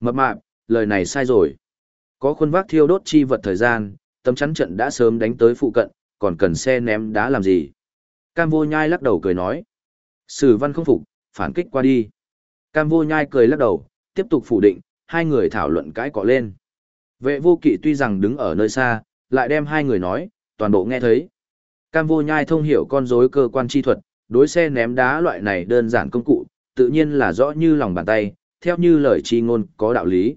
Mập mạp, lời này sai rồi. Có khuôn vác thiêu đốt chi vật thời gian, tấm chắn trận đã sớm đánh tới phụ cận, còn cần xe ném đá làm gì? Cam vô nhai lắc đầu cười nói. Sử văn không phục, phản kích qua đi. Cam vô nhai cười lắc đầu, tiếp tục phủ định, hai người thảo luận cãi cọ lên. Vệ vô kỵ tuy rằng đứng ở nơi xa, lại đem hai người nói, toàn bộ nghe thấy. Cam vô nhai thông hiểu con rối cơ quan chi thuật, đối xe ném đá loại này đơn giản công cụ, tự nhiên là rõ như lòng bàn tay, theo như lời chi ngôn có đạo lý.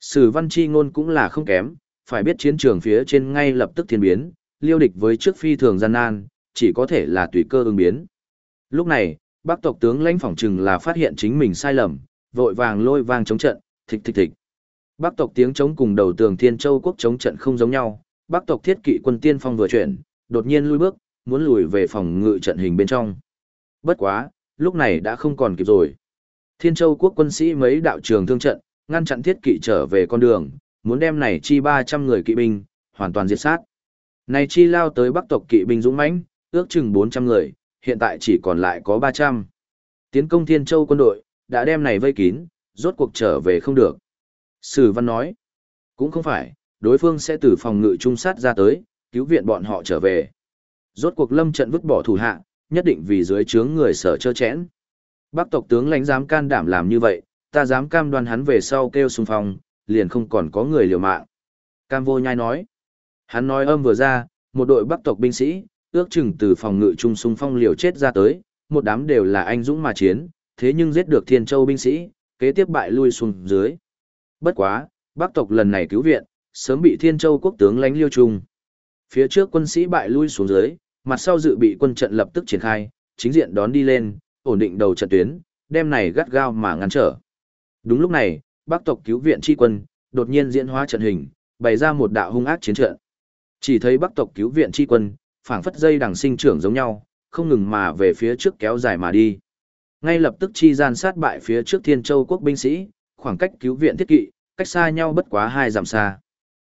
Sử văn chi ngôn cũng là không kém, phải biết chiến trường phía trên ngay lập tức thiên biến, liêu địch với trước phi thường gian nan, chỉ có thể là tùy cơ ứng biến. Lúc này, bác tộc tướng lãnh phỏng trừng là phát hiện chính mình sai lầm, vội vàng lôi vang chống trận, thịch thịch thịch. Bác tộc tiếng chống cùng đầu tường Thiên Châu quốc chống trận không giống nhau, bác tộc thiết kỵ quân tiên phong vừa chuyển, đột nhiên lui bước, muốn lùi về phòng ngự trận hình bên trong. Bất quá, lúc này đã không còn kịp rồi. Thiên Châu quốc quân sĩ mấy đạo trường thương trận, ngăn chặn thiết kỵ trở về con đường, muốn đem này chi 300 người kỵ binh, hoàn toàn diệt sát. Này chi lao tới bắc tộc kỵ binh dũng mãnh, ước chừng 400 người, hiện tại chỉ còn lại có 300. Tiến công Thiên Châu quân đội, đã đem này vây kín, rốt cuộc trở về không được. Sử văn nói, cũng không phải, đối phương sẽ từ phòng ngự trung sát ra tới, cứu viện bọn họ trở về. Rốt cuộc lâm trận vứt bỏ thủ hạ, nhất định vì dưới trướng người sở chơ chẽn. Bắc tộc tướng lãnh dám can đảm làm như vậy, ta dám cam đoan hắn về sau kêu xung phong, liền không còn có người liều mạng. Cam vô nhai nói. Hắn nói âm vừa ra, một đội bắc tộc binh sĩ, ước chừng từ phòng ngự trung xung phong liều chết ra tới, một đám đều là anh dũng mà chiến, thế nhưng giết được thiên châu binh sĩ, kế tiếp bại lui xuống dưới. Bất quá, bắc tộc lần này cứu viện, sớm bị thiên châu quốc tướng lãnh liêu trung. Phía trước quân sĩ bại lui xuống dưới, mặt sau dự bị quân trận lập tức triển khai, chính diện đón đi lên, ổn định đầu trận tuyến, đem này gắt gao mà ngăn trở. Đúng lúc này, Bắc tộc cứu viện Chi quân, đột nhiên diễn hóa trận hình, bày ra một đạo hung ác chiến trận. Chỉ thấy Bắc tộc cứu viện Chi quân, phảng phất dây đằng sinh trưởng giống nhau, không ngừng mà về phía trước kéo dài mà đi. Ngay lập tức chi gian sát bại phía trước Thiên Châu quốc binh sĩ, khoảng cách cứu viện thiết kỵ, cách xa nhau bất quá hai dặm xa.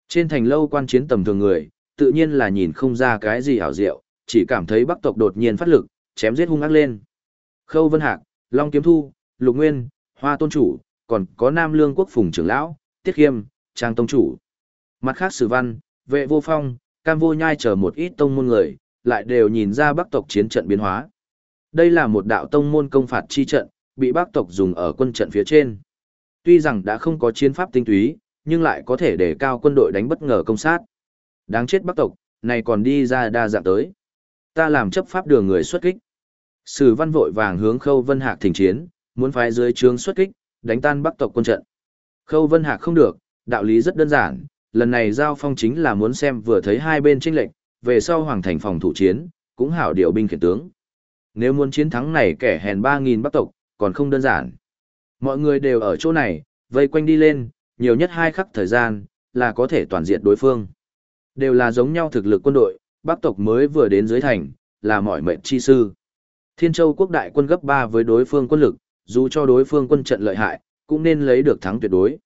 Trên thành lâu quan chiến tầm thường người, tự nhiên là nhìn không ra cái gì hảo diệu, chỉ cảm thấy Bắc tộc đột nhiên phát lực, chém giết hung ác lên. Khâu Vân Hạc, Long Kiếm Thu, Lục Nguyên, Hoa Tôn Chủ, còn có Nam Lương Quốc Phùng trưởng lão, Tiết Khiêm, Trang Tông Chủ. Mặt khác Sử Văn, Vệ Vô Phong, Cam Vô Nhai chờ một ít tông môn người, lại đều nhìn ra Bắc tộc chiến trận biến hóa. Đây là một đạo tông môn công phạt chi trận, bị Bắc tộc dùng ở quân trận phía trên. Tuy rằng đã không có chiến pháp tinh túy, nhưng lại có thể để cao quân đội đánh bất ngờ công sát. Đáng chết Bắc tộc, này còn đi ra đa dạng tới. Ta làm chấp pháp đường người xuất kích. Sử văn vội vàng hướng Khâu Vân Hạc thỉnh chiến, muốn phái dưới trướng xuất kích, đánh tan Bắc tộc quân trận. Khâu Vân Hạc không được, đạo lý rất đơn giản, lần này giao phong chính là muốn xem vừa thấy hai bên chênh lệnh, về sau hoàng thành phòng thủ chiến, cũng hảo điều binh khiển tướng. Nếu muốn chiến thắng này kẻ hèn 3000 Bắc tộc, còn không đơn giản. Mọi người đều ở chỗ này, vây quanh đi lên, nhiều nhất hai khắc thời gian, là có thể toàn diện đối phương. Đều là giống nhau thực lực quân đội, Bắc tộc mới vừa đến dưới thành, là mọi mệnh chi sư. Thiên Châu quốc đại quân gấp 3 với đối phương quân lực, dù cho đối phương quân trận lợi hại, cũng nên lấy được thắng tuyệt đối.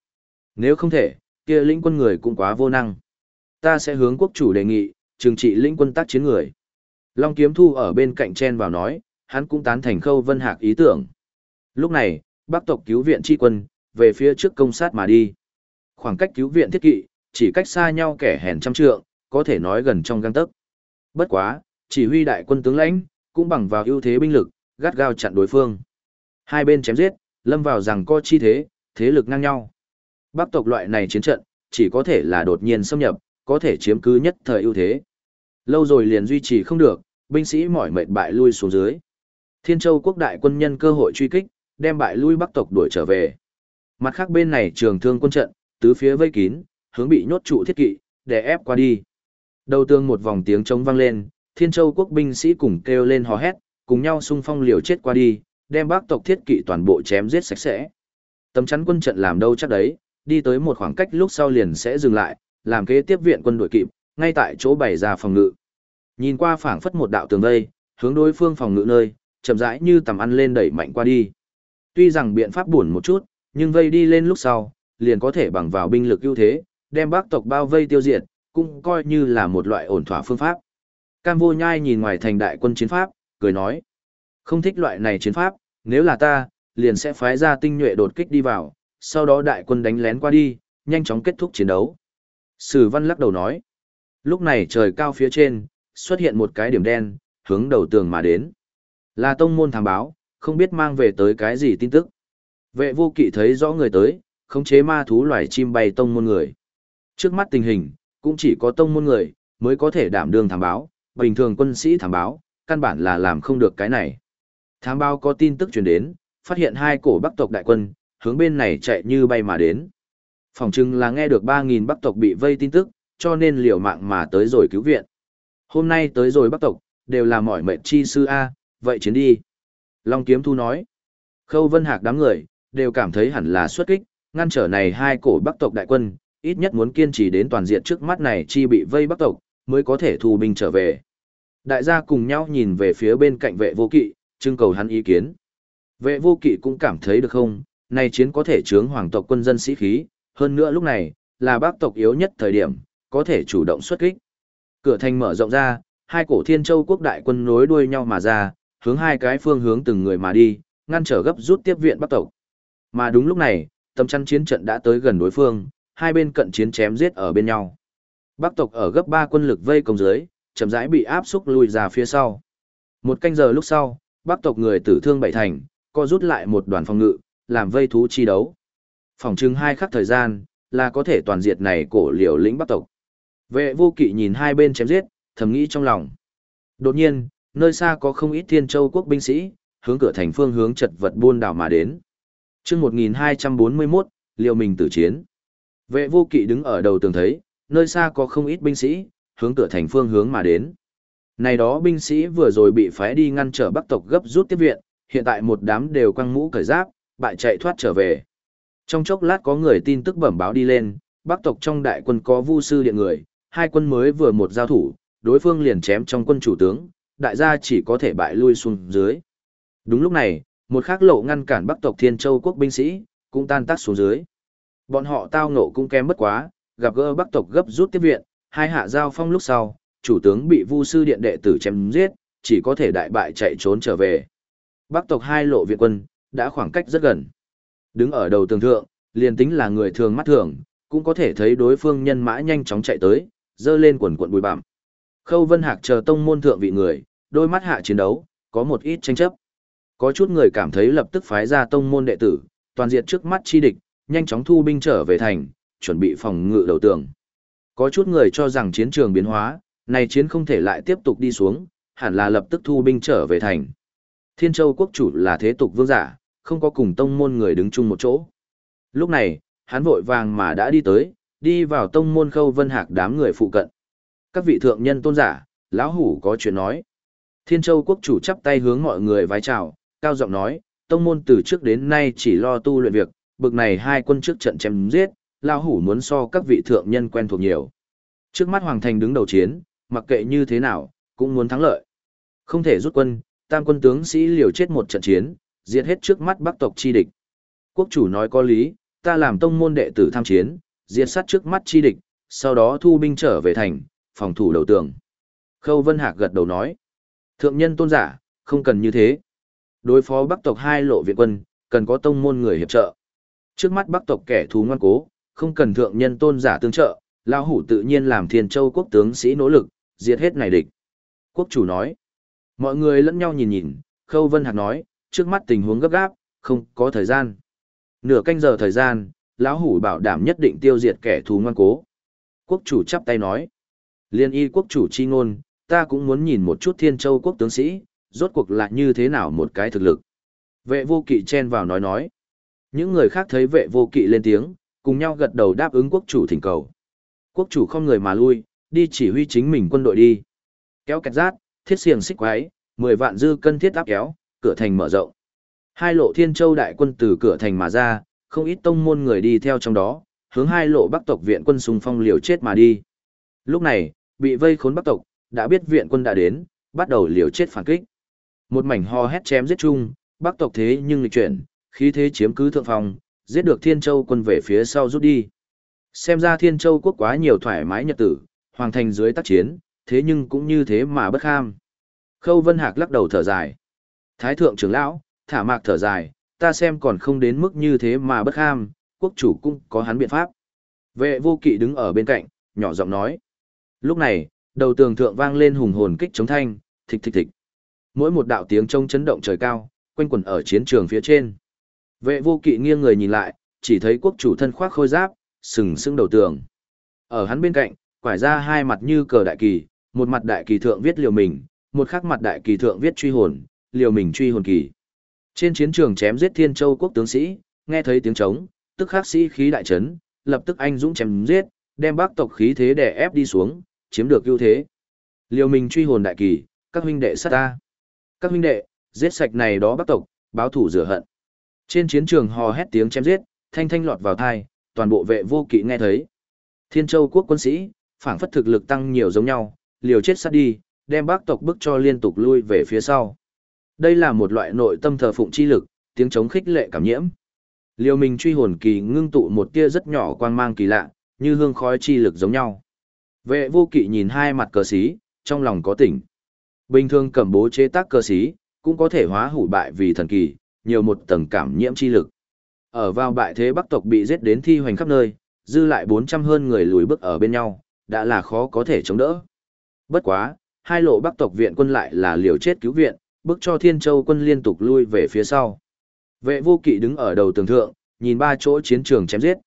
Nếu không thể, kia lĩnh quân người cũng quá vô năng. Ta sẽ hướng quốc chủ đề nghị, trừng trị lĩnh quân tác chiến người. Long Kiếm Thu ở bên cạnh chen vào nói, hắn cũng tán thành khâu vân hạc ý tưởng. Lúc này, Bắc tộc cứu viện chi quân, về phía trước công sát mà đi. Khoảng cách cứu viện thiết kỵ, chỉ cách xa nhau kẻ hèn trăm trượng, có thể nói gần trong gang tấc. Bất quá, chỉ huy đại quân tướng lãnh, cũng bằng vào ưu thế binh lực, gắt gao chặn đối phương. Hai bên chém giết, lâm vào rằng co chi thế, thế lực ngang nhau. Bắc tộc loại này chiến trận, chỉ có thể là đột nhiên xâm nhập, có thể chiếm cứ nhất thời ưu thế. Lâu rồi liền duy trì không được, binh sĩ mỏi mệt bại lui xuống dưới. Thiên Châu quốc đại quân nhân cơ hội truy kích, đem bại lui Bắc tộc đuổi trở về. Mặt khác bên này trường thương quân trận, tứ phía vây kín, hướng bị nhốt trụ thiết kỵ, để ép qua đi. Đầu tương một vòng tiếng trống vang lên, Thiên Châu quốc binh sĩ cùng kêu lên hò hét, cùng nhau xung phong liều chết qua đi, đem bác tộc thiết kỵ toàn bộ chém giết sạch sẽ. Tấm chắn quân trận làm đâu chắc đấy, đi tới một khoảng cách lúc sau liền sẽ dừng lại, làm kế tiếp viện quân đội kịp, ngay tại chỗ bày ra phòng ngự. Nhìn qua phảng phất một đạo tường vây, hướng đối phương phòng ngự nơi, chậm rãi như tầm ăn lên đẩy mạnh qua đi. Tuy rằng biện pháp buồn một chút, nhưng vây đi lên lúc sau, liền có thể bằng vào binh lực ưu thế, đem bác tộc bao vây tiêu diệt, cũng coi như là một loại ổn thỏa phương pháp. Cam vô nhai nhìn ngoài thành đại quân chiến pháp, cười nói. Không thích loại này chiến pháp, nếu là ta, liền sẽ phái ra tinh nhuệ đột kích đi vào, sau đó đại quân đánh lén qua đi, nhanh chóng kết thúc chiến đấu. Sử văn lắc đầu nói. Lúc này trời cao phía trên, xuất hiện một cái điểm đen, hướng đầu tường mà đến. Là tông môn thám báo, không biết mang về tới cái gì tin tức. Vệ vô kỵ thấy rõ người tới, khống chế ma thú loài chim bay tông môn người. Trước mắt tình hình, cũng chỉ có tông môn người, mới có thể đảm đương thám báo, bình thường quân sĩ thám báo, căn bản là làm không được cái này. Thám báo có tin tức truyền đến, phát hiện hai cổ bắc tộc đại quân, hướng bên này chạy như bay mà đến. Phòng chừng là nghe được 3.000 bắc tộc bị vây tin tức, cho nên liều mạng mà tới rồi cứu viện. Hôm nay tới rồi bắc tộc, đều là mỏi mệt chi sư A, vậy chiến đi. Long Kiếm Thu nói, Khâu Vân Hạc đám người, đều cảm thấy hẳn là xuất kích, ngăn trở này hai cổ bắc tộc đại quân, ít nhất muốn kiên trì đến toàn diện trước mắt này chi bị vây bắc tộc, mới có thể thu binh trở về. Đại gia cùng nhau nhìn về phía bên cạnh vệ vô kỵ, trưng cầu hắn ý kiến. Vệ vô kỵ cũng cảm thấy được không, này chiến có thể chướng hoàng tộc quân dân sĩ khí, hơn nữa lúc này, là bác tộc yếu nhất thời điểm, có thể chủ động xuất kích. Cửa thành mở rộng ra, hai cổ thiên châu quốc đại quân nối đuôi nhau mà ra, hướng hai cái phương hướng từng người mà đi, ngăn trở gấp rút tiếp viện bắc tộc. Mà đúng lúc này, tầm chăn chiến trận đã tới gần đối phương, hai bên cận chiến chém giết ở bên nhau. Bắc tộc ở gấp ba quân lực vây công dưới, chậm rãi bị áp xúc lùi ra phía sau. Một canh giờ lúc sau, Bắc tộc người tử thương bảy thành, co rút lại một đoàn phòng ngự, làm vây thú chi đấu. Phòng trưng hai khắc thời gian, là có thể toàn diệt này cổ liều lĩnh Bắc tộc. Vệ vô kỵ nhìn hai bên chém giết, thầm nghĩ trong lòng. Đột nhiên, nơi xa có không ít thiên châu quốc binh sĩ, hướng cửa thành phương hướng chật vật buôn đảo mà đến. chương 1241, liều mình tử chiến. Vệ vô kỵ đứng ở đầu tường thấy, nơi xa có không ít binh sĩ, hướng cửa thành phương hướng mà đến. Này đó binh sĩ vừa rồi bị phái đi ngăn trở bắc tộc gấp rút tiếp viện, hiện tại một đám đều quăng mũ cởi giáp, bại chạy thoát trở về. Trong chốc lát có người tin tức bẩm báo đi lên, bắc tộc trong đại quân có vu sư điện người, hai quân mới vừa một giao thủ, đối phương liền chém trong quân chủ tướng, đại gia chỉ có thể bại lui xuống dưới. Đúng lúc này, một khắc lộ ngăn cản bắc tộc thiên châu quốc binh sĩ, cũng tan tác xuống dưới. Bọn họ tao ngộ cũng kém bất quá, gặp gỡ bắc tộc gấp rút tiếp viện, hai hạ giao phong lúc sau, chủ tướng bị vu sư điện đệ tử chém giết, chỉ có thể đại bại chạy trốn trở về. Bắc tộc hai lộ viện quân, đã khoảng cách rất gần. Đứng ở đầu tường thượng, liền tính là người thường mắt thường, cũng có thể thấy đối phương nhân mã nhanh chóng chạy tới, dơ lên quần quần bùi bặm. Khâu Vân Hạc chờ tông môn thượng vị người, đôi mắt hạ chiến đấu, có một ít tranh chấp. Có chút người cảm thấy lập tức phái ra tông môn đệ tử, toàn diện trước mắt chi địch, nhanh chóng thu binh trở về thành, chuẩn bị phòng ngự đầu tường. Có chút người cho rằng chiến trường biến hóa, này chiến không thể lại tiếp tục đi xuống, hẳn là lập tức thu binh trở về thành. Thiên Châu quốc chủ là thế tục vương giả, không có cùng tông môn người đứng chung một chỗ. Lúc này, hắn vội vàng mà đã đi tới, đi vào tông môn khâu vân hạc đám người phụ cận. Các vị thượng nhân tôn giả, lão hủ có chuyện nói. Thiên Châu quốc chủ chắp tay hướng mọi người vái chào, cao giọng nói, tông môn từ trước đến nay chỉ lo tu luyện việc, bực này hai quân trước trận chém giết, lão hủ muốn so các vị thượng nhân quen thuộc nhiều. Trước mắt hoàng thành đứng đầu chiến, mặc kệ như thế nào, cũng muốn thắng lợi. Không thể rút quân, tam quân tướng sĩ liều chết một trận chiến, diệt hết trước mắt bắc tộc chi địch. Quốc chủ nói có lý, ta làm tông môn đệ tử tham chiến, diệt sát trước mắt chi địch, sau đó thu binh trở về thành, phòng thủ đầu tường. Khâu Vân Hạc gật đầu nói, thượng nhân tôn giả, không cần như thế. Đối phó bắc tộc hai lộ viện quân, cần có tông môn người hiệp trợ. Trước mắt bắc tộc kẻ thù ngoan cố, không cần thượng nhân tôn giả tương trợ, lão hủ tự nhiên làm thiên châu quốc tướng sĩ nỗ lực, diệt hết này địch. Quốc chủ nói, mọi người lẫn nhau nhìn nhìn, Khâu Vân Hạc nói, trước mắt tình huống gấp gáp, không có thời gian. Nửa canh giờ thời gian, lão hủ bảo đảm nhất định tiêu diệt kẻ thù ngoan cố. Quốc chủ chắp tay nói, liên y quốc chủ chi ngôn, ta cũng muốn nhìn một chút thiên châu quốc tướng sĩ, rốt cuộc là như thế nào một cái thực lực. Vệ vô kỵ chen vào nói nói. Những người khác thấy vệ vô kỵ lên tiếng, cùng nhau gật đầu đáp ứng quốc chủ thỉnh cầu. Quốc chủ không người mà lui, đi chỉ huy chính mình quân đội đi. Kéo kẹt rát, thiết xiềng xích quái, 10 vạn dư cân thiết áp kéo, cửa thành mở rộng. Hai lộ thiên châu đại quân từ cửa thành mà ra, không ít tông môn người đi theo trong đó, hướng hai lộ bắc tộc viện quân xung phong liều chết mà đi. Lúc này, bị vây khốn bắc tộc, đã biết viện quân đã đến, bắt đầu liều chết phản kích. Một mảnh ho hét chém giết chung, bắc tộc thế nhưng lịch chuyển, khí thế chiếm cứ thượng phòng, giết được thiên châu quân về phía sau rút đi. Xem ra thiên châu quốc quá nhiều thoải mái nhật tử, hoàng thành dưới tác chiến, thế nhưng cũng như thế mà bất kham. Khâu Vân Hạc lắc đầu thở dài. Thái thượng trưởng lão, thả mạc thở dài, ta xem còn không đến mức như thế mà bất kham, quốc chủ cũng có hắn biện pháp. Vệ vô kỵ đứng ở bên cạnh, nhỏ giọng nói. Lúc này, đầu tường thượng vang lên hùng hồn kích chống thanh, thịch thịch thịch. Mỗi một đạo tiếng trông chấn động trời cao, quanh quẩn ở chiến trường phía trên. Vệ vô kỵ nghiêng người nhìn lại, chỉ thấy quốc chủ thân khoác khôi giáp, sừng sững đầu tường. Ở hắn bên cạnh, quải ra hai mặt như cờ đại kỳ, một mặt đại kỳ thượng viết liều mình, một khác mặt đại kỳ thượng viết truy hồn, liều mình truy hồn kỳ. Trên chiến trường chém giết Thiên Châu quốc tướng sĩ, nghe thấy tiếng trống, tức khắc sĩ khí đại trấn, lập tức anh dũng chém giết, đem bác tộc khí thế đè ép đi xuống, chiếm được ưu thế. Liều mình truy hồn đại kỳ, các huynh đệ sát ta. Các huynh đệ, giết sạch này đó bác tộc, báo thủ rửa hận. Trên chiến trường hò hét tiếng chém giết, thanh thanh lọt vào thai, toàn bộ vệ vô kỵ nghe thấy. Thiên Châu quốc quân sĩ, phảng phất thực lực tăng nhiều giống nhau, liều chết sát đi, đem bác tộc bức cho liên tục lui về phía sau. Đây là một loại nội tâm thờ phụng chi lực, tiếng chống khích lệ cảm nhiễm. Liều mình truy hồn kỳ ngưng tụ một tia rất nhỏ quang mang kỳ lạ, như hương khói chi lực giống nhau. Vệ vô kỵ nhìn hai mặt cờ xí, trong lòng có tỉnh. Bình thường cẩm bố chế tác cờ xí, cũng có thể hóa hủ bại vì thần kỳ, nhiều một tầng cảm nhiễm chi lực. Ở vào bại thế bắc tộc bị giết đến thi hoành khắp nơi, dư lại 400 hơn người lùi bước ở bên nhau, đã là khó có thể chống đỡ. Bất quá, hai lộ bắc tộc viện quân lại là liều chết cứu viện, bước cho Thiên Châu quân liên tục lui về phía sau. Vệ vô kỵ đứng ở đầu tường thượng, nhìn ba chỗ chiến trường chém giết.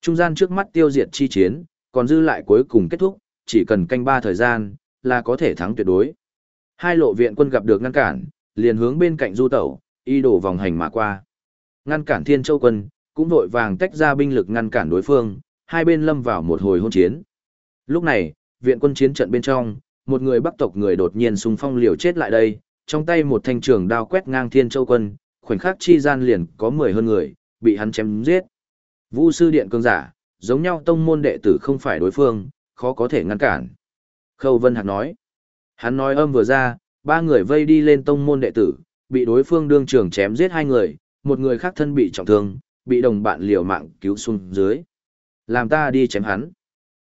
Trung gian trước mắt tiêu diệt chi chiến, còn dư lại cuối cùng kết thúc, chỉ cần canh ba thời gian, là có thể thắng tuyệt đối. Hai lộ viện quân gặp được ngăn cản, liền hướng bên cạnh du tẩu, y đổ vòng hành mà qua. Ngăn cản Thiên Châu quân, cũng vội vàng tách ra binh lực ngăn cản đối phương, hai bên lâm vào một hồi hôn chiến. Lúc này, viện quân chiến trận bên trong, một người bắc tộc người đột nhiên xung phong liều chết lại đây, trong tay một thanh trường đao quét ngang Thiên Châu quân, khoảnh khắc chi gian liền có mười hơn người, bị hắn chém giết. Vu sư điện cường giả, giống nhau tông môn đệ tử không phải đối phương, khó có thể ngăn cản. Khâu Vân Hạc nói. Hắn nói âm vừa ra, ba người vây đi lên tông môn đệ tử, bị đối phương đương trường chém giết hai người, một người khác thân bị trọng thương, bị đồng bạn liều mạng cứu xuống dưới. Làm ta đi chém hắn.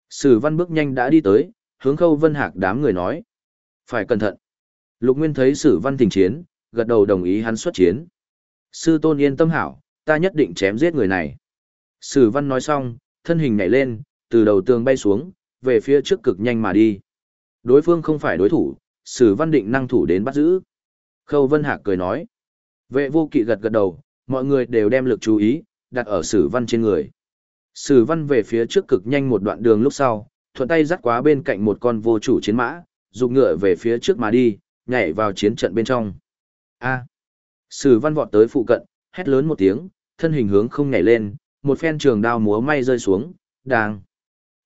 Sử văn bước nhanh đã đi tới, hướng khâu vân hạc đám người nói. Phải cẩn thận. Lục Nguyên thấy sử văn tình chiến, gật đầu đồng ý hắn xuất chiến. Sư tôn yên tâm hảo, ta nhất định chém giết người này. Sử văn nói xong, thân hình nhảy lên, từ đầu tường bay xuống, về phía trước cực nhanh mà đi. Đối phương không phải đối thủ, sử văn định năng thủ đến bắt giữ. Khâu Vân Hạc cười nói. Vệ vô kỵ gật gật đầu, mọi người đều đem lực chú ý, đặt ở sử văn trên người. Sử văn về phía trước cực nhanh một đoạn đường lúc sau, thuận tay dắt quá bên cạnh một con vô chủ chiến mã, dục ngựa về phía trước mà đi, nhảy vào chiến trận bên trong. A. Sử văn vọt tới phụ cận, hét lớn một tiếng, thân hình hướng không nhảy lên, một phen trường đao múa may rơi xuống, đang.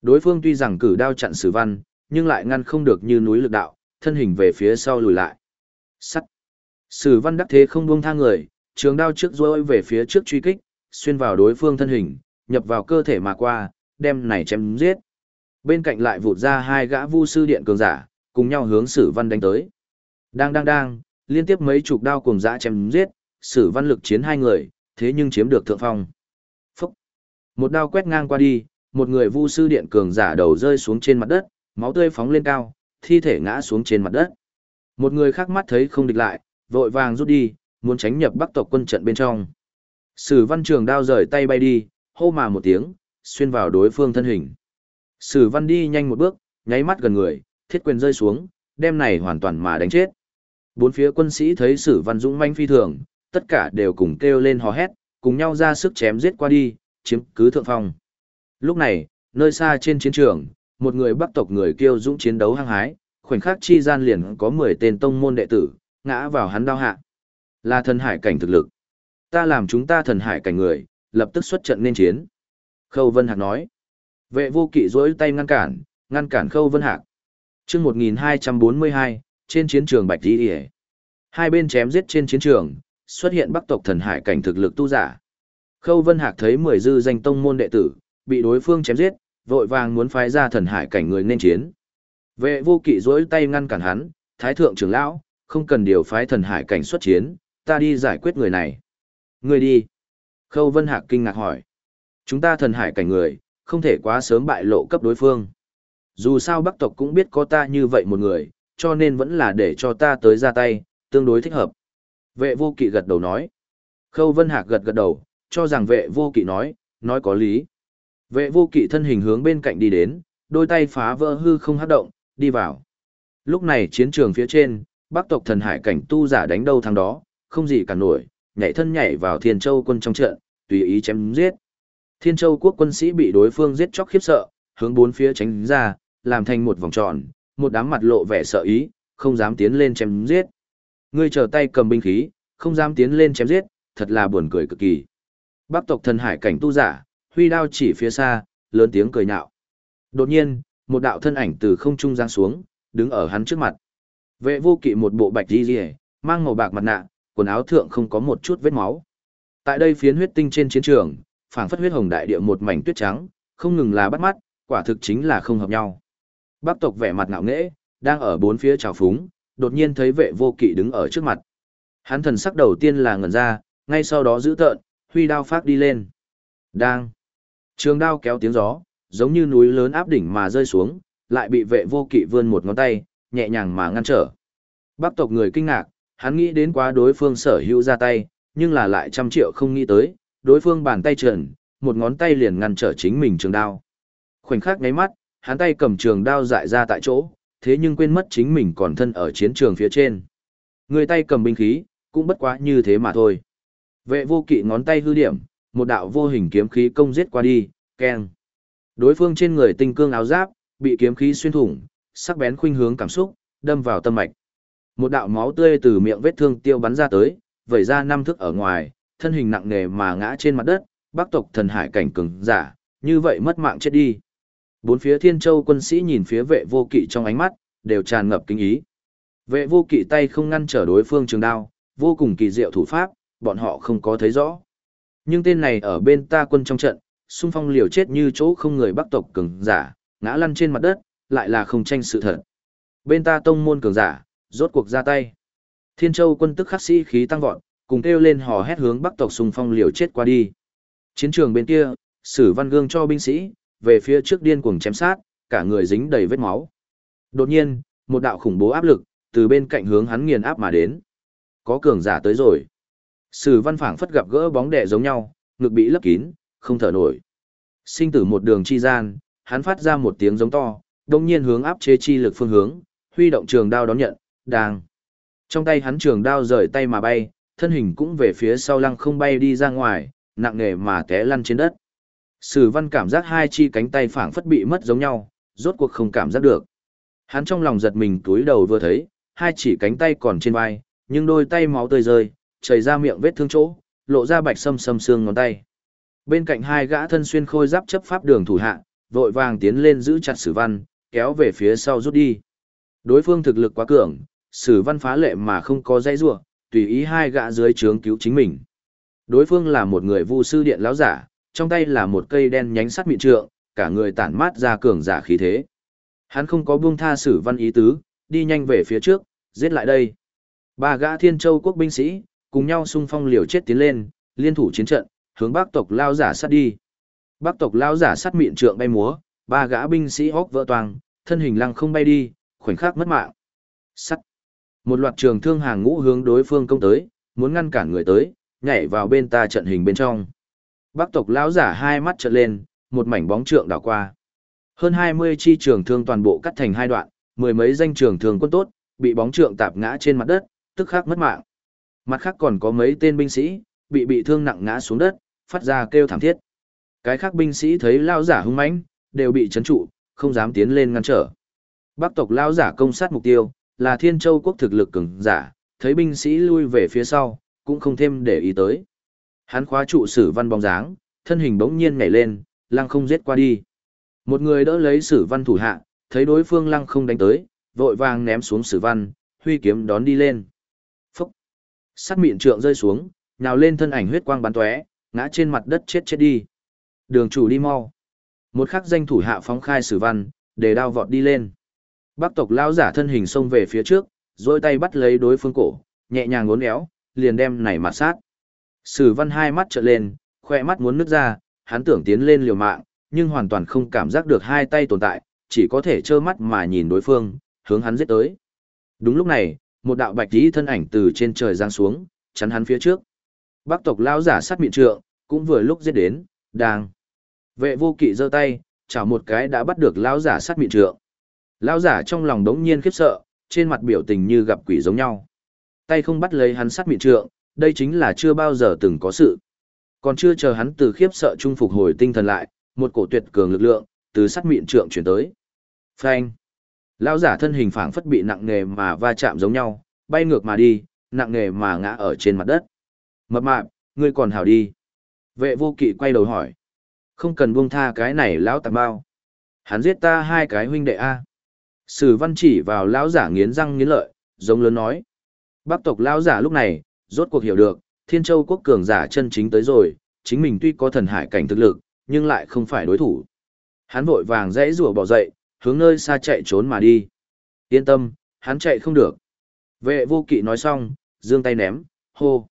Đối phương tuy rằng cử đao chặn sử văn, nhưng lại ngăn không được như núi lực đạo, thân hình về phía sau lùi lại. Sắt. Sử văn đắc thế không buông tha người, trường đao trước rối về phía trước truy kích, xuyên vào đối phương thân hình, nhập vào cơ thể mà qua, đem này chém giết. Bên cạnh lại vụt ra hai gã vu sư điện cường giả, cùng nhau hướng Sử Văn đánh tới. Đang đang đang, liên tiếp mấy chục đao cùng dã chém giết, Sử Văn lực chiến hai người, thế nhưng chiếm được thượng phong. Phúc! Một đao quét ngang qua đi, một người vu sư điện cường giả đầu rơi xuống trên mặt đất, máu tươi phóng lên cao, thi thể ngã xuống trên mặt đất. Một người khác mắt thấy không địch lại, vội vàng rút đi, muốn tránh nhập bắc tộc quân trận bên trong. Sử văn trường đao rời tay bay đi, hô mà một tiếng, xuyên vào đối phương thân hình. Sử văn đi nhanh một bước, nháy mắt gần người, thiết quyền rơi xuống, đem này hoàn toàn mà đánh chết. Bốn phía quân sĩ thấy sử văn dũng manh phi thường, tất cả đều cùng kêu lên hò hét, cùng nhau ra sức chém giết qua đi, chiếm cứ thượng phong. Lúc này, nơi xa trên chiến trường, một người bắc tộc người kêu dũng chiến đấu hăng hái, khoảnh khắc chi gian liền có 10 tên tông môn đệ tử, ngã vào hắn đao hạ. Là thần hải cảnh thực lực. Ta làm chúng ta thần hải cảnh người, lập tức xuất trận nên chiến. Khâu Vân Hạc nói. Vệ vô kỵ rối tay ngăn cản, ngăn cản Khâu Vân Hạc. chương 1242, trên chiến trường Bạch Di Điề. Hai bên chém giết trên chiến trường, xuất hiện bắc tộc thần hải cảnh thực lực tu giả. Khâu Vân Hạc thấy 10 dư danh tông môn đệ tử, bị đối phương chém giết, vội vàng muốn phái ra thần hải cảnh người nên chiến. Vệ vô kỵ rối tay ngăn cản hắn, thái thượng trưởng lão, không cần điều phái thần hải cảnh xuất chiến, ta đi giải quyết người này. Người đi. Khâu Vân Hạc kinh ngạc hỏi. Chúng ta thần hải cảnh người, không thể quá sớm bại lộ cấp đối phương. Dù sao Bắc tộc cũng biết có ta như vậy một người, cho nên vẫn là để cho ta tới ra tay, tương đối thích hợp. Vệ vô kỵ gật đầu nói. Khâu Vân Hạc gật gật đầu, cho rằng vệ vô kỵ nói, nói có lý. Vệ vô kỵ thân hình hướng bên cạnh đi đến, đôi tay phá vỡ hư không hát động, đi vào. Lúc này chiến trường phía trên, bắc tộc thần hải cảnh tu giả đánh đâu thằng đó, không gì cả nổi, nhảy thân nhảy vào thiên châu quân trong trận, tùy ý chém giết. Thiên châu quốc quân sĩ bị đối phương giết chóc khiếp sợ, hướng bốn phía tránh ra, làm thành một vòng tròn, một đám mặt lộ vẻ sợ ý, không dám tiến lên chém giết. Ngươi trở tay cầm binh khí, không dám tiến lên chém giết, thật là buồn cười cực kỳ. Bắc tộc thần hải cảnh tu giả, huy đao chỉ phía xa, lớn tiếng cười nhạo. Đột nhiên, một đạo thân ảnh từ không trung giáng xuống, đứng ở hắn trước mặt. Vệ vô kỵ một bộ bạch đi rìa, mang màu bạc mặt nạ, quần áo thượng không có một chút vết máu. Tại đây phiến huyết tinh trên chiến trường, phảng phất huyết hồng đại địa một mảnh tuyết trắng, không ngừng là bắt mắt, quả thực chính là không hợp nhau. Bác tộc vẻ mặt ngạo nghễ, đang ở bốn phía trào phúng, đột nhiên thấy vệ vô kỵ đứng ở trước mặt. Hắn thần sắc đầu tiên là ngẩn ra, ngay sau đó giữ tợn, huy đao phát đi lên. Đang. Trường đao kéo tiếng gió, giống như núi lớn áp đỉnh mà rơi xuống, lại bị vệ vô kỵ vươn một ngón tay, nhẹ nhàng mà ngăn trở. Bắc tộc người kinh ngạc, hắn nghĩ đến quá đối phương sở hữu ra tay, nhưng là lại trăm triệu không nghĩ tới, đối phương bàn tay trần, một ngón tay liền ngăn trở chính mình trường đao. Khoảnh khắc ngáy mắt, hắn tay cầm trường đao dại ra tại chỗ, thế nhưng quên mất chính mình còn thân ở chiến trường phía trên. Người tay cầm binh khí, cũng bất quá như thế mà thôi. Vệ vô kỵ ngón tay hư điểm, một đạo vô hình kiếm khí công giết qua đi, keng. Đối phương trên người tinh cương áo giáp, bị kiếm khí xuyên thủng, sắc bén khuynh hướng cảm xúc, đâm vào tâm mạch. Một đạo máu tươi từ miệng vết thương tiêu bắn ra tới, vẩy ra năm thước ở ngoài, thân hình nặng nề mà ngã trên mặt đất, bắc tộc thần hải cảnh cường giả, như vậy mất mạng chết đi. Bốn phía thiên châu quân sĩ nhìn phía vệ vô kỵ trong ánh mắt, đều tràn ngập kinh ý. Vệ vô kỵ tay không ngăn trở đối phương trường đao, vô cùng kỳ diệu thủ pháp, bọn họ không có thấy rõ. Nhưng tên này ở bên ta quân trong trận, xung phong liều chết như chỗ không người bắc tộc cường giả, ngã lăn trên mặt đất, lại là không tranh sự thật. Bên ta tông môn cường giả, rốt cuộc ra tay. Thiên Châu quân tức khắc sĩ khí tăng vọt, cùng kêu lên hò hét hướng bắc tộc xung phong liều chết qua đi. Chiến trường bên kia, Sử Văn Gương cho binh sĩ, về phía trước điên cuồng chém sát, cả người dính đầy vết máu. Đột nhiên, một đạo khủng bố áp lực từ bên cạnh hướng hắn nghiền áp mà đến. Có cường giả tới rồi. Sử Văn phảng phất gặp gỡ bóng đè giống nhau, ngực bị lấp kín, không thở nổi. Sinh tử một đường chi gian, hắn phát ra một tiếng giống to, đồng nhiên hướng áp chế chi lực phương hướng, huy động trường đao đón nhận, đang. Trong tay hắn trường đao rời tay mà bay, thân hình cũng về phía sau lăng không bay đi ra ngoài, nặng nề mà té lăn trên đất. Sử văn cảm giác hai chi cánh tay phảng phất bị mất giống nhau, rốt cuộc không cảm giác được. Hắn trong lòng giật mình túi đầu vừa thấy, hai chỉ cánh tay còn trên vai, nhưng đôi tay máu tươi rơi, chảy ra miệng vết thương chỗ, lộ ra bạch sâm sâm xương ngón tay. Bên cạnh hai gã thân xuyên khôi giáp chấp pháp đường thủ hạ, vội vàng tiến lên giữ chặt Sử Văn, kéo về phía sau rút đi. Đối phương thực lực quá cường, Sử Văn phá lệ mà không có dây rủa, tùy ý hai gã dưới trướng cứu chính mình. Đối phương là một người vu sư điện lão giả, trong tay là một cây đen nhánh sắt mịn trượng, cả người tản mát ra cường giả khí thế. Hắn không có buông tha Sử Văn ý tứ, đi nhanh về phía trước, giết lại đây. Ba gã Thiên Châu quốc binh sĩ, cùng nhau xung phong liều chết tiến lên, liên thủ chiến trận, hướng Bắc tộc lao giả sát đi. Bắc tộc lao giả sát miệng trượng bay múa, ba gã binh sĩ hốc vỡ toang, thân hình lăng không bay đi, khoảnh khắc mất mạng. Sắt. Một loạt trường thương hàng ngũ hướng đối phương công tới, muốn ngăn cản người tới, nhảy vào bên ta trận hình bên trong. Bắc tộc lão giả hai mắt trợn lên, một mảnh bóng trượng đảo qua. Hơn 20 chi trường thương toàn bộ cắt thành hai đoạn, mười mấy danh trường thương quân tốt, bị bóng trượng tạp ngã trên mặt đất, tức khắc mất mạng. Mặt khác còn có mấy tên binh sĩ, bị bị thương nặng ngã xuống đất, phát ra kêu thảm thiết. Cái khác binh sĩ thấy lao giả hung mãnh, đều bị chấn trụ, không dám tiến lên ngăn trở. Bắc tộc lao giả công sát mục tiêu, là Thiên Châu quốc thực lực cường giả, thấy binh sĩ lui về phía sau, cũng không thêm để ý tới. Hắn khóa trụ sử văn bóng dáng, thân hình bỗng nhiên nhảy lên, lăng không giết qua đi. Một người đỡ lấy sử văn thủ hạ, thấy đối phương lăng không đánh tới, vội vàng ném xuống sử văn, huy kiếm đón đi lên. Phúc! Sắt miệng trượng rơi xuống, nhào lên thân ảnh huyết quang bắn tóe, ngã trên mặt đất chết chết đi. Đường chủ đi mau. Một khắc danh thủ hạ phóng khai sử văn, để đao vọt đi lên. Bắc tộc lão giả thân hình xông về phía trước, rồi tay bắt lấy đối phương cổ, nhẹ nhàng ngốn éo, liền đem này mặt sát. Sử văn hai mắt trợn lên, khoe mắt muốn nứt ra, hắn tưởng tiến lên liều mạng, nhưng hoàn toàn không cảm giác được hai tay tồn tại, chỉ có thể trơ mắt mà nhìn đối phương, hướng hắn giết tới. Đúng lúc này, một đạo bạch tí thân ảnh từ trên trời giáng xuống, chắn hắn phía trước. Bắc tộc lão giả sát miệng trượng, cũng vừa lúc giết đến, Đang. Vệ vô kỵ giơ tay, chảo một cái đã bắt được lão giả sát mịn trượng. Lão giả trong lòng đống nhiên khiếp sợ, trên mặt biểu tình như gặp quỷ giống nhau. Tay không bắt lấy hắn sát mịn trượng, đây chính là chưa bao giờ từng có sự. Còn chưa chờ hắn từ khiếp sợ trung phục hồi tinh thần lại, một cổ tuyệt cường lực lượng từ sát mịn trượng chuyển tới. Phanh. Lão giả thân hình phảng phất bị nặng nề mà va chạm giống nhau, bay ngược mà đi, nặng nề mà ngã ở trên mặt đất. Mập mạp, ngươi còn hảo đi. Vệ vô kỵ quay đầu hỏi. Không cần buông tha cái này lão tạp bao. Hắn giết ta hai cái huynh đệ A. Sử văn chỉ vào lão giả nghiến răng nghiến lợi, giống lớn nói. Bắc tộc lão giả lúc này, rốt cuộc hiểu được, thiên châu quốc cường giả chân chính tới rồi, chính mình tuy có thần hải cảnh thực lực, nhưng lại không phải đối thủ. Hắn vội vàng dãy rủa bỏ dậy, hướng nơi xa chạy trốn mà đi. Yên tâm, hắn chạy không được. Vệ vô kỵ nói xong, dương tay ném, hô.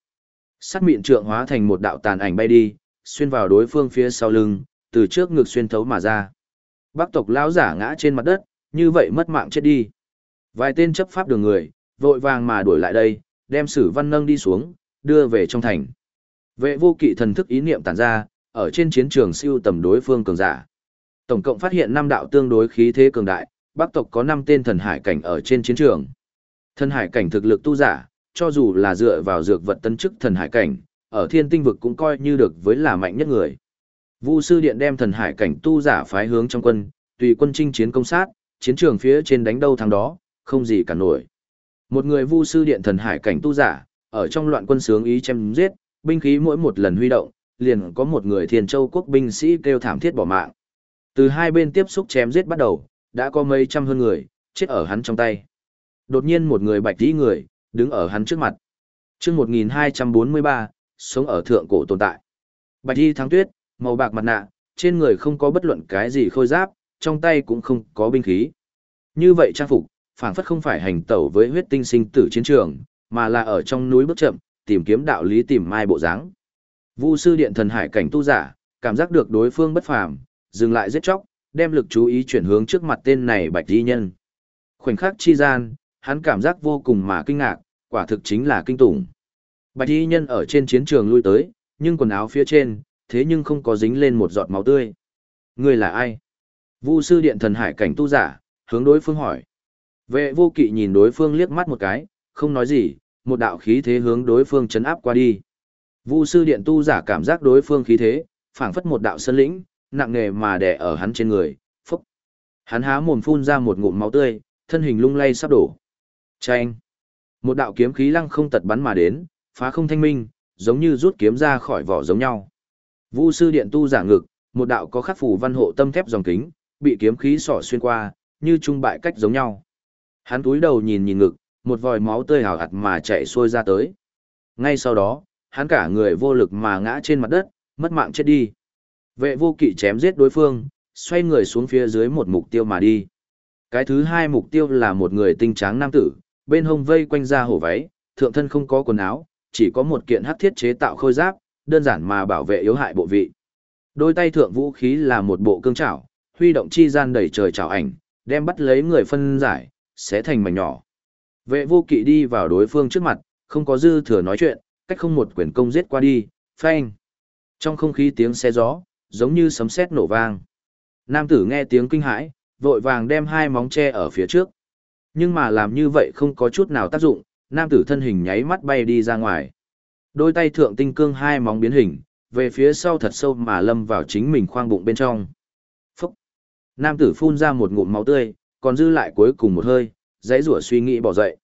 Sát miệng trượng hóa thành một đạo tàn ảnh bay đi, xuyên vào đối phương phía sau lưng, từ trước ngực xuyên thấu mà ra. Bắc tộc lão giả ngã trên mặt đất, như vậy mất mạng chết đi. Vài tên chấp pháp đường người, vội vàng mà đuổi lại đây, đem sử văn nâng đi xuống, đưa về trong thành. Vệ vô kỵ thần thức ý niệm tản ra, ở trên chiến trường siêu tầm đối phương cường giả. Tổng cộng phát hiện năm đạo tương đối khí thế cường đại, Bắc tộc có 5 tên thần hải cảnh ở trên chiến trường. Thần hải cảnh thực lực tu giả, cho dù là dựa vào dược vật tân chức thần hải cảnh, ở thiên tinh vực cũng coi như được với là mạnh nhất người. Vu sư điện đem thần hải cảnh tu giả phái hướng trong quân, tùy quân chinh chiến công sát, chiến trường phía trên đánh đâu thắng đó, không gì cả nổi. Một người vu sư điện thần hải cảnh tu giả, ở trong loạn quân sướng ý chém giết, binh khí mỗi một lần huy động, liền có một người thiên châu quốc binh sĩ kêu thảm thiết bỏ mạng. Từ hai bên tiếp xúc chém giết bắt đầu, đã có mấy trăm hơn người, chết ở hắn trong tay. Đột nhiên một người bạch tí người, đứng ở hắn trước mặt. chương 1243, sống ở thượng cổ tồn tại. Bạch y thắng tuyết, màu bạc mặt nạ, trên người không có bất luận cái gì khôi giáp, trong tay cũng không có binh khí. Như vậy trang phục, phảng phất không phải hành tẩu với huyết tinh sinh tử chiến trường, mà là ở trong núi bước chậm, tìm kiếm đạo lý tìm mai bộ dáng. Vu sư điện thần hải cảnh tu giả, cảm giác được đối phương bất phàm, dừng lại giết chóc, đem lực chú ý chuyển hướng trước mặt tên này bạch y nhân. Khoảnh khắc chi gian, hắn cảm giác vô cùng mà kinh ngạc, quả thực chính là kinh tủng. Bạch y nhân ở trên chiến trường lui tới, nhưng quần áo phía trên, thế nhưng không có dính lên một giọt máu tươi. Người là ai? Vu sư điện thần hải cảnh tu giả, hướng đối phương hỏi. Vệ vô kỵ nhìn đối phương liếc mắt một cái, không nói gì, một đạo khí thế hướng đối phương chấn áp qua đi. Vu sư điện tu giả cảm giác đối phương khí thế, phảng phất một đạo sơn lĩnh, nặng nề mà đè ở hắn trên người, phúc. Hắn há mồm phun ra một ngụm máu tươi, thân hình lung lay sắp đổ. Chanh. Một đạo kiếm khí lăng không tật bắn mà đến, phá không thanh minh, giống như rút kiếm ra khỏi vỏ giống nhau. Vu sư điện tu giả ngực, một đạo có khắc phủ văn hộ tâm thép dòng kính, bị kiếm khí sỏ xuyên qua, như trung bại cách giống nhau. Hắn túi đầu nhìn nhìn ngực, một vòi máu tươi hào hạt mà chạy xuôi ra tới. Ngay sau đó, hắn cả người vô lực mà ngã trên mặt đất, mất mạng chết đi. Vệ vô kỵ chém giết đối phương, xoay người xuống phía dưới một mục tiêu mà đi. Cái thứ hai mục tiêu là một người tinh tráng nam tử, bên hông vây quanh ra hổ váy, thượng thân không có quần áo, chỉ có một kiện hắc thiết chế tạo khôi giáp, đơn giản mà bảo vệ yếu hại bộ vị. Đôi tay thượng vũ khí là một bộ cương trảo, huy động chi gian đẩy trời trảo ảnh, đem bắt lấy người phân giải, sẽ thành mảnh nhỏ. Vệ vô kỵ đi vào đối phương trước mặt, không có dư thừa nói chuyện, cách không một quyền công giết qua đi, phanh. Trong không khí tiếng xe gió, giống như sấm sét nổ vang. Nam tử nghe tiếng kinh hãi, vội vàng đem hai móng tre ở phía trước. Nhưng mà làm như vậy không có chút nào tác dụng, nam tử thân hình nháy mắt bay đi ra ngoài. Đôi tay thượng tinh cương hai móng biến hình, về phía sau thật sâu mà lâm vào chính mình khoang bụng bên trong. Phúc! Nam tử phun ra một ngụm máu tươi, còn dư lại cuối cùng một hơi, dãy rủa suy nghĩ bỏ dậy.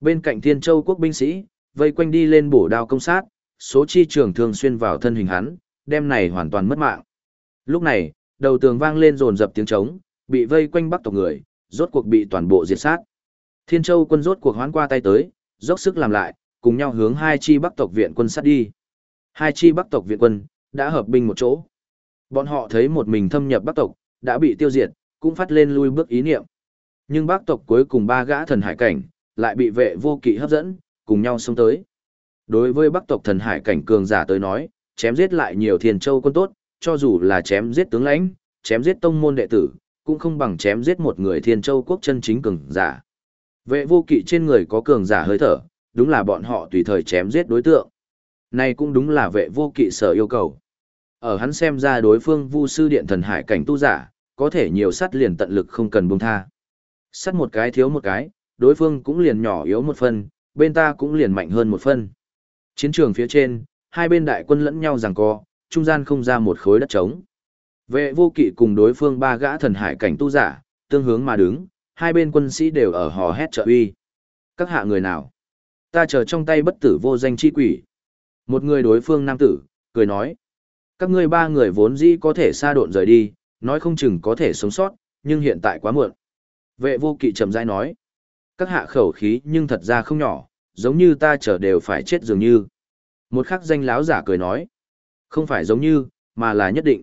Bên cạnh thiên châu quốc binh sĩ, vây quanh đi lên bổ đao công sát, số chi trường thường xuyên vào thân hình hắn, đem này hoàn toàn mất mạng. Lúc này, đầu tường vang lên rồn dập tiếng trống, bị vây quanh bắc tộc người, rốt cuộc bị toàn bộ diệt sát. Thiên Châu quân rốt cuộc hoán qua tay tới, dốc sức làm lại, cùng nhau hướng hai chi bắc tộc viện quân sát đi. Hai chi bắc tộc viện quân, đã hợp binh một chỗ. Bọn họ thấy một mình thâm nhập bắc tộc, đã bị tiêu diệt, cũng phát lên lui bước ý niệm. Nhưng bắc tộc cuối cùng ba gã thần hải cảnh, lại bị vệ vô kỵ hấp dẫn, cùng nhau xông tới. Đối với bắc tộc thần hải cảnh cường giả tới nói, chém giết lại nhiều thiên châu quân tốt, cho dù là chém giết tướng lãnh, chém giết tông môn đệ tử, cũng không bằng chém giết một người thiên châu quốc chân chính cường giả. Vệ vô kỵ trên người có cường giả hơi thở, đúng là bọn họ tùy thời chém giết đối tượng. Này cũng đúng là vệ vô kỵ sở yêu cầu. Ở hắn xem ra đối phương vu sư điện thần hải cảnh tu giả, có thể nhiều sắt liền tận lực không cần buông tha. Sắt một cái thiếu một cái, đối phương cũng liền nhỏ yếu một phân, bên ta cũng liền mạnh hơn một phân. Chiến trường phía trên, hai bên đại quân lẫn nhau giằng co, trung gian không ra một khối đất trống. Vệ vô kỵ cùng đối phương ba gã thần hải cảnh tu giả, tương hướng mà đứng, hai bên quân sĩ đều ở hò hét trợ uy. Các hạ người nào? Ta chờ trong tay bất tử vô danh chi quỷ. Một người đối phương nam tử, cười nói. Các ngươi ba người vốn dĩ có thể xa độn rời đi, nói không chừng có thể sống sót, nhưng hiện tại quá muộn. Vệ vô kỵ trầm rãi nói. Các hạ khẩu khí nhưng thật ra không nhỏ, giống như ta chờ đều phải chết dường như. Một khắc danh láo giả cười nói. Không phải giống như, mà là nhất định.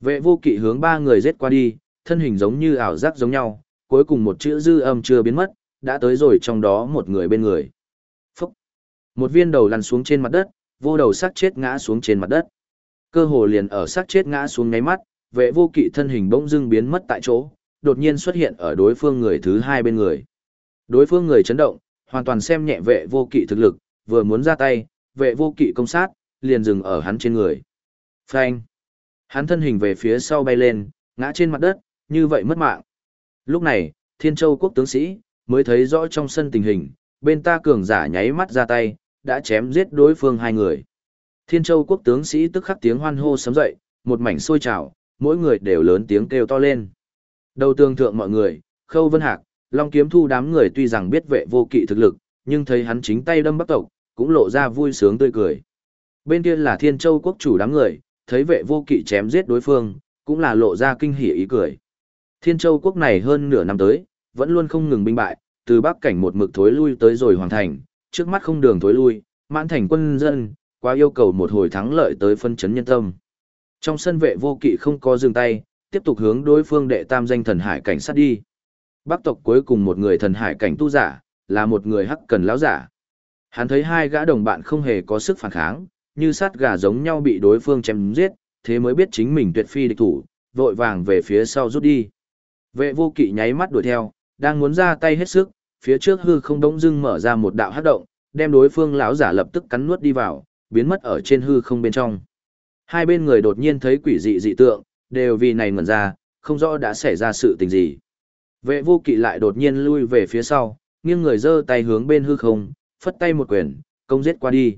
Vệ vô kỵ hướng ba người giết qua đi, thân hình giống như ảo giác giống nhau, cuối cùng một chữ dư âm chưa biến mất, đã tới rồi trong đó một người bên người. Phúc! Một viên đầu lăn xuống trên mặt đất, vô đầu xác chết ngã xuống trên mặt đất. Cơ hồ liền ở xác chết ngã xuống ngáy mắt, vệ vô kỵ thân hình bỗng dưng biến mất tại chỗ, đột nhiên xuất hiện ở đối phương người thứ hai bên người. Đối phương người chấn động, hoàn toàn xem nhẹ vệ vô kỵ thực lực, vừa muốn ra tay, vệ vô kỵ công sát, liền dừng ở hắn trên người. Phanh! Hắn thân hình về phía sau bay lên, ngã trên mặt đất, như vậy mất mạng. Lúc này, Thiên Châu quốc tướng sĩ, mới thấy rõ trong sân tình hình, bên ta cường giả nháy mắt ra tay, đã chém giết đối phương hai người. Thiên Châu quốc tướng sĩ tức khắc tiếng hoan hô sấm dậy, một mảnh sôi trào, mỗi người đều lớn tiếng kêu to lên. Đầu tương thượng mọi người, Khâu Vân Hạc, Long Kiếm Thu đám người tuy rằng biết vệ vô kỵ thực lực, nhưng thấy hắn chính tay đâm bắc tộc, cũng lộ ra vui sướng tươi cười. Bên kia là Thiên Châu quốc chủ đám người, thấy vệ vô kỵ chém giết đối phương, cũng là lộ ra kinh hỉ ý cười. Thiên Châu quốc này hơn nửa năm tới, vẫn luôn không ngừng binh bại, từ bắc cảnh một mực thối lui tới rồi hoàn thành, trước mắt không đường thối lui, mãn thành quân dân, qua yêu cầu một hồi thắng lợi tới phân chấn nhân tâm. Trong sân vệ vô kỵ không có dừng tay, tiếp tục hướng đối phương đệ tam danh thần hải cảnh sát đi. Bắc tộc cuối cùng một người thần hải cảnh tu giả, là một người hắc cần lão giả. Hắn thấy hai gã đồng bạn không hề có sức phản kháng, như sát gà giống nhau bị đối phương chém giết, thế mới biết chính mình tuyệt phi địch thủ, vội vàng về phía sau rút đi. Vệ vô kỵ nháy mắt đuổi theo, đang muốn ra tay hết sức, phía trước hư không đống dưng mở ra một đạo hát động, đem đối phương lão giả lập tức cắn nuốt đi vào, biến mất ở trên hư không bên trong. Hai bên người đột nhiên thấy quỷ dị dị tượng, đều vì này ngẩn ra, không rõ đã xảy ra sự tình gì. Vệ vô kỵ lại đột nhiên lui về phía sau, nghiêng người giơ tay hướng bên hư không, phất tay một quyền, công giết qua đi.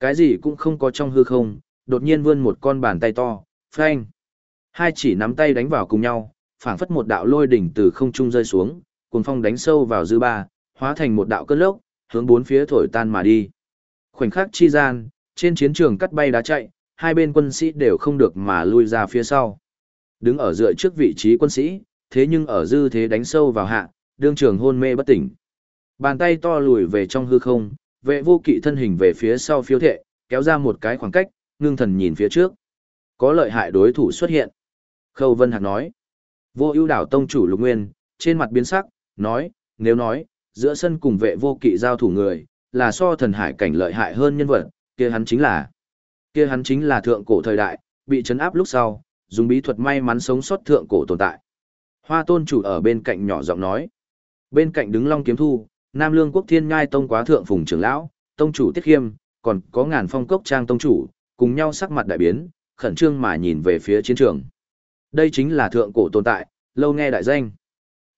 Cái gì cũng không có trong hư không, đột nhiên vươn một con bàn tay to, phanh. Hai chỉ nắm tay đánh vào cùng nhau, phảng phất một đạo lôi đỉnh từ không trung rơi xuống, cuồng phong đánh sâu vào dư ba, hóa thành một đạo cơn lốc, hướng bốn phía thổi tan mà đi. Khoảnh khắc chi gian, trên chiến trường cắt bay đá chạy, hai bên quân sĩ đều không được mà lui ra phía sau. Đứng ở dựa trước vị trí quân sĩ, thế nhưng ở dư thế đánh sâu vào hạ, đương trường hôn mê bất tỉnh. Bàn tay to lùi về trong hư không, vệ vô kỵ thân hình về phía sau phiếu thệ, kéo ra một cái khoảng cách, ngưng thần nhìn phía trước. Có lợi hại đối thủ xuất hiện. Khâu Vân Hạc nói. Vô ưu đảo tông chủ lục nguyên, trên mặt biến sắc, nói, nếu nói, giữa sân cùng vệ vô kỵ giao thủ người, là so thần hải cảnh lợi hại hơn nhân vật, kia hắn chính là. Kia hắn chính là thượng cổ thời đại, bị chấn áp lúc sau, dùng bí thuật may mắn sống sót thượng cổ tồn tại. Hoa tôn chủ ở bên cạnh nhỏ giọng nói. Bên cạnh đứng long kiếm thu, Nam Lương Quốc Thiên Ngai Tông quá thượng phùng trưởng lão, tông chủ Tiết Khiêm, còn có ngàn phong cốc trang tông chủ, cùng nhau sắc mặt đại biến, khẩn trương mà nhìn về phía chiến trường. Đây chính là thượng cổ tồn tại, lâu nghe đại danh.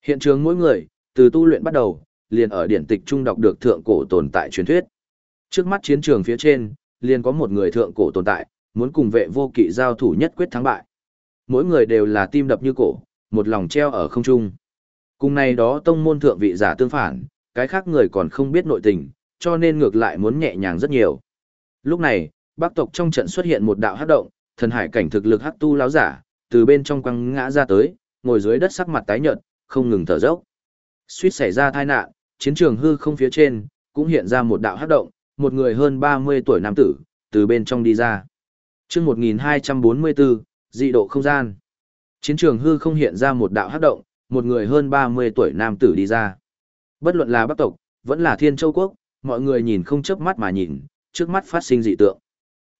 Hiện trường mỗi người, từ tu luyện bắt đầu, liền ở điển tịch trung đọc được thượng cổ tồn tại truyền thuyết. Trước mắt chiến trường phía trên, liền có một người thượng cổ tồn tại, muốn cùng vệ vô kỵ giao thủ nhất quyết thắng bại. Mỗi người đều là tim đập như cổ, một lòng treo ở không trung. Cùng này đó tông môn thượng vị giả tương phản, cái khác người còn không biết nội tình, cho nên ngược lại muốn nhẹ nhàng rất nhiều. Lúc này, bác tộc trong trận xuất hiện một đạo hát động, thần hải cảnh thực lực hát tu láo giả, từ bên trong quăng ngã ra tới, ngồi dưới đất sắc mặt tái nhợt, không ngừng thở dốc. Suýt xảy ra tai nạn, chiến trường hư không phía trên, cũng hiện ra một đạo hắc động, một người hơn 30 tuổi nam tử, từ bên trong đi ra. Chương 1244, dị độ không gian. Chiến trường hư không hiện ra một đạo hắc động, một người hơn 30 tuổi nam tử đi ra. Bất luận là Bắc tộc, vẫn là Thiên Châu quốc, mọi người nhìn không chớp mắt mà nhìn, trước mắt phát sinh dị tượng.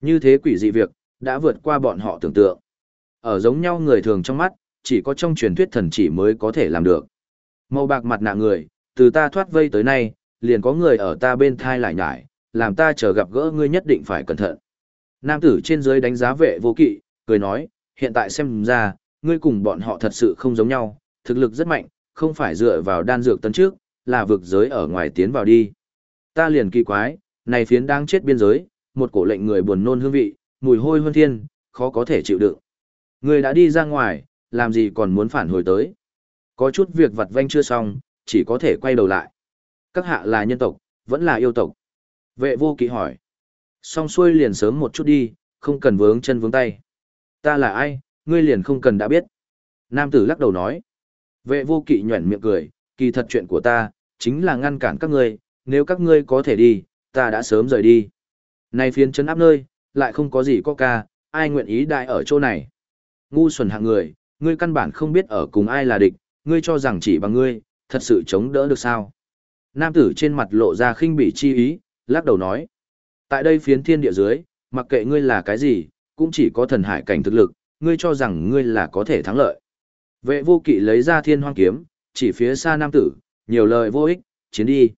Như thế quỷ dị việc, đã vượt qua bọn họ tưởng tượng. Ở giống nhau người thường trong mắt, chỉ có trong truyền thuyết thần chỉ mới có thể làm được. Màu bạc mặt nạ người, từ ta thoát vây tới nay, liền có người ở ta bên thai lại nhải, làm ta chờ gặp gỡ ngươi nhất định phải cẩn thận. Nam tử trên dưới đánh giá vệ vô kỵ, cười nói, hiện tại xem ra, ngươi cùng bọn họ thật sự không giống nhau, thực lực rất mạnh, không phải dựa vào đan dược tấn trước, là vực giới ở ngoài tiến vào đi. Ta liền kỳ quái, này phiến đang chết biên giới, một cổ lệnh người buồn nôn hương vị, mùi hôi hơn thiên, khó có thể chịu đựng. Người đã đi ra ngoài, làm gì còn muốn phản hồi tới. Có chút việc vặt vanh chưa xong, chỉ có thể quay đầu lại. Các hạ là nhân tộc, vẫn là yêu tộc. Vệ vô kỵ hỏi. Xong xuôi liền sớm một chút đi, không cần vướng chân vướng tay. Ta là ai, ngươi liền không cần đã biết. Nam tử lắc đầu nói. Vệ vô kỵ nhuẩn miệng cười, kỳ thật chuyện của ta, chính là ngăn cản các ngươi, nếu các ngươi có thể đi, ta đã sớm rời đi. Này phiến chân áp nơi, lại không có gì có ca, ai nguyện ý đại ở chỗ này. Ngu xuẩn hạng người, ngươi căn bản không biết ở cùng ai là địch, ngươi cho rằng chỉ bằng ngươi, thật sự chống đỡ được sao. Nam tử trên mặt lộ ra khinh bỉ chi ý, lắc đầu nói. Tại đây phiến thiên địa dưới, mặc kệ ngươi là cái gì, cũng chỉ có thần hải cảnh thực lực, ngươi cho rằng ngươi là có thể thắng lợi. Vệ vô kỵ lấy ra thiên hoang kiếm, chỉ phía xa nam tử, nhiều lời vô ích, chiến đi.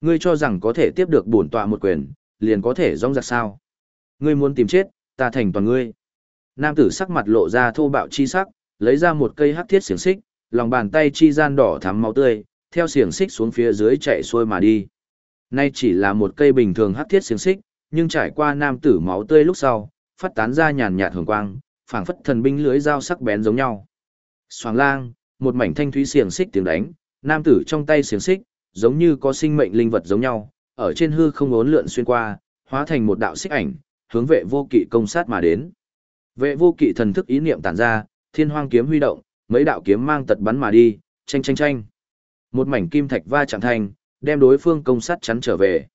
Ngươi cho rằng có thể tiếp được bổn tọa một quyền, liền có thể rong giặc sao. Ngươi muốn tìm chết, ta thành toàn ngươi. Nam tử sắc mặt lộ ra thô bạo chi sắc, lấy ra một cây hắc thiết xiềng xích, lòng bàn tay chi gian đỏ thắm máu tươi, theo xiềng xích xuống phía dưới chạy xuôi mà đi. Nay chỉ là một cây bình thường hắc thiết xiềng xích, nhưng trải qua nam tử máu tươi lúc sau, phát tán ra nhàn nhạt hồng quang, phảng phất thần binh lưới dao sắc bén giống nhau. Soàng lang, một mảnh thanh thúy xiềng xích tiếng đánh, nam tử trong tay xiềng xích, giống như có sinh mệnh linh vật giống nhau, ở trên hư không ốn lượn xuyên qua, hóa thành một đạo xích ảnh, hướng vệ vô kỵ công sát mà đến. Vệ vô kỵ thần thức ý niệm tản ra, thiên hoang kiếm huy động, mấy đạo kiếm mang tật bắn mà đi, tranh tranh tranh. Một mảnh kim thạch va chạm thành, đem đối phương công sát chắn trở về.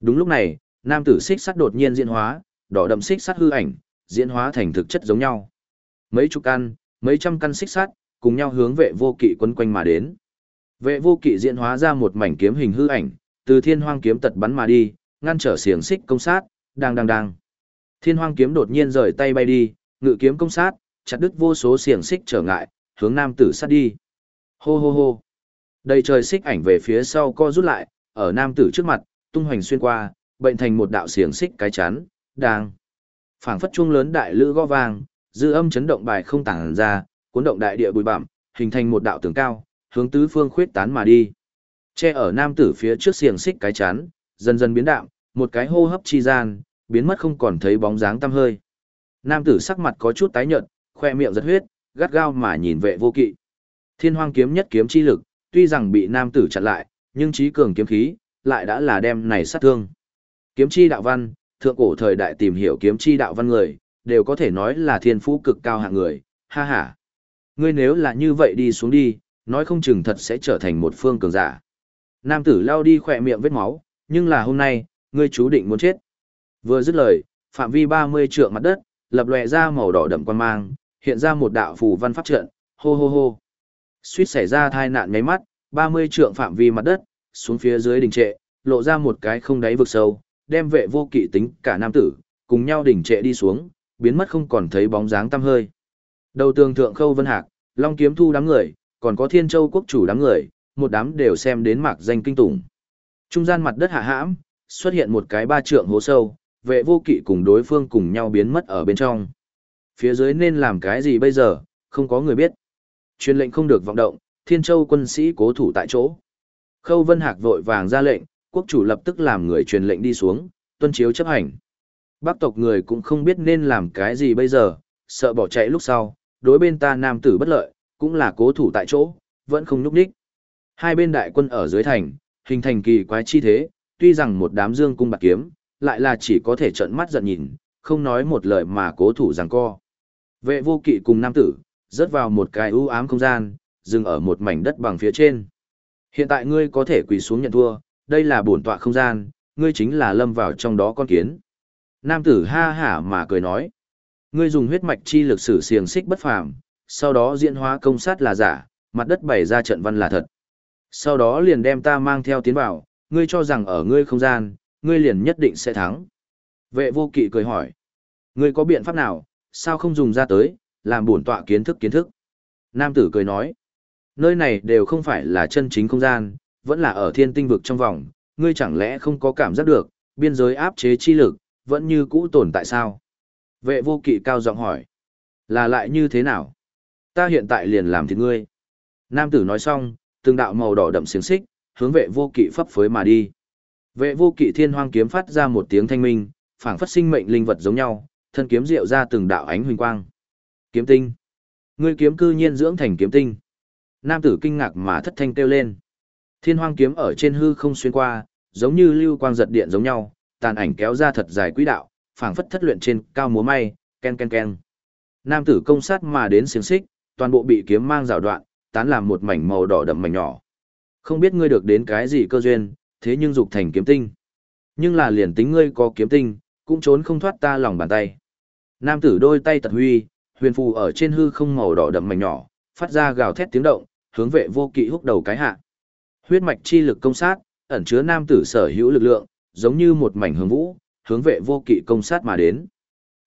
Đúng lúc này, nam tử xích sắt đột nhiên diễn hóa, đỏ đậm xích sắt hư ảnh, diễn hóa thành thực chất giống nhau. Mấy chục căn, mấy trăm căn xích sắt, cùng nhau hướng vệ vô kỵ quấn quanh mà đến. Vệ vô kỵ diễn hóa ra một mảnh kiếm hình hư ảnh, từ thiên hoang kiếm tật bắn mà đi, ngăn trở xiềng xích công sát, đang đang đang. Thiên hoang kiếm đột nhiên rời tay bay đi, ngự kiếm công sát, chặt đứt vô số xiềng xích trở ngại, hướng nam tử sát đi. Hô hô hô. Đầy trời xích ảnh về phía sau co rút lại, ở nam tử trước mặt, tung hoành xuyên qua, bệnh thành một đạo xiềng xích cái chắn, đang. Phảng phất chuông lớn đại lư gõ vàng, dư âm chấn động bài không tản ra, cuốn động đại địa bụi bặm, hình thành một đạo tường cao, hướng tứ phương khuyết tán mà đi. Che ở nam tử phía trước xiềng xích cái chắn, dần dần biến đạo, một cái hô hấp chi gian, biến mất không còn thấy bóng dáng tăm hơi. Nam tử sắc mặt có chút tái nhợt, khoe miệng rất huyết, gắt gao mà nhìn vệ vô kỵ. Thiên hoang kiếm nhất kiếm chi lực, tuy rằng bị nam tử chặn lại, nhưng trí cường kiếm khí, lại đã là đem này sát thương. Kiếm chi đạo văn, thượng cổ thời đại tìm hiểu kiếm chi đạo văn người, đều có thể nói là thiên phú cực cao hạng người, ha ha. Ngươi nếu là như vậy đi xuống đi, nói không chừng thật sẽ trở thành một phương cường giả. Nam tử lao đi khỏe miệng vết máu, nhưng là hôm nay, ngươi chú định muốn chết. Vừa dứt lời, phạm vi 30 trượng mặt đất, lập lòe ra màu đỏ đậm quan mang, hiện ra một đạo phù văn pháp trận, hô hô hô. Suýt xảy ra thai nạn ngáy mắt, 30 trượng phạm vi mặt đất, xuống phía dưới đỉnh trệ, lộ ra một cái không đáy vực sâu, đem vệ vô kỵ tính cả nam tử, cùng nhau đỉnh trệ đi xuống, biến mất không còn thấy bóng dáng tăm hơi. Đầu tường thượng khâu vân hạc, long kiếm thu đám người, còn có thiên châu quốc chủ đám người, một đám đều xem đến mạc danh kinh tủng. Trung gian mặt đất hạ hãm, xuất hiện một cái ba trượng hố sâu, vệ vô kỵ cùng đối phương cùng nhau biến mất ở bên trong. Phía dưới nên làm cái gì bây giờ, không có người biết. Truyền lệnh không được vọng động, thiên châu quân sĩ cố thủ tại chỗ. Khâu Vân Hạc vội vàng ra lệnh, quốc chủ lập tức làm người truyền lệnh đi xuống, tuân chiếu chấp hành. Bác tộc người cũng không biết nên làm cái gì bây giờ, sợ bỏ chạy lúc sau, đối bên ta nam tử bất lợi, cũng là cố thủ tại chỗ, vẫn không nhúc đích. Hai bên đại quân ở dưới thành, hình thành kỳ quái chi thế, tuy rằng một đám dương cung bạc kiếm, lại là chỉ có thể trợn mắt giận nhìn, không nói một lời mà cố thủ rằng co. Vệ vô kỵ cùng nam tử, rớt vào một cái u ám không gian, dừng ở một mảnh đất bằng phía trên. Hiện tại ngươi có thể quỳ xuống nhận thua, đây là bổn tọa không gian, ngươi chính là lâm vào trong đó con kiến. Nam tử ha hả mà cười nói. Ngươi dùng huyết mạch chi lực sử xiềng xích bất phàm, sau đó diễn hóa công sát là giả, mặt đất bày ra trận văn là thật. Sau đó liền đem ta mang theo tiến vào, ngươi cho rằng ở ngươi không gian, ngươi liền nhất định sẽ thắng. Vệ vô kỵ cười hỏi. Ngươi có biện pháp nào, sao không dùng ra tới, làm bổn tọa kiến thức kiến thức. Nam tử cười nói. Nơi này đều không phải là chân chính không gian, vẫn là ở thiên tinh vực trong vòng, ngươi chẳng lẽ không có cảm giác được, biên giới áp chế chi lực, vẫn như cũ tồn tại sao? Vệ vô kỵ cao giọng hỏi. Là lại như thế nào? Ta hiện tại liền làm thịt ngươi. Nam tử nói xong, từng đạo màu đỏ đậm xiềng xích, hướng vệ vô kỵ phấp phới mà đi. Vệ vô kỵ thiên hoang kiếm phát ra một tiếng thanh minh, phảng phất sinh mệnh linh vật giống nhau, thân kiếm diệu ra từng đạo ánh huỳnh quang. Kiếm tinh. Ngươi kiếm cư nhiên dưỡng thành kiếm tinh. Nam tử kinh ngạc mà thất thanh kêu lên. Thiên hoang kiếm ở trên hư không xuyên qua, giống như lưu quang giật điện giống nhau, tàn ảnh kéo ra thật dài quỹ đạo, phảng phất thất luyện trên cao múa may, ken ken ken. Nam tử công sát mà đến xiềng xích, toàn bộ bị kiếm mang rào đoạn, tán làm một mảnh màu đỏ đậm mảnh nhỏ. Không biết ngươi được đến cái gì cơ duyên, thế nhưng dục thành kiếm tinh. Nhưng là liền tính ngươi có kiếm tinh, cũng trốn không thoát ta lòng bàn tay. Nam tử đôi tay tật huy, huyền phù ở trên hư không màu đỏ đậm mảnh nhỏ, phát ra gào thét tiếng động, hướng vệ vô kỵ húc đầu cái hạ. Huyết mạch chi lực công sát, ẩn chứa nam tử sở hữu lực lượng, giống như một mảnh hướng vũ, hướng vệ vô kỵ công sát mà đến.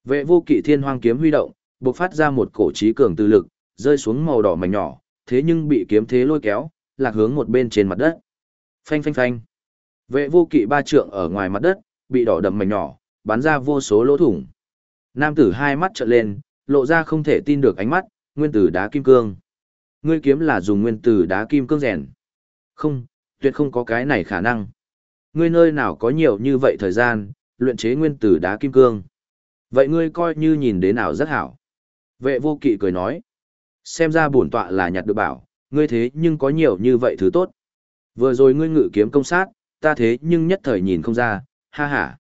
Vệ vô kỵ thiên hoang kiếm huy động, bộc phát ra một cổ trí cường tư lực, rơi xuống màu đỏ mảnh nhỏ, thế nhưng bị kiếm thế lôi kéo, lạc hướng một bên trên mặt đất. Phanh phanh phanh. Vệ vô kỵ ba trượng ở ngoài mặt đất, bị đỏ đậm mảnh nhỏ, bắn ra vô số lỗ thủng. Nam tử hai mắt trợn lên, lộ ra không thể tin được ánh mắt, nguyên tử đá kim cương. Ngươi kiếm là dùng nguyên tử đá kim cương rèn. Không, tuyệt không có cái này khả năng. Ngươi nơi nào có nhiều như vậy thời gian, luyện chế nguyên tử đá kim cương. Vậy ngươi coi như nhìn đến nào rất hảo. Vệ vô kỵ cười nói. Xem ra bổn tọa là nhặt được bảo, ngươi thế nhưng có nhiều như vậy thứ tốt. Vừa rồi ngươi ngự kiếm công sát, ta thế nhưng nhất thời nhìn không ra, ha ha.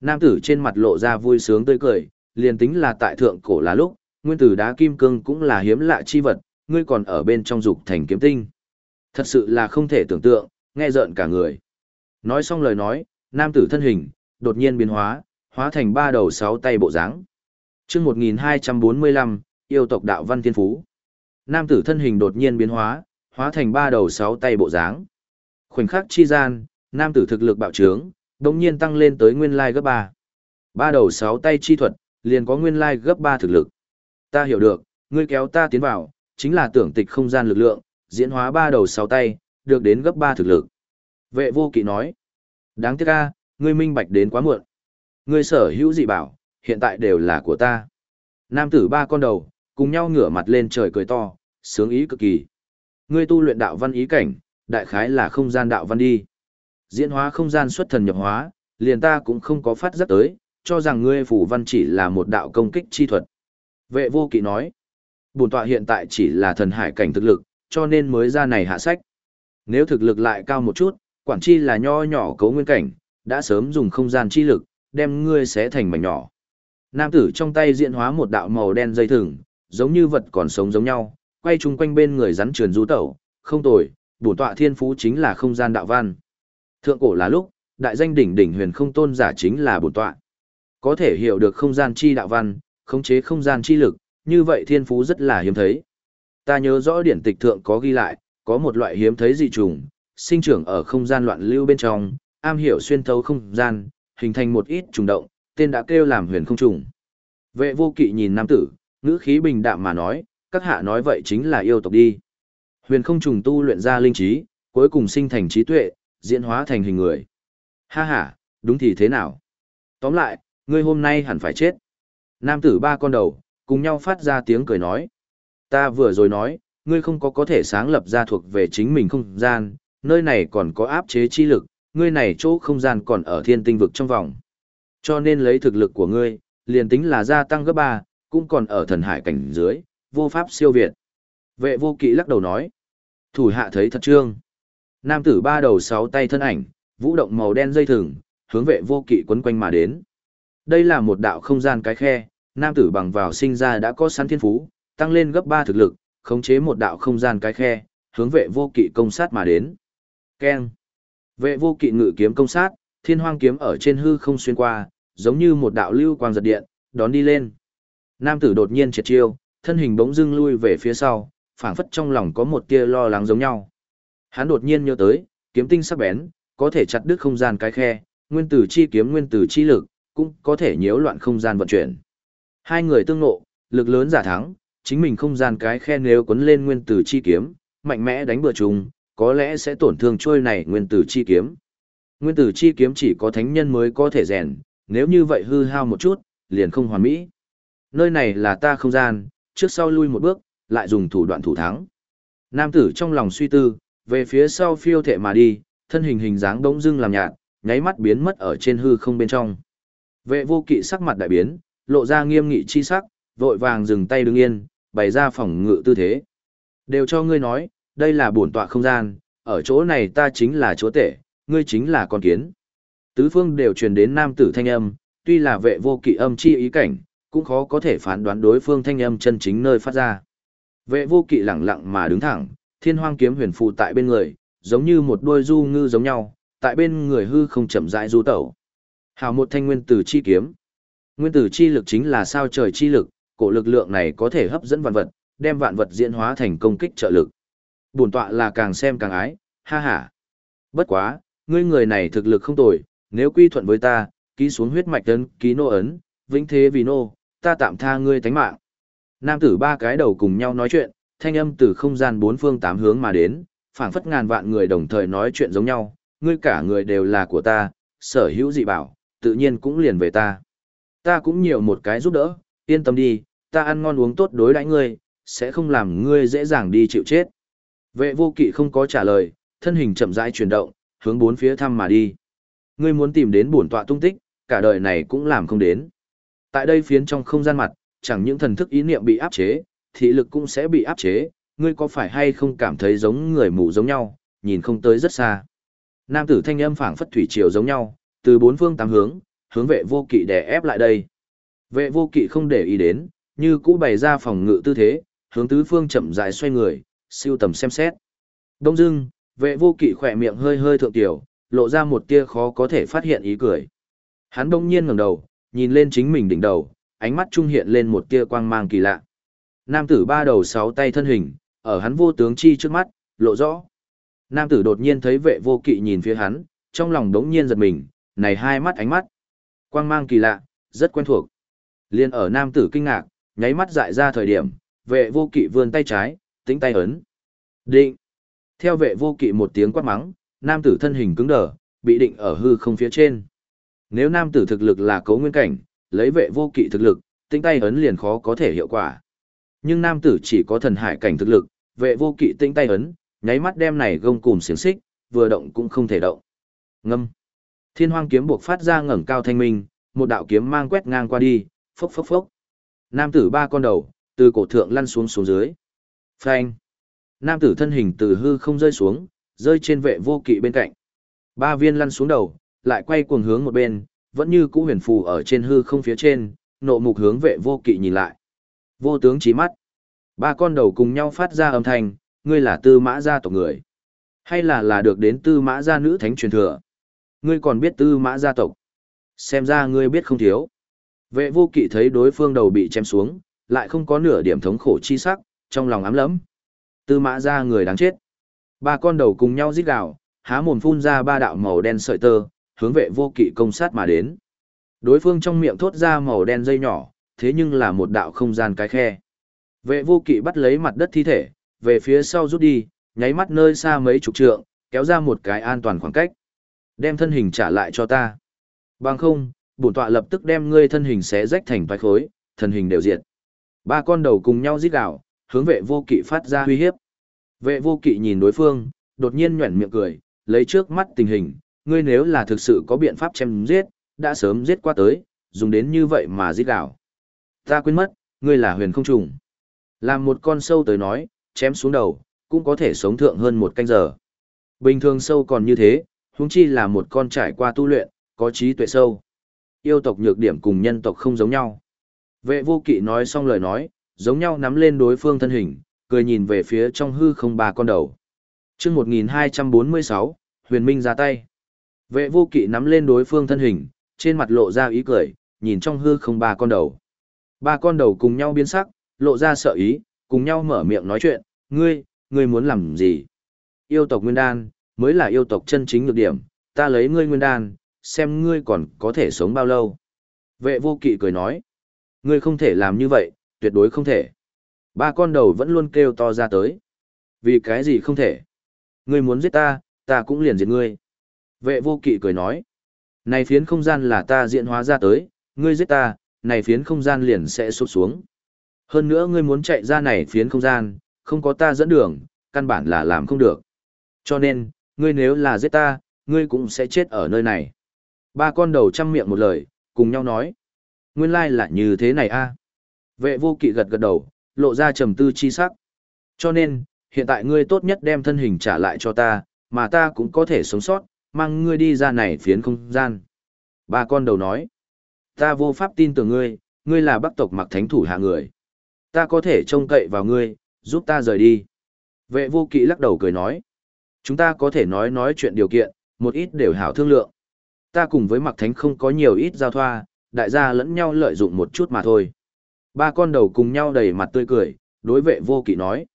Nam tử trên mặt lộ ra vui sướng tươi cười, liền tính là tại thượng cổ là lúc, nguyên tử đá kim cương cũng là hiếm lạ chi vật, ngươi còn ở bên trong dục thành kiếm tinh. Thật sự là không thể tưởng tượng, nghe rợn cả người. Nói xong lời nói, nam tử thân hình, đột nhiên biến hóa, hóa thành ba đầu sáu tay bộ dáng. Chương 1245, yêu tộc đạo văn thiên phú. Nam tử thân hình đột nhiên biến hóa, hóa thành ba đầu sáu tay bộ dáng. Khoảnh khắc chi gian, nam tử thực lực bạo trướng, đồng nhiên tăng lên tới nguyên lai gấp ba. Ba đầu sáu tay chi thuật, liền có nguyên lai gấp ba thực lực. Ta hiểu được, ngươi kéo ta tiến vào, chính là tưởng tịch không gian lực lượng, diễn hóa ba đầu sáu tay, được đến gấp ba thực lực. Vệ vô kỵ nói, đáng tiếc ca, ngươi minh bạch đến quá muộn. Ngươi sở hữu dị bảo, hiện tại đều là của ta. Nam tử ba con đầu, cùng nhau ngửa mặt lên trời cười to, sướng ý cực kỳ. Ngươi tu luyện đạo văn ý cảnh, đại khái là không gian đạo văn đi. Diễn hóa không gian xuất thần nhập hóa, liền ta cũng không có phát giác tới, cho rằng ngươi phủ văn chỉ là một đạo công kích chi thuật. Vệ vô kỵ nói, bổn tọa hiện tại chỉ là thần hải cảnh thực lực, cho nên mới ra này hạ sách. Nếu thực lực lại cao một chút, quản chi là nho nhỏ cấu nguyên cảnh, đã sớm dùng không gian chi lực, đem ngươi xé thành mảnh nhỏ. Nam tử trong tay diễn hóa một đạo màu đen dây thừng, giống như vật còn sống giống nhau, quay chung quanh bên người rắn truyền du tẩu, không tồi, bổn tọa thiên phú chính là không gian đạo văn. Thượng cổ là lúc, đại danh đỉnh đỉnh huyền không tôn giả chính là bổn tọa. Có thể hiểu được không gian chi đạo văn, khống chế không gian chi lực, như vậy thiên phú rất là hiếm thấy. Ta nhớ rõ điển tịch thượng có ghi lại, có một loại hiếm thấy dị trùng, sinh trưởng ở không gian loạn lưu bên trong, am hiểu xuyên thấu không gian, hình thành một ít trùng động, tên đã kêu làm huyền không trùng. Vệ vô kỵ nhìn nam tử, ngữ khí bình đạm mà nói, các hạ nói vậy chính là yêu tộc đi. Huyền không trùng tu luyện ra linh trí, cuối cùng sinh thành trí tuệ, diễn hóa thành hình người. Ha ha, đúng thì thế nào? Tóm lại, ngươi hôm nay hẳn phải chết. Nam tử ba con đầu, cùng nhau phát ra tiếng cười nói. Ta vừa rồi nói, ngươi không có có thể sáng lập ra thuộc về chính mình không gian, nơi này còn có áp chế chi lực, ngươi này chỗ không gian còn ở thiên tinh vực trong vòng. Cho nên lấy thực lực của ngươi, liền tính là gia tăng gấp ba, cũng còn ở thần hải cảnh dưới, vô pháp siêu việt. Vệ vô kỵ lắc đầu nói. Thủ hạ thấy thật trương. Nam tử ba đầu sáu tay thân ảnh, vũ động màu đen dây thừng, hướng vệ vô kỵ quấn quanh mà đến. Đây là một đạo không gian cái khe, nam tử bằng vào sinh ra đã có sẵn thiên phú, tăng lên gấp ba thực lực, khống chế một đạo không gian cái khe, hướng vệ vô kỵ công sát mà đến. Keng. Vệ vô kỵ ngự kiếm công sát, thiên hoang kiếm ở trên hư không xuyên qua, giống như một đạo lưu quang giật điện, đón đi lên. Nam tử đột nhiên triệt chiêu, thân hình bỗng dưng lui về phía sau, phảng phất trong lòng có một tia lo lắng giống nhau. Hắn đột nhiên nhớ tới, kiếm tinh sắc bén, có thể chặt đứt không gian cái khe, nguyên tử chi kiếm nguyên tử chi lực, cũng có thể nhiễu loạn không gian vận chuyển. Hai người tương ngộ, lực lớn giả thắng, chính mình không gian cái khe nếu quấn lên nguyên tử chi kiếm, mạnh mẽ đánh bừa trùng, có lẽ sẽ tổn thương trôi này nguyên tử chi kiếm. Nguyên tử chi kiếm chỉ có thánh nhân mới có thể rèn, nếu như vậy hư hao một chút, liền không hoàn mỹ. Nơi này là ta không gian, trước sau lui một bước, lại dùng thủ đoạn thủ thắng. Nam tử trong lòng suy tư, về phía sau phiêu thệ mà đi, thân hình hình dáng bỗng dưng làm nhạt, nháy mắt biến mất ở trên hư không bên trong. Vệ vô kỵ sắc mặt đại biến, lộ ra nghiêm nghị chi sắc, vội vàng dừng tay đứng yên, bày ra phòng ngự tư thế. Đều cho ngươi nói, đây là bổn tọa không gian, ở chỗ này ta chính là chúa tể, ngươi chính là con kiến. Tứ phương đều truyền đến nam tử thanh âm, tuy là vệ vô kỵ âm chi ý cảnh, cũng khó có thể phán đoán đối phương thanh âm chân chính nơi phát ra. Vệ vô kỵ lặng lặng mà đứng thẳng, thiên hoang kiếm huyền phụ tại bên người, giống như một đôi du ngư giống nhau, tại bên người hư không chậm rãi du tẩu. Hào một thanh nguyên tử chi kiếm. Nguyên tử chi lực chính là sao trời chi lực, cổ lực lượng này có thể hấp dẫn vạn vật, đem vạn vật diễn hóa thành công kích trợ lực. Bổn tọa là càng xem càng ái, ha ha. Bất quá, ngươi người này thực lực không tồi, nếu quy thuận với ta, ký xuống huyết mạch ấn, ký nô ấn, vĩnh thế vì nô, ta tạm tha ngươi tánh mạng. Nam tử ba cái đầu cùng nhau nói chuyện, thanh âm từ không gian bốn phương tám hướng mà đến, phảng phất ngàn vạn người đồng thời nói chuyện giống nhau, ngươi cả người đều là của ta, sở hữu dị bảo, tự nhiên cũng liền về ta. Ta cũng nhiều một cái giúp đỡ, yên tâm đi, ta ăn ngon uống tốt đối đãi ngươi, sẽ không làm ngươi dễ dàng đi chịu chết. Vệ vô kỵ không có trả lời, thân hình chậm rãi chuyển động, hướng bốn phía thăm mà đi. Ngươi muốn tìm đến bổn tọa tung tích, cả đời này cũng làm không đến. Tại đây phiến trong không gian mặt, chẳng những thần thức ý niệm bị áp chế, thị lực cũng sẽ bị áp chế, ngươi có phải hay không cảm thấy giống người mù giống nhau, nhìn không tới rất xa. Nam tử thanh âm phảng phất thủy triều giống nhau, từ bốn phương tám hướng, hướng vệ vô kỵ đè ép lại đây. Vệ vô kỵ không để ý đến, như cũ bày ra phòng ngự tư thế, hướng tứ phương chậm rãi xoay người, siêu tầm xem xét. Đông dưng, vệ vô kỵ khỏe miệng hơi hơi thượng tiểu, lộ ra một tia khó có thể phát hiện ý cười. Hắn đông nhiên ngẩng đầu, nhìn lên chính mình đỉnh đầu, ánh mắt trung hiện lên một tia quang mang kỳ lạ. Nam tử ba đầu sáu tay thân hình, ở hắn vô tướng chi trước mắt, lộ rõ. Nam tử đột nhiên thấy vệ vô kỵ nhìn phía hắn, trong lòng đống nhiên giật mình, này hai mắt ánh mắt. Quang mang kỳ lạ, rất quen thuộc. Liên ở nam tử kinh ngạc, nháy mắt dại ra thời điểm, vệ vô kỵ vươn tay trái, tính tay ấn. Định. Theo vệ vô kỵ một tiếng quát mắng, nam tử thân hình cứng đờ, bị định ở hư không phía trên. Nếu nam tử thực lực là cấu nguyên cảnh, lấy vệ vô kỵ thực lực, tính tay ấn liền khó có thể hiệu quả. Nhưng nam tử chỉ có thần hải cảnh thực lực, vệ vô kỵ tinh tay ấn, nháy mắt đem này gông cùm xiềng xích, vừa động cũng không thể động. Ngâm. Thiên hoang kiếm buộc phát ra ngẩng cao thanh minh, một đạo kiếm mang quét ngang qua đi, phốc phốc phốc. Nam tử ba con đầu, từ cổ thượng lăn xuống xuống dưới. Phanh. Nam tử thân hình từ hư không rơi xuống, rơi trên vệ vô kỵ bên cạnh. Ba viên lăn xuống đầu, lại quay cuồng hướng một bên, vẫn như cũ huyền phù ở trên hư không phía trên, nộ mục hướng vệ vô kỵ nhìn lại. Vô tướng trí mắt. Ba con đầu cùng nhau phát ra âm thanh, ngươi là tư mã gia tộc người. Hay là là được đến tư mã gia nữ thánh truyền thừa. Ngươi còn biết tư mã gia tộc. Xem ra ngươi biết không thiếu. Vệ vô kỵ thấy đối phương đầu bị chém xuống, lại không có nửa điểm thống khổ chi sắc, trong lòng ám lẫm. Tư mã gia người đáng chết. Ba con đầu cùng nhau rít gào, há mồm phun ra ba đạo màu đen sợi tơ, hướng vệ vô kỵ công sát mà đến. Đối phương trong miệng thốt ra màu đen dây nhỏ, thế nhưng là một đạo không gian cái khe. Vệ vô kỵ bắt lấy mặt đất thi thể, về phía sau rút đi, nháy mắt nơi xa mấy chục trượng, kéo ra một cái an toàn khoảng cách. Đem thân hình trả lại cho ta. Bằng không, bổn tọa lập tức đem ngươi thân hình xé rách thành vài khối, thân hình đều diệt. Ba con đầu cùng nhau giết gào, hướng vệ vô kỵ phát ra uy hiếp. Vệ vô kỵ nhìn đối phương, đột nhiên nhuẩn miệng cười, lấy trước mắt tình hình, ngươi nếu là thực sự có biện pháp chém giết, đã sớm giết qua tới, dùng đến như vậy mà giết đảo Ta quên mất, ngươi là huyền không trùng. Làm một con sâu tới nói, chém xuống đầu, cũng có thể sống thượng hơn một canh giờ. Bình thường sâu còn như thế, huống chi là một con trải qua tu luyện, có trí tuệ sâu. Yêu tộc nhược điểm cùng nhân tộc không giống nhau. Vệ vô kỵ nói xong lời nói, giống nhau nắm lên đối phương thân hình, cười nhìn về phía trong hư không ba con đầu. chương 1246, huyền minh ra tay. Vệ vô kỵ nắm lên đối phương thân hình, trên mặt lộ ra ý cười, nhìn trong hư không ba con đầu. Ba con đầu cùng nhau biến sắc, lộ ra sợ ý, cùng nhau mở miệng nói chuyện, ngươi, ngươi muốn làm gì? Yêu tộc nguyên đan, mới là yêu tộc chân chính nhược điểm, ta lấy ngươi nguyên đan, xem ngươi còn có thể sống bao lâu. Vệ vô kỵ cười nói, ngươi không thể làm như vậy, tuyệt đối không thể. Ba con đầu vẫn luôn kêu to ra tới. Vì cái gì không thể? Ngươi muốn giết ta, ta cũng liền giết ngươi. Vệ vô kỵ cười nói, này phiến không gian là ta diễn hóa ra tới, ngươi giết ta, này phiến không gian liền sẽ sụp xuống. Hơn nữa ngươi muốn chạy ra này phiến không gian, không có ta dẫn đường, căn bản là làm không được. Cho nên, ngươi nếu là giết ta, ngươi cũng sẽ chết ở nơi này. Ba con đầu chăm miệng một lời, cùng nhau nói. Nguyên lai là như thế này a. Vệ vô kỵ gật gật đầu, lộ ra trầm tư chi sắc. Cho nên, hiện tại ngươi tốt nhất đem thân hình trả lại cho ta, mà ta cũng có thể sống sót, mang ngươi đi ra này phiến không gian. Ba con đầu nói. Ta vô pháp tin tưởng ngươi, ngươi là bắc tộc mặc thánh thủ hạ người. Ta có thể trông cậy vào ngươi, giúp ta rời đi. Vệ vô kỵ lắc đầu cười nói. Chúng ta có thể nói nói chuyện điều kiện, một ít đều hảo thương lượng. Ta cùng với mặc thánh không có nhiều ít giao thoa, đại gia lẫn nhau lợi dụng một chút mà thôi. Ba con đầu cùng nhau đầy mặt tươi cười, đối vệ vô kỵ nói.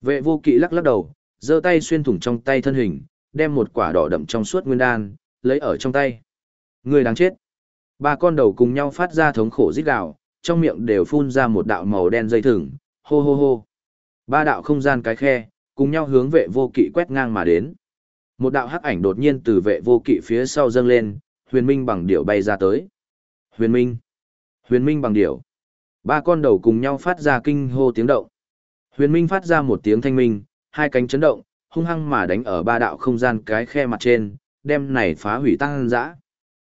Vệ vô kỵ lắc lắc đầu, giơ tay xuyên thủng trong tay thân hình, đem một quả đỏ đậm trong suốt nguyên đan, lấy ở trong tay. Người đáng chết. Ba con đầu cùng nhau phát ra thống khổ rít gào, trong miệng đều phun ra một đạo màu đen dây thừng, hô hô hô. Ba đạo không gian cái khe, cùng nhau hướng vệ vô kỵ quét ngang mà đến. Một đạo hắc ảnh đột nhiên từ vệ vô kỵ phía sau dâng lên, huyền minh bằng điểu bay ra tới. Huyền minh! Huyền minh bằng điểu! Ba con đầu cùng nhau phát ra kinh hô tiếng động. Huyền minh phát ra một tiếng thanh minh, hai cánh chấn động, hung hăng mà đánh ở ba đạo không gian cái khe mặt trên, đem này phá hủy tăng dã.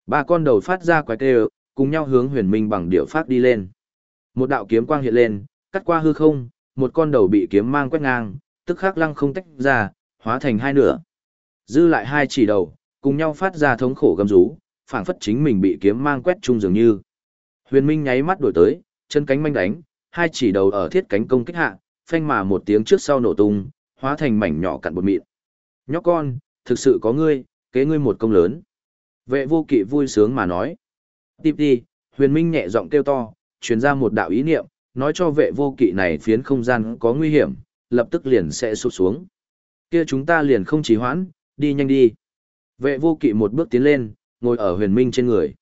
Ba con đầu phát ra quái kêu, cùng nhau hướng huyền minh bằng điệu phát đi lên. Một đạo kiếm quang hiện lên, cắt qua hư không, một con đầu bị kiếm mang quét ngang, tức khắc lăng không tách ra, hóa thành hai nửa. Dư lại hai chỉ đầu, cùng nhau phát ra thống khổ gầm rú, phảng phất chính mình bị kiếm mang quét chung dường như. Huyền Minh nháy mắt đổi tới, chân cánh manh đánh, hai chỉ đầu ở thiết cánh công kích hạ, phanh mà một tiếng trước sau nổ tung, hóa thành mảnh nhỏ cặn bột mịn. Nhóc con, thực sự có ngươi, kế ngươi một công lớn. Vệ vô kỵ vui sướng mà nói. Tiếp đi, huyền minh nhẹ giọng kêu to, truyền ra một đạo ý niệm, nói cho vệ vô kỵ này phiến không gian có nguy hiểm, lập tức liền sẽ sụt xuống. Kia chúng ta liền không trì hoãn, đi nhanh đi. Vệ vô kỵ một bước tiến lên, ngồi ở huyền minh trên người.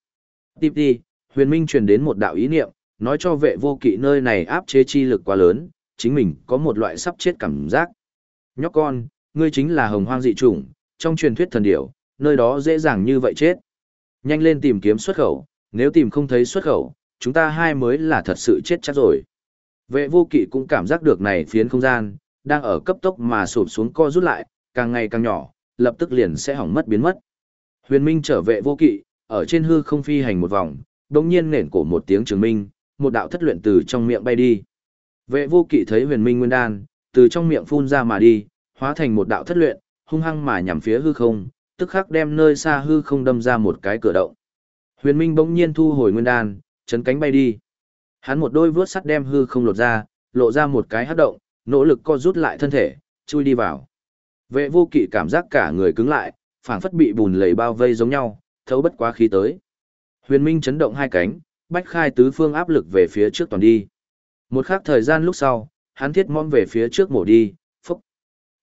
Tiếp đi, huyền minh truyền đến một đạo ý niệm, nói cho vệ vô kỵ nơi này áp chế chi lực quá lớn, chính mình có một loại sắp chết cảm giác. Nhóc con, ngươi chính là hồng hoang dị chủng, trong truyền thuyết thần điểu, nơi đó dễ dàng như vậy chết. Nhanh lên tìm kiếm xuất khẩu, nếu tìm không thấy xuất khẩu, chúng ta hai mới là thật sự chết chắc rồi. Vệ vô kỵ cũng cảm giác được này phiến không gian, đang ở cấp tốc mà sụp xuống co rút lại, càng ngày càng nhỏ, lập tức liền sẽ hỏng mất biến mất. Huyền Minh trở vệ vô kỵ, ở trên hư không phi hành một vòng, đồng nhiên nền cổ một tiếng trường minh, một đạo thất luyện từ trong miệng bay đi. Vệ vô kỵ thấy huyền minh nguyên đan, từ trong miệng phun ra mà đi, hóa thành một đạo thất luyện, hung hăng mà nhằm phía hư không, tức khắc đem nơi xa hư không đâm ra một cái cửa động. Huyền Minh bỗng nhiên thu hồi nguyên đan, chấn cánh bay đi. Hắn một đôi vướt sắt đem hư không lột ra, lộ ra một cái hắc động, nỗ lực co rút lại thân thể, chui đi vào. Vệ vô kỵ cảm giác cả người cứng lại, phảng phất bị bùn lầy bao vây giống nhau, thấu bất quá khí tới. Huyền Minh chấn động hai cánh, bách khai tứ phương áp lực về phía trước toàn đi. Một khắc thời gian lúc sau, hắn thiết mong về phía trước mổ đi, phúc.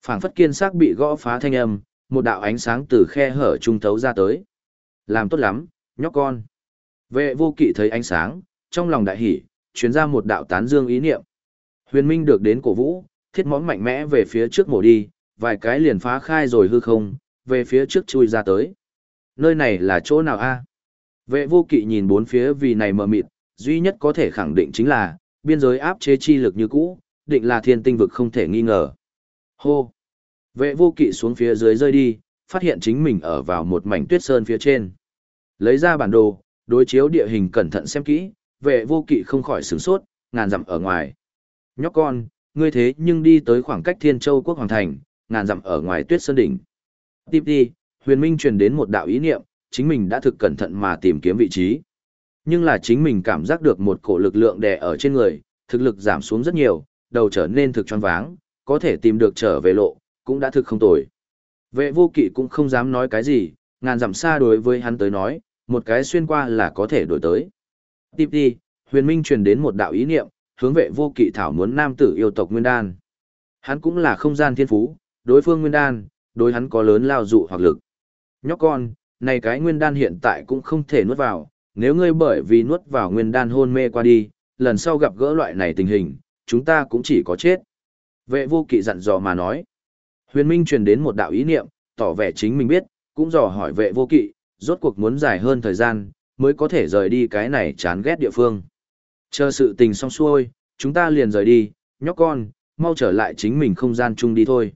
phảng phất kiên xác bị gõ phá thanh âm, một đạo ánh sáng từ khe hở trung thấu ra tới. Làm tốt lắm, nhóc con. Vệ vô kỵ thấy ánh sáng, trong lòng đại hỉ, chuyến ra một đạo tán dương ý niệm. Huyền Minh được đến cổ vũ, thiết móng mạnh mẽ về phía trước mổ đi, vài cái liền phá khai rồi hư không, về phía trước chui ra tới. Nơi này là chỗ nào a? Vệ vô kỵ nhìn bốn phía vì này mờ mịt, duy nhất có thể khẳng định chính là, biên giới áp chế chi lực như cũ, định là thiên tinh vực không thể nghi ngờ. Hô! Vệ vô kỵ xuống phía dưới rơi đi, phát hiện chính mình ở vào một mảnh tuyết sơn phía trên. Lấy ra bản đồ, đối chiếu địa hình cẩn thận xem kỹ, vệ vô kỵ không khỏi sửng sốt, ngàn dặm ở ngoài. Nhóc con, ngươi thế nhưng đi tới khoảng cách Thiên Châu quốc hoàng thành, ngàn dặm ở ngoài tuyết sơn đỉnh. Tiếp đi, huyền minh truyền đến một đạo ý niệm, chính mình đã thực cẩn thận mà tìm kiếm vị trí. Nhưng là chính mình cảm giác được một cổ lực lượng đè ở trên người, thực lực giảm xuống rất nhiều, đầu trở nên thực choáng váng, có thể tìm được trở về lộ, cũng đã thực không tồi. Vệ vô kỵ cũng không dám nói cái gì, ngàn dặm xa đối với hắn tới nói, một cái xuyên qua là có thể đổi tới. Tiếp đi, huyền minh truyền đến một đạo ý niệm, hướng vệ vô kỵ thảo muốn nam tử yêu tộc Nguyên Đan. Hắn cũng là không gian thiên phú, đối phương Nguyên Đan, đối hắn có lớn lao dụ hoặc lực. Nhóc con, này cái Nguyên Đan hiện tại cũng không thể nuốt vào, nếu ngươi bởi vì nuốt vào Nguyên Đan hôn mê qua đi, lần sau gặp gỡ loại này tình hình, chúng ta cũng chỉ có chết. Vệ vô kỵ dặn dò mà nói. Huyền Minh truyền đến một đạo ý niệm, tỏ vẻ chính mình biết, cũng dò hỏi vệ vô kỵ, rốt cuộc muốn dài hơn thời gian, mới có thể rời đi cái này chán ghét địa phương. Chờ sự tình xong xuôi, chúng ta liền rời đi, nhóc con, mau trở lại chính mình không gian chung đi thôi.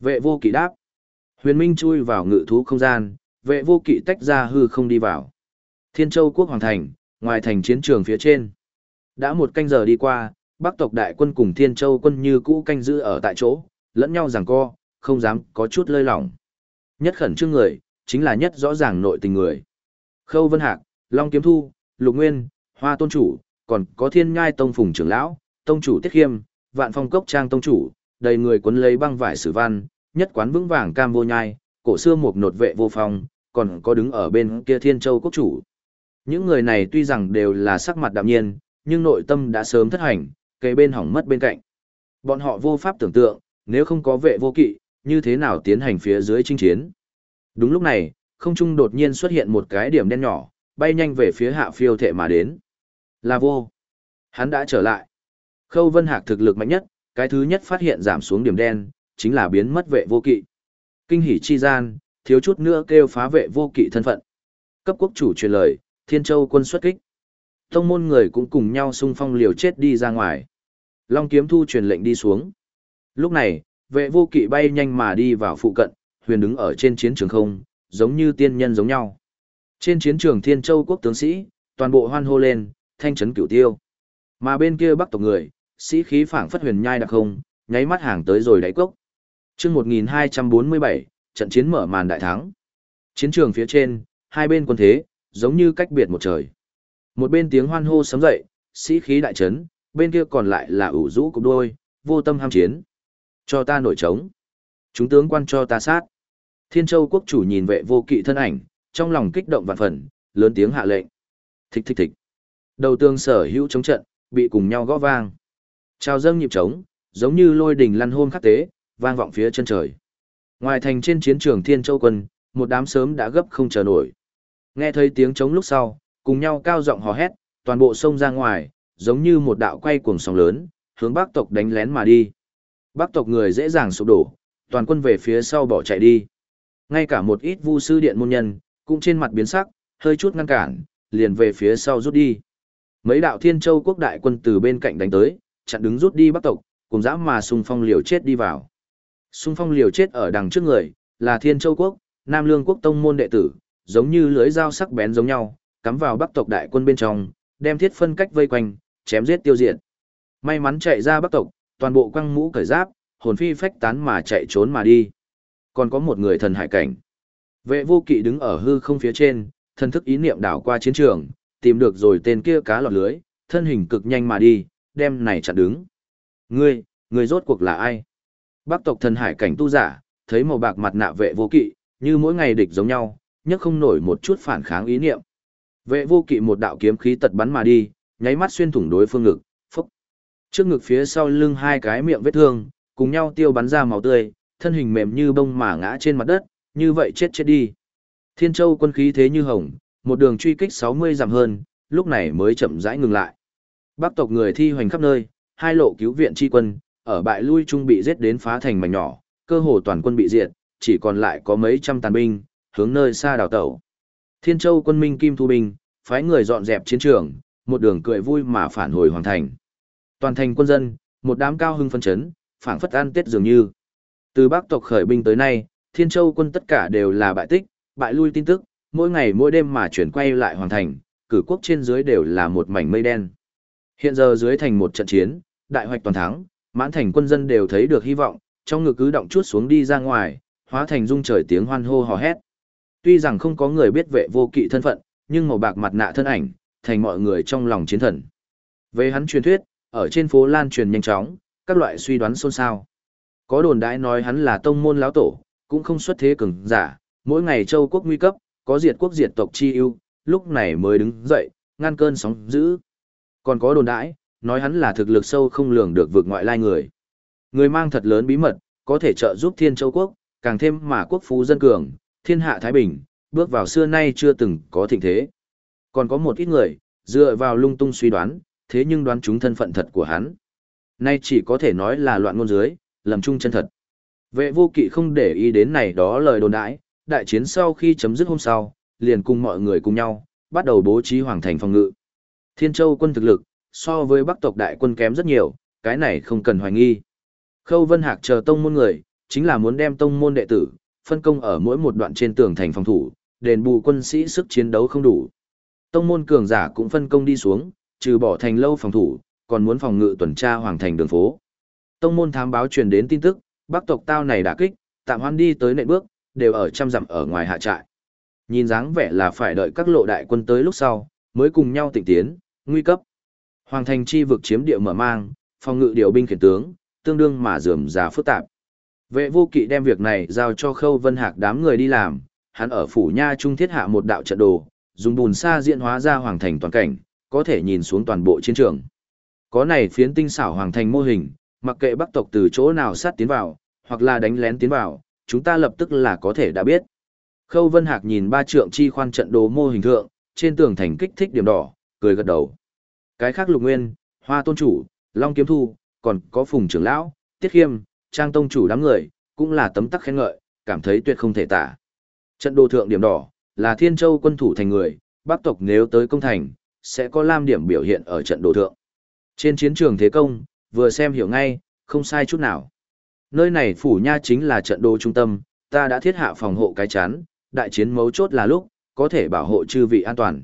Vệ vô kỵ đáp. Huyền Minh chui vào ngự thú không gian, vệ vô kỵ tách ra hư không đi vào. Thiên Châu quốc hoàng thành, ngoài thành chiến trường phía trên. Đã một canh giờ đi qua, Bắc tộc đại quân cùng Thiên Châu quân như cũ canh giữ ở tại chỗ, lẫn nhau giằng co, không dám có chút lơi lỏng. Nhất khẩn trương người, chính là nhất rõ ràng nội tình người. Khâu Vân Hạc, Long Kiếm Thu, Lục Nguyên, Hoa Tôn Chủ, còn có Thiên Nhai Tông Phùng trưởng lão, Tông Chủ Tiết Khiêm, Vạn Phong Cốc Trang Tông Chủ, đầy người quấn lấy băng vải sử văn, nhất quán vững vàng cam vô nhai, cổ xưa một nột vệ vô phong, còn có đứng ở bên kia Thiên Châu Quốc Chủ. Những người này tuy rằng đều là sắc mặt đạm nhiên, nhưng nội tâm đã sớm thất hành, cây bên hỏng mất bên cạnh. Bọn họ vô pháp tưởng tượng, nếu không có vệ vô kỵ, như thế nào tiến hành phía dưới chinh chiến. Đúng lúc này, không trung đột nhiên xuất hiện một cái điểm đen nhỏ, bay nhanh về phía hạ phiêu thệ mà đến. Là vô. Hắn đã trở lại. Khâu Vân Hạc thực lực mạnh nhất, cái thứ nhất phát hiện giảm xuống điểm đen, chính là biến mất vệ vô kỵ. Kinh hỉ chi gian, thiếu chút nữa kêu phá vệ vô kỵ thân phận. Cấp quốc chủ truyền lời, Thiên Châu quân xuất kích. Tông môn người cũng cùng nhau xung phong liều chết đi ra ngoài. Long kiếm thu truyền lệnh đi xuống. Lúc này, vệ vô kỵ bay nhanh mà đi vào phụ cận, huyền đứng ở trên chiến trường không, giống như tiên nhân giống nhau. Trên chiến trường Thiên Châu quốc tướng sĩ, toàn bộ hoan hô lên, thanh trấn cửu tiêu. Mà bên kia bắc tộc người, sĩ khí phảng phất huyền nhai đặc không, nháy mắt hàng tới rồi đáy cốc. Chương 1247, trận chiến mở màn đại thắng. Chiến trường phía trên, hai bên quân thế, giống như cách biệt một trời. Một bên tiếng hoan hô sấm dậy, sĩ khí đại trấn, bên kia còn lại là ủ rũ cục đôi, vô tâm ham chiến. Cho ta nổi trống. Chúng tướng quan cho ta sát. Thiên Châu quốc chủ nhìn vệ vô kỵ thân ảnh, trong lòng kích động vạn phần, lớn tiếng hạ lệnh. Thích thích thích. Đầu tương sở hữu chống trận, bị cùng nhau gõ vang. Chào dâng nhịp trống, giống như lôi đình lăn hôn khắc tế, vang vọng phía chân trời. Ngoài thành trên chiến trường Thiên Châu quân, một đám sớm đã gấp không chờ nổi. Nghe thấy tiếng trống lúc sau, cùng nhau cao giọng hò hét, toàn bộ sông ra ngoài, giống như một đạo quay cuồng sóng lớn, hướng bắc tộc đánh lén mà đi. Bắc tộc người dễ dàng sụp đổ, toàn quân về phía sau bỏ chạy đi. Ngay cả một ít vu sư điện môn nhân, cũng trên mặt biến sắc, hơi chút ngăn cản, liền về phía sau rút đi. Mấy đạo thiên châu quốc đại quân từ bên cạnh đánh tới, chặn đứng rút đi bắc tộc, cùng dã mà xung phong liều chết đi vào. Xung phong liều chết ở đằng trước người, là thiên châu quốc, nam lương quốc tông môn đệ tử, giống như lưới dao sắc bén giống nhau, cắm vào bắc tộc đại quân bên trong, đem thiết phân cách vây quanh, chém giết tiêu diệt. May mắn chạy ra bắc tộc, toàn bộ quăng mũ cởi giáp, hồn phi phách tán mà chạy trốn mà đi. Còn có một người thần hải cảnh. Vệ vô kỵ đứng ở hư không phía trên, thân thức ý niệm đảo qua chiến trường, tìm được rồi tên kia cá lọt lưới, thân hình cực nhanh mà đi, đem này chặn đứng. Ngươi, ngươi rốt cuộc là ai? Bắc tộc thần hải cảnh tu giả, thấy màu bạc mặt nạ vệ vô kỵ, như mỗi ngày địch giống nhau, nhất không nổi một chút phản kháng ý niệm. Vệ vô kỵ một đạo kiếm khí tật bắn mà đi, nháy mắt xuyên thủng đối phương ngực. Trước ngực phía sau lưng hai cái miệng vết thương, cùng nhau tiêu bắn ra máu tươi, thân hình mềm như bông mà ngã trên mặt đất, như vậy chết chết đi. Thiên Châu quân khí thế như hồng, một đường truy kích 60 dặm hơn, lúc này mới chậm rãi ngừng lại. Bắc tộc người thi hoành khắp nơi, hai lộ cứu viện chi quân, ở bại lui trung bị giết đến phá thành mảnh nhỏ, cơ hồ toàn quân bị diệt, chỉ còn lại có mấy trăm tàn binh, hướng nơi xa đào tẩu. Thiên Châu quân minh Kim Thu Binh, phái người dọn dẹp chiến trường, một đường cười vui mà phản hồi hoàn thành. Toàn thành quân dân, một đám cao hưng phân chấn, phảng phất an tết dường như. Từ Bắc tộc khởi binh tới nay, Thiên Châu quân tất cả đều là bại tích, bại lui tin tức, mỗi ngày mỗi đêm mà chuyển quay lại hoàn thành, cử quốc trên dưới đều là một mảnh mây đen. Hiện giờ dưới thành một trận chiến, đại hoạch toàn thắng, mãn thành quân dân đều thấy được hy vọng, trong ngực cứ động chút xuống đi ra ngoài, hóa thành dung trời tiếng hoan hô hò hét. Tuy rằng không có người biết vệ vô kỵ thân phận, nhưng màu bạc mặt nạ thân ảnh, thành mọi người trong lòng chiến thần. Về hắn truyền thuyết, ở trên phố lan truyền nhanh chóng, các loại suy đoán xôn xao. Có đồn đãi nói hắn là tông môn lão tổ, cũng không xuất thế cường giả, mỗi ngày châu quốc nguy cấp, có diệt quốc diệt tộc chi ưu, lúc này mới đứng dậy, ngăn cơn sóng dữ. Còn có đồn đãi, nói hắn là thực lực sâu không lường được vượt ngoại lai người. Người mang thật lớn bí mật, có thể trợ giúp Thiên Châu quốc, càng thêm mà quốc phú dân cường, thiên hạ thái bình, bước vào xưa nay chưa từng có thịnh thế. Còn có một ít người, dựa vào lung tung suy đoán, thế nhưng đoán chúng thân phận thật của hắn. Nay chỉ có thể nói là loạn ngôn dưới, lầm chung chân thật. Vệ vô kỵ không để ý đến này đó lời đồn đãi, đại chiến sau khi chấm dứt hôm sau, liền cùng mọi người cùng nhau, bắt đầu bố trí hoàng thành phòng ngự. Thiên Châu quân thực lực, so với bắc tộc đại quân kém rất nhiều, cái này không cần hoài nghi. Khâu Vân Hạc chờ tông môn người, chính là muốn đem tông môn đệ tử, phân công ở mỗi một đoạn trên tường thành phòng thủ, đền bù quân sĩ sức chiến đấu không đủ. Tông môn cường giả cũng phân công đi xuống, trừ bỏ thành lâu phòng thủ, còn muốn phòng ngự tuần tra hoàng thành đường phố. Tông môn thám báo truyền đến tin tức, bắc tộc tao này đã kích, tạm hoan đi tới nệ bước, đều ở trăm dặm ở ngoài hạ trại. Nhìn dáng vẻ là phải đợi các lộ đại quân tới lúc sau, mới cùng nhau tịnh tiến, nguy cấp. Hoàng thành chi vực chiếm địa mở mang, phòng ngự điều binh khiển tướng, tương đương mà dườm rà phức tạp. Vệ vô kỵ đem việc này giao cho khâu vân hạc đám người đi làm, hắn ở phủ nha trung thiết hạ một đạo trận đồ, dùng bùn sa diễn hóa ra hoàng thành toàn cảnh, có thể nhìn xuống toàn bộ chiến trường. Có này phiến tinh xảo hoàng thành mô hình, mặc kệ bắc tộc từ chỗ nào sát tiến vào, hoặc là đánh lén tiến vào, chúng ta lập tức là có thể đã biết. Khâu Vân Hạc nhìn ba trượng chi khoan trận đồ mô hình thượng, trên tường thành kích thích điểm đỏ, cười gật đầu. Cái khác lục nguyên, hoa tôn chủ, long kiếm thu, còn có phùng trưởng lão, tiết khiêm, trang tông chủ đám người, cũng là tấm tắc khen ngợi, cảm thấy tuyệt không thể tả. Trận đồ thượng điểm đỏ, là thiên châu quân thủ thành người, bắc tộc nếu tới công thành, sẽ có lam điểm biểu hiện ở trận đồ thượng. Trên chiến trường thế công, vừa xem hiểu ngay, không sai chút nào. Nơi này phủ nha chính là trận đồ trung tâm, ta đã thiết hạ phòng hộ cái chắn, đại chiến mấu chốt là lúc, có thể bảo hộ chư vị an toàn.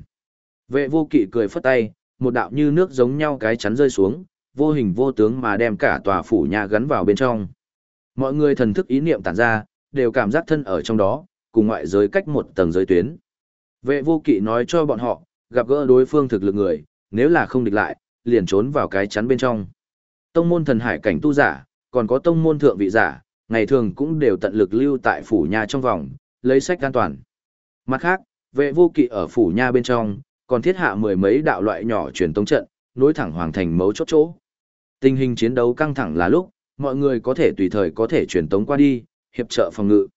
Vệ vô kỵ cười phất tay, một đạo như nước giống nhau cái chắn rơi xuống, vô hình vô tướng mà đem cả tòa phủ nhà gắn vào bên trong. Mọi người thần thức ý niệm tản ra, đều cảm giác thân ở trong đó, cùng ngoại giới cách một tầng giới tuyến. Vệ vô kỵ nói cho bọn họ, gặp gỡ đối phương thực lực người, nếu là không địch lại, liền trốn vào cái chắn bên trong. Tông môn thần hải cảnh tu giả, còn có tông môn thượng vị giả, ngày thường cũng đều tận lực lưu tại phủ nhà trong vòng, lấy sách an toàn. Mặt khác, vệ vô kỵ ở phủ nhà bên trong, còn thiết hạ mười mấy đạo loại nhỏ truyền tống trận, nối thẳng hoàng thành mấu chốt chỗ. Tình hình chiến đấu căng thẳng là lúc, mọi người có thể tùy thời có thể truyền tống qua đi, hiệp trợ phòng ngự.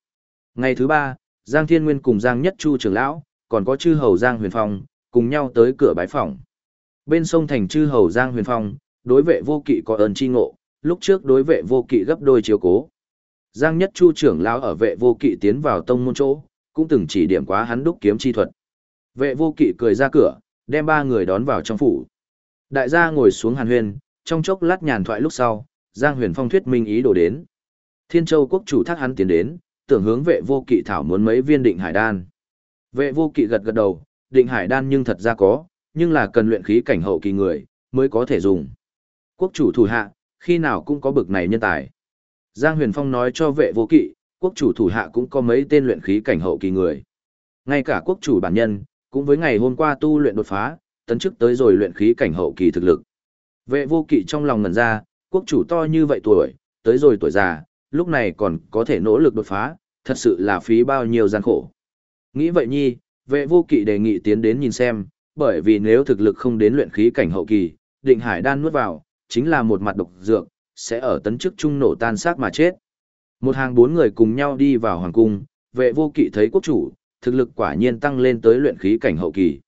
Ngày thứ ba, Giang Thiên Nguyên cùng Giang Nhất Chu trưởng lão, còn có chư hầu Giang Huyền Phong, cùng nhau tới cửa bái phòng. Bên sông thành chư hầu Giang Huyền Phong, đối vệ vô kỵ có ơn chi ngộ, lúc trước đối vệ vô kỵ gấp đôi chiếu cố. Giang Nhất Chu trưởng lão ở vệ vô kỵ tiến vào tông môn chỗ, cũng từng chỉ điểm quá hắn đúc kiếm chi thuật. Vệ vô kỵ cười ra cửa, đem ba người đón vào trong phủ. Đại gia ngồi xuống hàn huyền, trong chốc lát nhàn thoại lúc sau, Giang Huyền Phong thuyết minh ý đồ đến. Thiên Châu quốc chủ thác hắn tiến đến, tưởng hướng vệ vô kỵ thảo muốn mấy viên định hải đan. Vệ vô kỵ gật gật đầu, định hải đan nhưng thật ra có, nhưng là cần luyện khí cảnh hậu kỳ người, mới có thể dùng. Quốc chủ thủ hạ, khi nào cũng có bực này nhân tài. Giang Huyền Phong nói cho vệ vô kỵ, quốc chủ thủ hạ cũng có mấy tên luyện khí cảnh hậu kỳ người. Ngay cả quốc chủ bản nhân, cũng với ngày hôm qua tu luyện đột phá, tấn chức tới rồi luyện khí cảnh hậu kỳ thực lực. Vệ vô kỵ trong lòng ngẩn ra, quốc chủ to như vậy tuổi, tới rồi tuổi già, lúc này còn có thể nỗ lực đột phá, thật sự là phí bao nhiêu gian khổ. Nghĩ vậy nhi, vệ vô kỵ đề nghị tiến đến nhìn xem, bởi vì nếu thực lực không đến luyện khí cảnh hậu kỳ, định hải đan nuốt vào, chính là một mặt độc dược, sẽ ở tấn chức trung nổ tan xác mà chết. Một hàng bốn người cùng nhau đi vào hoàng cung, vệ vô kỵ thấy quốc chủ, thực lực quả nhiên tăng lên tới luyện khí cảnh hậu kỳ.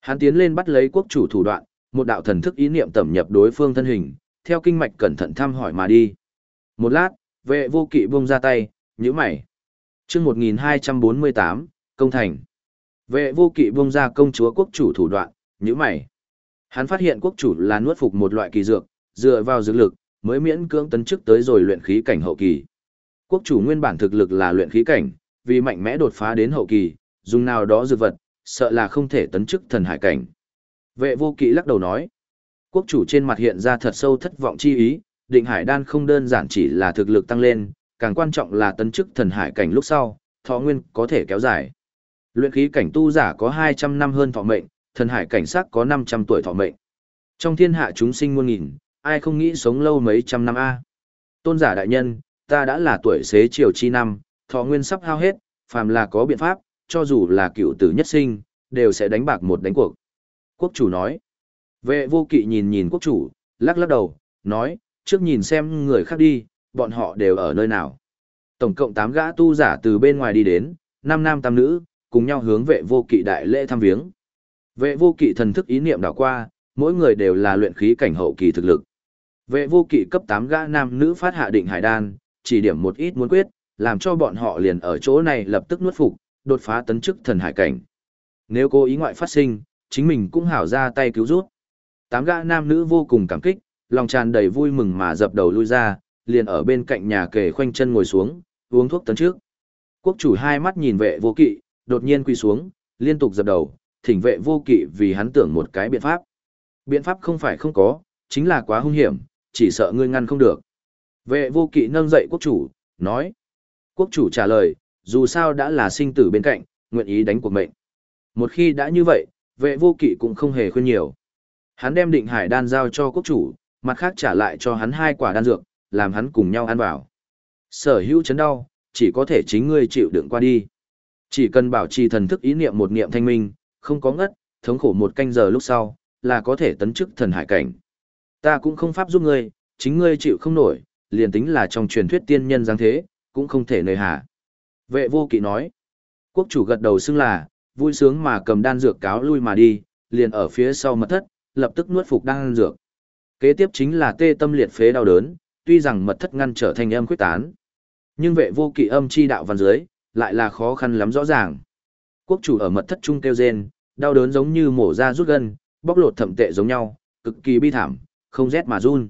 Hắn tiến lên bắt lấy quốc chủ thủ đoạn, một đạo thần thức ý niệm tẩm nhập đối phương thân hình, theo kinh mạch cẩn thận thăm hỏi mà đi. Một lát, vệ vô kỵ buông ra tay, nhíu mày. Chương 1248, công thành. Vệ vô kỵ buông ra công chúa quốc chủ thủ đoạn, như mày. Hắn phát hiện quốc chủ là nuốt phục một loại kỳ dược, dựa vào dược lực, mới miễn cưỡng tấn chức tới rồi luyện khí cảnh hậu kỳ. Quốc chủ nguyên bản thực lực là luyện khí cảnh, vì mạnh mẽ đột phá đến hậu kỳ, dùng nào đó dược vật, sợ là không thể tấn chức thần hải cảnh. Vệ vô kỵ lắc đầu nói, quốc chủ trên mặt hiện ra thật sâu thất vọng chi ý, định hải đan không đơn giản chỉ là thực lực tăng lên, càng quan trọng là tấn chức thần hải cảnh lúc sau, thọ nguyên có thể kéo dài. Luyện khí cảnh tu giả có 200 năm hơn thọ mệnh, thần hải cảnh sắc có 500 tuổi thọ mệnh. Trong thiên hạ chúng sinh muôn nghìn, ai không nghĩ sống lâu mấy trăm năm a? Tôn giả đại nhân, ta đã là tuổi xế chiều chi năm, thọ nguyên sắp hao hết, phàm là có biện pháp, cho dù là cựu tử nhất sinh, đều sẽ đánh bạc một đánh cuộc. Quốc chủ nói. Vệ vô kỵ nhìn nhìn quốc chủ, lắc lắc đầu, nói, trước nhìn xem người khác đi, bọn họ đều ở nơi nào. Tổng cộng 8 gã tu giả từ bên ngoài đi đến, 5 nam tam nữ, cùng nhau hướng vệ vô kỵ đại lễ thăm viếng. Vệ vô kỵ thần thức ý niệm đảo qua, mỗi người đều là luyện khí cảnh hậu kỳ thực lực. Vệ vô kỵ cấp 8 gã nam nữ phát hạ định hải đan, chỉ điểm một ít muốn quyết, làm cho bọn họ liền ở chỗ này lập tức nuốt phục, đột phá tấn chức thần hải cảnh. Nếu cố ý ngoại phát sinh, chính mình cũng hảo ra tay cứu rút. Tám gã nam nữ vô cùng cảm kích, lòng tràn đầy vui mừng mà dập đầu lui ra, liền ở bên cạnh nhà kề khoanh chân ngồi xuống, uống thuốc tấn trước. Quốc chủ hai mắt nhìn vệ vô kỵ, đột nhiên quỳ xuống, liên tục dập đầu, thỉnh vệ vô kỵ vì hắn tưởng một cái biện pháp. Biện pháp không phải không có, chính là quá hung hiểm, chỉ sợ ngươi ngăn không được. Vệ vô kỵ nâng dậy quốc chủ, nói. Quốc chủ trả lời, dù sao đã là sinh tử bên cạnh, nguyện ý đánh cuộc mệnh. Một khi đã như vậy, vệ vô kỵ cũng không hề khuyên nhiều. Hắn đem định hải đan giao cho quốc chủ, mặt khác trả lại cho hắn hai quả đan dược, làm hắn cùng nhau ăn vào. Sở hữu chấn đau, chỉ có thể chính ngươi chịu đựng qua đi. Chỉ cần bảo trì thần thức ý niệm một niệm thanh minh, không có ngất, thống khổ một canh giờ lúc sau, là có thể tấn chức thần hải cảnh. Ta cũng không pháp giúp ngươi, chính ngươi chịu không nổi, liền tính là trong truyền thuyết tiên nhân dáng thế, cũng không thể nơi hạ. Vệ vô kỵ nói, quốc chủ gật đầu xưng là, vui sướng mà cầm đan dược cáo lui mà đi, liền ở phía sau mật thất, lập tức nuốt phục đan dược. Kế tiếp chính là tê tâm liệt phế đau đớn, tuy rằng mật thất ngăn trở thành âm quyết tán. Nhưng vệ vô kỵ âm chi đạo văn dưới, lại là khó khăn lắm rõ ràng. Quốc chủ ở mật thất trung kêu rên, đau đớn giống như mổ ra rút gân, bóc lột thẩm tệ giống nhau, cực kỳ bi thảm, không rét mà run.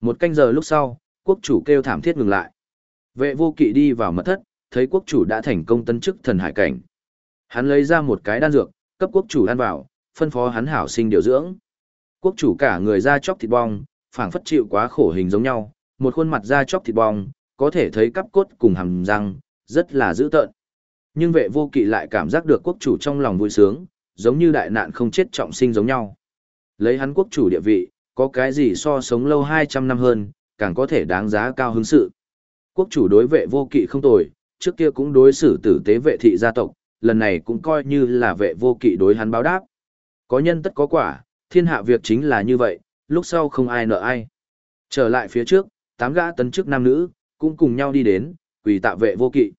Một canh giờ lúc sau, quốc chủ kêu thảm thiết ngừng lại. Vệ vô kỵ đi vào mật thất, thấy quốc chủ đã thành công tấn chức thần hải cảnh. Hắn lấy ra một cái đan dược, cấp quốc chủ ăn vào, phân phó hắn hảo sinh điều dưỡng. Quốc chủ cả người da chóc thịt bong, phảng phất chịu quá khổ hình giống nhau, một khuôn mặt da chóc thịt bong, có thể thấy cắp cốt cùng hàm răng, rất là dữ tợn. Nhưng vệ vô kỵ lại cảm giác được quốc chủ trong lòng vui sướng, giống như đại nạn không chết trọng sinh giống nhau. Lấy hắn quốc chủ địa vị, có cái gì so sống lâu 200 năm hơn, càng có thể đáng giá cao hứng sự. Quốc chủ đối vệ vô kỵ không tồi, trước kia cũng đối xử tử tế vệ thị gia tộc, lần này cũng coi như là vệ vô kỵ đối hắn báo đáp. Có nhân tất có quả, thiên hạ việc chính là như vậy, lúc sau không ai nợ ai. Trở lại phía trước, tám gã tấn chức nam nữ, cũng cùng nhau đi đến, quỳ tạ vệ vô kỵ.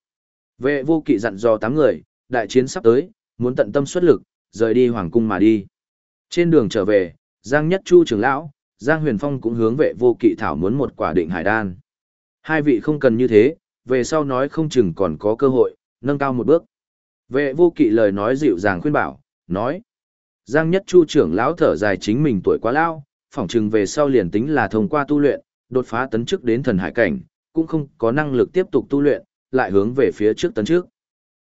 Vệ vô kỵ dặn dò tám người, đại chiến sắp tới, muốn tận tâm xuất lực, rời đi hoàng cung mà đi. Trên đường trở về, Giang Nhất Chu trưởng lão, Giang Huyền Phong cũng hướng vệ vô kỵ thảo muốn một quả định hải đan. Hai vị không cần như thế, về sau nói không chừng còn có cơ hội, nâng cao một bước. Vệ vô kỵ lời nói dịu dàng khuyên bảo, nói. Giang Nhất Chu trưởng lão thở dài chính mình tuổi quá lao, phỏng chừng về sau liền tính là thông qua tu luyện, đột phá tấn chức đến thần hải cảnh, cũng không có năng lực tiếp tục tu luyện, lại hướng về phía trước tấn trước.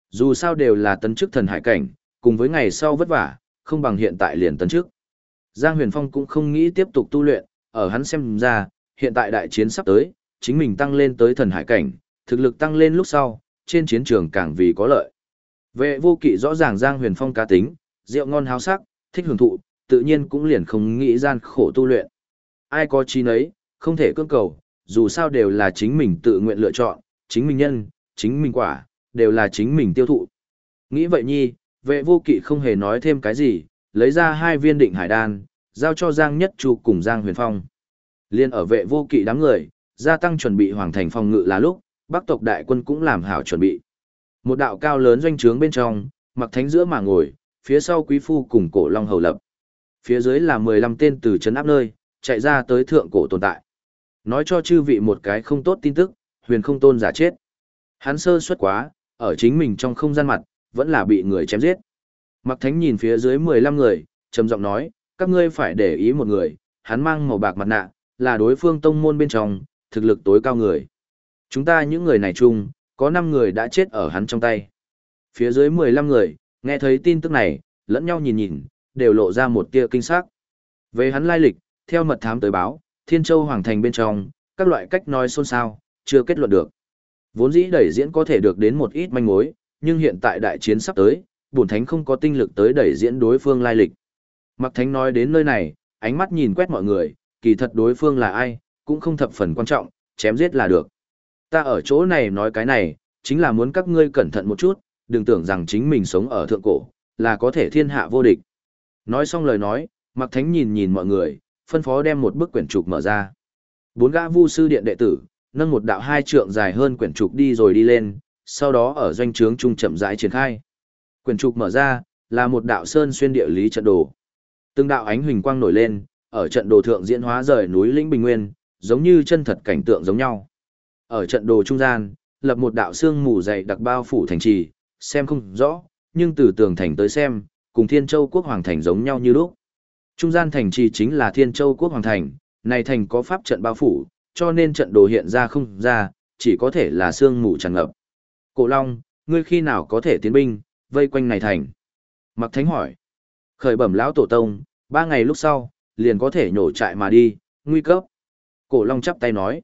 Dù sao đều là tấn trước thần hải cảnh, cùng với ngày sau vất vả, không bằng hiện tại liền tấn trước. Giang Huyền Phong cũng không nghĩ tiếp tục tu luyện, ở hắn xem ra, hiện tại đại chiến sắp tới, chính mình tăng lên tới thần hải cảnh, thực lực tăng lên lúc sau, trên chiến trường càng vì có lợi. Vệ vô kỵ rõ ràng Giang Huyền Phong cá tính, rượu ngon háo sắc, thích hưởng thụ, tự nhiên cũng liền không nghĩ gian khổ tu luyện. Ai có chi nấy, không thể cưỡng cầu, dù sao đều là chính mình tự nguyện lựa chọn, chính mình nhân, chính mình quả, đều là chính mình tiêu thụ. Nghĩ vậy nhi, vệ vô kỵ không hề nói thêm cái gì, lấy ra hai viên định hải đan, giao cho Giang Nhất Chu cùng Giang Huyền Phong. Liên ở vệ vô kỵ đám người, gia tăng chuẩn bị hoàng thành phòng ngự là lúc, bắc tộc đại quân cũng làm hảo chuẩn bị. Một đạo cao lớn doanh trướng bên trong, mặc thánh giữa mà ngồi, phía sau quý phu cùng cổ long hầu lập. Phía dưới là 15 tên từ trấn áp nơi, chạy ra tới thượng cổ tồn tại. Nói cho chư vị một cái không tốt tin tức, huyền không tôn giả chết. Hắn sơ suất quá, ở chính mình trong không gian mặt, vẫn là bị người chém giết. Mặc thánh nhìn phía dưới 15 người, trầm giọng nói, các ngươi phải để ý một người, hắn mang màu bạc mặt nạ, là đối phương tông môn bên trong, thực lực tối cao người. Chúng ta những người này chung, có 5 người đã chết ở hắn trong tay. Phía dưới 15 người, nghe thấy tin tức này, lẫn nhau nhìn nhìn, đều lộ ra một tia kinh sắc. Về hắn lai lịch, theo mật thám tới báo, Thiên Châu Hoàng Thành bên trong, các loại cách nói xôn xao, chưa kết luận được. Vốn dĩ đẩy diễn có thể được đến một ít manh mối, nhưng hiện tại đại chiến sắp tới, bổn thánh không có tinh lực tới đẩy diễn đối phương lai lịch. Mặc thánh nói đến nơi này, ánh mắt nhìn quét mọi người, kỳ thật đối phương là ai, cũng không thập phần quan trọng, chém giết là được. Ta ở chỗ này nói cái này, chính là muốn các ngươi cẩn thận một chút, đừng tưởng rằng chính mình sống ở thượng cổ, là có thể thiên hạ vô địch. Nói xong lời nói, Mặc Thánh nhìn nhìn mọi người, phân phó đem một bức quyển trục mở ra. Bốn gã vu sư điện đệ tử, nâng một đạo hai trượng dài hơn quyển trục đi rồi đi lên, sau đó ở doanh trướng trung chậm rãi triển khai. Quyển trục mở ra, là một đạo sơn xuyên địa lý trận đồ. Từng đạo ánh huỳnh quang nổi lên, ở trận đồ thượng diễn hóa rời núi lĩnh bình nguyên, giống như chân thật cảnh tượng giống nhau. Ở trận đồ trung gian, lập một đạo xương mù dày đặc bao phủ thành trì, xem không rõ, nhưng từ tường thành tới xem, cùng Thiên Châu quốc hoàng thành giống nhau như lúc. Trung gian thành trì chính là Thiên Châu quốc hoàng thành, này thành có pháp trận bao phủ, cho nên trận đồ hiện ra không ra, chỉ có thể là sương mù tràn ngập. Cổ Long, ngươi khi nào có thể tiến binh, vây quanh này thành? Mặc Thánh hỏi. Khởi bẩm lão tổ tông, ba ngày lúc sau, liền có thể nhổ trại mà đi, nguy cấp. Cổ Long chắp tay nói.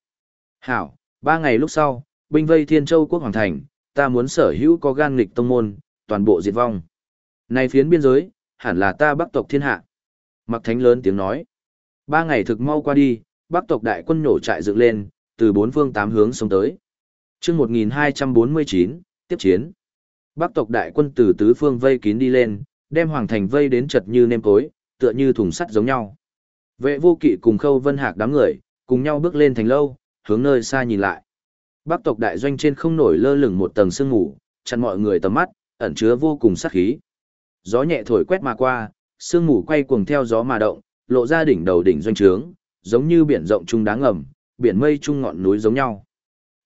Hảo, ba ngày lúc sau, binh vây Thiên Châu quốc hoàng thành, ta muốn sở hữu có gan nghịch tông môn, toàn bộ diệt vong. Này phiến biên giới, hẳn là ta bắc tộc thiên hạ. Mặc Thánh lớn tiếng nói. Ba ngày thực mau qua đi, bắc tộc đại quân nổ trại dựng lên, từ bốn phương tám hướng xông tới. chương 1249, tiếp chiến. Bắc tộc đại quân từ tứ phương vây kín đi lên, đem hoàng thành vây đến chật như nêm cối, tựa như thùng sắt giống nhau. Vệ vô kỵ cùng khâu vân hạc đám người, cùng nhau bước lên thành lâu, hướng nơi xa nhìn lại. Bắc tộc đại doanh trên không nổi lơ lửng một tầng sương mù, chặn mọi người tầm mắt, ẩn chứa vô cùng sát khí. Gió nhẹ thổi quét mà qua, sương mù quay cuồng theo gió mà động, lộ ra đỉnh đầu đỉnh doanh trướng, giống như biển rộng trung đá ngầm, biển mây trung ngọn núi giống nhau.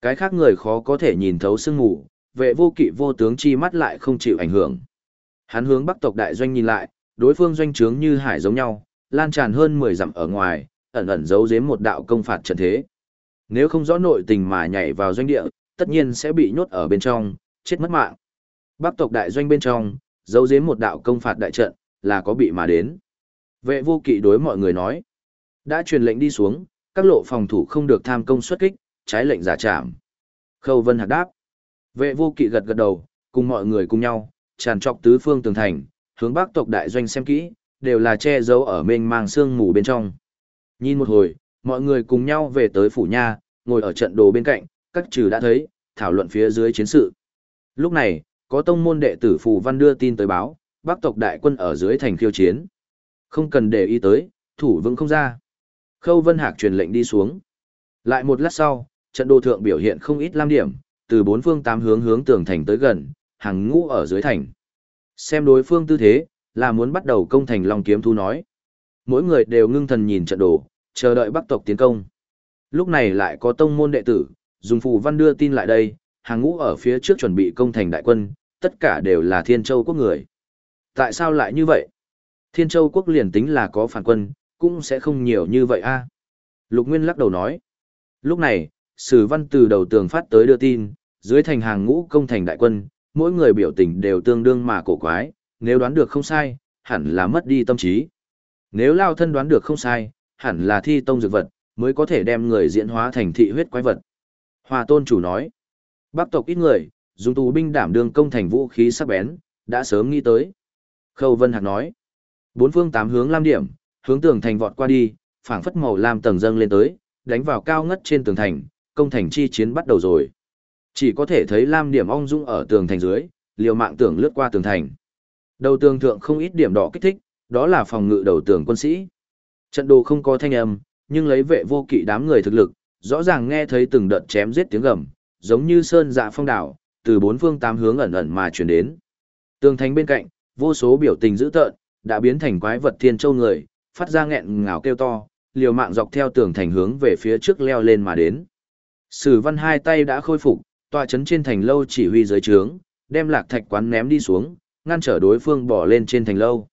Cái khác người khó có thể nhìn thấu sương mù, vệ vô kỵ vô tướng chi mắt lại không chịu ảnh hưởng. Hắn hướng bắc tộc đại doanh nhìn lại, đối phương doanh trướng như hải giống nhau, lan tràn hơn 10 dặm ở ngoài, ẩn ẩn giấu giếm một đạo công phạt trận thế. Nếu không rõ nội tình mà nhảy vào doanh địa, tất nhiên sẽ bị nhốt ở bên trong, chết mất mạng. Bắc tộc đại doanh bên trong, giấu giếm một đạo công phạt đại trận, là có bị mà đến. Vệ vô kỵ đối mọi người nói, đã truyền lệnh đi xuống, các lộ phòng thủ không được tham công xuất kích, trái lệnh giả trảm. Khâu Vân Hạc đáp. Vệ vô kỵ gật gật đầu, cùng mọi người cùng nhau, tràn trọc tứ phương tường thành, hướng bắc tộc đại doanh xem kỹ, đều là che giấu ở mênh mang sương mù bên trong. Nhìn một hồi, mọi người cùng nhau về tới phủ nha, ngồi ở trận đồ bên cạnh, các trừ đã thấy, thảo luận phía dưới chiến sự. Lúc này, có tông môn đệ tử Phù Văn đưa tin tới báo, bắc tộc đại quân ở dưới thành khiêu chiến. Không cần để ý tới, thủ vững không ra. Khâu Vân Hạc truyền lệnh đi xuống. Lại một lát sau, trận đồ thượng biểu hiện không ít lam điểm, từ bốn phương tám hướng hướng tường thành tới gần, hàng ngũ ở dưới thành. Xem đối phương tư thế, là muốn bắt đầu công thành Long Kiếm Thu nói. Mỗi người đều ngưng thần nhìn trận đồ, chờ đợi bắc tộc tiến công. Lúc này lại có tông môn đệ tử, dùng phù văn đưa tin lại đây, hàng ngũ ở phía trước chuẩn bị công thành đại quân, tất cả đều là Thiên Châu quốc người. Tại sao lại như vậy? Thiên Châu quốc liền tính là có phản quân, cũng sẽ không nhiều như vậy a. Lục Nguyên lắc đầu nói. Lúc này, Sử Văn từ đầu tường phát tới đưa tin, dưới thành hàng ngũ công thành đại quân, mỗi người biểu tình đều tương đương mà cổ quái, nếu đoán được không sai, hẳn là mất đi tâm trí. Nếu lao thân đoán được không sai, hẳn là thi tông dược vật, mới có thể đem người diễn hóa thành thị huyết quái vật. Hòa tôn chủ nói, bắc tộc ít người, dùng tù binh đảm đương công thành vũ khí sắc bén, đã sớm nghĩ tới. Khâu Vân Hạc nói, bốn phương tám hướng lam điểm, hướng tường thành vọt qua đi, phảng phất màu lam tầng dâng lên tới, đánh vào cao ngất trên tường thành, công thành chi chiến bắt đầu rồi. Chỉ có thể thấy lam điểm ong dung ở tường thành dưới, liều mạng tưởng lướt qua tường thành. Đầu tường thượng không ít điểm đỏ kích thích, đó là phòng ngự đầu tường quân sĩ. Trận đồ không có thanh âm, nhưng lấy vệ vô kỵ đám người thực lực, rõ ràng nghe thấy từng đợt chém giết tiếng gầm, giống như sơn dạ phong đảo, từ bốn phương tám hướng ẩn ẩn mà truyền đến. Tường thành bên cạnh, vô số biểu tình dữ tợn, đã biến thành quái vật thiên châu người, phát ra nghẹn ngào kêu to, liều mạng dọc theo tường thành hướng về phía trước leo lên mà đến. Sử văn hai tay đã khôi phục, tọa chấn trên thành lâu chỉ huy dưới trướng, đem lạc thạch quán ném đi xuống, ngăn trở đối phương bỏ lên trên thành lâu.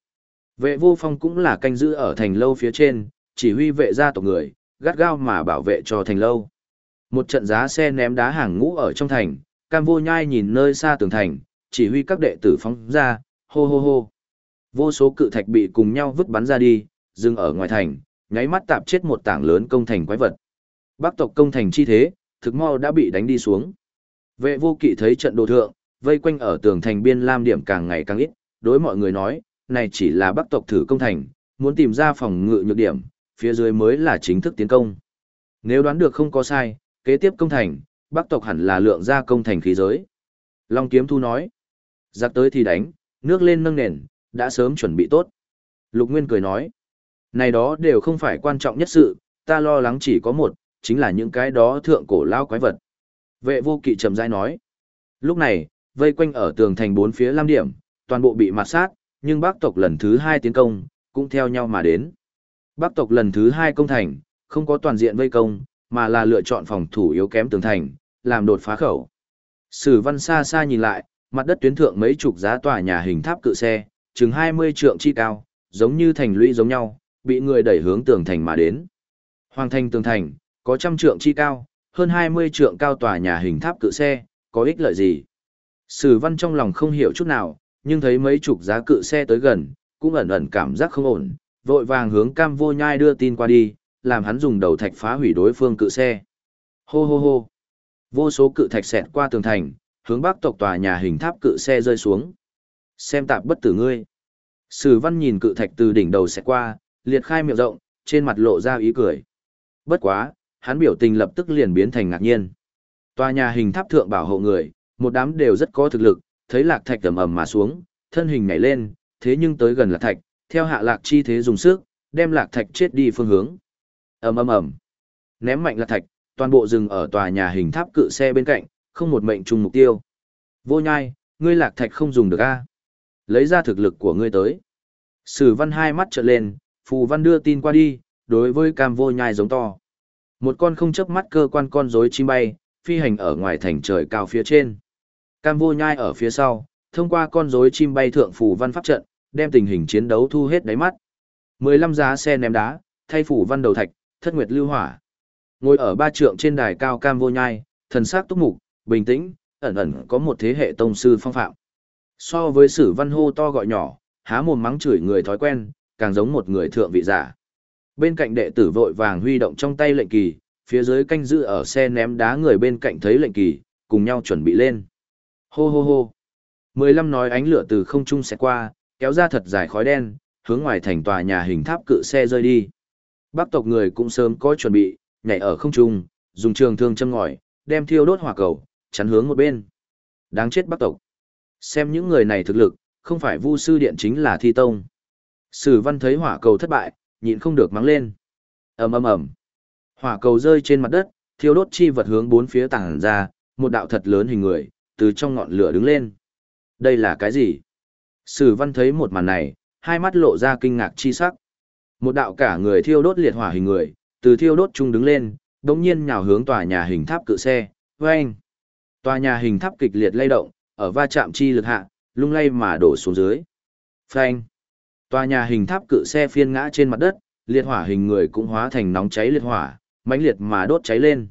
Vệ vô phong cũng là canh giữ ở thành lâu phía trên, chỉ huy vệ gia tộc người, gắt gao mà bảo vệ cho thành lâu. Một trận giá xe ném đá hàng ngũ ở trong thành, cam vô nhai nhìn nơi xa tường thành, chỉ huy các đệ tử phóng ra, hô hô hô. Vô số cự thạch bị cùng nhau vứt bắn ra đi, dừng ở ngoài thành, nháy mắt tạp chết một tảng lớn công thành quái vật. Bắc tộc công thành chi thế, thực mau đã bị đánh đi xuống. Vệ vô kỵ thấy trận đồ thượng, vây quanh ở tường thành biên lam điểm càng ngày càng ít, đối mọi người nói, này chỉ là bắc tộc thử công thành, muốn tìm ra phòng ngự nhược điểm, phía dưới mới là chính thức tiến công. Nếu đoán được không có sai, kế tiếp công thành, bắc tộc hẳn là lượng ra công thành khí giới. Long kiếm thu nói, giặc tới thì đánh, nước lên nâng nền, đã sớm chuẩn bị tốt. Lục Nguyên cười nói, này đó đều không phải quan trọng nhất sự, ta lo lắng chỉ có một, chính là những cái đó thượng cổ lao quái vật. Vệ vô kỵ trầm rãi nói, lúc này, vây quanh ở tường thành bốn phía lam điểm, toàn bộ bị mặt sát, nhưng bác tộc lần thứ hai tiến công, cũng theo nhau mà đến. Bác tộc lần thứ hai công thành, không có toàn diện vây công, mà là lựa chọn phòng thủ yếu kém tường thành, làm đột phá khẩu. Sử văn xa xa nhìn lại, mặt đất tuyến thượng mấy chục giá tòa nhà hình tháp cự xe, chừng 20 trượng chi cao, giống như thành lũy giống nhau, bị người đẩy hướng tường thành mà đến. Hoàng thành tường thành, có trăm trượng chi cao, hơn 20 trượng cao tòa nhà hình tháp cự xe, có ích lợi gì? Sử văn trong lòng không hiểu chút nào, nhưng thấy mấy chục giá cự xe tới gần, cũng ẩn ẩn cảm giác không ổn, vội vàng hướng cam vô nhai đưa tin qua đi, làm hắn dùng đầu thạch phá hủy đối phương cự xe. Hô hô hô. Vô số cự thạch xẹt qua tường thành, hướng bắc tộc tòa nhà hình tháp cự xe rơi xuống. Xem tạp bất tử ngươi. Sử văn nhìn cự thạch từ đỉnh đầu xẹt qua, liệt khai miệng rộng, trên mặt lộ ra ý cười. Bất quá, hắn biểu tình lập tức liền biến thành ngạc nhiên. Tòa nhà hình tháp thượng bảo hộ người, một đám đều rất có thực lực, thấy lạc thạch tầm ầm mà xuống, thân hình nhảy lên, thế nhưng tới gần lạc thạch, theo hạ lạc chi thế dùng sức, đem lạc thạch chết đi phương hướng. ầm ầm ầm, ném mạnh lạc thạch, toàn bộ rừng ở tòa nhà hình tháp cự xe bên cạnh, không một mệnh trùng mục tiêu. Vô nhai, ngươi lạc thạch không dùng được a? Lấy ra thực lực của ngươi tới. Sử văn hai mắt trợn lên, phù văn đưa tin qua đi, đối với cam vô nhai giống to. Một con không chớp mắt cơ quan con rối chim bay, phi hành ở ngoài thành trời cao phía trên. Cam vô nhai ở phía sau, thông qua con rối chim bay thượng phù văn pháp trận, đem tình hình chiến đấu thu hết đáy mắt. 15 giá xe ném đá, thay phủ văn đầu thạch, thất nguyệt lưu hỏa. Ngồi ở ba trượng trên đài cao cam vô nhai, thần sắc túc mục, bình tĩnh, ẩn ẩn có một thế hệ tông sư phong phạm. So với sử văn hô to gọi nhỏ, há mồm mắng chửi người thói quen, càng giống một người thượng vị giả. Bên cạnh đệ tử vội vàng huy động trong tay lệnh kỳ, phía dưới canh giữ ở xe ném đá người bên cạnh thấy lệnh kỳ, cùng nhau chuẩn bị lên. Hô hô hô. Mười lăm nói ánh lửa từ không trung sẽ qua, kéo ra thật dài khói đen, hướng ngoài thành tòa nhà hình tháp cự xe rơi đi. Bắc tộc người cũng sớm có chuẩn bị, nhảy ở không trung, dùng trường thương châm ngòi, đem thiêu đốt hỏa cầu, chắn hướng một bên. Đáng chết Bắc tộc. Xem những người này thực lực, không phải Vu sư điện chính là Thi tông. Sử Văn thấy hỏa cầu thất bại, nhịn không được mắng lên. Ầm ầm ầm. Hỏa cầu rơi trên mặt đất, thiêu đốt chi vật hướng bốn phía tản ra, một đạo thật lớn hình người, từ trong ngọn lửa đứng lên. Đây là cái gì? Sử văn thấy một màn này, hai mắt lộ ra kinh ngạc chi sắc. Một đạo cả người thiêu đốt liệt hỏa hình người, từ thiêu đốt trung đứng lên, đống nhiên nhào hướng tòa nhà hình tháp cự xe, vang. Tòa nhà hình tháp kịch liệt lay động, ở va chạm chi lực hạ, lung lay mà đổ xuống dưới. Phanh. Tòa nhà hình tháp cự xe phiên ngã trên mặt đất, liệt hỏa hình người cũng hóa thành nóng cháy liệt hỏa, mãnh liệt mà đốt cháy lên.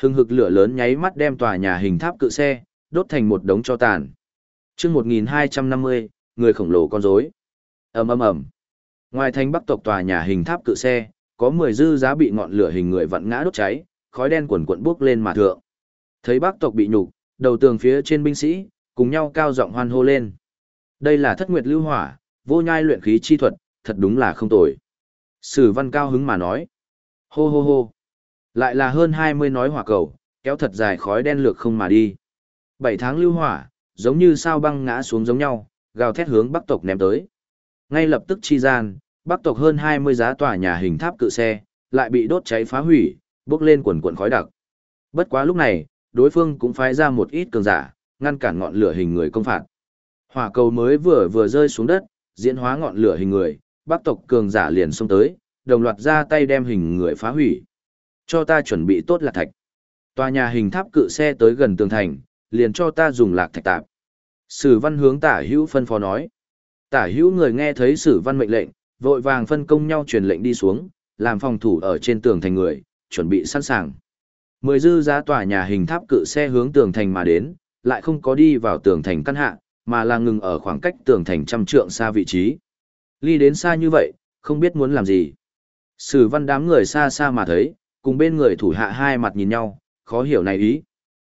Hưng hực lửa lớn nháy mắt đem tòa nhà hình tháp cự xe, đốt thành một đống cho tàn. chương 1250, người khổng lồ con rối ầm ầm ầm ngoài thành bắc tộc tòa nhà hình tháp cự xe có mười dư giá bị ngọn lửa hình người vặn ngã đốt cháy khói đen quần quận buốc lên mà thượng thấy bắc tộc bị nhục đầu tường phía trên binh sĩ cùng nhau cao giọng hoan hô lên đây là thất nguyệt lưu hỏa vô nhai luyện khí chi thuật thật đúng là không tồi sử văn cao hứng mà nói hô hô hô lại là hơn hai mươi nói hỏa cầu kéo thật dài khói đen lược không mà đi bảy tháng lưu hỏa giống như sao băng ngã xuống giống nhau gào thét hướng bắc tộc ném tới. Ngay lập tức chi gian, bắc tộc hơn 20 giá tòa nhà hình tháp cự xe, lại bị đốt cháy phá hủy, bốc lên quần quần khói đặc. Bất quá lúc này, đối phương cũng phái ra một ít cường giả, ngăn cản ngọn lửa hình người công phạt. Hỏa cầu mới vừa vừa rơi xuống đất, diễn hóa ngọn lửa hình người, bác tộc cường giả liền xông tới, đồng loạt ra tay đem hình người phá hủy. Cho ta chuẩn bị tốt lạc thạch. Tòa nhà hình tháp cự xe tới gần tường thành, liền cho ta dùng lạc thạch tạp. Sử văn hướng tả hữu phân phó nói. Tả hữu người nghe thấy sử văn mệnh lệnh, vội vàng phân công nhau truyền lệnh đi xuống, làm phòng thủ ở trên tường thành người, chuẩn bị sẵn sàng. Mười dư giá tòa nhà hình tháp cự xe hướng tường thành mà đến, lại không có đi vào tường thành căn hạ, mà là ngừng ở khoảng cách tường thành trăm trượng xa vị trí. Ly đến xa như vậy, không biết muốn làm gì. Sử văn đám người xa xa mà thấy, cùng bên người thủ hạ hai mặt nhìn nhau, khó hiểu này ý.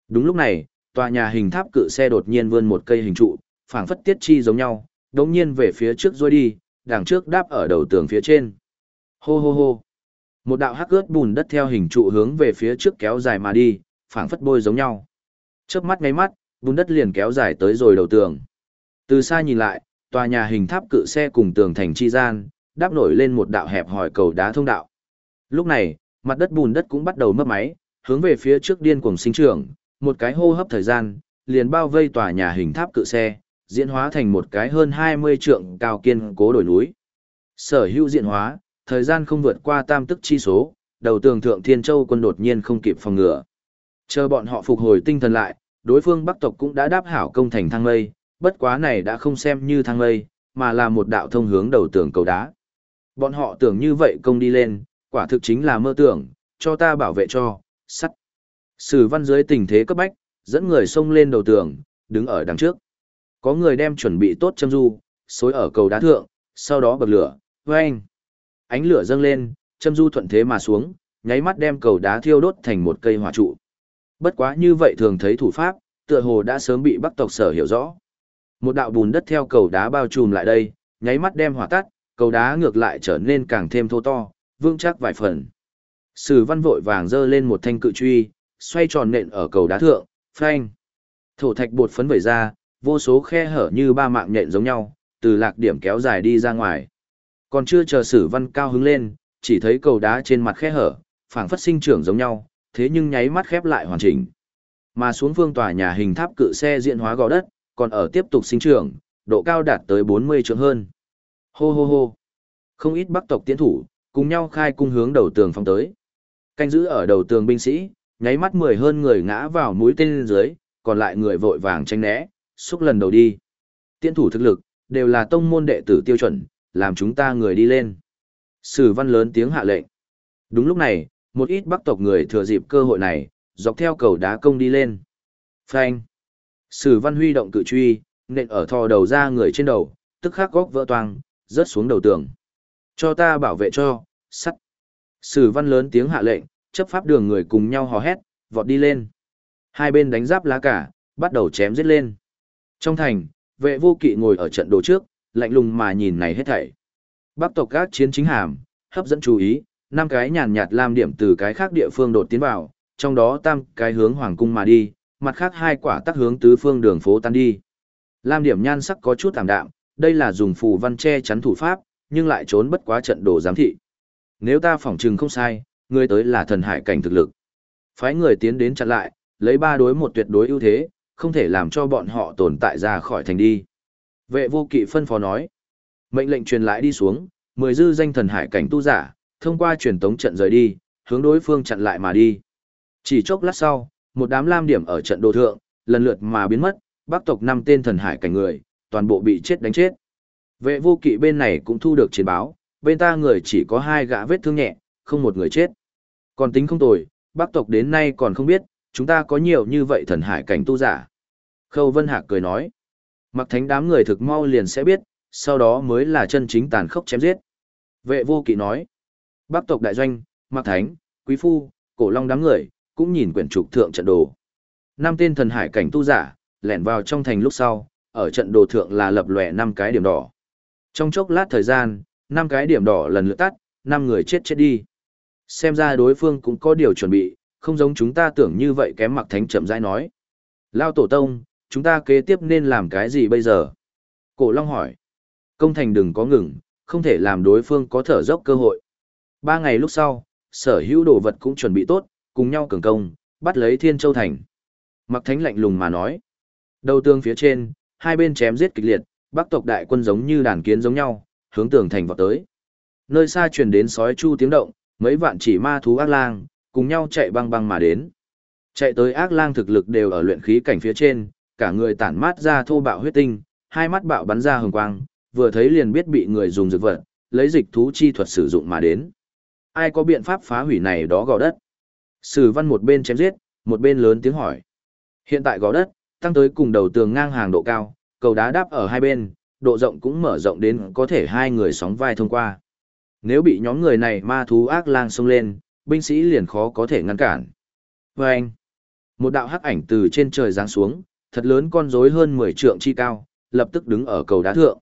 Đúng lúc này, tòa nhà hình tháp cự xe đột nhiên vươn một cây hình trụ, phảng phất tiết chi giống nhau, đống nhiên về phía trước rồi đi, đằng trước đáp ở đầu tường phía trên. Hô hô hô. Một đạo hắc ướt bùn đất theo hình trụ hướng về phía trước kéo dài mà đi, phảng phất bôi giống nhau. Chớp mắt ngay mắt, bùn đất liền kéo dài tới rồi đầu tường. Từ xa nhìn lại, tòa nhà hình tháp cự xe cùng tường thành chi gian, đáp nổi lên một đạo hẹp hỏi cầu đá thông đạo. Lúc này, mặt đất bùn đất cũng bắt đầu mất máy, hướng về phía trước điên cuồng sinh trưởng, một cái hô hấp thời gian, liền bao vây tòa nhà hình tháp cự xe, diễn hóa thành một cái hơn 20 trượng cao kiên cố đồi núi. Sở hữu diễn hóa, thời gian không vượt qua tam tức chi số, đầu tường thượng Thiên Châu quân đột nhiên không kịp phòng ngừa. Chờ bọn họ phục hồi tinh thần lại, đối phương Bắc tộc cũng đã đáp hảo công thành thang mây, bất quá này đã không xem như thang mây, mà là một đạo thông hướng đầu tường cầu đá. Bọn họ tưởng như vậy công đi lên, quả thực chính là mơ tưởng, cho ta bảo vệ cho, sắt. Sử văn dưới tình thế cấp bách, dẫn người xông lên đầu tường, đứng ở đằng trước. Có người đem chuẩn bị tốt châm du, xối ở cầu đá thượng, sau đó bật lửa, vang. Ánh lửa dâng lên, châm du thuận thế mà xuống, nháy mắt đem cầu đá thiêu đốt thành một cây hỏa trụ. Bất quá như vậy thường thấy thủ pháp, tựa hồ đã sớm bị Bắc tộc sở hiểu rõ. Một đạo bùn đất theo cầu đá bao trùm lại đây, nháy mắt đem hỏa tắt, cầu đá ngược lại trở nên càng thêm thô to, vững chắc vài phần. Sử văn vội vàng giơ lên một thanh cự truy, xoay tròn nện ở cầu đá thượng, phanh. Thổ thạch bột phấn vẩy ra, vô số khe hở như ba mạng nhện giống nhau, từ lạc điểm kéo dài đi ra ngoài. Còn chưa chờ sử văn cao hứng lên, chỉ thấy cầu đá trên mặt khe hở, phảng phất sinh trưởng giống nhau, thế nhưng nháy mắt khép lại hoàn chỉnh. Mà xuống phương tòa nhà hình tháp cự xe diện hóa gò đất, còn ở tiếp tục sinh trưởng, độ cao đạt tới 40 trượng hơn. Hô hô hô. Không ít bắc tộc tiến thủ, cùng nhau khai cung hướng đầu tường phong tới. Canh giữ ở đầu tường binh sĩ, nháy mắt mười hơn người ngã vào mũi tên dưới, còn lại người vội vàng tránh né, xúc lần đầu đi. Tiến thủ thực lực, đều là tông môn đệ tử tiêu chuẩn, làm chúng ta người đi lên. Sử văn lớn tiếng hạ lệnh. Đúng lúc này, một ít bắc tộc người thừa dịp cơ hội này, dọc theo cầu đá công đi lên. Phanh. Sử văn huy động cự truy, nện ở thò đầu ra người trên đầu, tức khắc góc vỡ toang, rớt xuống đầu tường. Cho ta bảo vệ cho, sắt. Sử văn lớn tiếng hạ lệnh, chấp pháp đường người cùng nhau hò hét, vọt đi lên. Hai bên đánh giáp lá cả, bắt đầu chém giết lên. Trong thành, vệ vô kỵ ngồi ở trận đồ trước, lạnh lùng mà nhìn này hết thảy. Bắc tộc các chiến chính hàm, hấp dẫn chú ý, năm cái nhàn nhạt lam điểm từ cái khác địa phương đột tiến vào, trong đó tam cái hướng hoàng cung mà đi, mặt khác hai quả tắc hướng tứ phương đường phố tan đi. Lam điểm nhan sắc có chút tạm đạm, đây là dùng phù văn che chắn thủ pháp, nhưng lại trốn bất quá trận đồ giám thị. Nếu ta phỏng trừng không sai, người tới là thần hải cảnh thực lực. Phái người tiến đến chặn lại, lấy ba đối một tuyệt đối ưu thế, không thể làm cho bọn họ tồn tại ra khỏi thành đi. Vệ vô kỵ phân phó nói. Mệnh lệnh truyền lại đi xuống, mười dư danh thần hải cảnh tu giả, thông qua truyền tống trận rời đi, hướng đối phương chặn lại mà đi. Chỉ chốc lát sau, một đám lam điểm ở trận đồ thượng, lần lượt mà biến mất, bắc tộc năm tên thần hải cảnh người, toàn bộ bị chết đánh chết. Vệ vô kỵ bên này cũng thu được chiến báo, bên ta người chỉ có hai gã vết thương nhẹ, không một người chết. Còn tính không tồi, bắc tộc đến nay còn không biết, chúng ta có nhiều như vậy thần hải cảnh tu giả. Khâu Vân Hạc cười nói, mặc thánh đám người thực mau liền sẽ biết, sau đó mới là chân chính tàn khốc chém giết. Vệ vô kỵ nói, bắc tộc đại doanh, mặc thánh, quý phu, cổ long đám người, cũng nhìn quyển trục thượng trận đồ. Năm tên thần hải cảnh tu giả, lẻn vào trong thành lúc sau, ở trận đồ thượng là lập lòe năm cái điểm đỏ. Trong chốc lát thời gian, năm cái điểm đỏ lần lượt tắt, năm người chết chết đi. Xem ra đối phương cũng có điều chuẩn bị, không giống chúng ta tưởng như vậy kém mặc thánh chậm rãi nói. Lao tổ tông, chúng ta kế tiếp nên làm cái gì bây giờ? Cổ Long hỏi. Công thành đừng có ngừng, không thể làm đối phương có thở dốc cơ hội. Ba ngày lúc sau, sở hữu đồ vật cũng chuẩn bị tốt, cùng nhau cường công, bắt lấy Thiên Châu Thành. Mặc thánh lạnh lùng mà nói. Đầu tương phía trên, hai bên chém giết kịch liệt, bắc tộc đại quân giống như đàn kiến giống nhau, hướng tường thành vào tới. Nơi xa truyền đến sói chu tiếng động, mấy vạn chỉ ma thú ác lang, cùng nhau chạy băng băng mà đến. Chạy tới ác lang thực lực đều ở luyện khí cảnh phía trên, cả người tản mát ra thô bạo huyết tinh, hai mắt bạo bắn ra hồng quang, vừa thấy liền biết bị người dùng dược vật, lấy dịch thú chi thuật sử dụng mà đến. Ai có biện pháp phá hủy này đó gò đất? Sử văn một bên chém giết, một bên lớn tiếng hỏi. Hiện tại gò đất, tăng tới cùng đầu tường ngang hàng độ cao, cầu đá đáp ở hai bên, độ rộng cũng mở rộng đến có thể hai người sóng vai thông qua. Nếu bị nhóm người này ma thú ác lang xông lên, binh sĩ liền khó có thể ngăn cản. Và anh, một đạo hắc ảnh từ trên trời giáng xuống, thật lớn con rối hơn 10 trượng chi cao, lập tức đứng ở cầu đá thượng.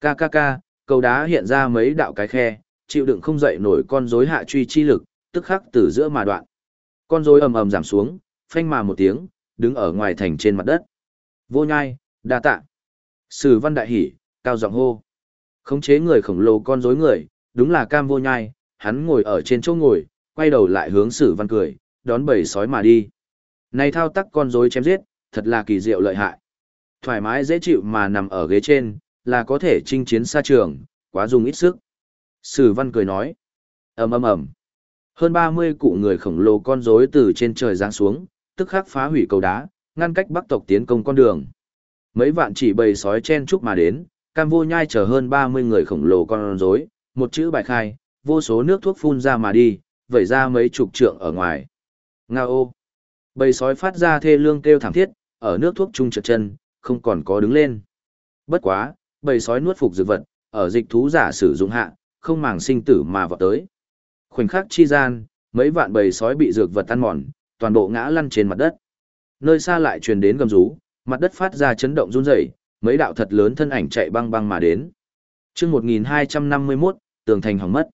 Ca ca ca, cầu đá hiện ra mấy đạo cái khe, chịu đựng không dậy nổi con rối hạ truy chi lực, tức khắc từ giữa mà đoạn. Con rối ầm ầm giảm xuống, phanh mà một tiếng, đứng ở ngoài thành trên mặt đất. Vô nhai, đa tạ. Sử văn đại hỉ, cao giọng hô. Khống chế người khổng lồ con rối người, đúng là cam vô nhai, hắn ngồi ở trên chỗ ngồi, quay đầu lại hướng sử văn cười, đón bầy sói mà đi. Này thao tác con rối chém giết, thật là kỳ diệu lợi hại. Thoải mái dễ chịu mà nằm ở ghế trên, là có thể chinh chiến xa trường, quá dùng ít sức. Sử văn cười nói. ầm ầm ầm. Hơn 30 cụ người khổng lồ con rối từ trên trời giáng xuống, tức khắc phá hủy cầu đá, ngăn cách bắc tộc tiến công con đường. Mấy vạn chỉ bầy sói chen chúc mà đến, cam vô nhai chở hơn 30 người khổng lồ con rối, một chữ bài khai, vô số nước thuốc phun ra mà đi, vẩy ra mấy chục trượng ở ngoài. Nga ô! Bầy sói phát ra thê lương kêu thảm thiết, ở nước thuốc trung trượt chân, không còn có đứng lên. Bất quá, bầy sói nuốt phục dược vật, ở dịch thú giả sử dụng hạ, không màng sinh tử mà vào tới. Khoảnh khắc chi gian, mấy vạn bầy sói bị dược vật tan mòn, toàn bộ ngã lăn trên mặt đất. Nơi xa lại truyền đến gầm rú, mặt đất phát ra chấn động run rẩy, mấy đạo thật lớn thân ảnh chạy băng băng mà đến. Chương 1251, tường thành hỏng mất.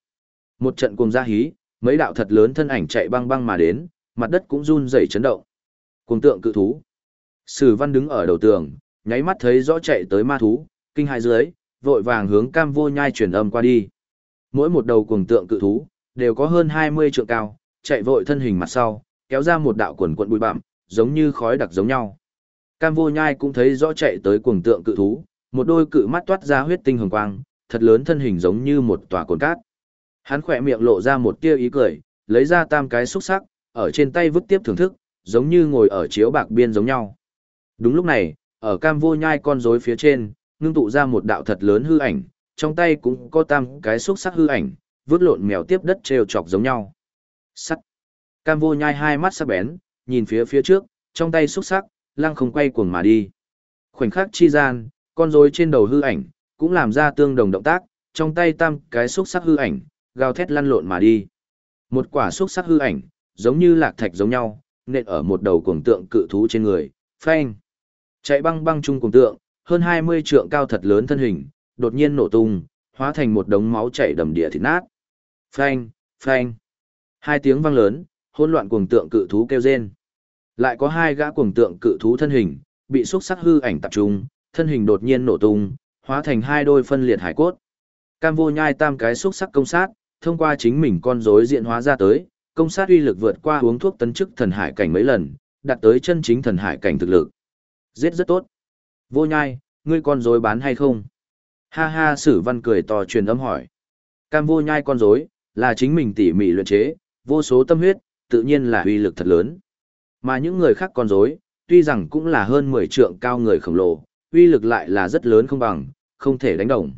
Một trận cuồng gia hí, mấy đạo thật lớn thân ảnh chạy băng băng mà đến, mặt đất cũng run rẩy chấn động. Cuồng tượng cự thú. Sử Văn đứng ở đầu tường, nháy mắt thấy rõ chạy tới ma thú, kinh hãi dưới, vội vàng hướng Cam Vô Nhai truyền âm qua đi. Mỗi một đầu cuồng tượng cự thú đều có hơn 20 trượng cao, chạy vội thân hình mặt sau, kéo ra một đạo quần quần bụi bặm, giống như khói đặc giống nhau. Cam Vô Nhai cũng thấy rõ chạy tới cuồng tượng cự thú, một đôi cự mắt toát ra huyết tinh hồng quang, thật lớn thân hình giống như một tòa cồn cát. Hắn khỏe miệng lộ ra một tia ý cười, lấy ra tam cái xúc sắc, ở trên tay vứt tiếp thưởng thức, giống như ngồi ở chiếu bạc biên giống nhau. Đúng lúc này, ở cam vô nhai con rối phía trên, ngưng tụ ra một đạo thật lớn hư ảnh, trong tay cũng có tam cái xúc sắc hư ảnh, vứt lộn mèo tiếp đất trêu chọc giống nhau. Sắt. Cam vô nhai hai mắt sắc bén, nhìn phía phía trước, trong tay xúc sắc, lăng không quay cuồng mà đi. Khoảnh khắc chi gian, con rối trên đầu hư ảnh, cũng làm ra tương đồng động tác, trong tay tam cái xúc sắc hư ảnh, gào thét lăn lộn mà đi. Một quả xúc sắc hư ảnh, giống như lạc thạch giống nhau, nện ở một đầu cuồng tượng cự thú trên người, phanh. Chạy băng băng chung cuồng tượng, hơn 20 trượng cao thật lớn thân hình, đột nhiên nổ tung, hóa thành một đống máu chảy đầm địa thịt nát. Phanh, phanh. Hai tiếng vang lớn, hỗn loạn cuồng tượng cự thú kêu rên. Lại có hai gã cuồng tượng cự thú thân hình, bị xúc sắc hư ảnh tập trung, thân hình đột nhiên nổ tung, hóa thành hai đôi phân liệt hải cốt. Cam vô nhai tam cái xúc sắc công sát, thông qua chính mình con rối diện hóa ra tới, công sát uy lực vượt qua uống thuốc tấn chức thần hải cảnh mấy lần, đạt tới chân chính thần hải cảnh thực lực. Giết rất tốt. Vô nhai, ngươi con rối bán hay không? Ha ha sử văn cười to truyền âm hỏi. Cam vô nhai con rối, là chính mình tỉ mỉ luyện chế, vô số tâm huyết, tự nhiên là uy lực thật lớn. Mà những người khác con rối, tuy rằng cũng là hơn 10 trượng cao người khổng lồ, uy lực lại là rất lớn không bằng, không thể đánh đồng.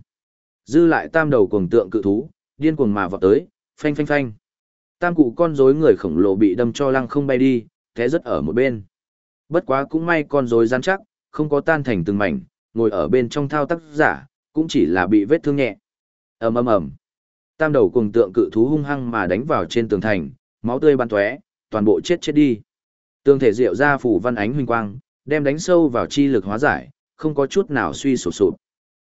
Dư lại tam đầu cuồng tượng cự thú, điên cuồng mà vọt tới, phanh phanh phanh. Tam cụ con rối người khổng lồ bị đâm cho lăng không bay đi, té rất ở một bên. Bất quá cũng may con rối rắn chắc, không có tan thành từng mảnh, ngồi ở bên trong thao tác giả, cũng chỉ là bị vết thương nhẹ. ầm ầm ầm. Tam đầu cùng tượng cự thú hung hăng mà đánh vào trên tường thành, máu tươi bắn tóe, toàn bộ chết chết đi. Tường thể diệu ra phủ văn ánh huỳnh quang, đem đánh sâu vào chi lực hóa giải, không có chút nào suy sụp sụp.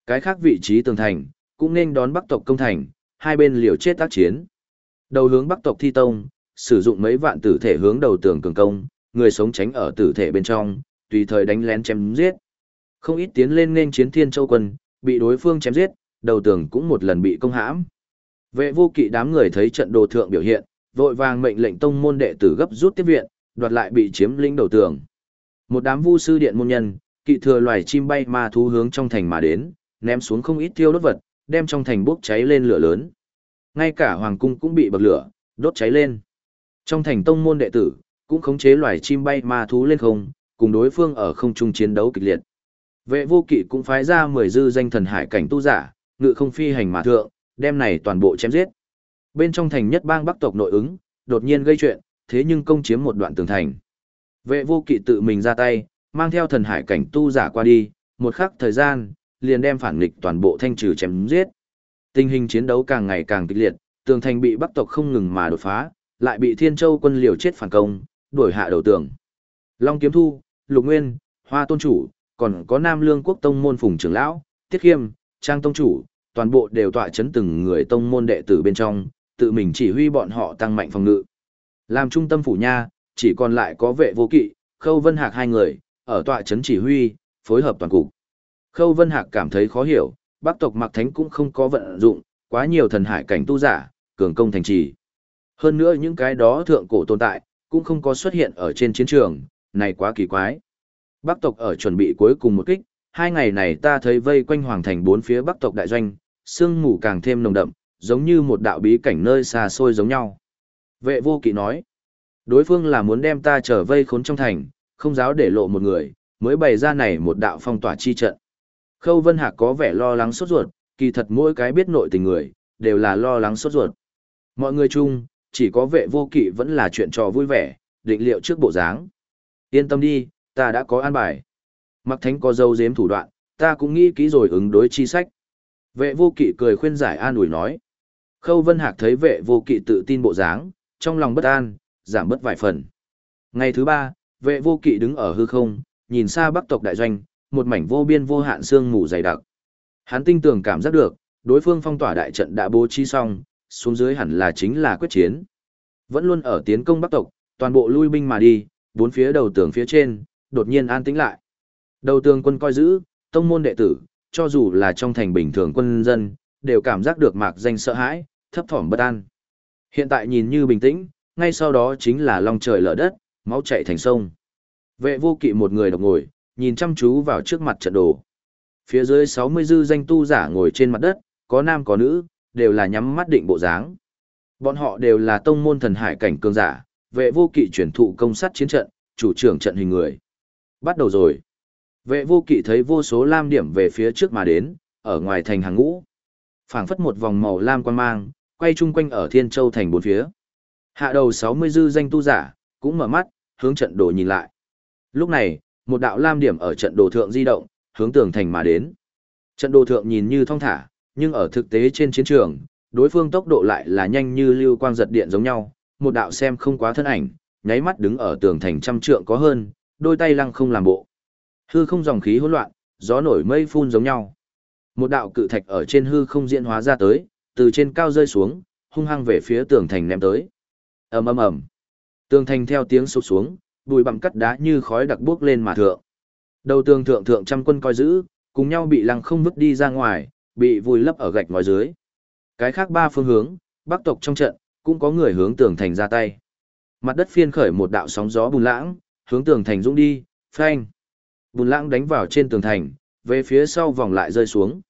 Cái khác vị trí tường thành, cũng nên đón bắc tộc công thành, hai bên liều chết tác chiến. Đầu hướng bắc tộc thi tông, sử dụng mấy vạn tử thể hướng đầu tường cường công, người sống tránh ở tử thể bên trong, tùy thời đánh lén chém giết. Không ít tiến lên nên chiến thiên châu quân, bị đối phương chém giết, đầu tường cũng một lần bị công hãm. Vệ vô kỵ đám người thấy trận đồ thượng biểu hiện, vội vàng mệnh lệnh tông môn đệ tử gấp rút tiếp viện, đoạt lại bị chiếm lĩnh đầu tường. Một đám vu sư điện môn nhân, kỵ thừa loài chim bay ma thú hướng trong thành mà đến, ném xuống không ít tiêu đốt vật, đem trong thành bốc cháy lên lửa lớn. Ngay cả hoàng cung cũng bị bậc lửa, đốt cháy lên. Trong thành tông môn đệ tử, cũng khống chế loài chim bay ma thú lên không, cùng đối phương ở không trung chiến đấu kịch liệt. Vệ vô kỵ cũng phái ra 10 dư danh thần hải cảnh tu giả, ngự không phi hành mà thượng, đem này toàn bộ chém giết. Bên trong thành nhất bang bắc tộc nội ứng, đột nhiên gây chuyện, thế nhưng công chiếm một đoạn tường thành. Vệ vô kỵ tự mình ra tay, mang theo thần hải cảnh tu giả qua đi, một khắc thời gian, liền đem phản nghịch toàn bộ thanh trừ chém giết. Tình hình chiến đấu càng ngày càng kịch liệt, tường thành bị Bắc tộc không ngừng mà đột phá, lại bị Thiên Châu quân liều chết phản công, đuổi hạ đầu tường. Long Kiếm Thu, Lục Nguyên, Hoa Tôn chủ, còn có Nam Lương Quốc tông môn Phùng trưởng lão, Tiết Khiêm, Trang tông chủ, toàn bộ đều tọa chấn từng người tông môn đệ tử bên trong, tự mình chỉ huy bọn họ tăng mạnh phòng ngự. Làm trung tâm phủ nha, chỉ còn lại có vệ vô kỵ, Khâu Vân Hạc hai người, ở tọa chấn chỉ huy, phối hợp toàn cục. Khâu Vân Hạc cảm thấy khó hiểu, bác tộc Mạc Thánh cũng không có vận dụng, quá nhiều thần hải cảnh tu giả, cường công thành trì. Hơn nữa những cái đó thượng cổ tồn tại, cũng không có xuất hiện ở trên chiến trường, này quá kỳ quái. Bắc tộc ở chuẩn bị cuối cùng một kích, hai ngày này ta thấy vây quanh hoàng thành bốn phía Bắc tộc đại doanh, sương mù càng thêm nồng đậm, giống như một đạo bí cảnh nơi xa xôi giống nhau. Vệ vô kỵ nói, đối phương là muốn đem ta trở vây khốn trong thành, không giáo để lộ một người, mới bày ra này một đạo phong tỏa chi trận. Khâu Vân Hạc có vẻ lo lắng sốt ruột, kỳ thật mỗi cái biết nội tình người, đều là lo lắng sốt ruột. Mọi người chung, chỉ có vệ vô kỵ vẫn là chuyện trò vui vẻ, định liệu trước bộ dáng. Yên tâm đi, ta đã có an bài. Mặc thánh có dâu dếm thủ đoạn, ta cũng nghĩ kỹ rồi ứng đối chi sách. Vệ vô kỵ cười khuyên giải an ủi nói. Khâu Vân Hạc thấy vệ vô kỵ tự tin bộ dáng, trong lòng bất an, giảm bất vài phần. Ngày thứ ba, vệ vô kỵ đứng ở hư không, nhìn xa bắc tộc đại doanh, một mảnh vô biên vô hạn sương mù dày đặc. Hắn tinh tường cảm giác được, đối phương phong tỏa đại trận đã bố trí xong, xuống dưới hẳn là chính là quyết chiến. Vẫn luôn ở tiến công bắc tộc, toàn bộ lui binh mà đi, bốn phía đầu tường phía trên, đột nhiên an tĩnh lại. Đầu tường quân coi giữ, tông môn đệ tử, cho dù là trong thành bình thường quân dân, đều cảm giác được mạc danh sợ hãi, thấp thỏm bất an. Hiện tại nhìn như bình tĩnh, ngay sau đó chính là long trời lở đất, máu chảy thành sông. Vệ vô kỵ một người độc ngồi, nhìn chăm chú vào trước mặt trận đồ. Phía dưới 60 dư danh tu giả ngồi trên mặt đất, có nam có nữ, đều là nhắm mắt định bộ dáng. Bọn họ đều là tông môn thần hải cảnh cường giả, vệ vô kỵ chuyển thụ công sát chiến trận, chủ trưởng trận hình người. Bắt đầu rồi. Vệ vô kỵ thấy vô số lam điểm về phía trước mà đến, ở ngoài thành hàng ngũ. phảng phất một vòng màu lam quan mang, quay chung quanh ở thiên châu thành bốn phía. Hạ đầu 60 dư danh tu giả, cũng mở mắt, hướng trận đồ nhìn lại. Lúc này, một đạo lam điểm ở trận đồ thượng di động, hướng tường thành mà đến. Trận đồ thượng nhìn như thong thả, nhưng ở thực tế trên chiến trường, đối phương tốc độ lại là nhanh như lưu quang giật điện giống nhau, một đạo xem không quá thân ảnh, nháy mắt đứng ở tường thành trăm trượng có hơn, đôi tay lăng không làm bộ. Hư không dòng khí hỗn loạn, gió nổi mây phun giống nhau. Một đạo cự thạch ở trên hư không diễn hóa ra tới, từ trên cao rơi xuống, hung hăng về phía tường thành ném tới. Ầm ầm ầm. Tường thành theo tiếng sụp xuống, bụi bặm cắt đá như khói đặc bốc lên mà thượng. Đầu tường thượng thượng trăm quân coi giữ, cùng nhau bị lăng không vứt đi ra ngoài, bị vùi lấp ở gạch ngói dưới. Cái khác ba phương hướng, bắc tộc trong trận, cũng có người hướng tường thành ra tay. Mặt đất phiên khởi một đạo sóng gió bùn lãng, hướng tường thành dũng đi, phanh. Bùn lãng đánh vào trên tường thành, về phía sau vòng lại rơi xuống.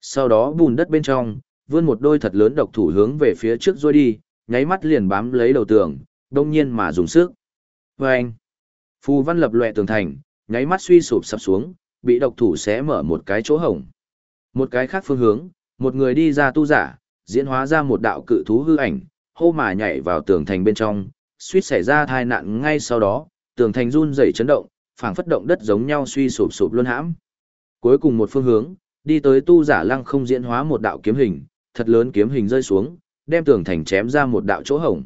Sau đó bùn đất bên trong, vươn một đôi thật lớn độc thủ hướng về phía trước rôi đi, nháy mắt liền bám lấy đầu tường, đông nhiên mà dùng sức. Phanh. Phù văn lập lòe tường thành, nháy mắt suy sụp sập xuống, bị độc thủ xé mở một cái chỗ hổng. Một cái khác phương hướng, một người đi ra tu giả, diễn hóa ra một đạo cự thú hư ảnh, hô mà nhảy vào tường thành bên trong, suýt xảy ra tai nạn ngay sau đó, tường thành run rẩy chấn động, phảng phất động đất giống nhau suy sụp sụp luôn hãm. Cuối cùng một phương hướng, đi tới tu giả lăng không diễn hóa một đạo kiếm hình, thật lớn kiếm hình rơi xuống, đem tường thành chém ra một đạo chỗ hổng.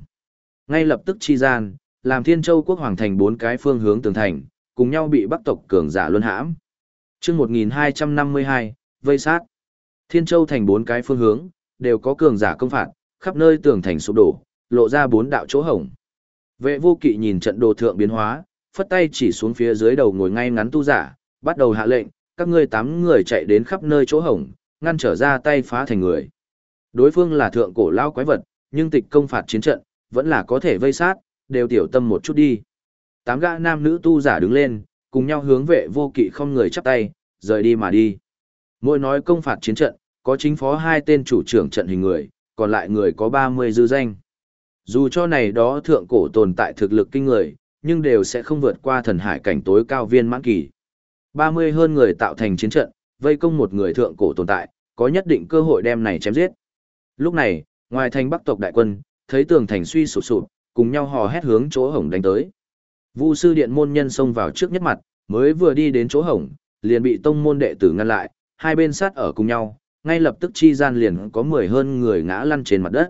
Ngay lập tức chi gian, làm Thiên Châu quốc hoàng thành bốn cái phương hướng tường thành, cùng nhau bị Bắc tộc cường giả luân hãm. Chương 1252, vây sát. Thiên Châu thành bốn cái phương hướng, đều có cường giả công phạt, khắp nơi tường thành sụp đổ, lộ ra bốn đạo chỗ hổng. Vệ vô kỵ nhìn trận đồ thượng biến hóa, phất tay chỉ xuống phía dưới đầu ngồi ngay ngắn tu giả, bắt đầu hạ lệnh, các ngươi tám người chạy đến khắp nơi chỗ hổng, ngăn trở ra tay phá thành người. Đối phương là thượng cổ lao quái vật, nhưng tịch công phạt chiến trận, vẫn là có thể vây sát, đều tiểu tâm một chút đi. Tám gã nam nữ tu giả đứng lên, cùng nhau hướng vệ vô kỵ không người chắp tay, rời đi mà đi. Mỗi nói công phạt chiến trận, có chính phó hai tên chủ trưởng trận hình người, còn lại người có 30 dư danh. Dù cho này đó thượng cổ tồn tại thực lực kinh người, nhưng đều sẽ không vượt qua thần hải cảnh tối cao viên mãn kỳ. 30 hơn người tạo thành chiến trận, vây công một người thượng cổ tồn tại, có nhất định cơ hội đem này chém giết. Lúc này, ngoài thành bắc tộc đại quân, thấy tường thành suy sụp sụp, cùng nhau hò hét hướng chỗ hổng đánh tới. Vu sư điện môn nhân xông vào trước nhất mặt, mới vừa đi đến chỗ hổng, liền bị tông môn đệ tử ngăn lại, hai bên sát ở cùng nhau, ngay lập tức chi gian liền có mười hơn người ngã lăn trên mặt đất.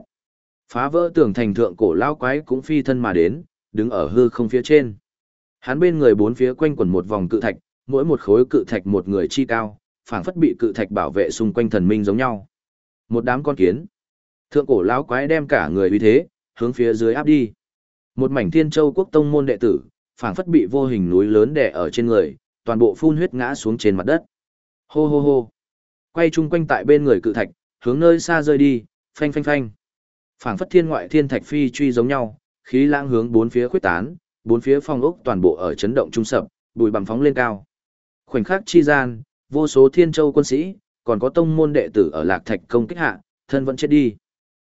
Phá vỡ tường thành thượng cổ lao quái cũng phi thân mà đến, đứng ở hư không phía trên. Hắn bên người bốn phía quanh quẩn một vòng cự thạch, mỗi một khối cự thạch một người chi cao, phảng phất bị cự thạch bảo vệ xung quanh thần minh giống nhau. Một đám con kiến. Thượng cổ lão quái đem cả người uy thế, hướng phía dưới áp đi. Một mảnh thiên châu quốc tông môn đệ tử, phảng phất bị vô hình núi lớn đè ở trên người, toàn bộ phun huyết ngã xuống trên mặt đất. Hô hô hô. Quay chung quanh tại bên người cự thạch, hướng nơi xa rơi đi, phanh phanh phanh. Phảng phất thiên ngoại thiên thạch phi truy giống nhau, khí lãng hướng bốn phía khuếch tán, bốn phía phong ốc toàn bộ ở chấn động trung sập, bụi bằng phóng lên cao. Khoảnh khắc chi gian, vô số thiên châu quân sĩ, còn có tông môn đệ tử ở lạc thạch công kích hạ, thân vẫn chết đi.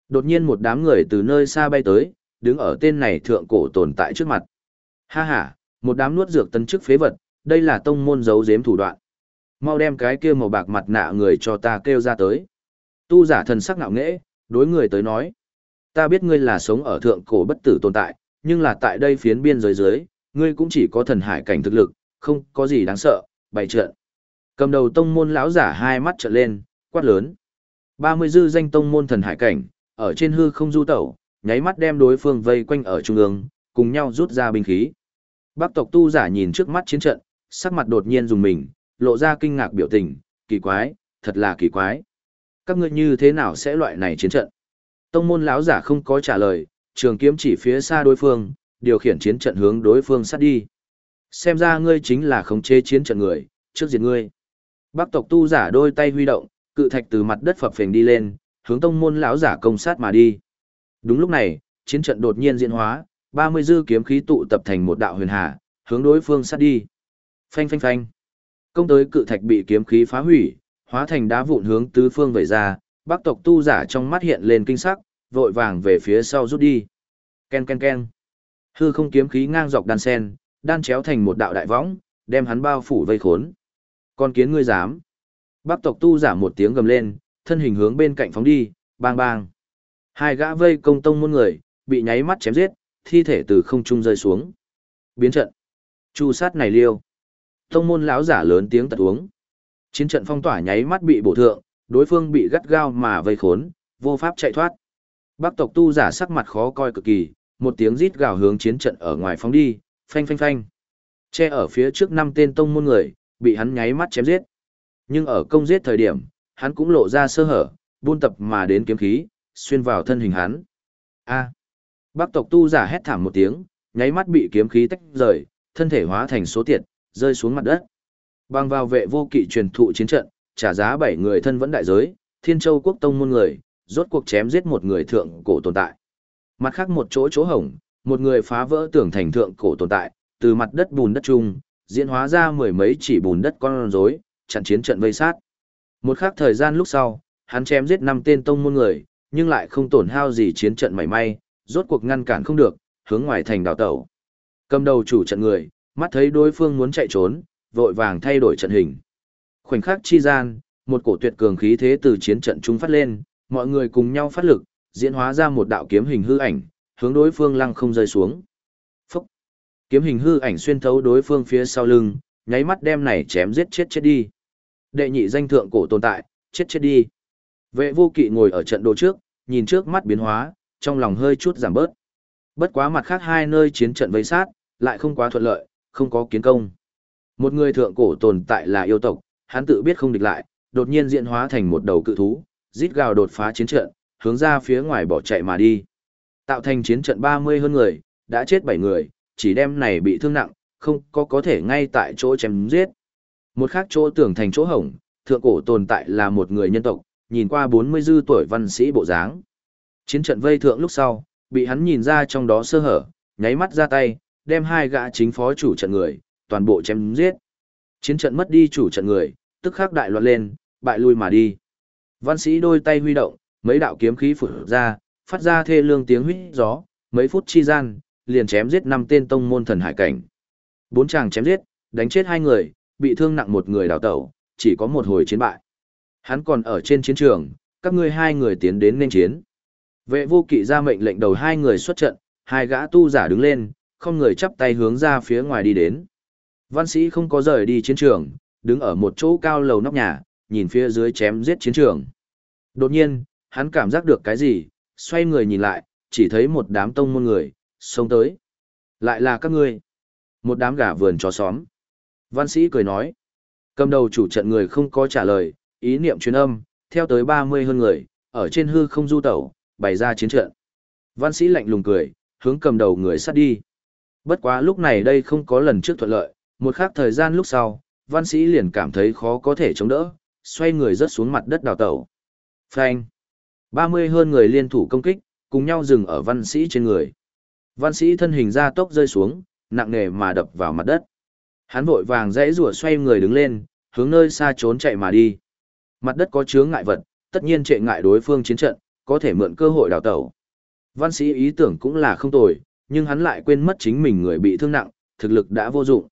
Đột nhiên một đám người từ nơi xa bay tới, đứng ở tên này thượng cổ tồn tại trước mặt. Ha ha, một đám nuốt dược tân chức phế vật, đây là tông môn giấu giếm thủ đoạn. Mau đem cái kia màu bạc mặt nạ người cho ta kêu ra tới. Tu giả thần sắc ngạo nghễ, đối người tới nói. Ta biết ngươi là sống ở thượng cổ bất tử tồn tại, nhưng là tại đây phiến biên giới dưới, ngươi cũng chỉ có thần hải cảnh thực lực, không có gì đáng sợ, bày trận. Cầm đầu tông môn lão giả hai mắt trợn lên, quát lớn. 30 dư danh tông môn thần hải cảnh, ở trên hư không du tẩu, nháy mắt đem đối phương vây quanh ở trung ương, cùng nhau rút ra binh khí. Bắc tộc tu giả nhìn trước mắt chiến trận, sắc mặt đột nhiên dùng mình, lộ ra kinh ngạc biểu tình, kỳ quái, thật là kỳ quái. Các ngươi như thế nào sẽ loại này chiến trận? Tông môn lão giả không có trả lời, trường kiếm chỉ phía xa đối phương, điều khiển chiến trận hướng đối phương sát đi. Xem ra ngươi chính là khống chế chiến trận người, trước diệt ngươi. Bắc tộc tu giả đôi tay huy động, cự thạch từ mặt đất phập phình đi lên, hướng tông môn lão giả công sát mà đi. Đúng lúc này, chiến trận đột nhiên diễn hóa, 30 dư kiếm khí tụ tập thành một đạo huyền hà, hướng đối phương sát đi. Phanh phanh phanh. Công tới cự thạch bị kiếm khí phá hủy, hóa thành đá vụn hướng tứ phương vẩy ra, Bắc tộc tu giả trong mắt hiện lên kinh sắc, vội vàng về phía sau rút đi. Ken ken ken. Hư không kiếm khí ngang dọc đan sen, đan chéo thành một đạo đại võng, đem hắn bao phủ vây khốn. Con kiến ngươi dám? Bắc tộc tu giả một tiếng gầm lên, thân hình hướng bên cạnh phóng đi, bang bang. Hai gã vây công tông môn người, bị nháy mắt chém giết, thi thể từ không trung rơi xuống. Biến trận. Chu sát này liêu. Tông môn lão giả lớn tiếng tật uống. Chiến trận phong tỏa nháy mắt bị bổ thượng, đối phương bị gắt gao mà vây khốn, vô pháp chạy thoát. Bắc tộc tu giả sắc mặt khó coi cực kỳ, một tiếng rít gào hướng chiến trận ở ngoài phóng đi, phanh phanh phanh. Che ở phía trước năm tên tông môn người, bị hắn nháy mắt chém giết. Nhưng ở công giết thời điểm, hắn cũng lộ ra sơ hở, buôn tập mà đến kiếm khí, xuyên vào thân hình hắn. A. Bắc tộc tu giả hét thảm một tiếng, nháy mắt bị kiếm khí tách rời, thân thể hóa thành số tiệt, rơi xuống mặt đất. Bằng vào vệ vô kỵ truyền thụ chiến trận, trả giá bảy người thân vẫn đại giới, Thiên Châu quốc tông môn người, rốt cuộc chém giết một người thượng cổ tồn tại. Mặt khác một chỗ chỗ hổng, một người phá vỡ tường thành thượng cổ tồn tại, từ mặt đất bùn đất chung, diễn hóa ra mười mấy chỉ bùn đất con rối, chặn chiến trận vây sát. Một khắc thời gian lúc sau, hắn chém giết năm tên tông môn người, nhưng lại không tổn hao gì chiến trận mảy may, rốt cuộc ngăn cản không được, hướng ngoài thành đào tẩu. Cầm đầu chủ trận người, mắt thấy đối phương muốn chạy trốn, vội vàng thay đổi trận hình. Khoảnh khắc chi gian, một cổ tuyệt cường khí thế từ chiến trận trung phát lên, mọi người cùng nhau phát lực, diễn hóa ra một đạo kiếm hình hư ảnh, hướng đối phương lăng không rơi xuống. Phúc! Kiếm hình hư ảnh xuyên thấu đối phương phía sau lưng, nháy mắt đem này chém giết chết chết đi. Đệ nhị danh thượng cổ tồn tại, chết chết đi. Vệ vô kỵ ngồi ở trận đồ trước, nhìn trước mắt biến hóa, trong lòng hơi chút giảm bớt. Bất quá mặt khác hai nơi chiến trận vây sát, lại không quá thuận lợi, không có kiến công. Một người thượng cổ tồn tại là yêu tộc, hắn tự biết không địch lại, đột nhiên diễn hóa thành một đầu cự thú, rít gào đột phá chiến trận, hướng ra phía ngoài bỏ chạy mà đi. Tạo thành chiến trận 30 hơn người, đã chết 7 người, chỉ đem này bị thương nặng, không có có thể ngay tại chỗ chém giết. Một khác chỗ tưởng thành chỗ hổng, thượng cổ tồn tại là một người nhân tộc, nhìn qua 40 dư tuổi văn sĩ bộ dáng. Chiến trận vây thượng lúc sau, bị hắn nhìn ra trong đó sơ hở, nháy mắt ra tay, đem hai gã chính phó chủ trận người, toàn bộ chém giết. Chiến trận mất đi chủ trận người, tức khắc đại loạn lên, bại lui mà đi. Văn sĩ đôi tay huy động, mấy đạo kiếm khí phủ ra, phát ra thê lương tiếng huýt gió, mấy phút chi gian, liền chém giết năm tên tông môn thần hải cảnh. Bốn chàng chém giết, đánh chết hai người, bị thương nặng một người đào tẩu, chỉ có một hồi chiến bại. Hắn còn ở trên chiến trường, các ngươi hai người tiến đến nên chiến. Vệ vô kỵ ra mệnh lệnh đầu hai người xuất trận, hai gã tu giả đứng lên, không người chắp tay hướng ra phía ngoài đi đến. Văn sĩ không có rời đi chiến trường, đứng ở một chỗ cao lầu nóc nhà, nhìn phía dưới chém giết chiến trường. Đột nhiên, hắn cảm giác được cái gì, xoay người nhìn lại, chỉ thấy một đám tông môn người, xông tới. Lại là các ngươi. Một đám gà vườn chó xóm. Văn sĩ cười nói. Cầm đầu chủ trận người không có trả lời, ý niệm truyền âm, theo tới 30 hơn người, ở trên hư không du tẩu, bày ra chiến trận. Văn sĩ lạnh lùng cười, hướng cầm đầu người sát đi. Bất quá lúc này đây không có lần trước thuận lợi, một khắc thời gian lúc sau, văn sĩ liền cảm thấy khó có thể chống đỡ, xoay người rớt xuống mặt đất đào tẩu. Phanh! 30 hơn người liên thủ công kích, cùng nhau dừng ở văn sĩ trên người. Văn sĩ thân hình ra tốc rơi xuống, nặng nề mà đập vào mặt đất. Hắn vội vàng dãy rủa xoay người đứng lên, hướng nơi xa trốn chạy mà đi. Mặt đất có chướng ngại vật, tất nhiên trệ ngại đối phương chiến trận, có thể mượn cơ hội đào tẩu. Văn sĩ ý tưởng cũng là không tồi, nhưng hắn lại quên mất chính mình người bị thương nặng, thực lực đã vô dụng.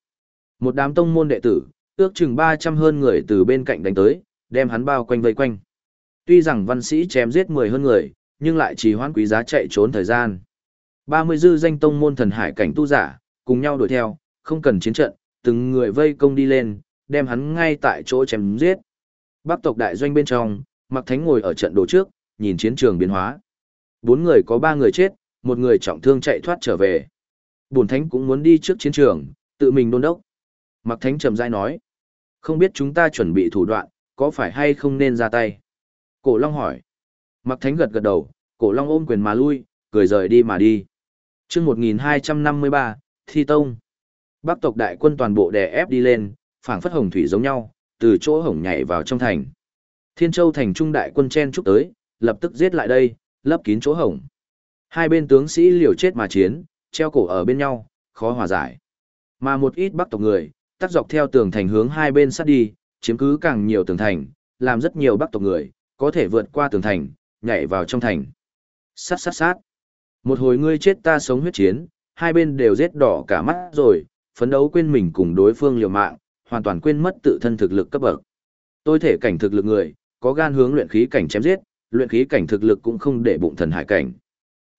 Một đám tông môn đệ tử, ước chừng 300 hơn người từ bên cạnh đánh tới, đem hắn bao quanh vây quanh. Tuy rằng văn sĩ chém giết 10 hơn người, nhưng lại chỉ hoãn quý giá chạy trốn thời gian. 30 dư danh tông môn thần hải cảnh tu giả, cùng nhau đuổi theo, không cần chiến trận, từng người vây công đi lên, đem hắn ngay tại chỗ chém giết. Bắc tộc đại doanh bên trong, Mạc Thánh ngồi ở trận đồ trước, nhìn chiến trường biến hóa. Bốn người có ba người chết, một người trọng thương chạy thoát trở về. Bổn Thánh cũng muốn đi trước chiến trường, tự mình đôn đốc. Mạc Thánh trầm dai nói, không biết chúng ta chuẩn bị thủ đoạn, có phải hay không nên ra tay? Cổ Long hỏi. Mạc Thánh gật gật đầu, Cổ Long ôm quyền mà lui, cười rời đi mà đi. chương 1253, Thi Tông. Bắc tộc đại quân toàn bộ đè ép đi lên, phảng phất hồng thủy giống nhau, từ chỗ hổng nhảy vào trong thành. Thiên Châu thành trung đại quân chen chúc tới, lập tức giết lại đây, lấp kín chỗ hổng. Hai bên tướng sĩ liều chết mà chiến, treo cổ ở bên nhau, khó hòa giải. Mà một ít bắc tộc người, tắt dọc theo tường thành hướng hai bên sát đi, chiếm cứ càng nhiều tường thành, làm rất nhiều bắc tộc người, có thể vượt qua tường thành, nhảy vào trong thành. Sát sát sát. Một hồi ngươi chết ta sống huyết chiến, hai bên đều giết đỏ cả mắt rồi, phấn đấu quên mình cùng đối phương liều mạng, hoàn toàn quên mất tự thân thực lực cấp bậc. Tôi thể cảnh thực lực người, có gan hướng luyện khí cảnh chém giết, luyện khí cảnh thực lực cũng không để bụng thần hải cảnh.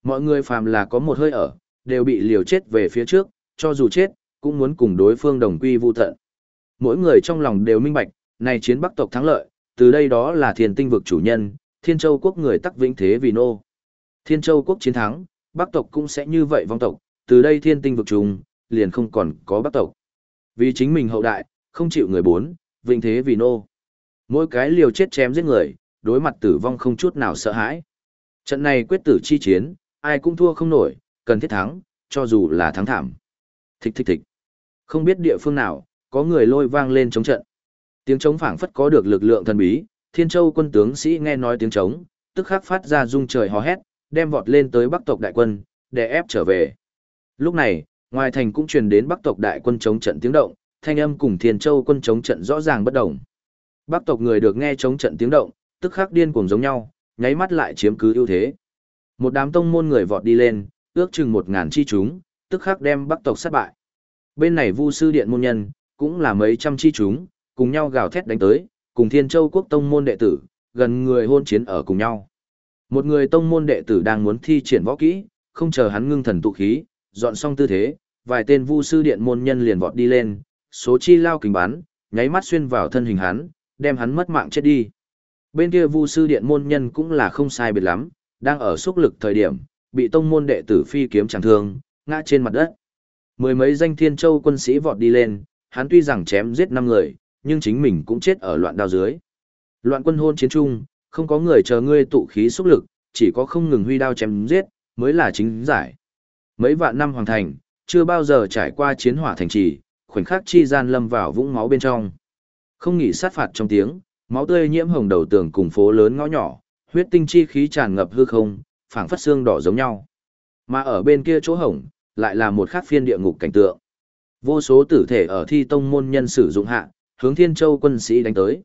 Mọi người phàm là có một hơi ở, đều bị liều chết về phía trước, cho dù chết, cũng muốn cùng đối phương đồng quy vu tận. Mỗi người trong lòng đều minh bạch, này chiến Bắc tộc thắng lợi, từ đây đó là Thiên Tinh vực chủ nhân, Thiên Châu quốc người tắc vĩnh thế vì nô. Thiên Châu quốc chiến thắng, Bắc tộc cũng sẽ như vậy vong tộc, từ đây Thiên Tinh vực trùng, liền không còn có Bắc tộc. Vì chính mình hậu đại, không chịu người bốn, vĩnh thế vì nô. Mỗi cái liều chết chém giết người, đối mặt tử vong không chút nào sợ hãi. Trận này quyết tử chi chiến, ai cũng thua không nổi, cần thiết thắng, cho dù là thắng thảm. Thích thích thích. Không biết địa phương nào, có người lôi vang lên chống trận. Tiếng trống phảng phất có được lực lượng thần bí, Thiên Châu quân tướng sĩ nghe nói tiếng trống, tức khắc phát ra rung trời hò hét, đem vọt lên tới Bắc tộc đại quân, để ép trở về. Lúc này, ngoài thành cũng truyền đến Bắc tộc đại quân chống trận tiếng động, thanh âm cùng Thiên Châu quân chống trận rõ ràng bất động. Bắc tộc người được nghe chống trận tiếng động, tức khắc điên cuồng giống nhau, nháy mắt lại chiếm cứ ưu thế. Một đám tông môn người vọt đi lên, ước chừng một ngàn chi chúng, tức khắc đem Bắc tộc sát bại. Bên này Vu sư điện môn nhân, cũng là mấy trăm chi chúng, cùng nhau gào thét đánh tới, cùng Thiên Châu quốc tông môn đệ tử, gần người hôn chiến ở cùng nhau. Một người tông môn đệ tử đang muốn thi triển võ kỹ, không chờ hắn ngưng thần tụ khí, dọn xong tư thế, vài tên Vu sư điện môn nhân liền vọt đi lên, số chi lao kình bắn, nháy mắt xuyên vào thân hình hắn, đem hắn mất mạng chết đi. Bên kia Vu sư điện môn nhân cũng là không sai biệt lắm, đang ở xúc lực thời điểm, bị tông môn đệ tử phi kiếm chẳng thương, ngã trên mặt đất. Mười mấy danh thiên châu quân sĩ vọt đi lên, hắn tuy rằng chém giết năm người, nhưng chính mình cũng chết ở loạn đao dưới. Loạn quân hôn chiến trung, không có người chờ ngươi tụ khí xúc lực, chỉ có không ngừng huy đao chém giết, mới là chính giải. Mấy vạn năm hoàng thành, chưa bao giờ trải qua chiến hỏa thành trì, khoảnh khắc chi gian lâm vào vũng máu bên trong. Không nghỉ sát phạt trong tiếng, máu tươi nhiễm hồng đầu tường cùng phố lớn ngõ nhỏ, huyết tinh chi khí tràn ngập hư không, phảng phất xương đỏ giống nhau. Mà ở bên kia chỗ hổng, lại là một khác phiên địa ngục cảnh tượng. Vô số tử thể ở thi tông môn nhân sử dụng hạ, hướng Thiên Châu quân sĩ đánh tới.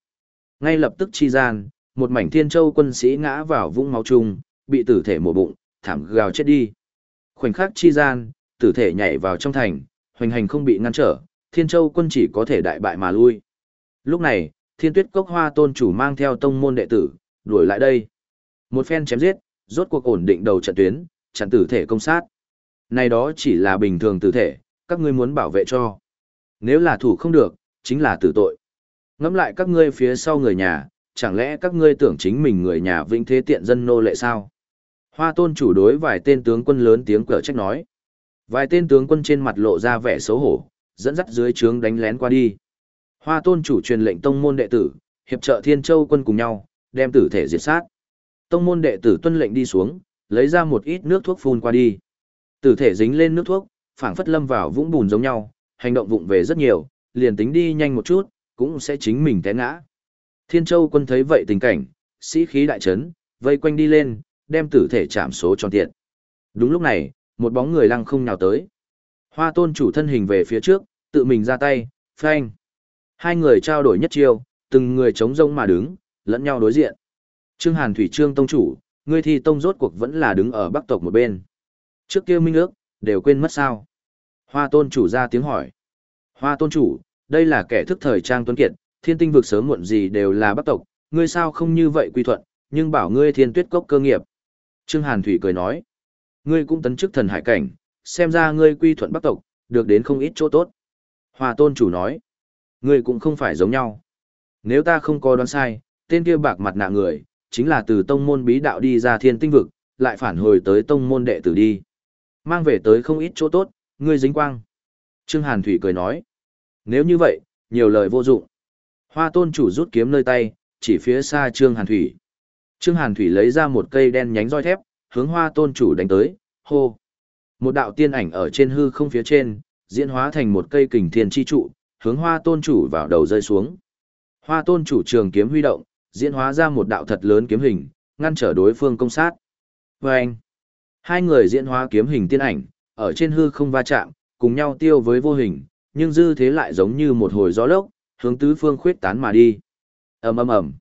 Ngay lập tức chi gian, một mảnh Thiên Châu quân sĩ ngã vào vũng máu chung, bị tử thể mổ bụng, thảm gào chết đi. Khoảnh khắc chi gian, tử thể nhảy vào trong thành, hoành hành không bị ngăn trở, Thiên Châu quân chỉ có thể đại bại mà lui. Lúc này, Thiên Tuyết Cốc Hoa tôn chủ mang theo tông môn đệ tử, đuổi lại đây. Một phen chém giết, rốt cuộc ổn định đầu trận tuyến, chặn tử thể công sát. Này đó chỉ là bình thường tử thể, các ngươi muốn bảo vệ cho. Nếu là thủ không được, chính là tử tội. Ngẫm lại các ngươi phía sau người nhà, chẳng lẽ các ngươi tưởng chính mình người nhà vĩnh thế tiện dân nô lệ sao? Hoa tôn chủ đối vài tên tướng quân lớn tiếng cở trách nói. Vài tên tướng quân trên mặt lộ ra vẻ xấu hổ, dẫn dắt dưới trướng đánh lén qua đi. Hoa tôn chủ truyền lệnh tông môn đệ tử, hiệp trợ thiên châu quân cùng nhau, đem tử thể diệt sát. Tông môn đệ tử tuân lệnh đi xuống, lấy ra một ít nước thuốc phun qua đi. Tử thể dính lên nước thuốc, phảng phất lâm vào vũng bùn giống nhau, hành động vụng về rất nhiều, liền tính đi nhanh một chút, cũng sẽ chính mình té ngã. Thiên Châu quân thấy vậy tình cảnh, sĩ khí đại chấn, vây quanh đi lên, đem tử thể chạm số tròn tiện. Đúng lúc này, một bóng người lăng không nhào tới. Hoa tôn chủ thân hình về phía trước, tự mình ra tay, phanh. Hai người trao đổi nhất chiêu, từng người chống rông mà đứng, lẫn nhau đối diện. Trương Hàn Thủy Trương Tông Chủ, ngươi thi tông rốt cuộc vẫn là đứng ở bắc tộc một bên. Trước kia minh ước, đều quên mất sao. Hoa tôn chủ ra tiếng hỏi. Hoa tôn chủ, đây là kẻ thức thời trang tuấn kiệt, thiên tinh vực sớm muộn gì đều là bắc tộc, ngươi sao không như vậy quy thuận, nhưng bảo ngươi thiên tuyết cốc cơ nghiệp. Trương Hàn Thủy cười nói, ngươi cũng tấn chức thần hải cảnh, xem ra ngươi quy thuận bắc tộc, được đến không ít chỗ tốt. Hoa tôn chủ nói, ngươi cũng không phải giống nhau. Nếu ta không có đoán sai, tên kia bạc mặt nạ người, chính là từ tông môn bí đạo đi ra thiên tinh vực, lại phản hồi tới tông môn đệ tử đi. Mang về tới không ít chỗ tốt, ngươi dính quang. Trương Hàn Thủy cười nói, nếu như vậy, nhiều lời vô dụng. Hoa tôn chủ rút kiếm nơi tay, chỉ phía xa Trương Hàn Thủy. Trương Hàn Thủy lấy ra một cây đen nhánh roi thép, hướng hoa tôn chủ đánh tới, hô. Một đạo tiên ảnh ở trên hư không phía trên, diễn hóa thành một cây kình thiên chi trụ, hướng hoa tôn chủ vào đầu rơi xuống. Hoa tôn chủ trường kiếm huy động, diễn hóa ra một đạo thật lớn kiếm hình, ngăn trở đối phương công sát. Vâng! anh, hai người diễn hóa kiếm hình tiên ảnh, ở trên hư không va chạm, cùng nhau tiêu với vô hình, nhưng dư thế lại giống như một hồi gió lốc, hướng tứ phương khuyết tán mà đi. ầm ầm ầm,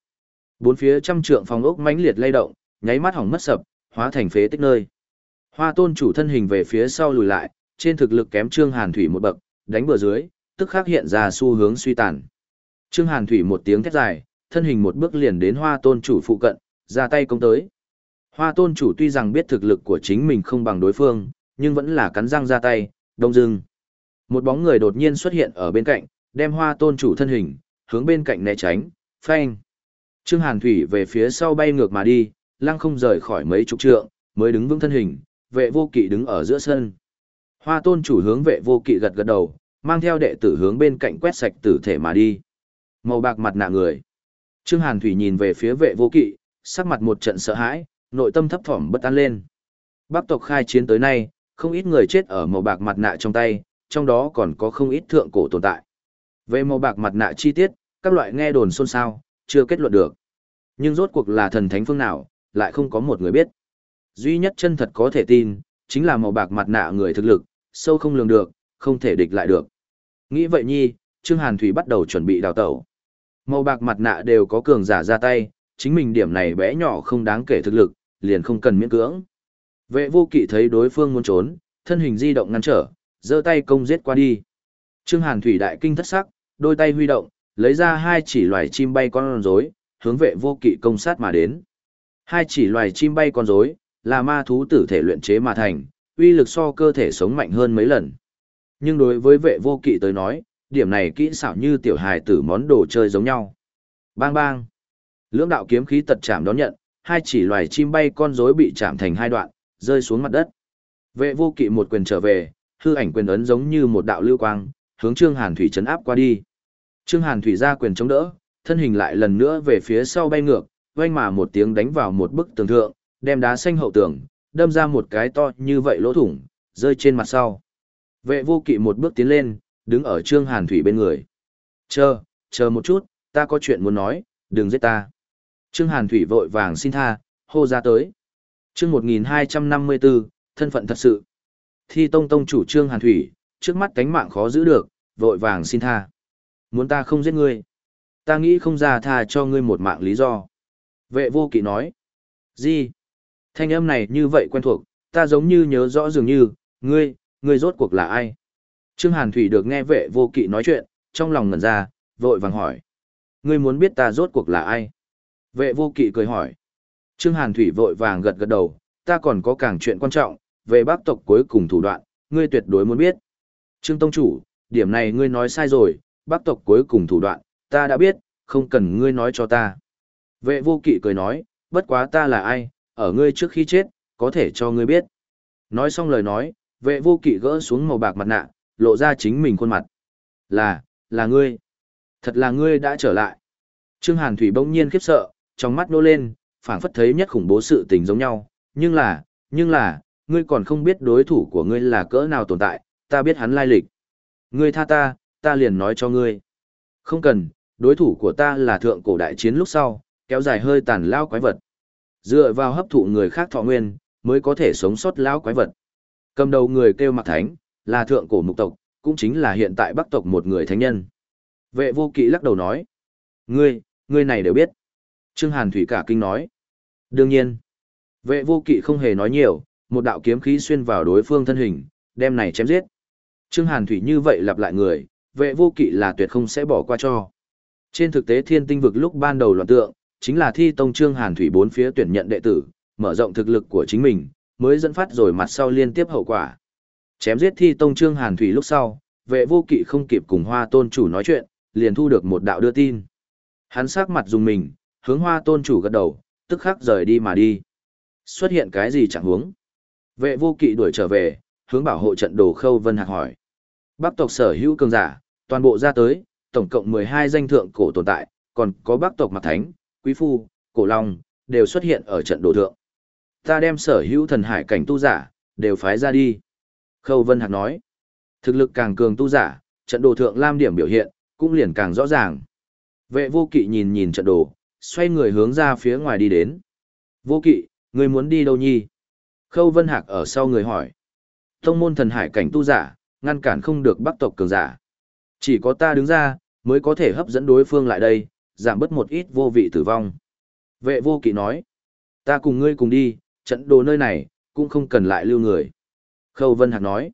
bốn phía trăm trượng phòng ốc mãnh liệt lay động, nháy mắt hỏng mất sập, hóa thành phế tích nơi. Hoa tôn chủ thân hình về phía sau lùi lại, trên thực lực kém Trương Hàn Thủy một bậc, đánh bừa dưới, tức khắc hiện ra xu hướng suy tàn. Trương Hàn Thủy một tiếng thét dài, thân hình một bước liền đến hoa tôn chủ phụ cận, ra tay công tới. Hoa tôn chủ tuy rằng biết thực lực của chính mình không bằng đối phương, nhưng vẫn là cắn răng ra tay, đông dưng. Một bóng người đột nhiên xuất hiện ở bên cạnh, đem hoa tôn chủ thân hình, hướng bên cạnh né tránh, phanh. Trương Hàn Thủy về phía sau bay ngược mà đi, lăng không rời khỏi mấy chục trượng, mới đứng vững thân hình, vệ vô kỵ đứng ở giữa sân. Hoa tôn chủ hướng vệ vô kỵ gật gật đầu, mang theo đệ tử hướng bên cạnh quét sạch tử thể mà đi. Màu bạc mặt nạ người. Trương Hàn Thủy nhìn về phía vệ vô kỵ, sắc mặt một trận sợ hãi, nội tâm thấp thỏm bất an lên. Bắc tộc khai chiến tới nay, không ít người chết ở màu bạc mặt nạ trong tay, trong đó còn có không ít thượng cổ tồn tại. Về màu bạc mặt nạ chi tiết, các loại nghe đồn xôn xao, chưa kết luận được. Nhưng rốt cuộc là thần thánh phương nào, lại không có một người biết. Duy nhất chân thật có thể tin, chính là màu bạc mặt nạ người thực lực, sâu không lường được, không thể địch lại được. Nghĩ vậy nhi, Trương Hàn Thủy bắt đầu chuẩn bị đào tẩu. Màu bạc mặt nạ đều có cường giả ra tay, chính mình điểm này bé nhỏ không đáng kể thực lực, liền không cần miễn cưỡng. Vệ vô kỵ thấy đối phương muốn trốn, thân hình di động ngăn trở, giơ tay công giết qua đi. Trương Hàn Thủy đại kinh thất sắc, đôi tay huy động, lấy ra hai chỉ loài chim bay con rối, hướng vệ vô kỵ công sát mà đến. Hai chỉ loài chim bay con rối là ma thú tử thể luyện chế mà thành, uy lực so cơ thể sống mạnh hơn mấy lần. Nhưng đối với vệ vô kỵ tới nói, điểm này kỹ xảo như tiểu hài tử món đồ chơi giống nhau. Bang bang. Lưỡng đạo kiếm khí tật chạm đón nhận, hai chỉ loài chim bay con rối bị chạm thành hai đoạn, rơi xuống mặt đất. Vệ vô kỵ một quyền trở về, hư ảnh quyền ấn giống như một đạo lưu quang, hướng Trương Hàn Thủy chấn áp qua đi. Trương Hàn Thủy ra quyền chống đỡ, thân hình lại lần nữa về phía sau bay ngược, oanh mà một tiếng đánh vào một bức tường thượng, đem đá xanh hậu tường, đâm ra một cái to như vậy lỗ thủng, rơi trên mặt sau. Vệ vô kỵ một bước tiến lên, đứng ở Trương Hàn Thủy bên người. Chờ, chờ một chút, ta có chuyện muốn nói, đừng giết ta. Trương Hàn Thủy vội vàng xin tha, hô ra tới. Trương 1254, thân phận thật sự. Thi Tông Tông chủ Trương Hàn Thủy, trước mắt cánh mạng khó giữ được, vội vàng xin tha. Muốn ta không giết ngươi. Ta nghĩ không ra tha cho ngươi một mạng lý do. Vệ vô kỵ nói. Gì? Thanh âm này như vậy quen thuộc, ta giống như nhớ rõ dường như, ngươi, ngươi rốt cuộc là ai? Trương Hàn Thủy được nghe vệ vô kỵ nói chuyện, trong lòng ngẩn ra, vội vàng hỏi. Ngươi muốn biết ta rốt cuộc là ai? Vệ vô kỵ cười hỏi. Trương Hàn Thủy vội vàng gật gật đầu, ta còn có càng chuyện quan trọng, về bác tộc cuối cùng thủ đoạn, ngươi tuyệt đối muốn biết. Trương Tông Chủ, điểm này ngươi nói sai rồi, bác tộc cuối cùng thủ đoạn, ta đã biết, không cần ngươi nói cho ta. Vệ vô kỵ cười nói, bất quá ta là ai, ở ngươi trước khi chết, có thể cho ngươi biết. Nói xong lời nói, vệ vô kỵ gỡ xuống màu bạc mặt nạ, lộ ra chính mình khuôn mặt. Là, là ngươi. Thật là ngươi đã trở lại. Trương Hàn Thủy bỗng nhiên khiếp sợ, trong mắt nô lên, phảng phất thấy nhất khủng bố sự tình giống nhau. Nhưng là, nhưng là, ngươi còn không biết đối thủ của ngươi là cỡ nào tồn tại, ta biết hắn lai lịch. Ngươi tha ta, ta liền nói cho ngươi. Không cần, đối thủ của ta là thượng cổ đại chiến lúc sau, kéo dài hơi tàn lao quái vật. Dựa vào hấp thụ người khác thọ nguyên, mới có thể sống sót lao quái vật. Cầm đầu người kêu mặc thánh, là thượng cổ mục tộc, cũng chính là hiện tại bắc tộc một người thánh nhân. Vệ vô kỵ lắc đầu nói. Ngươi, ngươi này đều biết. Trương Hàn Thủy cả kinh nói. Đương nhiên. Vệ vô kỵ không hề nói nhiều, một đạo kiếm khí xuyên vào đối phương thân hình, đem này chém giết. Trương Hàn Thủy như vậy lặp lại người, vệ vô kỵ là tuyệt không sẽ bỏ qua cho. Trên thực tế thiên tinh vực lúc ban đầu loạn tượng, chính là thi tông Trương Hàn Thủy bốn phía tuyển nhận đệ tử, mở rộng thực lực của chính mình, mới dẫn phát rồi mặt sau liên tiếp hậu quả. Chém giết thi tông trương hàn thủy lúc sau, vệ vô kỵ không kịp cùng hoa tôn chủ nói chuyện, liền thu được một đạo đưa tin. Hắn sắc mặt dùng mình, hướng hoa tôn chủ gật đầu, tức khắc rời đi mà đi. Xuất hiện cái gì chẳng huống. Vệ vô kỵ đuổi trở về, hướng bảo hộ trận đồ khâu vân hạc hỏi. Bắc tộc sở hữu cường giả, toàn bộ ra tới, tổng cộng 12 danh thượng cổ tồn tại, còn có bắc tộc mặt thánh, quý phu, cổ long, đều xuất hiện ở trận đồ thượng. Ta đem sở hữu thần hải cảnh tu giả, đều phái ra đi. Khâu Vân Hạc nói, thực lực càng cường tu giả, trận đồ thượng lam điểm biểu hiện, cũng liền càng rõ ràng. Vệ vô kỵ nhìn nhìn trận đồ, xoay người hướng ra phía ngoài đi đến. Vô kỵ, người muốn đi đâu nhi? Khâu Vân Hạc ở sau người hỏi. Tông môn thần hải cảnh tu giả, ngăn cản không được bắc tộc cường giả. Chỉ có ta đứng ra, mới có thể hấp dẫn đối phương lại đây, giảm bớt một ít vô vị tử vong. Vệ vô kỵ nói, ta cùng ngươi cùng đi, trận đồ nơi này, cũng không cần lại lưu người. Khâu Vân Hạc nói,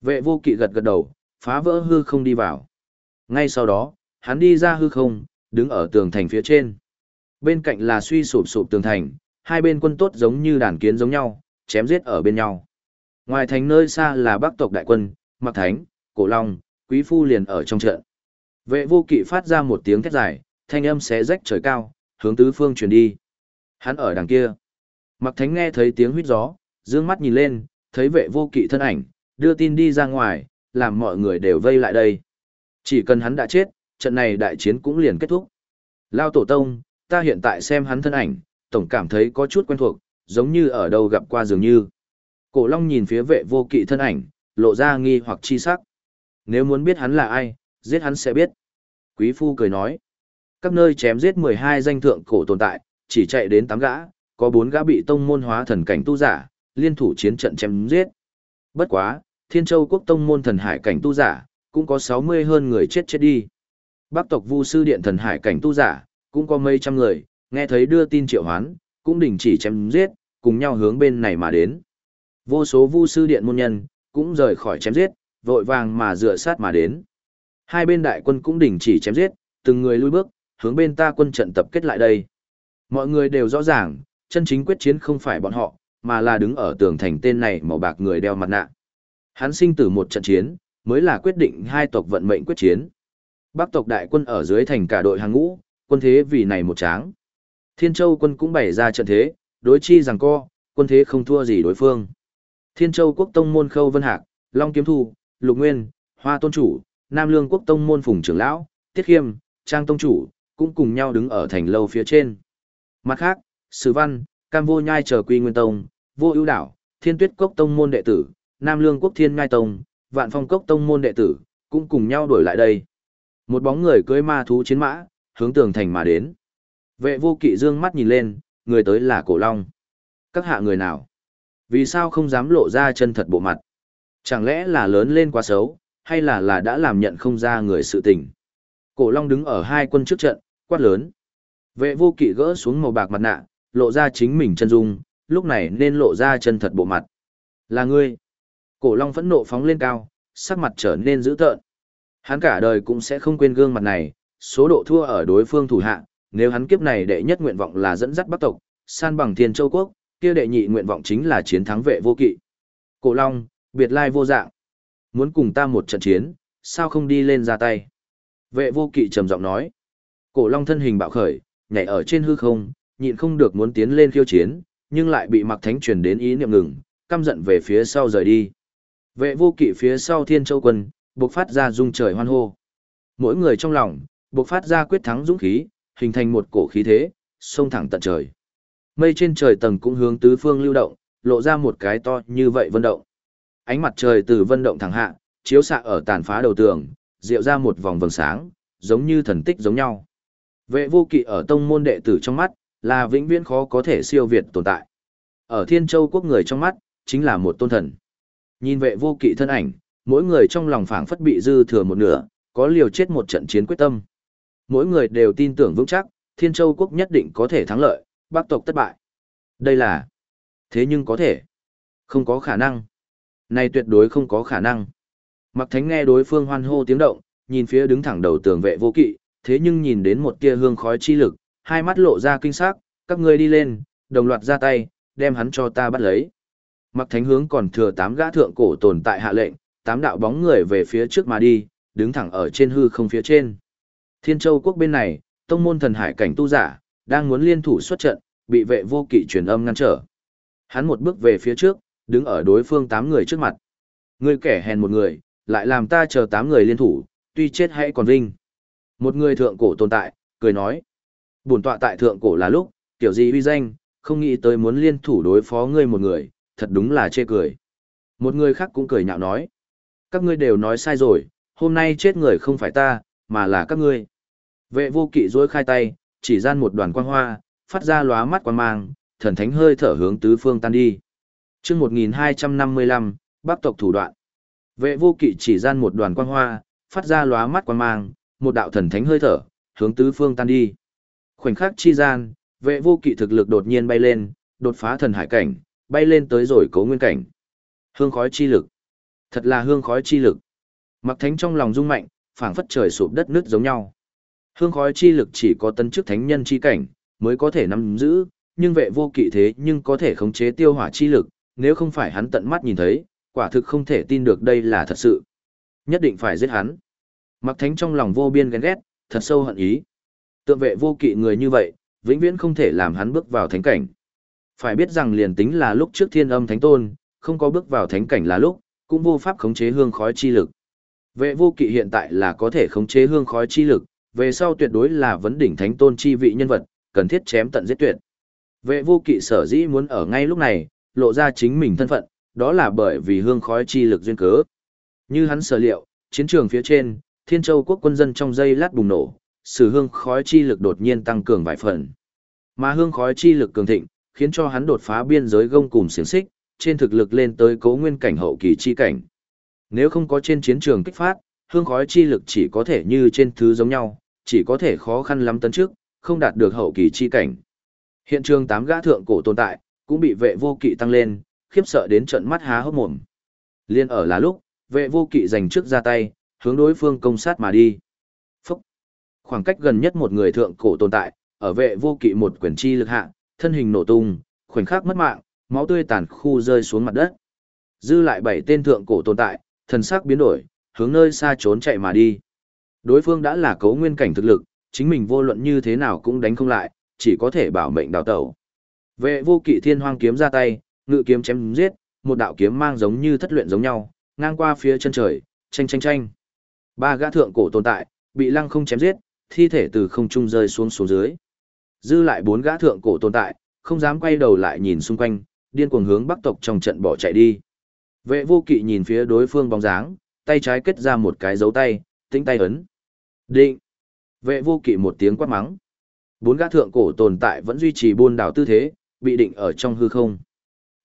vệ vô kỵ gật gật đầu, phá vỡ hư không đi vào. Ngay sau đó, hắn đi ra hư không, đứng ở tường thành phía trên. Bên cạnh là suy sụp sụp tường thành, hai bên quân tốt giống như đàn kiến giống nhau, chém giết ở bên nhau. Ngoài thành nơi xa là bắc tộc đại quân, Mặc Thánh, Cổ Long, Quý Phu liền ở trong trận. Vệ vô kỵ phát ra một tiếng thét dài, thanh âm xé rách trời cao, hướng tứ phương truyền đi. Hắn ở đằng kia. Mặc Thánh nghe thấy tiếng huyết gió, dương mắt nhìn lên, thấy vệ vô kỵ thân ảnh, đưa tin đi ra ngoài, làm mọi người đều vây lại đây. Chỉ cần hắn đã chết, trận này đại chiến cũng liền kết thúc. Lao tổ tông, ta hiện tại xem hắn thân ảnh, tổng cảm thấy có chút quen thuộc, giống như ở đâu gặp qua dường như. Cổ Long nhìn phía vệ vô kỵ thân ảnh, lộ ra nghi hoặc chi sắc. Nếu muốn biết hắn là ai, giết hắn sẽ biết. Quý phu cười nói, các nơi chém giết 12 danh thượng cổ tồn tại, chỉ chạy đến 8 gã, có 4 gã bị tông môn hóa thần cảnh tu giả, liên thủ chiến trận chém giết. Bất quá, Thiên Châu quốc tông môn thần hải cảnh tu giả, cũng có 60 hơn người chết chết đi. Bắc tộc Vu sư điện thần hải cảnh tu giả, cũng có mấy trăm người, nghe thấy đưa tin triệu hoán, cũng đình chỉ chém giết, cùng nhau hướng bên này mà đến. Vô số Vu sư điện môn nhân, cũng rời khỏi chém giết, vội vàng mà dựa sát mà đến. Hai bên đại quân cũng đình chỉ chém giết, từng người lui bước, hướng bên ta quân trận tập kết lại đây. Mọi người đều rõ ràng, chân chính quyết chiến không phải bọn họ, mà là đứng ở tường thành tên này màu bạc người đeo mặt nạ. Hắn sinh tử một trận chiến, mới là quyết định hai tộc vận mệnh quyết chiến. Bắc tộc đại quân ở dưới thành cả đội hàng ngũ, quân thế vì này một tráng. Thiên Châu quân cũng bày ra trận thế, đối chi rằng co, quân thế không thua gì đối phương. Thiên Châu quốc tông môn Khâu Vân Hạc, Long Kiếm Thu, Lục Nguyên, Hoa Tôn Chủ, Nam Lương quốc tông môn Phùng Trưởng Lão, Tiết Khiêm, Trang Tông Chủ, cũng cùng nhau đứng ở thành lâu phía trên. Mặt khác, Sử Văn, Cam Vô Nhai chờ Quy Nguyên Tông, Vô ưu đảo, Thiên Tuyết Cốc Tông môn đệ tử, Nam Lương Quốc Thiên Ngai Tông, Vạn Phong Cốc Tông môn đệ tử, cũng cùng nhau đuổi lại đây. Một bóng người cưỡi ma thú chiến mã, hướng tường thành mà đến. Vệ vô kỵ dương mắt nhìn lên, người tới là cổ long. Các hạ người nào? Vì sao không dám lộ ra chân thật bộ mặt? Chẳng lẽ là lớn lên quá xấu, hay là là đã làm nhận không ra người sự tình? Cổ long đứng ở hai quân trước trận, quát lớn. Vệ vô kỵ gỡ xuống màu bạc mặt nạ, lộ ra chính mình chân dung, lúc này nên lộ ra chân thật bộ mặt. Là ngươi. Cổ long phẫn nộ phóng lên cao, sắc mặt trở nên dữ tợn. Hắn cả đời cũng sẽ không quên gương mặt này, số độ thua ở đối phương thủ hạ, nếu hắn kiếp này đệ nhất nguyện vọng là dẫn dắt Bắc tộc, san bằng Thiên Châu quốc, kia đệ nhị nguyện vọng chính là chiến thắng vệ vô kỵ. Cổ Long, biệt lai vô dạng. Muốn cùng ta một trận chiến, sao không đi lên ra tay? Vệ vô kỵ trầm giọng nói. Cổ Long thân hình bạo khởi, nhảy ở trên hư không, nhịn không được muốn tiến lên khiêu chiến, nhưng lại bị Mặc Thánh truyền đến ý niệm ngừng, căm giận về phía sau rời đi. Vệ vô kỵ phía sau Thiên Châu quân, bộc phát ra dung trời hoan hô. Mỗi người trong lòng, bộc phát ra quyết thắng dũng khí, hình thành một cổ khí thế, xông thẳng tận trời. Mây trên trời tầng cũng hướng tứ phương lưu động, lộ ra một cái to như vậy vân động. Ánh mặt trời từ vân động thẳng hạ, chiếu xạ ở tàn phá đầu tường, diệu ra một vòng vầng sáng, giống như thần tích giống nhau. Vệ vô kỵ ở tông môn đệ tử trong mắt, là vĩnh viễn khó có thể siêu việt tồn tại. Ở Thiên Châu quốc người trong mắt, chính là một tôn thần. Nhìn vệ vô kỵ thân ảnh, mỗi người trong lòng phảng phất bị dư thừa một nửa, có liều chết một trận chiến quyết tâm. Mỗi người đều tin tưởng vững chắc, Thiên Châu quốc nhất định có thể thắng lợi, Bắc tộc thất bại. Đây là... Thế nhưng có thể. Không có khả năng. Này tuyệt đối không có khả năng. Mặc thánh nghe đối phương hoan hô tiếng động, nhìn phía đứng thẳng đầu tường vệ vô kỵ, thế nhưng nhìn đến một tia hương khói chi lực, hai mắt lộ ra kinh sắc, các ngươi đi lên, đồng loạt ra tay, đem hắn cho ta bắt lấy. Mặc thánh hướng còn thừa tám gã thượng cổ tồn tại hạ lệnh, tám đạo bóng người về phía trước mà đi, đứng thẳng ở trên hư không phía trên. Thiên Châu quốc bên này, tông môn thần hải cảnh tu giả, đang muốn liên thủ xuất trận, bị vệ vô kỵ truyền âm ngăn trở. Hắn một bước về phía trước, đứng ở đối phương tám người trước mặt. Ngươi kẻ hèn một người, lại làm ta chờ tám người liên thủ, tuy chết hãy còn vinh. Một người thượng cổ tồn tại, cười nói. Bổn tọa tại thượng cổ là lúc, kiểu gì uy danh, không nghĩ tới muốn liên thủ đối phó ngươi một người, thật đúng là chê cười. Một người khác cũng cười nhạo nói. Các ngươi đều nói sai rồi, hôm nay chết người không phải ta, mà là các ngươi. Vệ vô kỵ dối khai tay, chỉ gian một đoàn quang hoa, phát ra lóa mắt quang mang, thần thánh hơi thở hướng tứ phương tan đi. chương 1255, Bắc tộc thủ đoạn. Vệ vô kỵ chỉ gian một đoàn quang hoa, phát ra lóa mắt quang mang, một đạo thần thánh hơi thở, hướng tứ phương tan đi. Khoảnh khắc chi gian, vệ vô kỵ thực lực đột nhiên bay lên, đột phá thần hải cảnh, bay lên tới rồi cấu nguyên cảnh. Hương khói chi lực. Thật là hương khói chi lực. Mặc thánh trong lòng rung mạnh, phảng phất trời sụp đất nứt giống nhau. Hương khói chi lực chỉ có tân chức thánh nhân chi cảnh, mới có thể nắm giữ, nhưng vệ vô kỵ thế nhưng có thể khống chế tiêu hỏa chi lực, nếu không phải hắn tận mắt nhìn thấy, quả thực không thể tin được đây là thật sự. Nhất định phải giết hắn. Mặc thánh trong lòng vô biên ghen ghét, thật sâu hận ý. Tượng vệ vô kỵ người như vậy, vĩnh viễn không thể làm hắn bước vào thánh cảnh. Phải biết rằng liền tính là lúc trước thiên âm thánh tôn, không có bước vào thánh cảnh là lúc, cũng vô pháp khống chế hương khói chi lực. Vệ vô kỵ hiện tại là có thể khống chế hương khói chi lực, về sau tuyệt đối là vấn đỉnh thánh tôn chi vị nhân vật, cần thiết chém tận giết tuyệt. Vệ vô kỵ sở dĩ muốn ở ngay lúc này, lộ ra chính mình thân phận, đó là bởi vì hương khói chi lực duyên cớ. Như hắn sở liệu, chiến trường phía trên, Thiên Châu quốc quân dân trong dây lát bùng nổ, sử hương khói chi lực đột nhiên tăng cường vài phần. Mà hương khói chi lực cường thịnh, khiến cho hắn đột phá biên giới gông cùng xiềng xích, trên thực lực lên tới cố nguyên cảnh hậu kỳ chi cảnh. Nếu không có trên chiến trường kích phát, hương khói chi lực chỉ có thể như trên thứ giống nhau, chỉ có thể khó khăn lắm tấn trước, không đạt được hậu kỳ chi cảnh. Hiện trường tám gã thượng cổ tồn tại, cũng bị vệ vô kỵ tăng lên, khiếp sợ đến trận mắt há hốc mồm. Liên ở là lúc, vệ vô kỵ giành trước ra tay, hướng đối phương công sát mà đi. Phúc! Khoảng cách gần nhất một người thượng cổ tồn tại, ở vệ vô kỵ một quyền chi lực hạ, thân hình nổ tung, khoảnh khắc mất mạng, máu tươi tàn khu rơi xuống mặt đất. Dư lại bảy tên thượng cổ tồn tại, thần sắc biến đổi, hướng nơi xa trốn chạy mà đi. Đối phương đã là cấu nguyên cảnh thực lực, chính mình vô luận như thế nào cũng đánh không lại, chỉ có thể bảo mệnh đào tẩu. Vệ vô kỵ thiên hoang kiếm ra tay, ngự kiếm chém giết, một đạo kiếm mang giống như thất luyện giống nhau, ngang qua phía chân trời, tranh tranh tranh. Ba gã thượng cổ tồn tại, bị lăng không chém giết, thi thể từ không trung rơi xuống xuống dưới. Dư lại bốn gã thượng cổ tồn tại, không dám quay đầu lại nhìn xung quanh, điên cuồng hướng bắc tộc trong trận bỏ chạy đi. Vệ vô kỵ nhìn phía đối phương bóng dáng, tay trái kết ra một cái dấu tay, tính tay ấn. Định. Vệ vô kỵ một tiếng quát mắng. Bốn gã thượng cổ tồn tại vẫn duy trì buôn đảo tư thế, bị định ở trong hư không.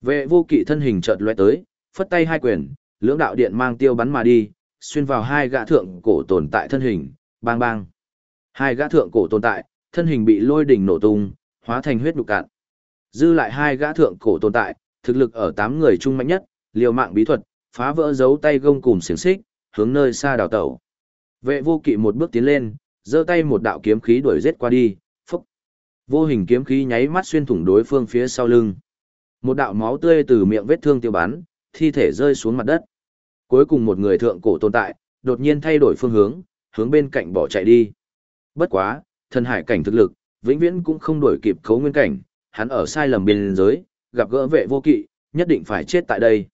Vệ vô kỵ thân hình chợt lóe tới, phất tay hai quyền, lưỡng đạo điện mang tiêu bắn mà đi, xuyên vào hai gã thượng cổ tồn tại thân hình, bang bang. Hai gã thượng cổ tồn tại, thân hình bị lôi đỉnh nổ tung, hóa thành huyết nhục cạn. Dư lại hai gã thượng cổ tồn tại, thực lực ở tám người trung mạnh nhất, liều mạng bí thuật, phá vỡ dấu tay gông cùng xiềng xích, hướng nơi xa đào tẩu. Vệ vô kỵ một bước tiến lên, giơ tay một đạo kiếm khí đuổi giết qua đi, phúc. Vô hình kiếm khí nháy mắt xuyên thủng đối phương phía sau lưng. Một đạo máu tươi từ miệng vết thương tiêu bắn, thi thể rơi xuống mặt đất. Cuối cùng một người thượng cổ tồn tại, đột nhiên thay đổi phương hướng, hướng bên cạnh bỏ chạy đi. Bất quá, thần hải cảnh thực lực, vĩnh viễn cũng không đuổi kịp cấu nguyên cảnh, hắn ở sai lầm biên giới, gặp gỡ vệ vô kỵ, nhất định phải chết tại đây.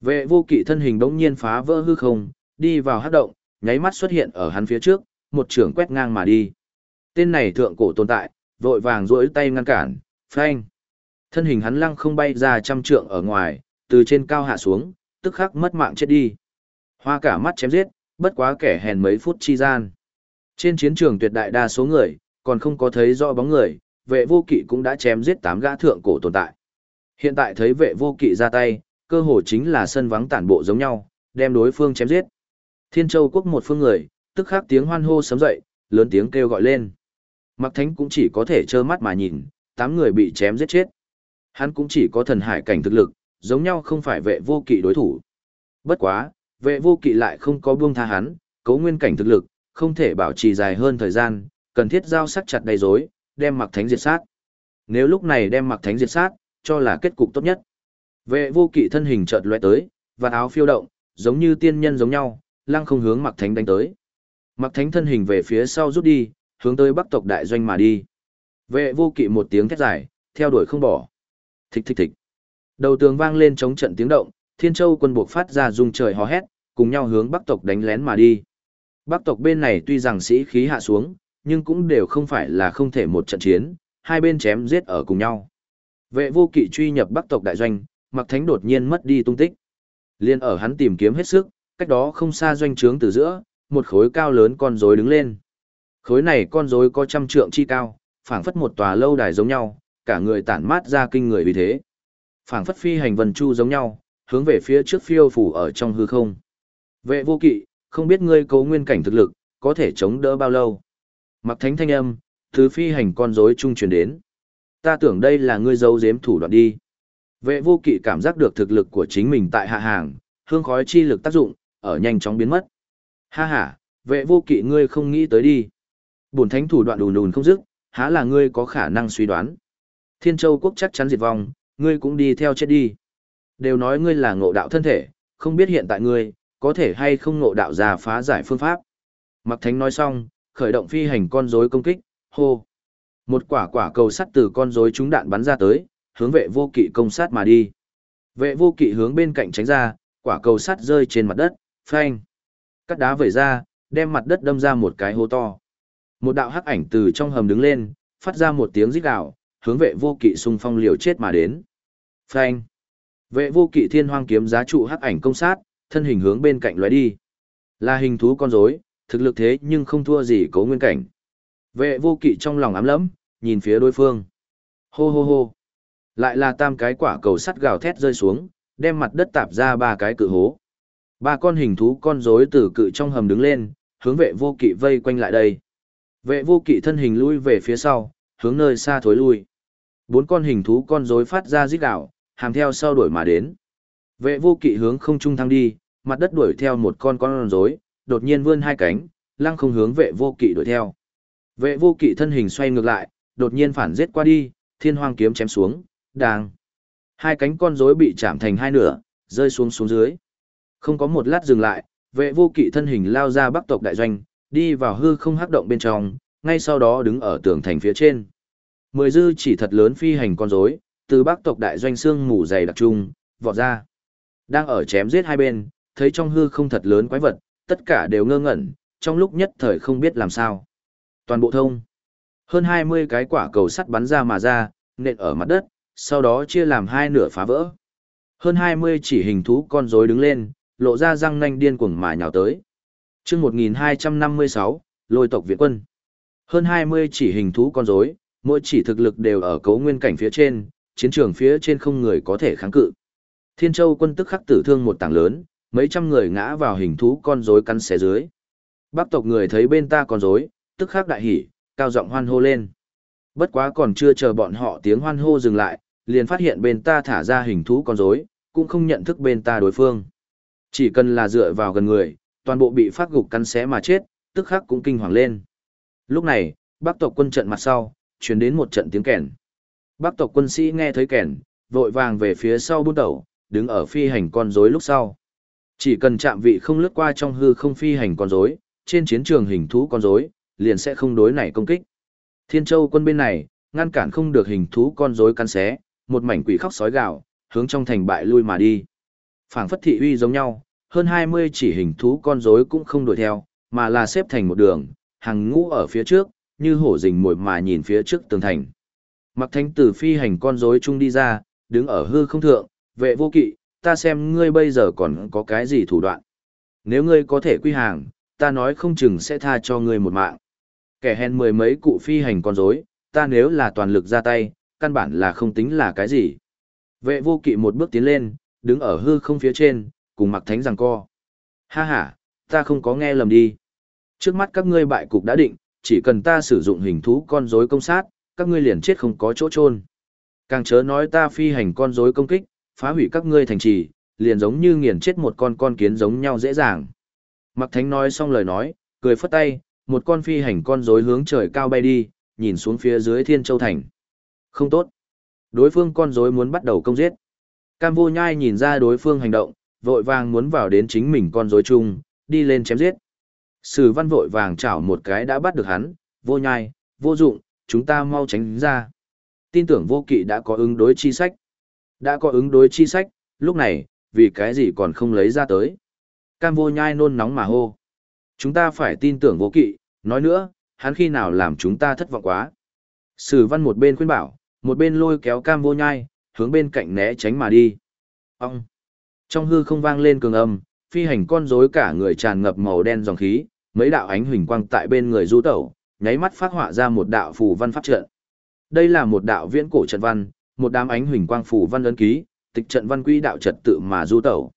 Vệ vô kỵ thân hình đống nhiên phá vỡ hư không, đi vào hát động, nháy mắt xuất hiện ở hắn phía trước, một trường quét ngang mà đi. Tên này thượng cổ tồn tại, vội vàng duỗi tay ngăn cản, phanh. Thân hình hắn lăng không bay ra trăm trượng ở ngoài, từ trên cao hạ xuống, tức khắc mất mạng chết đi. Hoa cả mắt chém giết, bất quá kẻ hèn mấy phút chi gian. Trên chiến trường tuyệt đại đa số người, còn không có thấy rõ bóng người, vệ vô kỵ cũng đã chém giết tám gã thượng cổ tồn tại. Hiện tại thấy vệ vô kỵ ra tay, cơ hồ chính là sân vắng tản bộ giống nhau, đem đối phương chém giết. Thiên Châu quốc một phương người, tức khắc tiếng hoan hô sấm dậy, lớn tiếng kêu gọi lên. Mặc Thánh cũng chỉ có thể trơ mắt mà nhìn, tám người bị chém giết chết. Hắn cũng chỉ có thần hải cảnh thực lực, giống nhau không phải vệ vô kỵ đối thủ. Bất quá, vệ vô kỵ lại không có buông tha hắn, cấu nguyên cảnh thực lực, không thể bảo trì dài hơn thời gian, cần thiết giao sắc chặt đầy rối, đem Mặc Thánh diệt sát. Nếu lúc này đem Mặc Thánh diệt sát, cho là kết cục tốt nhất. Vệ vô kỵ thân hình chợt lóe tới, và áo phiêu động, giống như tiên nhân giống nhau, lăng không hướng Mặc Thánh đánh tới. Mặc Thánh thân hình về phía sau rút đi, hướng tới Bắc tộc đại doanh mà đi. Vệ vô kỵ một tiếng thét dài, theo đuổi không bỏ. Thịch thịch thịch. Đầu tường vang lên chống trận tiếng động, Thiên Châu quân buộc phát ra rung trời hò hét, cùng nhau hướng Bắc tộc đánh lén mà đi. Bắc tộc bên này tuy rằng sĩ khí hạ xuống, nhưng cũng đều không phải là không thể một trận chiến, hai bên chém giết ở cùng nhau. Vệ vô kỵ truy nhập Bắc tộc đại doanh, Mặc Thánh đột nhiên mất đi tung tích. Liên ở hắn tìm kiếm hết sức, cách đó không xa doanh trướng từ giữa, một khối cao lớn con rối đứng lên. Khối này con rối có trăm trượng chi cao, phảng phất một tòa lâu đài giống nhau, cả người tản mát ra kinh người vì thế. Phảng phất phi hành vần chu giống nhau, hướng về phía trước phiêu phủ ở trong hư không. Vệ vô kỵ, không biết ngươi cố nguyên cảnh thực lực, có thể chống đỡ bao lâu. Mặc thánh thanh âm, thứ phi hành con rối trung truyền đến. Ta tưởng đây là ngươi giấu giếm thủ đoạn đi. Vệ vô kỵ cảm giác được thực lực của chính mình tại hạ hàng, hương khói chi lực tác dụng, ở nhanh chóng biến mất. Ha ha, vệ vô kỵ ngươi không nghĩ tới đi. Bổn thánh thủ đoạn đùn đùn không dứt, há là ngươi có khả năng suy đoán. Thiên châu quốc chắc chắn diệt vong, ngươi cũng đi theo chết đi. Đều nói ngươi là ngộ đạo thân thể, không biết hiện tại ngươi, có thể hay không ngộ đạo già phá giải phương pháp. Mặc thánh nói xong, khởi động phi hành con rối công kích, hô. Một quả quả cầu sắt từ con rối trúng đạn bắn ra tới, hướng vệ vô kỵ công sát mà đi. Vệ vô kỵ hướng bên cạnh tránh ra, quả cầu sắt rơi trên mặt đất, phanh. Cắt đá vẩy ra, đem mặt đất đâm ra một cái hố to. Một đạo hắc ảnh từ trong hầm đứng lên, phát ra một tiếng rít gào, hướng vệ vô kỵ xung phong liều chết mà đến. Phanh. Vệ vô kỵ thiên hoang kiếm giá trụ hắc ảnh công sát, thân hình hướng bên cạnh lóe đi. Là hình thú con rối, thực lực thế nhưng không thua gì cố nguyên cảnh. Vệ vô kỵ trong lòng ám lẫm, nhìn phía đối phương. Hô hô hô. Lại là tam cái quả cầu sắt gào thét rơi xuống, đem mặt đất tạp ra ba cái cự hố. Ba con hình thú con rối từ cự trong hầm đứng lên, hướng vệ vô kỵ vây quanh lại đây. Vệ vô kỵ thân hình lui về phía sau, hướng nơi xa thối lui. Bốn con hình thú con rối phát ra rít gào, hàng theo sau đuổi mà đến. Vệ vô kỵ hướng không trung thăng đi, mặt đất đuổi theo một con con rối, đột nhiên vươn hai cánh, lăng không hướng vệ vô kỵ đuổi theo. Vệ vô kỵ thân hình xoay ngược lại, đột nhiên phản giết qua đi, thiên hoang kiếm chém xuống, đang. Hai cánh con rối bị chạm thành hai nửa, rơi xuống xuống dưới. Không có một lát dừng lại, vệ vô kỵ thân hình lao ra bắc tộc đại doanh, đi vào hư không hắc động bên trong, ngay sau đó đứng ở tường thành phía trên. Mười dư chỉ thật lớn phi hành con rối, từ bắc tộc đại doanh xương mù dày đặc trung, vọt ra. Đang ở chém giết hai bên, thấy trong hư không thật lớn quái vật, tất cả đều ngơ ngẩn, trong lúc nhất thời không biết làm sao. Toàn bộ thông. Hơn 20 cái quả cầu sắt bắn ra mà ra, nện ở mặt đất, sau đó chia làm hai nửa phá vỡ. Hơn 20 chỉ hình thú con rối đứng lên, lộ ra răng nanh điên cuồng mà nhào tới. Chương 1256, Lôi tộc Việt quân. Hơn 20 chỉ hình thú con rối, mỗi chỉ thực lực đều ở cấu nguyên cảnh phía trên, chiến trường phía trên không người có thể kháng cự. Thiên Châu quân tức khắc tử thương một tảng lớn, mấy trăm người ngã vào hình thú con rối cắn xé dưới. Bắc tộc người thấy bên ta con rối, tức khắc đại hỉ, cao giọng hoan hô lên. Bất quá còn chưa chờ bọn họ tiếng hoan hô dừng lại, liền phát hiện bên ta thả ra hình thú con rối, cũng không nhận thức bên ta đối phương. Chỉ cần là dựa vào gần người, toàn bộ bị phát gục cắn xé mà chết, tức khắc cũng kinh hoàng lên. Lúc này, Bắc tộc quân trận mặt sau, chuyển đến một trận tiếng kèn. Bắc tộc quân sĩ nghe thấy kèn, vội vàng về phía sau bút đầu, đứng ở phi hành con rối lúc sau. Chỉ cần chạm vị không lướt qua trong hư không phi hành con rối, trên chiến trường hình thú con rối, liền sẽ không đối này công kích. Thiên Châu quân bên này, ngăn cản không được hình thú con rối cắn xé, một mảnh quỷ khóc sói gào, hướng trong thành bại lui mà đi. Phảng phất thị uy giống nhau, hơn 20 chỉ hình thú con rối cũng không đuổi theo, mà là xếp thành một đường, hàng ngũ ở phía trước, như hổ rình mồi mà nhìn phía trước tường thành. Mặc thánh tử phi hành con rối chung đi ra, đứng ở hư không thượng, vệ vô kỵ, ta xem ngươi bây giờ còn có cái gì thủ đoạn. Nếu ngươi có thể quy hàng, ta nói không chừng sẽ tha cho ngươi một mạng. Kẻ hèn mười mấy cụ phi hành con rối, ta nếu là toàn lực ra tay, căn bản là không tính là cái gì. Vệ vô kỵ một bước tiến lên, đứng ở hư không phía trên, cùng mặc thánh rằng co. Ha ha, ta không có nghe lầm đi. Trước mắt các ngươi bại cục đã định, chỉ cần ta sử dụng hình thú con rối công sát, các ngươi liền chết không có chỗ chôn. Càng chớ nói ta phi hành con rối công kích, phá hủy các ngươi thành trì, liền giống như nghiền chết một con con kiến giống nhau dễ dàng. Mặc Thánh nói xong lời nói, cười phất tay, một con phi hành con rối hướng trời cao bay đi, nhìn xuống phía dưới Thiên Châu thành. Không tốt. Đối phương con rối muốn bắt đầu công giết. Cam vô nhai nhìn ra đối phương hành động, vội vàng muốn vào đến chính mình con rối chung, đi lên chém giết. Sử văn vội vàng chảo một cái đã bắt được hắn, vô nhai, vô dụng, chúng ta mau tránh ra. Tin tưởng vô kỵ đã có ứng đối chi sách. Đã có ứng đối chi sách, lúc này, vì cái gì còn không lấy ra tới. Cam vô nhai nôn nóng mà hô. Chúng ta phải tin tưởng vô kỵ, nói nữa, hắn khi nào làm chúng ta thất vọng quá. Sử văn một bên khuyên bảo, một bên lôi kéo cam vô nhai, hướng bên cạnh né tránh mà đi. Ông! Trong hư không vang lên cường âm, phi hành con rối cả người tràn ngập màu đen dòng khí, mấy đạo ánh huỳnh quang tại bên người du tẩu, nháy mắt phát họa ra một đạo phù văn pháp trận. Đây là một đạo viễn cổ trận văn, một đám ánh huỳnh quang phù văn ấn ký, tịch trận văn quy đạo trật tự mà du tẩu.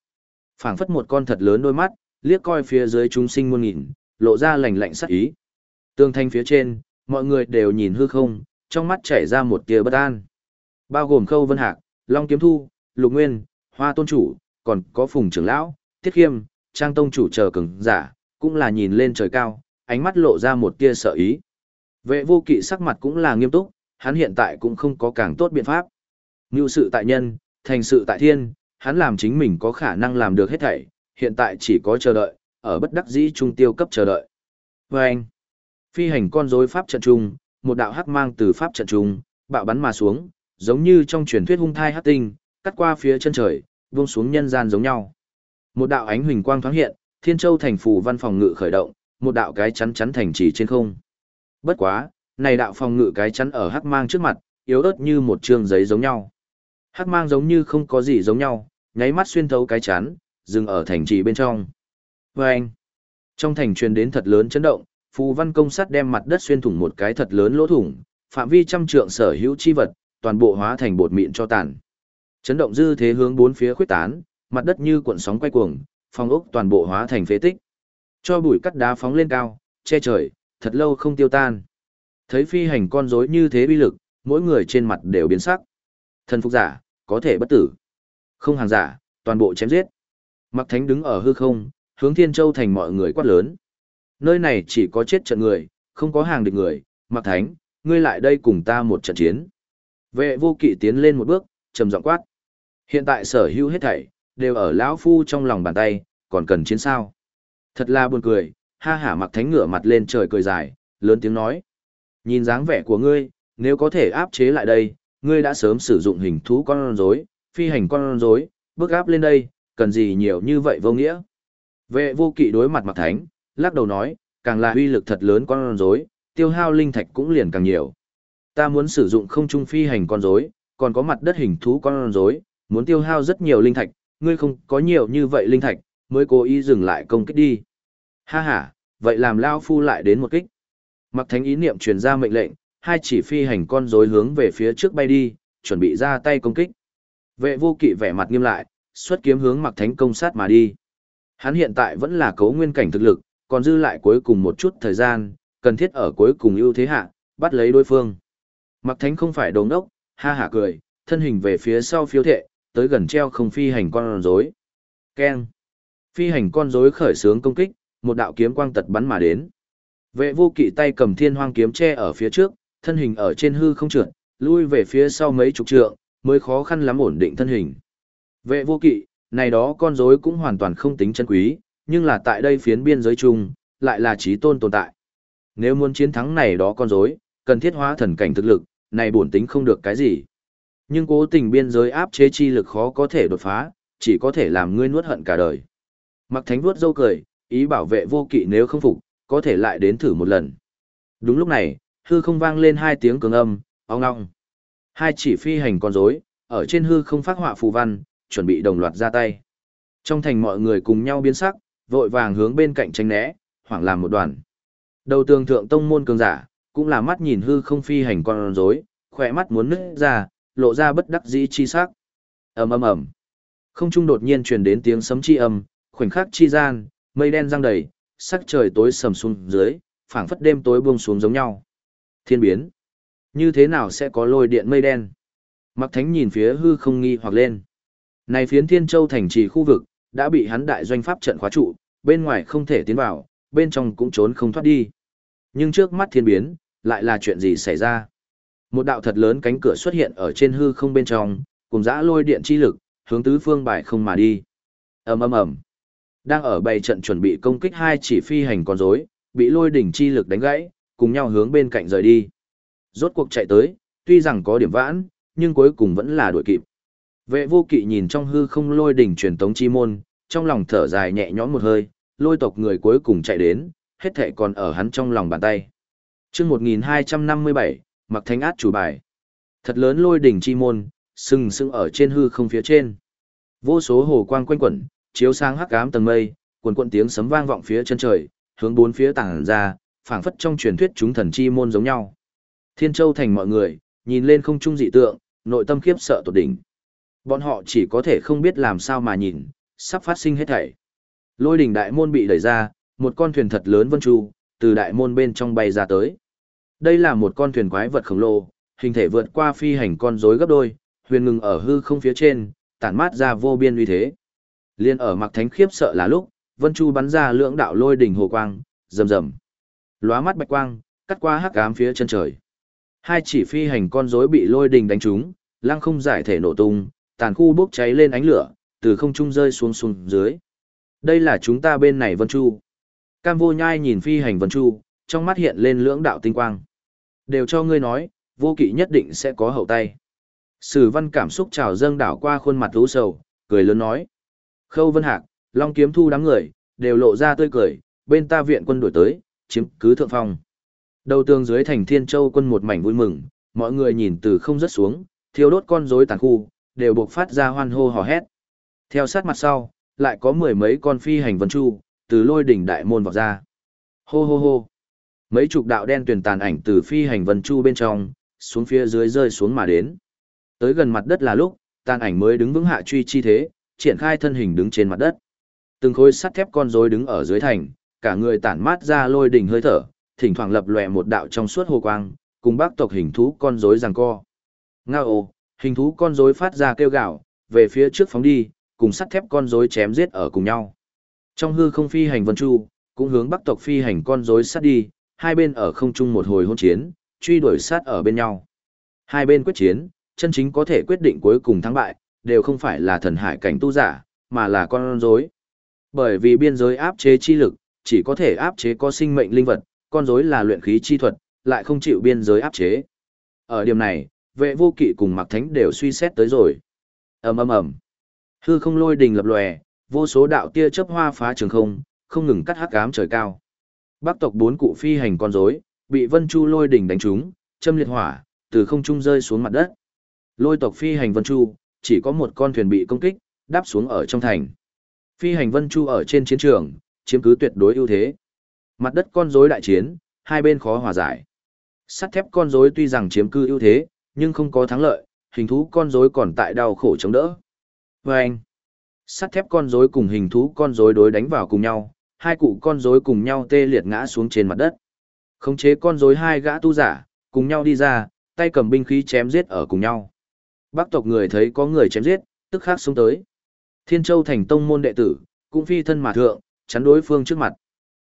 Phảng phất một con thật lớn đôi mắt, liếc coi phía dưới chúng sinh muôn nghìn, lộ ra lạnh lạnh sắc ý. Tương thanh phía trên, mọi người đều nhìn hư không, trong mắt chảy ra một tia bất an. Bao gồm Khâu Vân Hạc, Long Kiếm Thu, Lục Nguyên, Hoa Tôn Chủ, còn có Phùng Trưởng Lão, Tiết Khiêm, Trang Tông Chủ chờ cứng, giả, cũng là nhìn lên trời cao, ánh mắt lộ ra một tia sợ ý. Vệ vô kỵ sắc mặt cũng là nghiêm túc, hắn hiện tại cũng không có càng tốt biện pháp. Ngưu sự tại nhân, thành sự tại thiên, hắn làm chính mình có khả năng làm được hết thảy, hiện tại chỉ có chờ đợi, ở bất đắc dĩ trung tiêu cấp chờ đợi. Và anh, phi hành con rối pháp trận trung, một đạo hắc mang từ pháp trận trung, bạo bắn mà xuống, giống như trong truyền thuyết hung thai hát tinh, cắt qua phía chân trời, vung xuống nhân gian giống nhau. Một đạo ánh huỳnh quang thoáng hiện, Thiên Châu thành phủ văn phòng ngự khởi động, một đạo cái chắn chắn thành trì trên không. Bất quá, này đạo phòng ngự cái chắn ở hắc mang trước mặt, yếu ớt như một trương giấy giống nhau. Hắc mang giống như không có gì giống nhau, nháy mắt xuyên thấu cái chắn, dừng ở thành trì bên trong. Và anh, trong thành truyền đến thật lớn chấn động, phù văn công sắt đem mặt đất xuyên thủng một cái thật lớn lỗ thủng, phạm vi trăm trượng sở hữu chi vật, toàn bộ hóa thành bột mịn cho tàn. Chấn động dư thế hướng bốn phía khuyết tán, mặt đất như cuộn sóng quay cuồng, phong ốc toàn bộ hóa thành phế tích. Cho bụi cắt đá phóng lên cao, che trời, thật lâu không tiêu tan. Thấy phi hành con rối như thế uy lực, mỗi người trên mặt đều biến sắc. Thần phục giả, có thể bất tử. Không hàng giả, toàn bộ chém giết. Mặc Thánh đứng ở hư không, hướng Thiên Châu thành mọi người quát lớn. Nơi này chỉ có chết trận người, không có hàng địch người. Mặc Thánh, ngươi lại đây cùng ta một trận chiến. Vệ vô kỵ tiến lên một bước, trầm giọng quát. Hiện tại sở hữu hết thảy, đều ở lão phu trong lòng bàn tay, còn cần chiến sao. Thật là buồn cười, ha hả mặc thánh ngửa mặt lên trời cười dài, lớn tiếng nói. Nhìn dáng vẻ của ngươi, nếu có thể áp chế lại đây, ngươi đã sớm sử dụng hình thú con rối, phi hành con rối, bước áp lên đây, cần gì nhiều như vậy vô nghĩa. Vệ vô kỵ đối mặt mặc thánh, lắc đầu nói, càng là uy lực thật lớn con rối, tiêu hao linh thạch cũng liền càng nhiều. Ta muốn sử dụng không trung phi hành con rối, còn có mặt đất hình thú con rối, muốn tiêu hao rất nhiều linh thạch, ngươi không có nhiều như vậy linh thạch, mới cố ý dừng lại công kích đi. Ha ha, vậy làm Lao Phu lại đến một kích. Mặc thánh ý niệm truyền ra mệnh lệnh, hai chỉ phi hành con rối hướng về phía trước bay đi, chuẩn bị ra tay công kích. Vệ vô kỵ vẻ mặt nghiêm lại, xuất kiếm hướng mặc thánh công sát mà đi. Hắn hiện tại vẫn là cấu nguyên cảnh thực lực, còn dư lại cuối cùng một chút thời gian, cần thiết ở cuối cùng ưu thế hạ, bắt lấy đối phương. Mặc thánh không phải đồ ngốc, ha hả cười, thân hình về phía sau phiếu thệ, tới gần treo không phi hành con rối. Keng. Phi hành con rối khởi sướng công kích, một đạo kiếm quang tật bắn mà đến. Vệ vô kỵ tay cầm thiên hoang kiếm che ở phía trước, thân hình ở trên hư không trượt, lui về phía sau mấy chục trượng, mới khó khăn lắm ổn định thân hình. Vệ vô kỵ, này đó con rối cũng hoàn toàn không tính chân quý, nhưng là tại đây phiến biên giới chung, lại là trí tôn tồn tại. Nếu muốn chiến thắng này đó con rối, cần thiết hóa thần cảnh thực lực, này bổn tính không được cái gì. Nhưng cố tình biên giới áp chế chi lực khó có thể đột phá, chỉ có thể làm ngươi nuốt hận cả đời. Mặc thánh vuốt dâu cười, ý bảo vệ vô kỵ nếu không phục, có thể lại đến thử một lần. Đúng lúc này, hư không vang lên hai tiếng cường âm, ong ong. Hai chỉ phi hành con rối, ở trên hư không phát họa phù văn, chuẩn bị đồng loạt ra tay. Trong thành mọi người cùng nhau biến sắc, vội vàng hướng bên cạnh tránh né, hoảng làm một đoàn. Đầu tường thượng tông môn cường giả, cũng là mắt nhìn hư không phi hành con rối, khỏe mắt muốn nứt ra, lộ ra bất đắc dĩ chi sắc. ầm ầm ầm, không trung đột nhiên truyền đến tiếng sấm chi âm, khoảnh khắc chi gian, mây đen giăng đầy, sắc trời tối sầm xuống dưới, phảng phất đêm tối buông xuống giống nhau. Thiên biến, như thế nào sẽ có lôi điện mây đen? Mặc Thánh nhìn phía hư không nghi hoặc lên. Này phiến Thiên Châu thành trì khu vực đã bị hắn đại doanh pháp trận khóa trụ, bên ngoài không thể tiến vào, bên trong cũng trốn không thoát đi. Nhưng trước mắt thiên biến, lại là chuyện gì xảy ra? Một đạo thật lớn cánh cửa xuất hiện ở trên hư không bên trong, cùng dã lôi điện chi lực, hướng tứ phương bài không mà đi. ầm ầm ầm. Đang ở bày trận chuẩn bị công kích hai chỉ phi hành con rối, bị lôi đỉnh chi lực đánh gãy, cùng nhau hướng bên cạnh rời đi. Rốt cuộc chạy tới, tuy rằng có điểm vãn, nhưng cuối cùng vẫn là đuổi kịp. Vệ vô kỵ nhìn trong hư không lôi đỉnh truyền tống chi môn, trong lòng thở dài nhẹ nhõm một hơi, lôi tộc người cuối cùng chạy đến, hết thệ còn ở hắn trong lòng bàn tay chương 1257, mặc thánh át chủ bài. Thật lớn lôi đỉnh chi môn, sừng sững ở trên hư không phía trên. Vô số hồ quang quanh quẩn, chiếu sáng hắc ám tầng mây, cuồn cuộn tiếng sấm vang vọng phía chân trời, hướng bốn phía tàng ra, phảng phất trong truyền thuyết chúng thần chi môn giống nhau. Thiên Châu thành mọi người, nhìn lên không trung dị tượng, nội tâm khiếp sợ tột đỉnh. Bọn họ chỉ có thể không biết làm sao mà nhìn, sắp phát sinh hết thảy. Lôi đỉnh đại môn bị đẩy ra, một con thuyền thật lớn vân chu, từ đại môn bên trong bay ra tới. Đây là một con thuyền quái vật khổng lồ, hình thể vượt qua phi hành con rối gấp đôi, huyền ngừng ở hư không phía trên, tản mát ra vô biên uy thế. Liên ở mặc thánh khiếp sợ là lúc, vân chu bắn ra lưỡng đạo lôi đỉnh hồ quang, rầm rầm. Lóa mắt bạch quang, cắt qua hắc ám phía chân trời. Hai chỉ phi hành con rối bị lôi đỉnh đánh trúng, lăng không giải thể nổ tung, tàn khu bốc cháy lên ánh lửa, từ không trung rơi xuống xuống dưới. Đây là chúng ta bên này Vân Chu. Cam vô nhai nhìn phi hành Vân Chu, trong mắt hiện lên lưỡng đạo tinh quang. Đều cho ngươi nói, vô kỵ nhất định sẽ có hậu tay. Sử văn cảm xúc trào dâng đảo qua khuôn mặt lũ sầu, cười lớn nói. Khâu vân hạc, long kiếm thu đám người, đều lộ ra tươi cười, bên ta viện quân đổi tới, chiếm cứ thượng phong. Đầu tường dưới thành thiên châu quân một mảnh vui mừng, mọi người nhìn từ không rất xuống, thiêu đốt con rối tàn khu, đều buộc phát ra hoan hô hò hét. Theo sát mặt sau, lại có mười mấy con phi hành vân chu, từ lôi đỉnh đại môn vọt ra. Hô hô hô. Mấy chục đạo đen tuyển tàn ảnh từ phi hành vân chu bên trong, xuống phía dưới rơi xuống mà đến. Tới gần mặt đất là lúc, tàn ảnh mới đứng vững hạ truy chi thế, triển khai thân hình đứng trên mặt đất. Từng khối sắt thép con rối đứng ở dưới thành, cả người tản mát ra lôi đỉnh hơi thở, thỉnh thoảng lập lòe một đạo trong suốt hồ quang, cùng bác tộc hình thú con rối giằng co. Ngao ồ, hình thú con rối phát ra kêu gào, về phía trước phóng đi, cùng sắt thép con rối chém giết ở cùng nhau. Trong hư không phi hành vân chu, cũng hướng bắc tộc phi hành con rối sát đi, hai bên ở không trung một hồi hôn chiến, truy đuổi sát ở bên nhau. Hai bên quyết chiến, chân chính có thể quyết định cuối cùng thắng bại, đều không phải là thần hải cảnh tu giả, mà là con rối. Bởi vì biên giới áp chế chi lực, chỉ có thể áp chế có sinh mệnh linh vật, con rối là luyện khí chi thuật, lại không chịu biên giới áp chế. Ở điểm này, vệ vô kỵ cùng mặc thánh đều suy xét tới rồi. ầm ầm ầm Hư không lôi đình lập lòe, vô số đạo tia chớp hoa phá trường không, không ngừng cắt hắc ám trời cao. Bắc tộc bốn cụ phi hành con rối, bị Vân Chu lôi đỉnh đánh trúng, châm liệt hỏa, từ không trung rơi xuống mặt đất. Lôi tộc phi hành Vân Chu, chỉ có một con thuyền bị công kích, đáp xuống ở trong thành. Phi hành Vân Chu ở trên chiến trường, chiếm cứ tuyệt đối ưu thế. Mặt đất con rối đại chiến, hai bên khó hòa giải. Sắt thép con rối tuy rằng chiếm cứ ưu thế, nhưng không có thắng lợi, hình thú con rối còn tại đau khổ chống đỡ. Và anh, sắt thép con rối cùng hình thú con rối đối đánh vào cùng nhau, hai cụ con rối cùng nhau tê liệt ngã xuống trên mặt đất. Khống chế con rối hai gã tu giả, cùng nhau đi ra, tay cầm binh khí chém giết ở cùng nhau. Bắc tộc người thấy có người chém giết, tức khắc xuống tới. Thiên Châu thành tông môn đệ tử, cũng phi thân mà thượng, chắn đối phương trước mặt.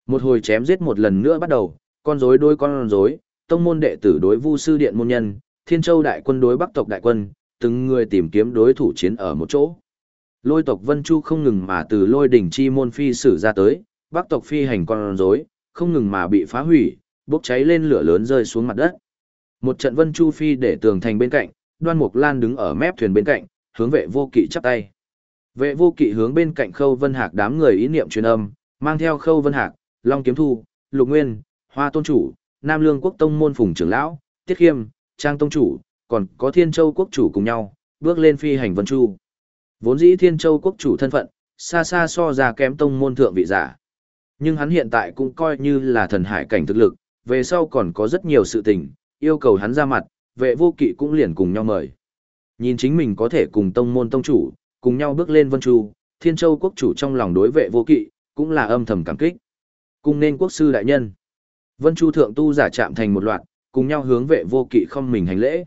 Một hồi chém giết một lần nữa bắt đầu, con rối đối con rối, tông môn đệ tử đối Vu sư điện môn nhân, Thiên Châu đại quân đối Bắc tộc đại quân, từng người tìm kiếm đối thủ chiến ở một chỗ. Lôi tộc Vân Chu không ngừng mà từ lôi đỉnh chi môn phi sử ra tới, Bắc tộc phi hành con rối, không ngừng mà bị phá hủy, bốc cháy lên lửa lớn rơi xuống mặt đất. Một trận Vân Chu phi để tường thành bên cạnh, Đoan Mục Lan đứng ở mép thuyền bên cạnh, hướng vệ vô kỵ chắp tay. Vệ vô kỵ hướng bên cạnh Khâu Vân Hạc đám người ý niệm truyền âm, mang theo Khâu Vân Hạc, Long Kiếm Thu, Lục Nguyên, Hoa Tôn Chủ, Nam Lương Quốc Tông Môn Phùng Trưởng Lão, Tiết Khiêm, Trang Tông Chủ, còn có Thiên Châu Quốc Chủ cùng nhau, bước lên phi hành Vân Chu. Vốn dĩ Thiên Châu Quốc Chủ thân phận, xa xa so ra kém Tông Môn Thượng vị giả. Nhưng hắn hiện tại cũng coi như là thần hải cảnh thực lực, về sau còn có rất nhiều sự tình, yêu cầu hắn ra mặt, vệ vô kỵ cũng liền cùng nhau mời. Nhìn chính mình có thể cùng tông môn tông chủ, cùng nhau bước lên vân chu, thiên châu quốc chủ trong lòng đối vệ vô kỵ, cũng là âm thầm cảm kích. Cùng nên quốc sư đại nhân. Vân chu thượng tu giả chạm thành một loạt, cùng nhau hướng vệ vô kỵ không mình hành lễ.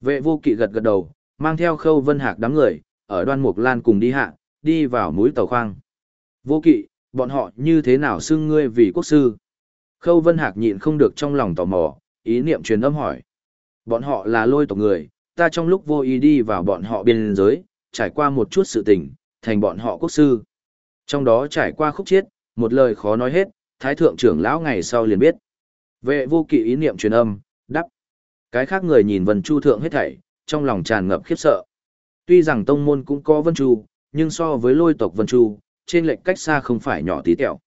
Vệ vô kỵ gật gật đầu, mang theo khâu vân hạc đám người, ở đoan mục lan cùng đi hạ, đi vào mũi tàu khoang. Vô kỵ, bọn họ như thế nào xưng ngươi vì quốc sư? Khâu vân hạc nhịn không được trong lòng tò mò, ý niệm truyền âm hỏi. Bọn họ là lôi tộc người, ta trong lúc vô ý đi vào bọn họ biên giới, trải qua một chút sự tình, thành bọn họ quốc sư. Trong đó trải qua khúc chiết, một lời khó nói hết, thái thượng trưởng lão ngày sau liền biết. Vệ vô kỵ ý niệm truyền âm, đắp. Cái khác người nhìn Vân Chu thượng hết thảy, trong lòng tràn ngập khiếp sợ. Tuy rằng tông môn cũng có Vân Chu, nhưng so với lôi tộc Vân Chu, trên lệnh cách xa không phải nhỏ tí tẹo.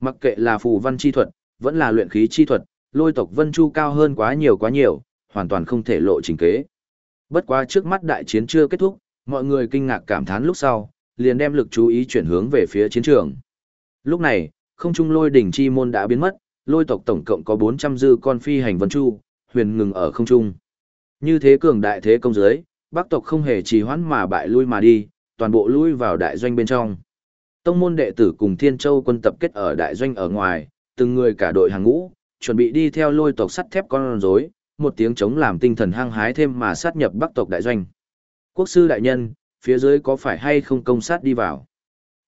Mặc kệ là phù văn chi thuật, vẫn là luyện khí chi thuật, lôi tộc Vân Chu cao hơn quá nhiều quá nhiều, hoàn toàn không thể lộ trình kế. Bất quá trước mắt đại chiến chưa kết thúc, mọi người kinh ngạc cảm thán lúc sau, liền đem lực chú ý chuyển hướng về phía chiến trường. Lúc này, không trung lôi đỉnh chi môn đã biến mất, lôi tộc tổng cộng có 400 dư con phi hành vân chu, huyền ngừng ở không trung. Như thế cường đại thế công giới, bắc tộc không hề trì hoãn mà bại lui mà đi, toàn bộ lui vào đại doanh bên trong. Tông môn đệ tử cùng Thiên Châu quân tập kết ở đại doanh ở ngoài, từng người cả đội hàng ngũ, chuẩn bị đi theo lôi tộc sắt thép con rối, một tiếng chống làm tinh thần hăng hái thêm mà sát nhập bắc tộc đại doanh. Quốc sư đại nhân, phía dưới có phải hay không công sát đi vào?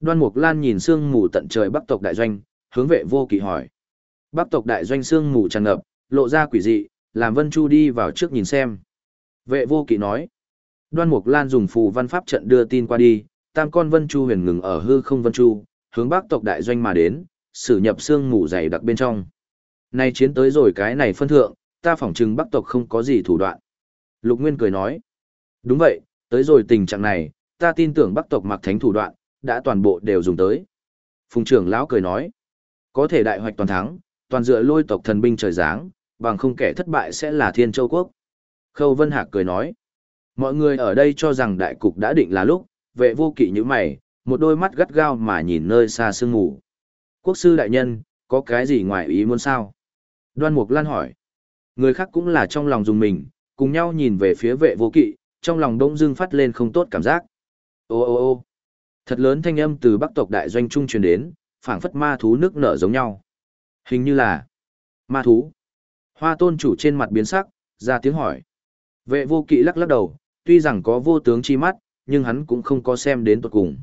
Đoan Mục Lan nhìn sương mù tận trời bắc tộc đại doanh, hướng vệ vô kỵ hỏi. Bắc tộc đại doanh sương mù tràn ngập, lộ ra quỷ dị, làm Vân Chu đi vào trước nhìn xem. Vệ vô kỵ nói. Đoan Mục Lan dùng phù văn pháp trận đưa tin qua đi, tam con Vân Chu huyền ngừng ở hư không Vân Chu, hướng Bắc tộc đại doanh mà đến, sử nhập xương mù dày đặc bên trong. Nay chiến tới rồi cái này phân thượng, ta phỏng chừng Bắc tộc không có gì thủ đoạn. Lục Nguyên cười nói. Đúng vậy, tới rồi tình trạng này, ta tin tưởng Bắc tộc mặc thánh thủ đoạn, đã toàn bộ đều dùng tới. Phùng trưởng lão cười nói. Có thể đại hoạch toàn thắng, toàn dựa lôi tộc thần binh trời giáng, bằng không kẻ thất bại sẽ là Thiên Châu Quốc. Khâu Vân Hạc cười nói. Mọi người ở đây cho rằng đại cục đã định là lúc, vệ vô kỵ như mày, một đôi mắt gắt gao mà nhìn nơi xa sương ngủ. Quốc sư đại nhân, có cái gì ngoài ý muốn sao? Đoan Mục Lan hỏi. Người khác cũng là trong lòng dùng mình, cùng nhau nhìn về phía vệ vô kỵ, trong lòng đông dưng phát lên không tốt cảm giác. Ô ô ô thật lớn thanh âm từ bắc tộc đại doanh trung truyền đến, phảng phất ma thú nước nở giống nhau. Hình như là ma thú. Hoa tôn chủ trên mặt biến sắc, ra tiếng hỏi. Vệ vô kỵ lắc lắc đầu, tuy rằng có vô tướng chi mắt, nhưng hắn cũng không có xem đến tuột cùng.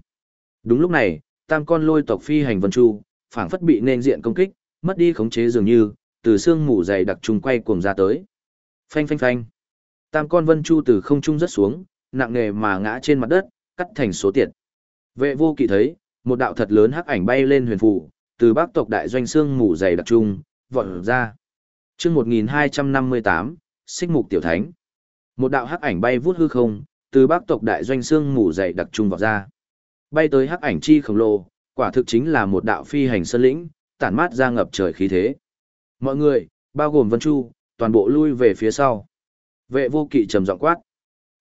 Đúng lúc này, tam con lôi tộc phi hành vân chu, phảng phất bị nên diện công kích, mất đi khống chế dường như, từ xương mù dày đặc trùng quay cuồng ra tới. Phanh phanh phanh. Tam con vân chu từ không trung rất xuống, nặng nề mà ngã trên mặt đất, cắt thành số tiệt. Vệ vô kỵ thấy, một đạo thật lớn hắc ảnh bay lên huyền phủ, từ bắc tộc đại doanh xương mù dày đặc trung, vọt ra. Chương 1258, Xích mục tiểu thánh. Một đạo hắc ảnh bay vút hư không, từ bắc tộc đại doanh xương mù dày đặc trung vào ra. Bay tới hắc ảnh chi khổng lồ, quả thực chính là một đạo phi hành sơn lĩnh, tản mát ra ngập trời khí thế. Mọi người, bao gồm Vân Chu, toàn bộ lui về phía sau. Vệ vô kỵ trầm giọng quát.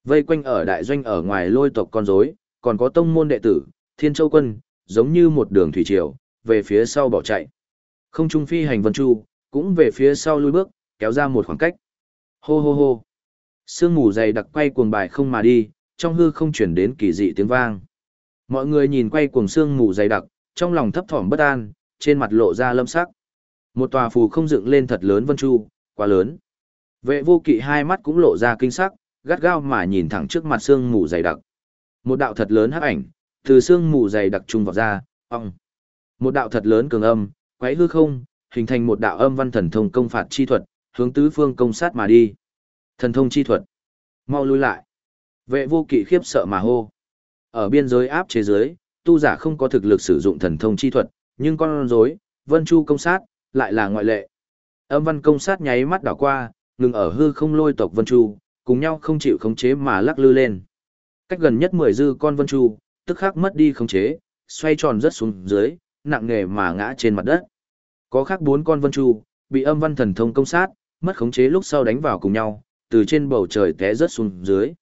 Vây quanh ở đại doanh ở ngoài lôi tộc con rối, còn có tông môn đệ tử, Thiên Châu quân, giống như một đường thủy triều, về phía sau bỏ chạy. Không trung phi hành Vân Chu, cũng về phía sau lui bước, kéo ra một khoảng cách. Hô hô hô. Sương mù dày đặc quay cuồng bài không mà đi, trong hư không chuyển đến kỳ dị tiếng vang. Mọi người nhìn quay cuồng sương mù dày đặc, trong lòng thấp thỏm bất an, trên mặt lộ ra lâm sắc. Một tòa phù không dựng lên thật lớn vân chu, quá lớn. Vệ vô kỵ hai mắt cũng lộ ra kinh sắc, gắt gao mà nhìn thẳng trước mặt sương mù dày đặc. Một đạo thật lớn hắc ảnh, từ sương mù dày đặc trung vào ra, ong. Một đạo thật lớn cường âm, quấy hư không, hình thành một đạo âm văn thần thông công phạt chi thuật, hướng tứ phương công sát mà đi. Thần thông chi thuật. Mau lui lại. Vệ vô kỵ khiếp sợ mà hô. Ở biên giới áp chế giới, tu giả không có thực lực sử dụng thần thông chi thuật, nhưng con rối, vân chu công sát, lại là ngoại lệ. Âm văn công sát nháy mắt đảo qua, ngừng ở hư không lôi tộc vân chu, cùng nhau không chịu khống chế mà lắc lư lên. Cách gần nhất 10 dư con vân chu, tức khắc mất đi khống chế, xoay tròn rất xuống dưới, nặng nề mà ngã trên mặt đất. Có khác bốn con vân chu, bị âm văn thần thông công sát, mất khống chế lúc sau đánh vào cùng nhau, từ trên bầu trời té rớt xuống dưới.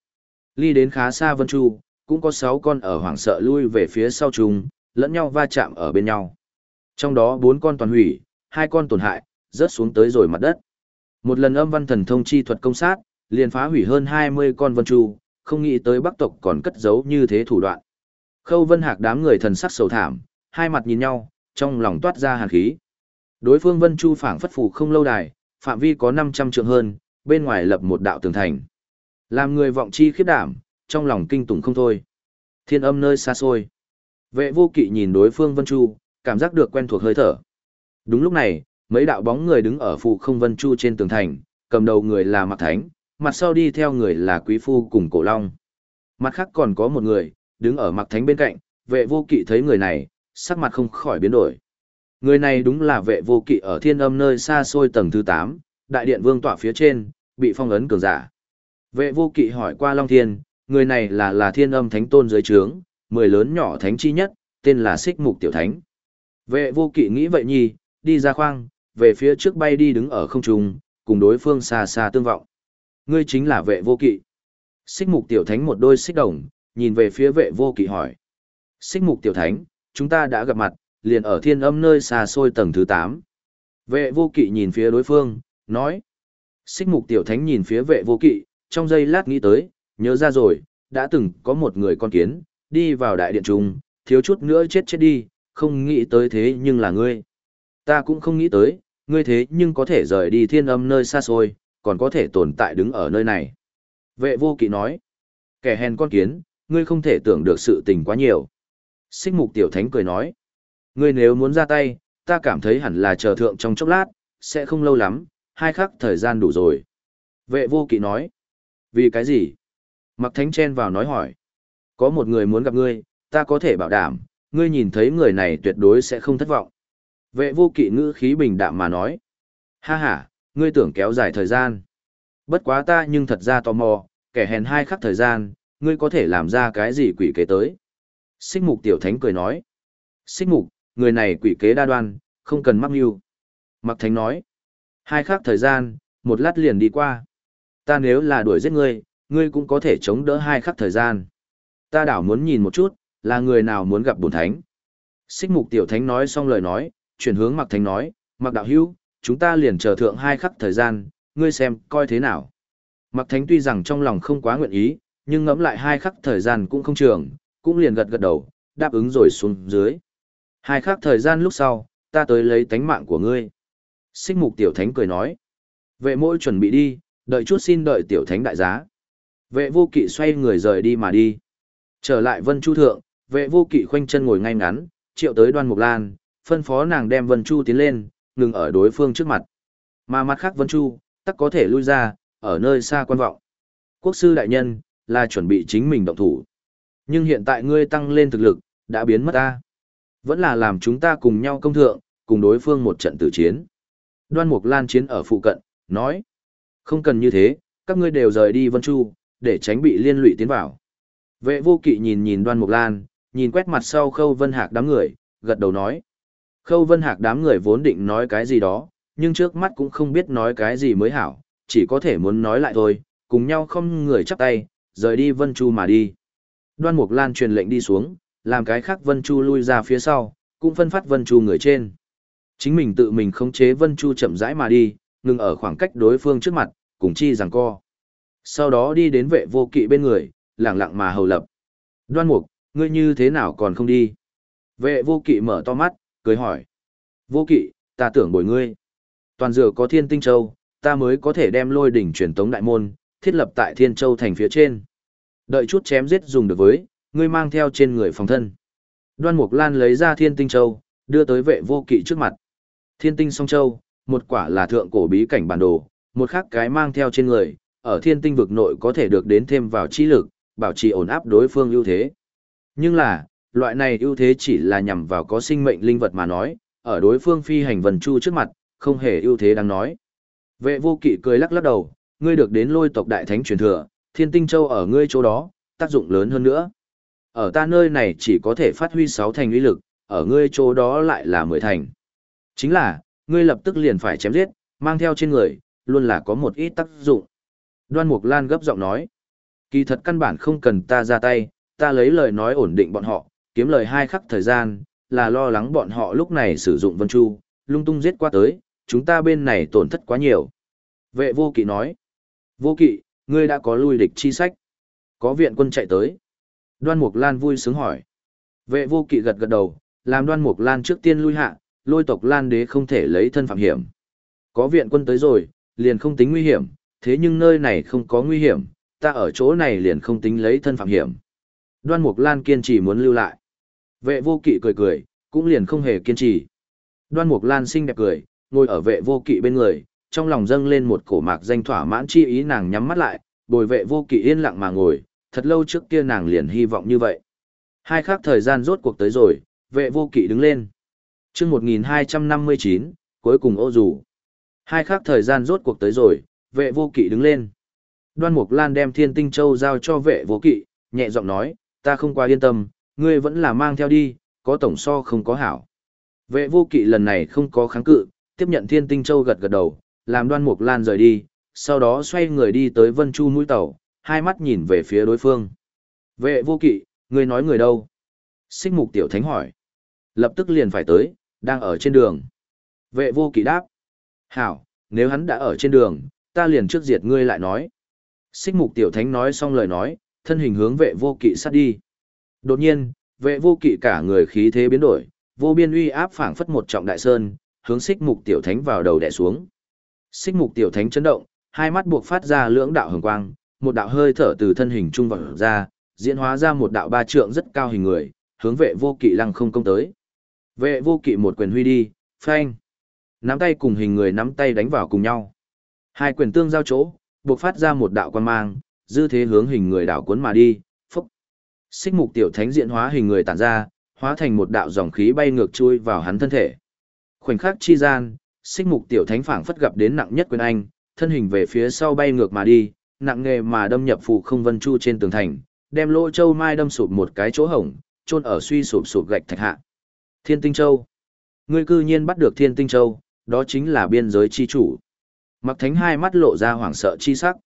Ly đến khá xa vân chu, cũng có 6 con ở hoảng sợ lui về phía sau chúng, lẫn nhau va chạm ở bên nhau. Trong đó bốn con toàn hủy, hai con tổn hại, rớt xuống tới rồi mặt đất. Một lần âm văn thần thông chi thuật công sát, liền phá hủy hơn 20 con vân chu, không nghĩ tới bắc tộc còn cất giấu như thế thủ đoạn. Khâu vân hạc đám người thần sắc sầu thảm, hai mặt nhìn nhau, trong lòng toát ra hàn khí. Đối phương vân chu phảng phất phù không lâu đài, phạm vi có 500 trượng hơn, bên ngoài lập một đạo tường thành. Làm người vọng chi khiếp đảm, trong lòng kinh tủng không thôi. Thiên âm nơi xa xôi. Vệ vô kỵ nhìn đối phương vân chu, cảm giác được quen thuộc hơi thở. Đúng lúc này, mấy đạo bóng người đứng ở phụ không vân chu trên tường thành, cầm đầu người là Mạc Thánh, mặt sau đi theo người là quý phu cùng cổ long. Mặt khác còn có một người, đứng ở Mạc thánh bên cạnh, vệ vô kỵ thấy người này, sắc mặt không khỏi biến đổi. Người này đúng là vệ vô kỵ ở thiên âm nơi xa xôi tầng thứ 8, đại điện vương tọa phía trên, bị phong ấn cường giả. Vệ vô kỵ hỏi qua Long Thiên, người này là là thiên âm thánh tôn dưới trướng, mười lớn nhỏ thánh chi nhất, tên là xích mục tiểu thánh. Vệ vô kỵ nghĩ vậy nhi, đi ra khoang, về phía trước bay đi đứng ở không trung, cùng đối phương xa xa tương vọng. Ngươi chính là vệ vô kỵ. Xích mục tiểu thánh một đôi xích đồng, nhìn về phía vệ vô kỵ hỏi. Xích mục tiểu thánh, chúng ta đã gặp mặt, liền ở thiên âm nơi xa xôi tầng thứ 8. Vệ vô kỵ nhìn phía đối phương, nói. Xích mục tiểu thánh nhìn phía vệ vô kỵ, trong giây lát nghĩ tới, nhớ ra rồi, đã từng có một người con kiến, đi vào đại điện trung, thiếu chút nữa chết chết đi, không nghĩ tới thế nhưng là ngươi. Ta cũng không nghĩ tới, ngươi thế nhưng có thể rời đi thiên âm nơi xa xôi, còn có thể tồn tại đứng ở nơi này. Vệ vô kỵ nói, kẻ hèn con kiến, ngươi không thể tưởng được sự tình quá nhiều. Xích mục tiểu thánh cười nói, ngươi nếu muốn ra tay, ta cảm thấy hẳn là chờ thượng trong chốc lát, sẽ không lâu lắm, hai khắc thời gian đủ rồi. Vệ vô kỵ nói, vì cái gì? Mặc thánh chen vào nói hỏi, có một người muốn gặp ngươi, ta có thể bảo đảm, ngươi nhìn thấy người này tuyệt đối sẽ không thất vọng. Vệ vô kỵ ngữ khí bình đạm mà nói, ha ha, ngươi tưởng kéo dài thời gian. Bất quá ta nhưng thật ra tò mò, kẻ hèn hai khắc thời gian, ngươi có thể làm ra cái gì quỷ kế tới. Xích mục tiểu thánh cười nói. Xích mục, người này quỷ kế đa đoan, không cần mắc mưu. Mặc thánh nói. Hai khắc thời gian, một lát liền đi qua. Ta nếu là đuổi giết ngươi, ngươi cũng có thể chống đỡ hai khắc thời gian. Ta đảo muốn nhìn một chút, là người nào muốn gặp bổn thánh. Xích mục tiểu thánh nói xong lời nói, chuyển hướng mặc thánh nói, mặc đạo hữu, chúng ta liền chờ thượng hai khắc thời gian, ngươi xem, coi thế nào. Mặc thánh tuy rằng trong lòng không quá nguyện ý, nhưng ngẫm lại hai khắc thời gian cũng không trường, cũng liền gật gật đầu, đáp ứng rồi xuống dưới. Hai khắc thời gian lúc sau, ta tới lấy tánh mạng của ngươi. Xích mục tiểu thánh cười nói. Vệ mỗi chuẩn bị đi, đợi chút xin đợi tiểu thánh đại giá. Vệ vô kỵ xoay người rời đi mà đi. Trở lại vân chu thượng, vệ vô kỵ khoanh chân ngồi ngay ngắn, triệu tới đoan mục lan, phân phó nàng đem vân chu tiến lên, ngừng ở đối phương trước mặt. Mà mặt khác vân chu, tắc có thể lui ra, ở nơi xa quan vọng. Quốc sư đại nhân, là chuẩn bị chính mình động thủ. Nhưng hiện tại ngươi tăng lên thực lực, đã biến mất ta. Vẫn là làm chúng ta cùng nhau công thượng, cùng đối phương một trận tử chiến. Đoan Mục Lan chiến ở phụ cận, nói. Không cần như thế, các ngươi đều rời đi Vân Chu, để tránh bị liên lụy tiến vào. Vệ vô kỵ nhìn nhìn Đoan Mục Lan, nhìn quét mặt sau Khâu Vân Hạc đám người, gật đầu nói. Khâu Vân Hạc đám người vốn định nói cái gì đó, nhưng trước mắt cũng không biết nói cái gì mới hảo, chỉ có thể muốn nói lại thôi, cùng nhau không người chắp tay, rời đi Vân Chu mà đi. Đoan Mục Lan truyền lệnh đi xuống, làm cái khác Vân Chu lui ra phía sau, cũng phân phát Vân Chu người trên. Chính mình tự mình khống chế Vân Chu chậm rãi mà đi, ngừng ở khoảng cách đối phương trước mặt, cùng chi rằng co. Sau đó đi đến vệ vô kỵ bên người, lặng lặng mà hầu lập. Đoan Mục, ngươi như thế nào còn không đi? Vệ vô kỵ mở to mắt, cười hỏi. Vô kỵ, ta tưởng bồi ngươi. Toàn dựa có thiên tinh châu, ta mới có thể đem lôi đỉnh truyền tống đại môn, thiết lập tại thiên châu thành phía trên. Đợi chút chém giết dùng được với, ngươi mang theo trên người phòng thân. Đoan Mục Lan lấy ra thiên tinh châu, đưa tới vệ vô kỵ trước mặt. Thiên tinh song châu, một quả là thượng cổ bí cảnh bản đồ, một khác cái mang theo trên người, ở thiên tinh vực nội có thể được đến thêm vào chi lực, bảo trì ổn áp đối phương ưu thế. Nhưng là, loại này ưu thế chỉ là nhằm vào có sinh mệnh linh vật mà nói, ở đối phương phi hành vần chu trước mặt, không hề ưu thế đang nói. Vệ vô kỵ cười lắc lắc đầu, ngươi được đến lôi tộc đại thánh truyền thừa, thiên tinh châu ở ngươi chỗ đó, tác dụng lớn hơn nữa. Ở ta nơi này chỉ có thể phát huy 6 thành uy lực, ở ngươi chỗ đó lại là 10 thành. Chính là, ngươi lập tức liền phải chém giết, mang theo trên người, luôn là có một ít tác dụng. Đoan Mục Lan gấp giọng nói, kỳ thật căn bản không cần ta ra tay, ta lấy lời nói ổn định bọn họ, kiếm lời hai khắc thời gian, là lo lắng bọn họ lúc này sử dụng Vân Chu, lung tung giết qua tới, chúng ta bên này tổn thất quá nhiều. Vệ vô kỵ nói, vô kỵ, ngươi đã có lui địch chi sách. Có viện quân chạy tới. Đoan Mục Lan vui sướng hỏi. Vệ vô kỵ gật gật đầu, làm đoan Mục Lan trước tiên lui hạ, lôi tộc Lan đế không thể lấy thân phạm hiểm. Có viện quân tới rồi, liền không tính nguy hiểm, thế nhưng nơi này không có nguy hiểm, ta ở chỗ này liền không tính lấy thân phạm hiểm. Đoan Mục Lan kiên trì muốn lưu lại. Vệ vô kỵ cười cười, cũng liền không hề kiên trì. Đoan Mục Lan xinh đẹp cười, ngồi ở vệ vô kỵ bên người, trong lòng dâng lên một cổ mạc danh thỏa mãn chi ý nàng nhắm mắt lại, bồi vệ vô kỵ yên lặng mà ngồi, thật lâu trước kia nàng liền hy vọng như vậy. Hai khắc thời gian rốt cuộc tới rồi, vệ vô kỵ đứng lên chương 1259, cuối cùng ô dù. Hai khắc thời gian rốt cuộc tới rồi, vệ vô kỵ đứng lên. Đoan Mục Lan đem Thiên Tinh Châu giao cho vệ vô kỵ, nhẹ giọng nói, ta không quá yên tâm, ngươi vẫn là mang theo đi, có tổng so không có hảo. Vệ vô kỵ lần này không có kháng cự, tiếp nhận Thiên Tinh Châu gật gật đầu, làm Đoan Mục Lan rời đi, sau đó xoay người đi tới Vân Chu mũi tàu, hai mắt nhìn về phía đối phương. Vệ vô kỵ, ngươi nói người đâu? Xích mục tiểu thánh hỏi. Lập tức liền phải tới, đang ở trên đường. Vệ vô kỵ đáp. Hảo, nếu hắn đã ở trên đường, ta liền trước diệt ngươi lại nói. Xích mục tiểu thánh nói xong lời nói, thân hình hướng vệ vô kỵ sát đi. Đột nhiên, vệ vô kỵ cả người khí thế biến đổi, vô biên uy áp phảng phất một trọng đại sơn, hướng xích mục tiểu thánh vào đầu đè xuống. Xích mục tiểu thánh chấn động, hai mắt buộc phát ra lưỡng đạo hồng quang, một đạo hơi thở từ thân hình trung vào ra, diễn hóa ra một đạo ba trượng rất cao hình người, hướng vệ vô kỵ lăng không công tới. Vệ vô kỵ một quyền huy đi, phanh. Nắm tay cùng hình người nắm tay đánh vào cùng nhau. Hai quyền tương giao chỗ, buộc phát ra một đạo quan mang, dư thế hướng hình người đảo cuốn mà đi, phúc. Xích mục tiểu thánh diện hóa hình người tản ra, hóa thành một đạo dòng khí bay ngược chui vào hắn thân thể. Khoảnh khắc chi gian, xích mục tiểu thánh phảng phất gặp đến nặng nhất quyền anh, thân hình về phía sau bay ngược mà đi, nặng nghề mà đâm nhập phù không vân chu trên tường thành, đem lỗ châu mai đâm sụp một cái chỗ hổng, chôn ở suy sụp sụp gạch thạch hạ. Thiên Tinh Châu. Ngươi cư nhiên bắt được Thiên Tinh Châu, đó chính là biên giới chi chủ. Mặc Thánh hai mắt lộ ra hoảng sợ chi sắc.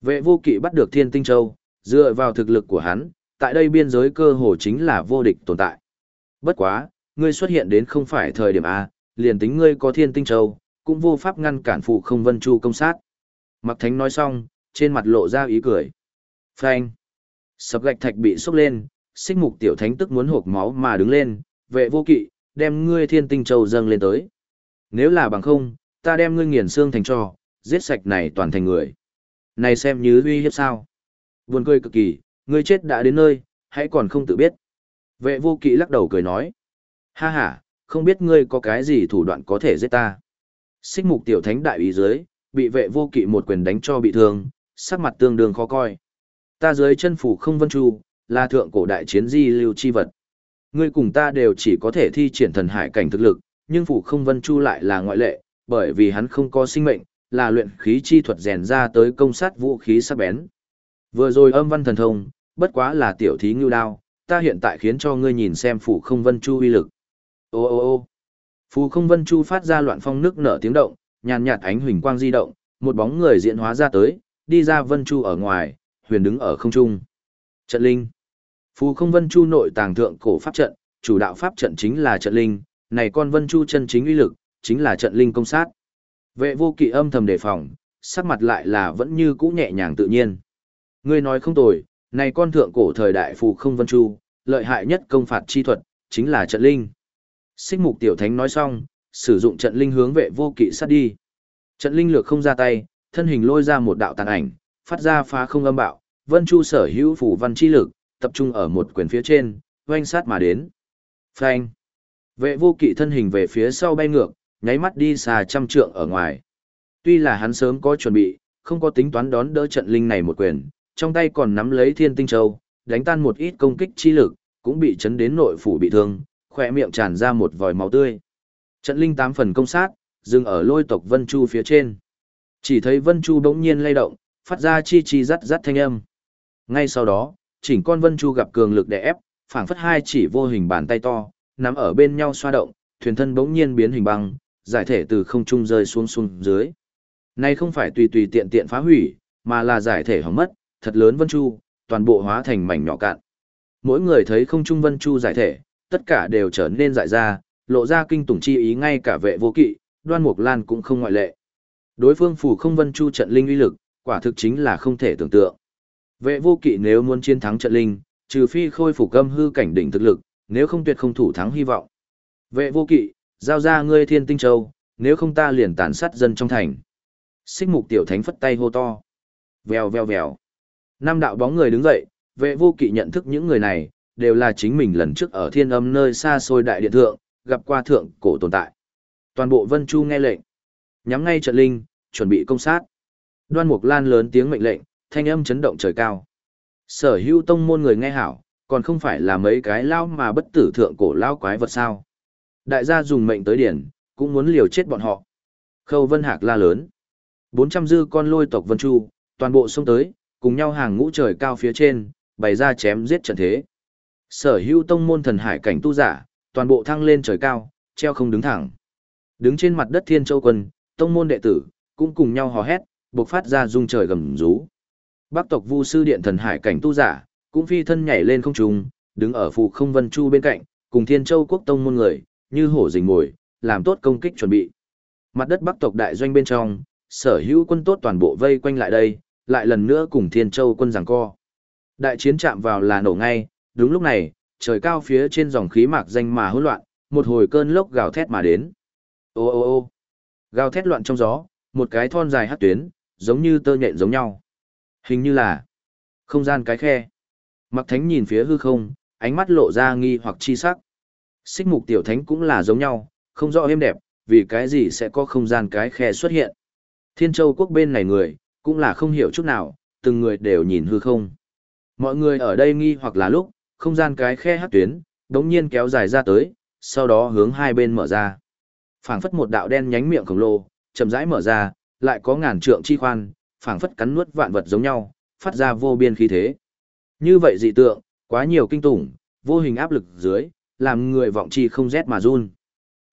Vệ vô kỵ bắt được Thiên Tinh Châu, dựa vào thực lực của hắn, tại đây biên giới cơ hồ chính là vô địch tồn tại. Bất quá, ngươi xuất hiện đến không phải thời điểm A, liền tính ngươi có Thiên Tinh Châu, cũng vô pháp ngăn cản phụ không vân chu công sát. Mặc Thánh nói xong, trên mặt lộ ra ý cười. Phanh. Sập gạch thạch bị sốc lên, xích mục tiểu thánh tức muốn hộp máu mà đứng lên, vệ vô kỵ, đem ngươi thiên tinh châu dâng lên tới. Nếu là bằng không, ta đem ngươi nghiền xương thành cho, giết sạch này toàn thành người. Này xem như uy hiếp sao. Buồn cười cực kỳ, ngươi chết đã đến nơi, hãy còn không tự biết. Vệ vô kỵ lắc đầu cười nói. Ha ha, không biết ngươi có cái gì thủ đoạn có thể giết ta. Xích mục tiểu thánh đại ý dưới, bị vệ vô kỵ một quyền đánh cho bị thương, sắc mặt tương đương khó coi. Ta dưới chân phủ không vân chu, là thượng cổ đại chiến di lưu chi vật. Ngươi cùng ta đều chỉ có thể thi triển thần hải cảnh thực lực, nhưng phủ không vân chu lại là ngoại lệ, bởi vì hắn không có sinh mệnh, là luyện khí chi thuật rèn ra tới công sát vũ khí sắc bén. Vừa rồi âm văn thần thông, bất quá là tiểu thí ngưu đao, ta hiện tại khiến cho ngươi nhìn xem phủ không vân chu uy lực. Ô ô ô Phù không vân chu phát ra loạn phong nước nở tiếng động, nhàn nhạt ánh huỳnh quang di động, một bóng người diễn hóa ra tới, đi ra vân chu ở ngoài, huyền đứng ở không trung. Trận linh. Phù không vân chu nội tàng thượng cổ pháp trận, chủ đạo pháp trận chính là trận linh, này con vân chu chân chính uy lực, chính là trận linh công sát. Vệ vô kỵ âm thầm đề phòng, sắc mặt lại là vẫn như cũ nhẹ nhàng tự nhiên. Ngươi nói không tồi, này con thượng cổ thời đại phù không vân chu, lợi hại nhất công phạt chi thuật, chính là trận linh. Xích mục tiểu thánh nói xong, sử dụng trận linh hướng vệ vô kỵ sát đi. Trận linh lược không ra tay, thân hình lôi ra một đạo tàn ảnh, phát ra phá không âm bạo, vân chu sở hữu phủ văn chi lực, tập trung ở một quyền phía trên, oanh sát mà đến. Phanh. Vệ vô kỵ thân hình về phía sau bay ngược, nháy mắt đi xa trăm trượng ở ngoài. Tuy là hắn sớm có chuẩn bị, không có tính toán đón đỡ trận linh này một quyền, trong tay còn nắm lấy thiên tinh châu, đánh tan một ít công kích chi lực, cũng bị chấn đến nội phủ bị thương, khỏe miệng tràn ra một vòi máu tươi. Trận linh tám phần công sát, dừng ở lôi tộc Vân Chu phía trên. Chỉ thấy Vân Chu bỗng nhiên lay động, phát ra chi chi rắt rắt thanh âm. Ngay sau đó, chỉnh con Vân Chu gặp cường lực đè ép, phảng phất hai chỉ vô hình bàn tay to, nắm ở bên nhau xoa động, thuyền thân bỗng nhiên biến hình băng, giải thể từ không trung rơi xuống xuống dưới. nay không phải tùy tùy tiện tiện phá hủy, mà là giải thể hỏng mất, thật lớn Vân Chu, toàn bộ hóa thành mảnh nhỏ cạn. Mỗi người thấy không trung Vân Chu giải thể, tất cả đều trở nên dại ra, lộ ra kinh tủng chi ý ngay cả vệ vô kỵ, đoan mục lan cũng không ngoại lệ. Đối phương phủ không Vân Chu trận linh uy lực, quả thực chính là không thể tưởng tượng. Vệ vô kỵ nếu muốn chiến thắng trận linh, trừ phi khôi phục âm hư cảnh đỉnh thực lực, nếu không tuyệt không thủ thắng hy vọng. Vệ vô kỵ, giao ra ngươi thiên tinh châu, nếu không ta liền tàn sát dân trong thành. Xích mục tiểu thánh phất tay hô to. Vèo vèo vèo. Năm đạo bóng người đứng dậy, vệ vô kỵ nhận thức những người này, đều là chính mình lần trước ở thiên âm nơi xa xôi đại điện thượng, gặp qua thượng cổ tồn tại. Toàn bộ Vân Chu nghe lệnh. Nhắm ngay trận linh, chuẩn bị công sát. Đoan Mục Lan lớn tiếng mệnh lệnh, thanh âm chấn động trời cao. Sở hữu tông môn người nghe hảo, còn không phải là mấy cái lao mà bất tử thượng cổ lao quái vật sao. Đại gia dùng mệnh tới điển, cũng muốn liều chết bọn họ. Khâu Vân Hạc la lớn. 400 dư con lôi tộc Vân Chu, toàn bộ xông tới, cùng nhau hàng ngũ trời cao phía trên, bày ra chém giết trận thế. Sở hữu tông môn thần hải cảnh tu giả, toàn bộ thăng lên trời cao, treo không đứng thẳng. Đứng trên mặt đất Thiên Châu quân, tông môn đệ tử, cũng cùng nhau hò hét, bộc phát ra rung trời gầm rú. Bắc tộc Vu sư điện thần hải cảnh tu giả, cũng phi thân nhảy lên không trung, đứng ở phụ không vân chu bên cạnh, cùng Thiên Châu quốc tông môn người, như hổ rình mồi, làm tốt công kích chuẩn bị. Mặt đất Bắc tộc đại doanh bên trong, sở hữu quân tốt toàn bộ vây quanh lại đây, lại lần nữa cùng Thiên Châu quân giằng co. Đại chiến chạm vào là nổ ngay, đúng lúc này, trời cao phía trên dòng khí mạc danh mà hỗn loạn, một hồi cơn lốc gào thét mà đến. Ô ô ô gào thét loạn trong gió, một cái thon dài hát tuyến, giống như tơ nhện giống nhau. Hình như là không gian cái khe. Mặc thánh nhìn phía hư không, ánh mắt lộ ra nghi hoặc chi sắc. Xích mục tiểu thánh cũng là giống nhau, không rõ êm đẹp, vì cái gì sẽ có không gian cái khe xuất hiện. Thiên châu quốc bên này người, cũng là không hiểu chút nào, từng người đều nhìn hư không. Mọi người ở đây nghi hoặc là lúc, không gian cái khe hát tuyến, đống nhiên kéo dài ra tới, sau đó hướng hai bên mở ra. phảng phất một đạo đen nhánh miệng khổng lồ, chậm rãi mở ra, lại có ngàn trượng chi khoan, phảng phất cắn nuốt vạn vật giống nhau, phát ra vô biên khí thế. Như vậy dị tượng, quá nhiều kinh tủng, vô hình áp lực dưới, làm người vọng chi không rét mà run.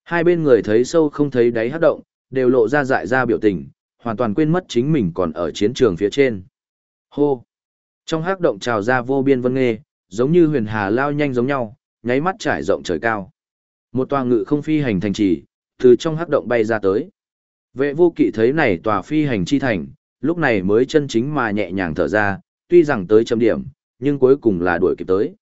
Hai bên người thấy sâu không thấy đáy hấp động, đều lộ ra dại ra biểu tình, hoàn toàn quên mất chính mình còn ở chiến trường phía trên. Hô! Trong hắc động trào ra vô biên vân nghê, giống như huyền hà lao nhanh giống nhau, nháy mắt trải rộng trời cao. Một tòa ngự không phi hành thành trì, từ trong hắc động bay ra tới. Vệ vô kỵ thấy này tòa phi hành chi thành, lúc này mới chân chính mà nhẹ nhàng thở ra, tuy rằng tới chấm điểm, nhưng cuối cùng là đuổi kịp tới.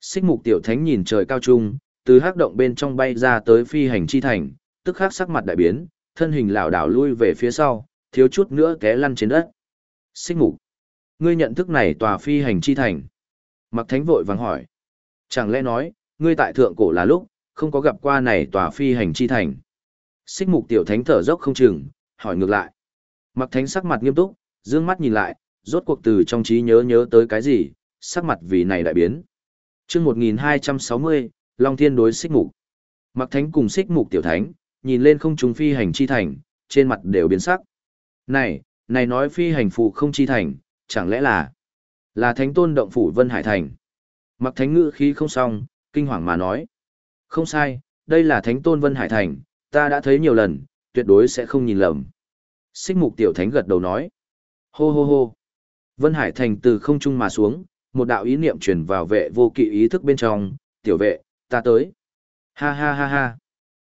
Xích mục tiểu thánh nhìn trời cao trung, từ hắc động bên trong bay ra tới phi hành chi thành, tức khắc sắc mặt đại biến, thân hình lảo đảo lui về phía sau, thiếu chút nữa té lăn trên đất. Xích mục, ngươi nhận thức này tòa phi hành chi thành. Mặc thánh vội vàng hỏi. Chẳng lẽ nói, ngươi tại thượng cổ là lúc, không có gặp qua này tòa phi hành chi thành. Xích mục tiểu thánh thở dốc không chừng, hỏi ngược lại. Mặc thánh sắc mặt nghiêm túc, dương mắt nhìn lại, rốt cuộc từ trong trí nhớ nhớ tới cái gì, sắc mặt vì này đại biến. chương 1260, Long Thiên đối xích mục. Mặc thánh cùng xích mục tiểu thánh, nhìn lên không trùng phi hành chi thành, trên mặt đều biến sắc. Này, này nói phi hành phụ không chi thành, chẳng lẽ là là thánh tôn động phủ Vân Hải Thành. Mặc thánh ngữ khí không xong, kinh hoàng mà nói. Không sai, đây là thánh tôn Vân Hải Thành, ta đã thấy nhiều lần, tuyệt đối sẽ không nhìn lầm. Xích mục tiểu thánh gật đầu nói. Hô hô hô. Vân Hải Thành từ không trung mà xuống, một đạo ý niệm truyền vào vệ vô kỵ ý thức bên trong, tiểu vệ, ta tới. Ha ha ha ha.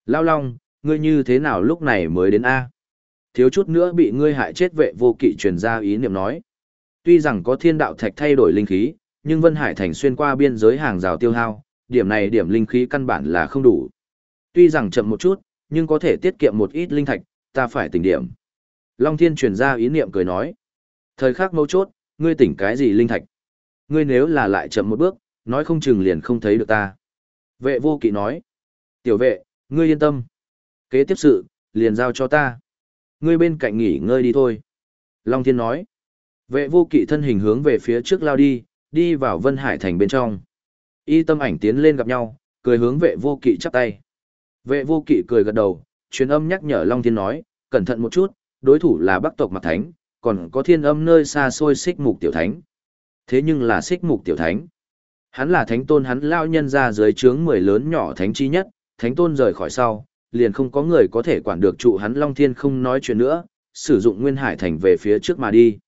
Lao Long, ngươi như thế nào lúc này mới đến A? Thiếu chút nữa bị ngươi hại chết vệ vô kỵ truyền ra ý niệm nói. Tuy rằng có thiên đạo thạch thay đổi linh khí, nhưng Vân Hải Thành xuyên qua biên giới hàng rào tiêu hao, điểm này điểm linh khí căn bản là không đủ. Tuy rằng chậm một chút, nhưng có thể tiết kiệm một ít linh thạch, ta phải tỉnh điểm. Long Thiên truyền ra ý niệm cười nói. Thời khắc mấu chốt, ngươi tỉnh cái gì linh thạch? Ngươi nếu là lại chậm một bước, nói không chừng liền không thấy được ta. Vệ vô kỵ nói. Tiểu vệ, ngươi yên tâm. Kế tiếp sự, liền giao cho ta. Ngươi bên cạnh nghỉ ngơi đi thôi. Long Thiên nói. Vệ vô kỵ thân hình hướng về phía trước lao đi, đi vào Vân Hải Thành bên trong. Y tâm ảnh tiến lên gặp nhau, cười hướng vệ vô kỵ chắp tay. Vệ vô kỵ cười gật đầu, truyền âm nhắc nhở Long Thiên nói, cẩn thận một chút, đối thủ là bắc tộc mặt thánh, còn có thiên âm nơi xa xôi xích mục tiểu thánh. Thế nhưng là xích mục tiểu thánh. Hắn là thánh tôn hắn lao nhân ra dưới trướng mười lớn nhỏ thánh chi nhất, thánh tôn rời khỏi sau, liền không có người có thể quản được trụ hắn Long Thiên không nói chuyện nữa, sử dụng Nguyên Hải Thành về phía trước mà đi.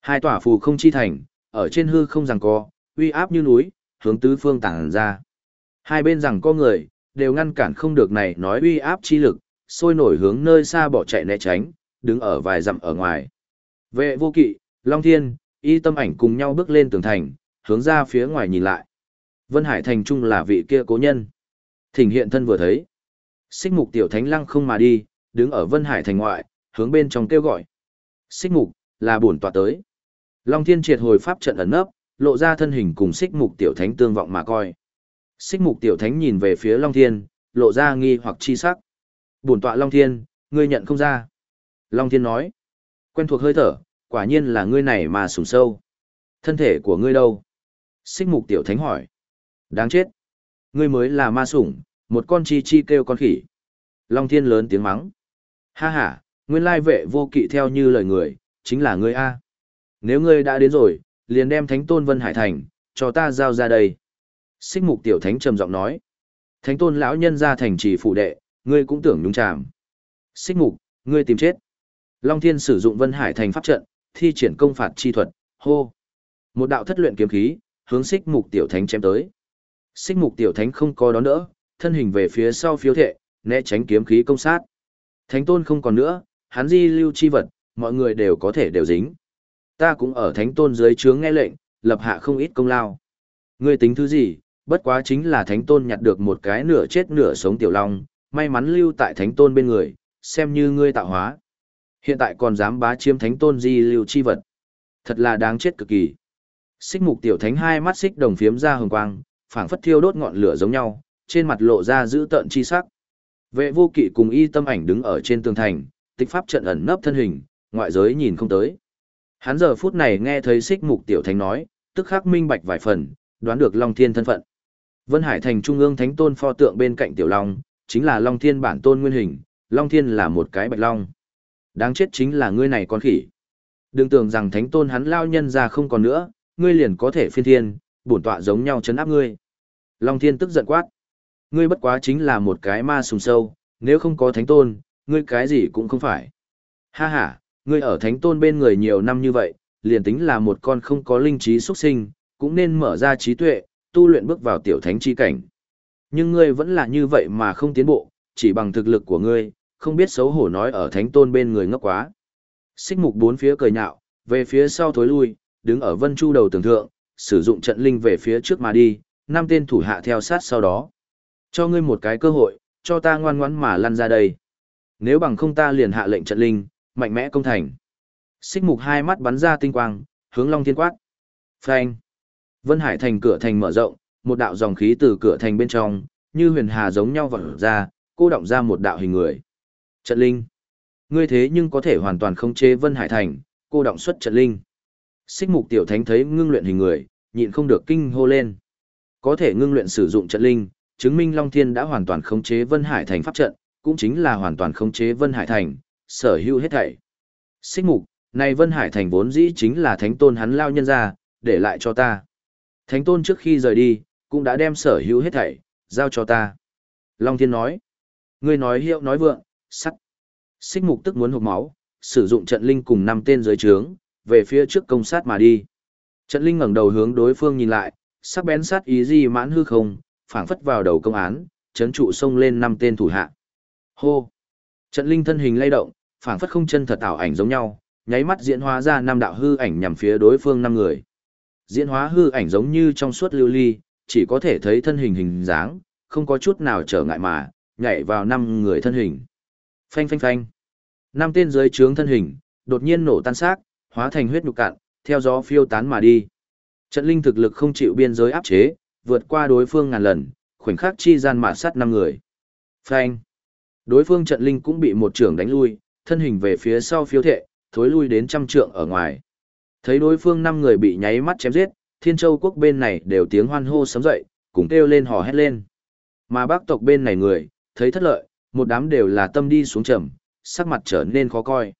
Hai tòa phù không chi thành, ở trên hư không rằng co, uy áp như núi, hướng tứ phương tản ra. Hai bên rằng có người, đều ngăn cản không được này nói uy áp chi lực, sôi nổi hướng nơi xa bỏ chạy né tránh, đứng ở vài dặm ở ngoài. Vệ vô kỵ, Long Thiên, y tâm ảnh cùng nhau bước lên tường thành, hướng ra phía ngoài nhìn lại. Vân Hải Thành Trung là vị kia cố nhân. Thỉnh hiện thân vừa thấy. Xích mục tiểu thánh lăng không mà đi, đứng ở Vân Hải Thành ngoại, hướng bên trong kêu gọi. Xích mục, là bổn tọa tới. Long Thiên triệt hồi pháp trận ẩn nấp, lộ ra thân hình cùng xích mục tiểu thánh tương vọng mà coi. Xích mục tiểu thánh nhìn về phía Long Thiên, lộ ra nghi hoặc chi sắc. Bổn tọa Long Thiên, ngươi nhận không ra. Long Thiên nói. Quen thuộc hơi thở, quả nhiên là ngươi này mà sùng sâu. Thân thể của ngươi đâu? Xích mục tiểu thánh hỏi. Đáng chết. Ngươi mới là ma sủng, một con chi chi kêu con khỉ. Long thiên lớn tiếng mắng. Ha ha, nguyên lai vệ vô kỵ theo như lời người, chính là ngươi A. Nếu ngươi đã đến rồi, liền đem thánh tôn Vân Hải Thành, cho ta giao ra đây. Xích mục tiểu thánh trầm giọng nói. Thánh tôn lão nhân ra thành trì phụ đệ, ngươi cũng tưởng nhúng chàm. Xích mục, ngươi tìm chết. Long thiên sử dụng Vân Hải Thành pháp trận, thi triển công phạt chi thuật, hô. Một đạo thất luyện kiếm khí, hướng xích mục tiểu thánh chém tới. Xích mục tiểu thánh không có đón đỡ, thân hình về phía sau phiếu thệ, né tránh kiếm khí công sát. Thánh tôn không còn nữa, hắn di lưu chi vật, mọi người đều có thể đều dính. Ta cũng ở thánh tôn dưới trướng nghe lệnh, lập hạ không ít công lao. Ngươi tính thứ gì, bất quá chính là thánh tôn nhặt được một cái nửa chết nửa sống tiểu long, may mắn lưu tại thánh tôn bên người, xem như ngươi tạo hóa. Hiện tại còn dám bá chiếm thánh tôn di lưu chi vật. Thật là đáng chết cực kỳ. Xích mục tiểu thánh hai mắt xích đồng phiếm ra hồng quang, phảng phất thiêu đốt ngọn lửa giống nhau, trên mặt lộ ra giữ tợn chi sắc. Vệ vô kỵ cùng y tâm ảnh đứng ở trên tường thành, tịch pháp trận ẩn nấp thân hình, ngoại giới nhìn không tới. Hắn giờ phút này nghe thấy xích mục tiểu thánh nói, tức khắc minh bạch vài phần, đoán được Long Thiên thân phận. Vân Hải thành trung ương thánh tôn pho tượng bên cạnh tiểu long, chính là Long Thiên bản tôn nguyên hình, Long Thiên là một cái bạch long. Đáng chết chính là ngươi này con khỉ. Đừng tưởng rằng thánh tôn hắn lao nhân ra không còn nữa, ngươi liền có thể phiên thiên, bổn tọa giống nhau chấn áp ngươi. Long Thiên tức giận quát. Ngươi bất quá chính là một cái ma sùng sâu, nếu không có thánh tôn, ngươi cái gì cũng không phải. Ha ha, ngươi ở thánh tôn bên người nhiều năm như vậy, liền tính là một con không có linh trí xuất sinh, cũng nên mở ra trí tuệ, tu luyện bước vào tiểu thánh chi cảnh. Nhưng ngươi vẫn là như vậy mà không tiến bộ, chỉ bằng thực lực của ngươi, không biết xấu hổ nói ở thánh tôn bên người ngốc quá. Xích mục bốn phía cười nhạo, về phía sau thối lui, đứng ở vân chu đầu tường thượng, sử dụng trận linh về phía trước mà đi, năm tên thủ hạ theo sát sau đó. Cho ngươi một cái cơ hội, cho ta ngoan ngoãn mà lăn ra đây. Nếu bằng không ta liền hạ lệnh trận linh, mạnh mẽ công thành. Xích mục hai mắt bắn ra tinh quang, hướng Long Thiên quát. Phanh. Vân Hải thành cửa thành mở rộng, một đạo dòng khí từ cửa thành bên trong, như huyền hà giống nhau vẩn ra, cô động ra một đạo hình người. Trận linh. Ngươi thế nhưng có thể hoàn toàn không chế Vân Hải thành, cô động xuất trận linh. Xích mục tiểu thánh thấy ngưng luyện hình người, nhịn không được kinh hô lên. Có thể ngưng luyện sử dụng trận linh, chứng minh Long Thiên đã hoàn toàn khống chế Vân Hải thành pháp trận, cũng chính là hoàn toàn khống chế Vân Hải thành, sở hữu hết thảy. Xích mục, này Vân Hải thành vốn dĩ chính là thánh tôn hắn lao nhân ra, để lại cho ta. Thánh tôn trước khi rời đi, cũng đã đem sở hữu hết thảy, giao cho ta. Long Thiên nói, ngươi nói hiệu nói vượng, sắt. Xích mục tức muốn hộp máu, sử dụng trận linh cùng năm tên dưới trướng, về phía trước công sát mà đi. Trận linh ngẩng đầu hướng đối phương nhìn lại, sắc bén sát ý gì mãn hư không, phảng phất vào đầu công án, chấn trụ xông lên năm tên thủ hạ. Hô! Trận linh thân hình lay động, phảng phất không chân thật ảo ảnh giống nhau, nháy mắt diễn hóa ra năm đạo hư ảnh nhằm phía đối phương năm người. Diễn hóa hư ảnh giống như trong suốt lưu ly, chỉ có thể thấy thân hình hình dáng, không có chút nào trở ngại mà, nhảy vào năm người thân hình. Phanh phanh phanh. Năm tên dưới trướng thân hình, đột nhiên nổ tan xác, hóa thành huyết nhục cạn, theo gió phiêu tán mà đi. Trận linh thực lực không chịu biên giới áp chế, vượt qua đối phương ngàn lần, khoảnh khắc chi gian mạ sát năm người. Phanh. Đối phương trận linh cũng bị một trưởng đánh lui, thân hình về phía sau phiêu thệ, thối lui đến trăm trượng ở ngoài. Thấy đối phương năm người bị nháy mắt chém giết, Thiên Châu quốc bên này đều tiếng hoan hô sấm dậy, cùng kêu lên hò hét lên. Mà bác tộc bên này người, thấy thất lợi, một đám đều là tâm đi xuống trầm, sắc mặt trở nên khó coi.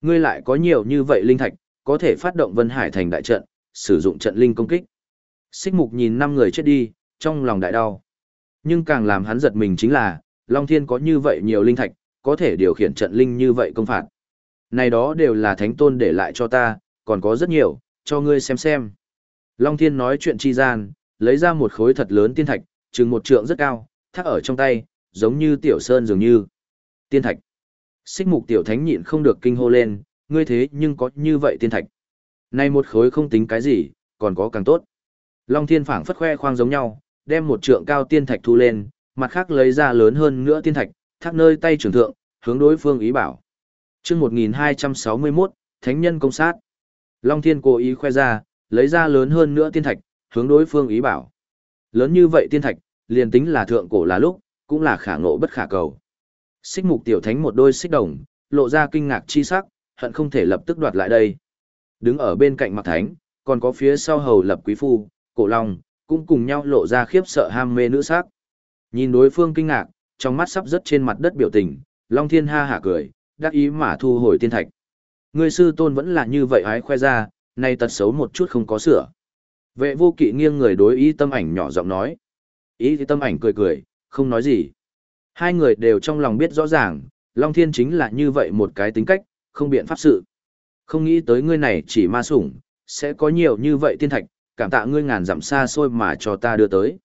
Ngươi lại có nhiều như vậy linh thạch, có thể phát động Vân Hải thành đại trận, sử dụng trận linh công kích. Xích mục nhìn năm người chết đi, trong lòng đại đau. Nhưng càng làm hắn giật mình chính là, Long Thiên có như vậy nhiều linh thạch, có thể điều khiển trận linh như vậy công phạt. Này đó đều là thánh tôn để lại cho ta, còn có rất nhiều, cho ngươi xem xem. Long Thiên nói chuyện chi gian, lấy ra một khối thật lớn tiên thạch, chừng một trượng rất cao, thác ở trong tay, giống như tiểu sơn dường như. Tiên thạch. Xích mục tiểu thánh nhịn không được kinh hô lên, ngươi thế nhưng có như vậy tiên thạch. Này một khối không tính cái gì, còn có càng tốt. Long Thiên phảng phất khoe khoang giống nhau, đem một trượng cao tiên thạch thu lên, mặt khác lấy ra lớn hơn nữa tiên thạch, thác nơi tay trưởng thượng, hướng đối phương ý bảo. Chương 1261, Thánh nhân công sát. Long Thiên cố ý khoe ra, lấy ra lớn hơn nữa tiên thạch, hướng đối phương ý bảo. Lớn như vậy tiên thạch, liền tính là thượng cổ là lúc, cũng là khả ngộ bất khả cầu. Xích mục tiểu thánh một đôi xích đồng, lộ ra kinh ngạc chi sắc, hận không thể lập tức đoạt lại đây. Đứng ở bên cạnh mặt Thánh, còn có phía sau hầu lập quý phu, cổ long, cũng cùng nhau lộ ra khiếp sợ ham mê nữ sắc. Nhìn đối phương kinh ngạc, trong mắt sắp rớt trên mặt đất biểu tình, Long Thiên ha hả cười, đắc ý mà thu hồi tiên thạch. Người sư tôn vẫn là như vậy hái khoe ra, nay tật xấu một chút không có sửa. Vệ vô kỵ nghiêng người đối ý tâm ảnh nhỏ giọng nói. Ý thì tâm ảnh cười cười, không nói gì. Hai người đều trong lòng biết rõ ràng, Long Thiên chính là như vậy một cái tính cách, không biện pháp sự. Không nghĩ tới ngươi này chỉ ma sủng, sẽ có nhiều như vậy tiên thạch, cảm tạ ngươi ngàn dặm xa xôi mà cho ta đưa tới.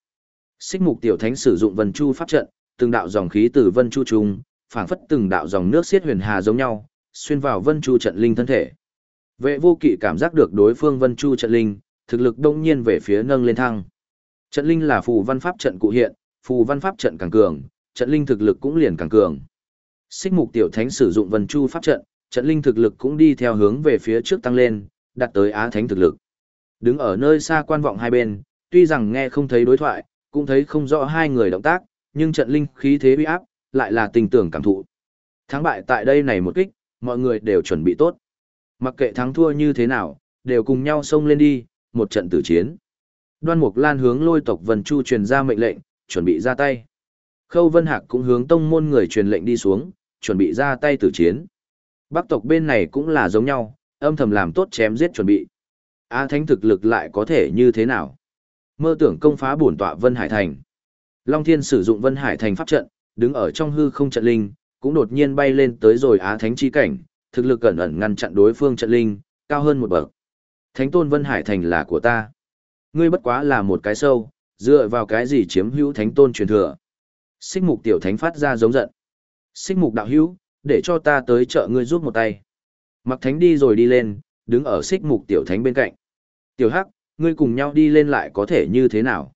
Xích mục tiểu thánh sử dụng vân chu pháp trận, từng đạo dòng khí từ vân chu trùng, phảng phất từng đạo dòng nước xiết huyền hà giống nhau, xuyên vào vân chu trận linh thân thể. Vệ vô kỵ cảm giác được đối phương vân chu trận linh, thực lực đông nhiên về phía nâng lên thăng. Trận linh là phù văn pháp trận cụ hiện, phù văn pháp trận càng cường, trận linh thực lực cũng liền càng cường. Xích mục tiểu thánh sử dụng vân chu pháp trận, trận linh thực lực cũng đi theo hướng về phía trước tăng lên, đạt tới á thánh thực lực. Đứng ở nơi xa quan vọng hai bên, tuy rằng nghe không thấy đối thoại, cũng thấy không rõ hai người động tác, nhưng trận linh khí thế uy áp, lại là tình tưởng cảm thụ. Thắng bại tại đây này một kích, mọi người đều chuẩn bị tốt. Mặc kệ thắng thua như thế nào, đều cùng nhau xông lên đi, một trận tử chiến. Đoan Mục Lan hướng lôi tộc Vân Chu truyền ra mệnh lệnh, chuẩn bị ra tay. Khâu Vân Hạc cũng hướng tông môn người truyền lệnh đi xuống, chuẩn bị ra tay tử chiến. Bắc tộc bên này cũng là giống nhau, âm thầm làm tốt chém giết chuẩn bị. Á Thánh thực lực lại có thể như thế nào? Mơ tưởng công phá bổn tọa Vân Hải Thành. Long Thiên sử dụng Vân Hải Thành pháp trận, đứng ở trong hư không trận linh, cũng đột nhiên bay lên tới rồi Á Thánh chi cảnh, thực lực cẩn ẩn ngăn chặn đối phương trận linh, cao hơn một bậc. Thánh tôn Vân Hải Thành là của ta. Ngươi bất quá là một cái sâu, dựa vào cái gì chiếm hữu thánh tôn truyền thừa. Xích mục tiểu thánh phát ra giống giận. Xích mục đạo hữu, để cho ta tới chợ ngươi giúp một tay. Mặc thánh đi rồi đi lên, đứng ở xích mục tiểu thánh bên cạnh. Tiểu hắc, ngươi cùng nhau đi lên lại có thể như thế nào?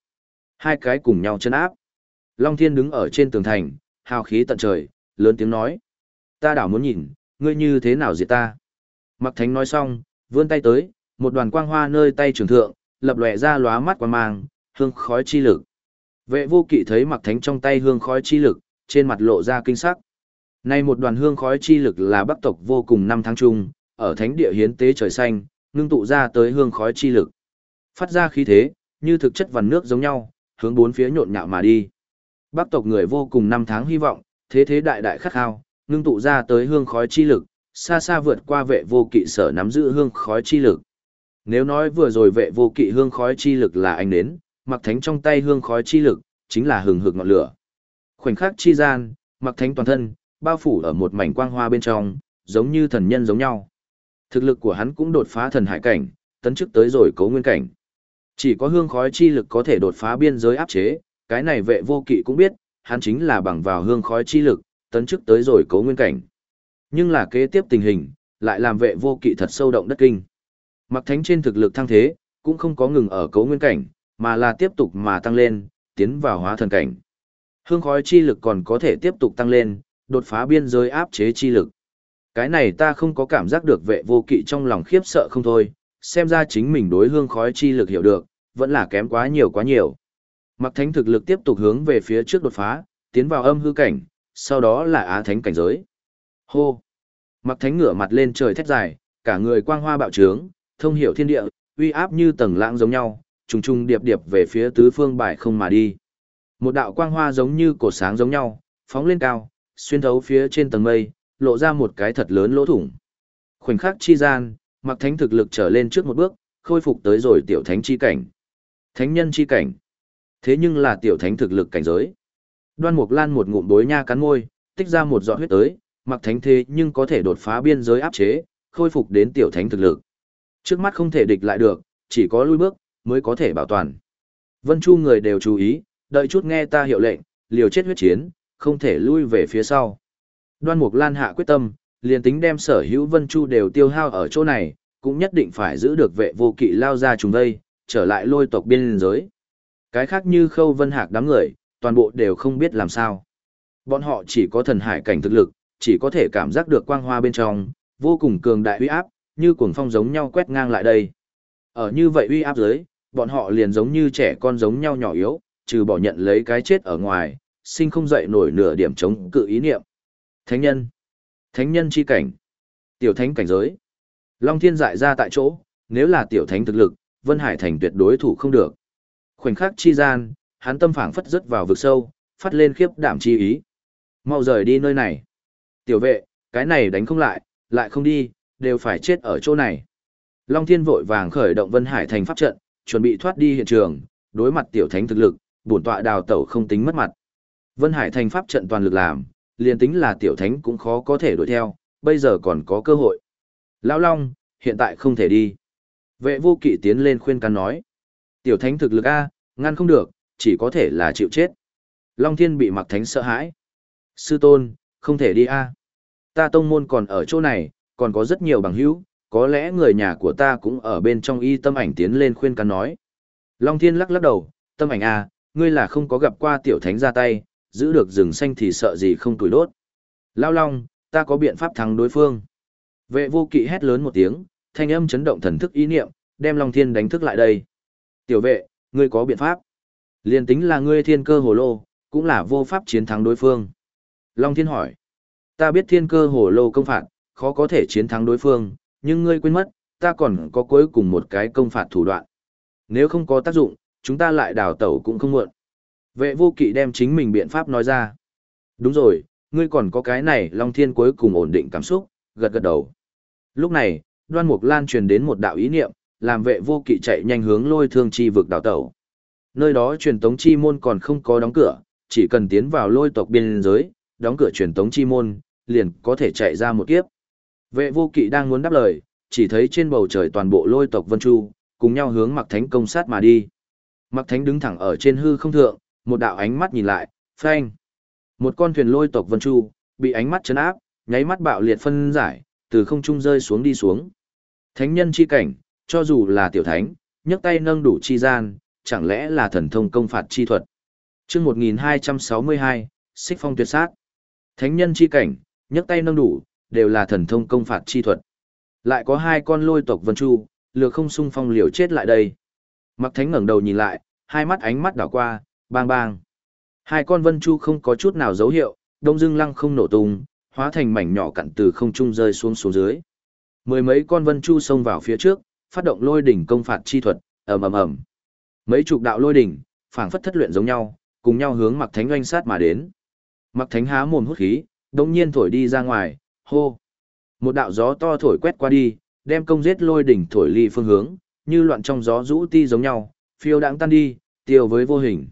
Hai cái cùng nhau chân áp. Long thiên đứng ở trên tường thành, hào khí tận trời, lớn tiếng nói. Ta đảo muốn nhìn, ngươi như thế nào diệt ta? Mặc thánh nói xong, vươn tay tới, một đoàn quang hoa nơi tay trường thượng, lập lòe ra lóa mắt quang mang, hương khói chi lực. Vệ vô kỵ thấy mặc thánh trong tay hương khói chi lực, trên mặt lộ ra kinh sắc. Nay một đoàn hương khói chi lực là bắc tộc vô cùng năm tháng chung, ở thánh địa hiến tế trời xanh, ngưng tụ ra tới hương khói chi lực. Phát ra khí thế, như thực chất vằn nước giống nhau, hướng bốn phía nhộn nhạo mà đi. Bắc tộc người vô cùng năm tháng hy vọng, thế thế đại đại khắc khao, ngưng tụ ra tới hương khói chi lực, xa xa vượt qua vệ vô kỵ sở nắm giữ hương khói chi lực. Nếu nói vừa rồi vệ vô kỵ hương khói chi lực là anh đến, mặc thánh trong tay hương khói chi lực, chính là hừng hực ngọn lửa. Khoảnh khắc chi gian, mặc thánh toàn thân, bao phủ ở một mảnh quang hoa bên trong, giống như thần nhân giống nhau. Thực lực của hắn cũng đột phá thần hải cảnh, tấn chức tới rồi cấu nguyên cảnh. Chỉ có hương khói chi lực có thể đột phá biên giới áp chế, cái này vệ vô kỵ cũng biết, hắn chính là bằng vào hương khói chi lực, tấn chức tới rồi cấu nguyên cảnh. Nhưng là kế tiếp tình hình, lại làm vệ vô kỵ thật sâu động đất kinh. Mặc thánh trên thực lực thăng thế, cũng không có ngừng ở cấu nguyên cảnh, mà là tiếp tục mà tăng lên, tiến vào hóa thần cảnh. Hương khói chi lực còn có thể tiếp tục tăng lên, đột phá biên giới áp chế chi lực. Cái này ta không có cảm giác được vệ vô kỵ trong lòng khiếp sợ không thôi, xem ra chính mình đối hương khói chi lực hiểu được, vẫn là kém quá nhiều quá nhiều. Mặc thánh thực lực tiếp tục hướng về phía trước đột phá, tiến vào âm hư cảnh, sau đó là á thánh cảnh giới. Hô! Mặc thánh ngửa mặt lên trời thét dài, cả người quang hoa bạo trướng, thông hiểu thiên địa, uy áp như tầng lãng giống nhau, trùng trùng điệp điệp về phía tứ phương bài không mà đi. Một đạo quang hoa giống như cổ sáng giống nhau, phóng lên cao, xuyên thấu phía trên tầng mây, lộ ra một cái thật lớn lỗ thủng. Khoảnh khắc chi gian, mặc thánh thực lực trở lên trước một bước, khôi phục tới rồi tiểu thánh chi cảnh. Thánh nhân chi cảnh. Thế nhưng là tiểu thánh thực lực cảnh giới. Đoan Mục Lan một ngụm đối nha cắn môi, tích ra một giọt huyết tới, mặc thánh thế nhưng có thể đột phá biên giới áp chế, khôi phục đến tiểu thánh thực lực. Trước mắt không thể địch lại được, chỉ có lui bước, mới có thể bảo toàn. Vân Chu người đều chú ý, đợi chút nghe ta hiệu lệnh, liều chết huyết chiến, không thể lui về phía sau. Đoan Mục Lan hạ quyết tâm, liền tính đem sở hữu Vân Chu đều tiêu hao ở chỗ này, cũng nhất định phải giữ được vệ vô kỵ lao ra trùng đây, trở lại lôi tộc biên giới. Cái khác như khâu vân hạc đám người, toàn bộ đều không biết làm sao. Bọn họ chỉ có thần hải cảnh thực lực, chỉ có thể cảm giác được quang hoa bên trong, vô cùng cường đại uy áp, như cuồng phong giống nhau quét ngang lại đây. Ở như vậy uy áp dưới, bọn họ liền giống như trẻ con giống nhau nhỏ yếu, trừ bỏ nhận lấy cái chết ở ngoài, sinh không dậy nổi nửa điểm chống cự ý niệm. Thánh nhân. Thánh nhân chi cảnh. Tiểu thánh cảnh giới. Long thiên dại ra tại chỗ, nếu là tiểu thánh thực lực, Vân Hải thành tuyệt đối thủ không được. Khoảnh khắc chi gian, hắn tâm phảng phất rất vào vực sâu, phát lên khiếp đảm chi ý. Mau rời đi nơi này. Tiểu vệ, cái này đánh không lại, lại không đi, đều phải chết ở chỗ này. Long Thiên vội vàng khởi động Vân Hải thành pháp trận, chuẩn bị thoát đi hiện trường, đối mặt tiểu thánh thực lực, bổn tọa đào tẩu không tính mất mặt. Vân Hải thành pháp trận toàn lực làm, liền tính là tiểu thánh cũng khó có thể đuổi theo, bây giờ còn có cơ hội. Lão Long, hiện tại không thể đi. Vệ vô kỵ tiến lên khuyên can nói. Tiểu thánh thực lực A, ngăn không được, chỉ có thể là chịu chết. Long Thiên bị mặc thánh sợ hãi. Sư tôn, không thể đi A. Ta tông môn còn ở chỗ này, còn có rất nhiều bằng hữu, có lẽ người nhà của ta cũng ở bên trong y tâm ảnh tiến lên khuyên can nói. Long Thiên lắc lắc đầu, tâm ảnh A, ngươi là không có gặp qua tiểu thánh ra tay, giữ được rừng xanh thì sợ gì không tuổi đốt. Lao Long, ta có biện pháp thắng đối phương. Vệ vô kỵ hét lớn một tiếng, thanh âm chấn động thần thức ý niệm, đem Long Thiên đánh thức lại đây. Tiểu vệ, ngươi có biện pháp. Liên tính là ngươi thiên cơ hồ lô, cũng là vô pháp chiến thắng đối phương. Long Thiên hỏi. Ta biết thiên cơ hồ lô công phạt, khó có thể chiến thắng đối phương, nhưng ngươi quên mất, ta còn có cuối cùng một cái công phạt thủ đoạn. Nếu không có tác dụng, chúng ta lại đào tẩu cũng không muộn. Vệ vô kỵ đem chính mình biện pháp nói ra. Đúng rồi, ngươi còn có cái này Long Thiên cuối cùng ổn định cảm xúc, gật gật đầu. Lúc này, đoan mục lan truyền đến một đạo ý niệm, làm vệ vô kỵ chạy nhanh hướng lôi thương chi vực đào tẩu. Nơi đó truyền tống chi môn còn không có đóng cửa, chỉ cần tiến vào lôi tộc biên giới, đóng cửa truyền tống chi môn, liền có thể chạy ra một kiếp. Vệ vô kỵ đang muốn đáp lời, chỉ thấy trên bầu trời toàn bộ lôi tộc Vân Chu, cùng nhau hướng Mặc Thánh công sát mà đi. Mặc Thánh đứng thẳng ở trên hư không thượng, một đạo ánh mắt nhìn lại, phanh. Một con thuyền lôi tộc Vân Chu, bị ánh mắt chấn áp, nháy mắt bạo liệt phân giải, từ không trung rơi xuống đi xuống. Thánh nhân chi cảnh, cho dù là tiểu thánh, nhấc tay nâng đủ chi gian, chẳng lẽ là thần thông công phạt chi thuật. chương 1262, xích phong tuyệt sát. Thánh nhân chi cảnh, nhấc tay nâng đủ, đều là thần thông công phạt chi thuật. Lại có hai con lôi tộc vân chu, lừa không sung phong liều chết lại đây. Mặc thánh ngẩng đầu nhìn lại, hai mắt ánh mắt đảo qua, bang bang. Hai con vân chu không có chút nào dấu hiệu, đông Dương lăng không nổ tung, hóa thành mảnh nhỏ cặn từ không trung rơi xuống xuống dưới. Mười mấy con vân chu xông vào phía trước, phát động lôi đỉnh công phạt chi thuật, ầm ầm ầm. Mấy chục đạo lôi đỉnh, phảng phất thất luyện giống nhau, cùng nhau hướng Mặc Thánh oanh sát mà đến. Mặc Thánh há mồm hút khí, đột nhiên thổi đi ra ngoài, hô. Một đạo gió to thổi quét qua đi, đem công giết lôi đỉnh thổi ly phương hướng, như loạn trong gió rũ ti giống nhau, phiêu đãng tan đi, tiêu với vô hình.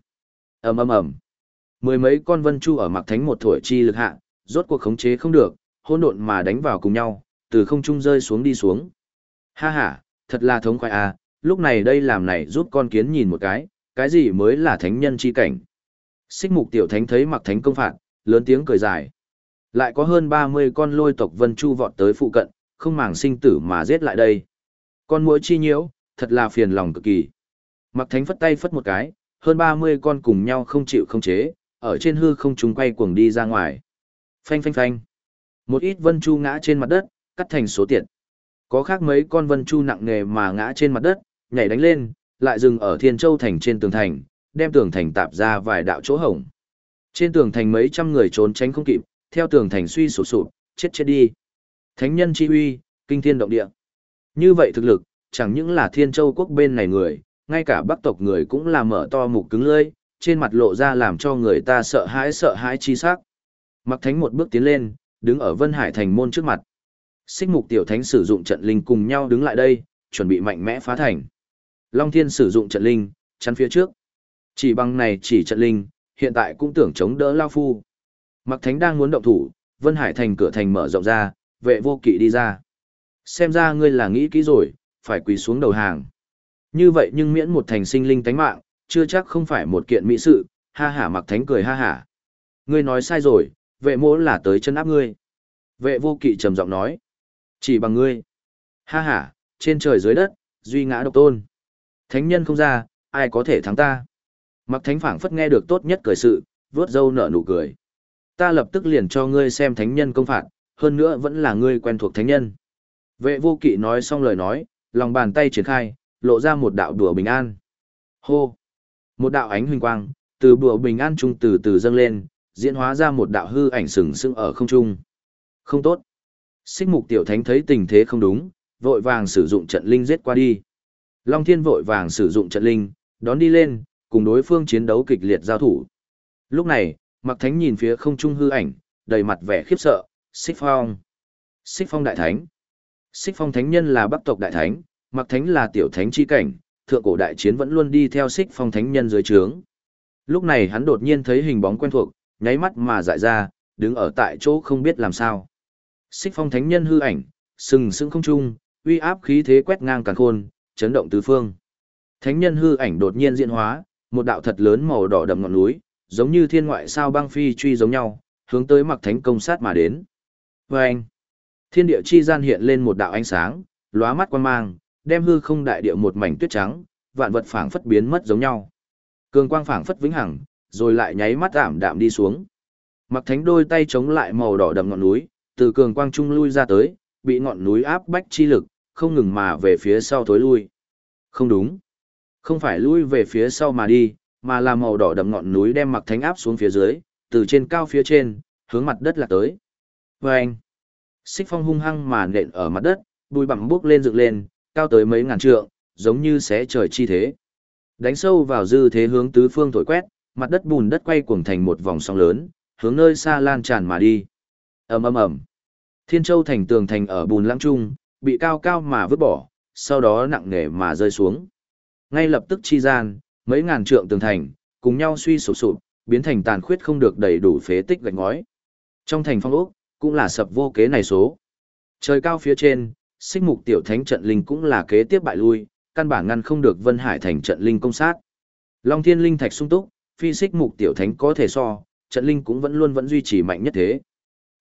Ầm ầm ầm. Mười mấy con vân chu ở Mặc Thánh một thổi chi lực hạ, rốt cuộc khống chế không được, hỗn độn mà đánh vào cùng nhau, từ không trung rơi xuống đi xuống. Ha ha, thật là thống khoái à, lúc này đây làm này giúp con kiến nhìn một cái, cái gì mới là thánh nhân chi cảnh. Xích mục tiểu thánh thấy mặc thánh công phạt, lớn tiếng cười dài. Lại có hơn 30 con lôi tộc vân chu vọt tới phụ cận, không màng sinh tử mà giết lại đây. Con muỗi chi nhiễu, thật là phiền lòng cực kỳ. Mặc thánh phất tay phất một cái, hơn 30 con cùng nhau không chịu không chế, ở trên hư không chúng quay cuồng đi ra ngoài. Phanh phanh phanh. Một ít vân chu ngã trên mặt đất, cắt thành số tiện. Có khác mấy con vân chu nặng nghề mà ngã trên mặt đất, nhảy đánh lên, lại dừng ở Thiên Châu thành trên tường thành, đem tường thành tạp ra vài đạo chỗ hổng. Trên tường thành mấy trăm người trốn tránh không kịp, theo tường thành suy sụp sụp, chết chết đi. Thánh nhân chi uy, kinh thiên động địa. Như vậy thực lực, chẳng những là Thiên Châu quốc bên này người, ngay cả Bắc tộc người cũng là mở to mục cứng lưỡi, trên mặt lộ ra làm cho người ta sợ hãi sợ hãi chi sắc. Mặc Thánh một bước tiến lên, đứng ở Vân Hải thành môn trước mặt. Xích mục tiểu thánh sử dụng trận linh cùng nhau đứng lại đây, chuẩn bị mạnh mẽ phá thành. Long Thiên sử dụng trận linh, chắn phía trước. Chỉ bằng này chỉ trận linh, hiện tại cũng tưởng chống đỡ Lao Phu. Mặc Thánh đang muốn động thủ, Vân Hải thành cửa thành mở rộng ra, vệ vô kỵ đi ra. Xem ra ngươi là nghĩ kỹ rồi, phải quỳ xuống đầu hàng. Như vậy nhưng miễn một thành sinh linh tánh mạng, chưa chắc không phải một kiện mỹ sự, ha hả Mặc Thánh cười ha hả. Ngươi nói sai rồi, vệ mỗ là tới chân áp ngươi. Vệ vô kỵ trầm giọng nói. Chỉ bằng ngươi. Ha ha, trên trời dưới đất, duy ngã độc tôn. Thánh nhân không ra, ai có thể thắng ta. Mặc thánh phảng phất nghe được tốt nhất cười sự, vớt dâu nở nụ cười. Ta lập tức liền cho ngươi xem thánh nhân công phạt, hơn nữa vẫn là ngươi quen thuộc thánh nhân. Vệ vô kỵ nói xong lời nói, lòng bàn tay triển khai, lộ ra một đạo đùa bình an. Hô! Một đạo ánh huỳnh quang, từ đùa bình an trung từ từ dâng lên, diễn hóa ra một đạo hư ảnh sừng sững ở không trung. Không tốt. Xích mục tiểu thánh thấy tình thế không đúng, vội vàng sử dụng trận linh giết qua đi. Long Thiên vội vàng sử dụng trận linh, đón đi lên, cùng đối phương chiến đấu kịch liệt giao thủ. Lúc này, Mặc Thánh nhìn phía không trung hư ảnh, đầy mặt vẻ khiếp sợ, Xích Phong. Xích Phong Đại Thánh. Xích Phong Thánh Nhân là Bắc tộc Đại Thánh, Mặc Thánh là Tiểu Thánh chi cảnh, thượng cổ đại chiến vẫn luôn đi theo Xích Phong Thánh Nhân dưới trướng. Lúc này hắn đột nhiên thấy hình bóng quen thuộc, nháy mắt mà dại ra, đứng ở tại chỗ không biết làm sao. Xích Phong Thánh Nhân hư ảnh, sừng sững không trung, uy áp khí thế quét ngang càn khôn, chấn động tứ phương. Thánh nhân hư ảnh đột nhiên diễn hóa, một đạo thật lớn màu đỏ đậm ngọn núi, giống như thiên ngoại sao băng phi truy giống nhau, hướng tới Mặc Thánh công sát mà đến. Vâng! Thiên địa chi gian hiện lên một đạo ánh sáng, lóa mắt quan mang, đem hư không đại địa một mảnh tuyết trắng, vạn vật phảng phất biến mất giống nhau. Cường quang phảng phất vĩnh hằng, rồi lại nháy mắt ảm đạm đi xuống. Mặc Thánh đôi tay chống lại màu đỏ đậm ngọn núi, từ cường quang trung lui ra tới, bị ngọn núi áp bách chi lực, không ngừng mà về phía sau thối lui. Không đúng. Không phải lui về phía sau mà đi, mà là màu đỏ đậm ngọn núi đem mặc thánh áp xuống phía dưới, từ trên cao phía trên, hướng mặt đất là tới. Và anh, xích phong hung hăng mà nện ở mặt đất, bùi bặm bước lên dựng lên, cao tới mấy ngàn trượng, giống như xé trời chi thế. Đánh sâu vào dư thế hướng tứ phương thổi quét, mặt đất bùn đất quay cuồng thành một vòng sóng lớn, hướng nơi xa lan tràn mà đi. ầm ầm ầm. Thiên Châu thành tường thành ở bùn lãng trung, bị cao cao mà vứt bỏ, sau đó nặng nề mà rơi xuống. Ngay lập tức chi gian, mấy ngàn trượng tường thành, cùng nhau suy sụp sụp, biến thành tàn khuyết không được đầy đủ phế tích gạch ngói. Trong thành phong ốc, cũng là sập vô kế này số. Trời cao phía trên, xích mục tiểu thánh trận linh cũng là kế tiếp bại lui, căn bản ngăn không được Vân Hải thành trận linh công sát. Long Thiên linh thạch sung túc, phi xích mục tiểu thánh có thể so, trận linh cũng vẫn luôn vẫn duy trì mạnh nhất thế.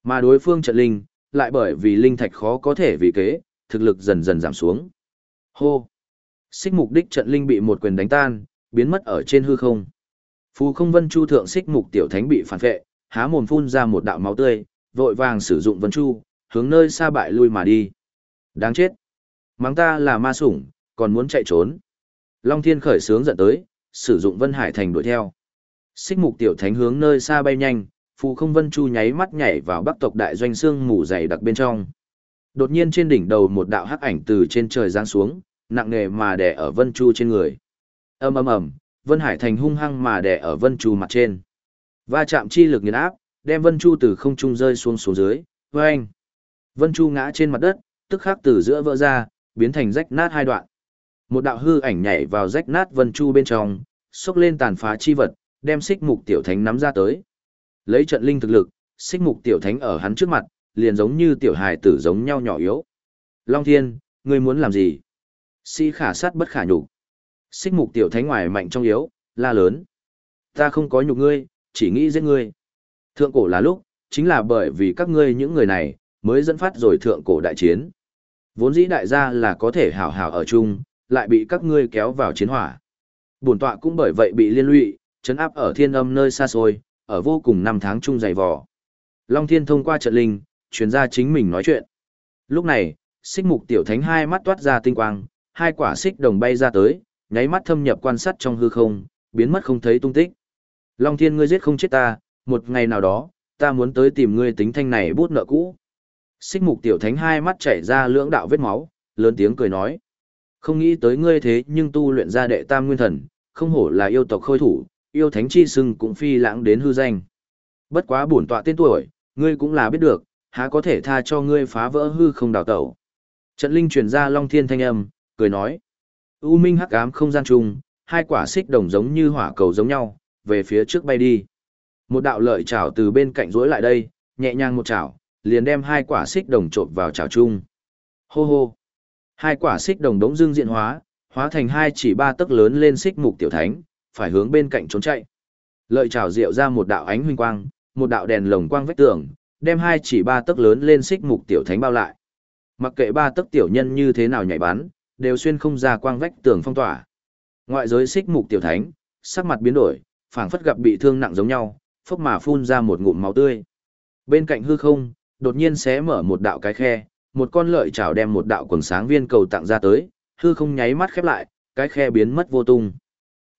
Mà đối phương trận linh, lại bởi vì linh thạch khó có thể vì kế, thực lực dần dần giảm xuống. Hô! Xích mục đích trận linh bị một quyền đánh tan, biến mất ở trên hư không. Phù không vân chu thượng xích mục tiểu thánh bị phản vệ, há mồm phun ra một đạo máu tươi, vội vàng sử dụng vân chu, hướng nơi xa bại lui mà đi. Đáng chết! Mắng ta là ma sủng, còn muốn chạy trốn. Long thiên khởi sướng giận tới, sử dụng vân hải thành đuổi theo. Xích mục tiểu thánh hướng nơi xa bay nhanh, phù không vân chu nháy mắt nhảy vào bắc tộc đại doanh xương mù dày đặc bên trong. Đột nhiên trên đỉnh đầu một đạo hắc ảnh từ trên trời giáng xuống, nặng nề mà đè ở Vân Chu trên người. Ầm ầm ầm, Vân Hải Thành hung hăng mà đè ở Vân Chu mặt trên. Va chạm chi lực nghiền áp, đem Vân Chu từ không trung rơi xuống xuống dưới. Oeng! Vân Chu ngã trên mặt đất, tức khắc từ giữa vỡ ra, biến thành rách nát hai đoạn. Một đạo hư ảnh nhảy vào rách nát Vân Chu bên trong, xốc lên tàn phá chi vật, đem xích mục tiểu thánh nắm ra tới. Lấy trận linh thực lực, xích mục tiểu thánh ở hắn trước mặt, liền giống như tiểu hài tử giống nhau nhỏ yếu. Long Thiên, ngươi muốn làm gì? Si khả sát bất khả nhục. Xích mục tiểu thánh ngoài mạnh trong yếu, la lớn. Ta không có nhục ngươi, chỉ nghĩ giết ngươi. Thượng cổ là lúc, chính là bởi vì các ngươi những người này, mới dẫn phát rồi thượng cổ đại chiến. Vốn dĩ đại gia là có thể hảo hảo ở chung, lại bị các ngươi kéo vào chiến hỏa. Bổn tọa cũng bởi vậy bị liên lụy, chấn áp ở thiên âm nơi xa xôi, ở vô cùng năm tháng chung dày vò. Long Thiên thông qua trận linh, truyền ra chính mình nói chuyện. Lúc này, xích mục tiểu thánh hai mắt toát ra tinh quang, hai quả xích đồng bay ra tới, nháy mắt thâm nhập quan sát trong hư không, biến mất không thấy tung tích. Long thiên ngươi giết không chết ta, một ngày nào đó, ta muốn tới tìm ngươi tính thanh này bút nợ cũ. Xích mục tiểu thánh hai mắt chảy ra lưỡng đạo vết máu, lớn tiếng cười nói. Không nghĩ tới ngươi thế nhưng tu luyện ra đệ tam nguyên thần, không hổ là yêu tộc khôi thủ, yêu thánh chi sưng cũng phi lãng đến hư danh. Bất quá bổn tọa tên tuổi, ngươi cũng là biết được, há có thể tha cho ngươi phá vỡ hư không đào tẩu. Trận linh truyền ra Long Thiên thanh âm, cười nói. U minh hắc ám không gian chung, hai quả xích đồng giống như hỏa cầu giống nhau, về phía trước bay đi. Một đạo lợi chảo từ bên cạnh rối lại đây, nhẹ nhàng một chảo, liền đem hai quả xích đồng trộn vào chảo chung. Hô hô. Hai quả xích đồng đống dương diện hóa, hóa thành hai chỉ ba tấc lớn lên xích mục tiểu thánh, phải hướng bên cạnh trốn chạy. Lợi chảo rượu ra một đạo ánh huynh quang, một đạo đèn lồng quang vách tường, đem hai chỉ ba tấc lớn lên xích mục tiểu thánh bao lại. Mặc kệ ba tấc tiểu nhân như thế nào nhảy bắn, đều xuyên không ra quang vách tường phong tỏa. Ngoại giới xích mục tiểu thánh, sắc mặt biến đổi, phảng phất gặp bị thương nặng giống nhau, phốc mà phun ra một ngụm máu tươi. Bên cạnh hư không, đột nhiên xé mở một đạo cái khe, một con lợi chảo đem một đạo quần sáng viên cầu tặng ra tới, hư không nháy mắt khép lại, cái khe biến mất vô tung.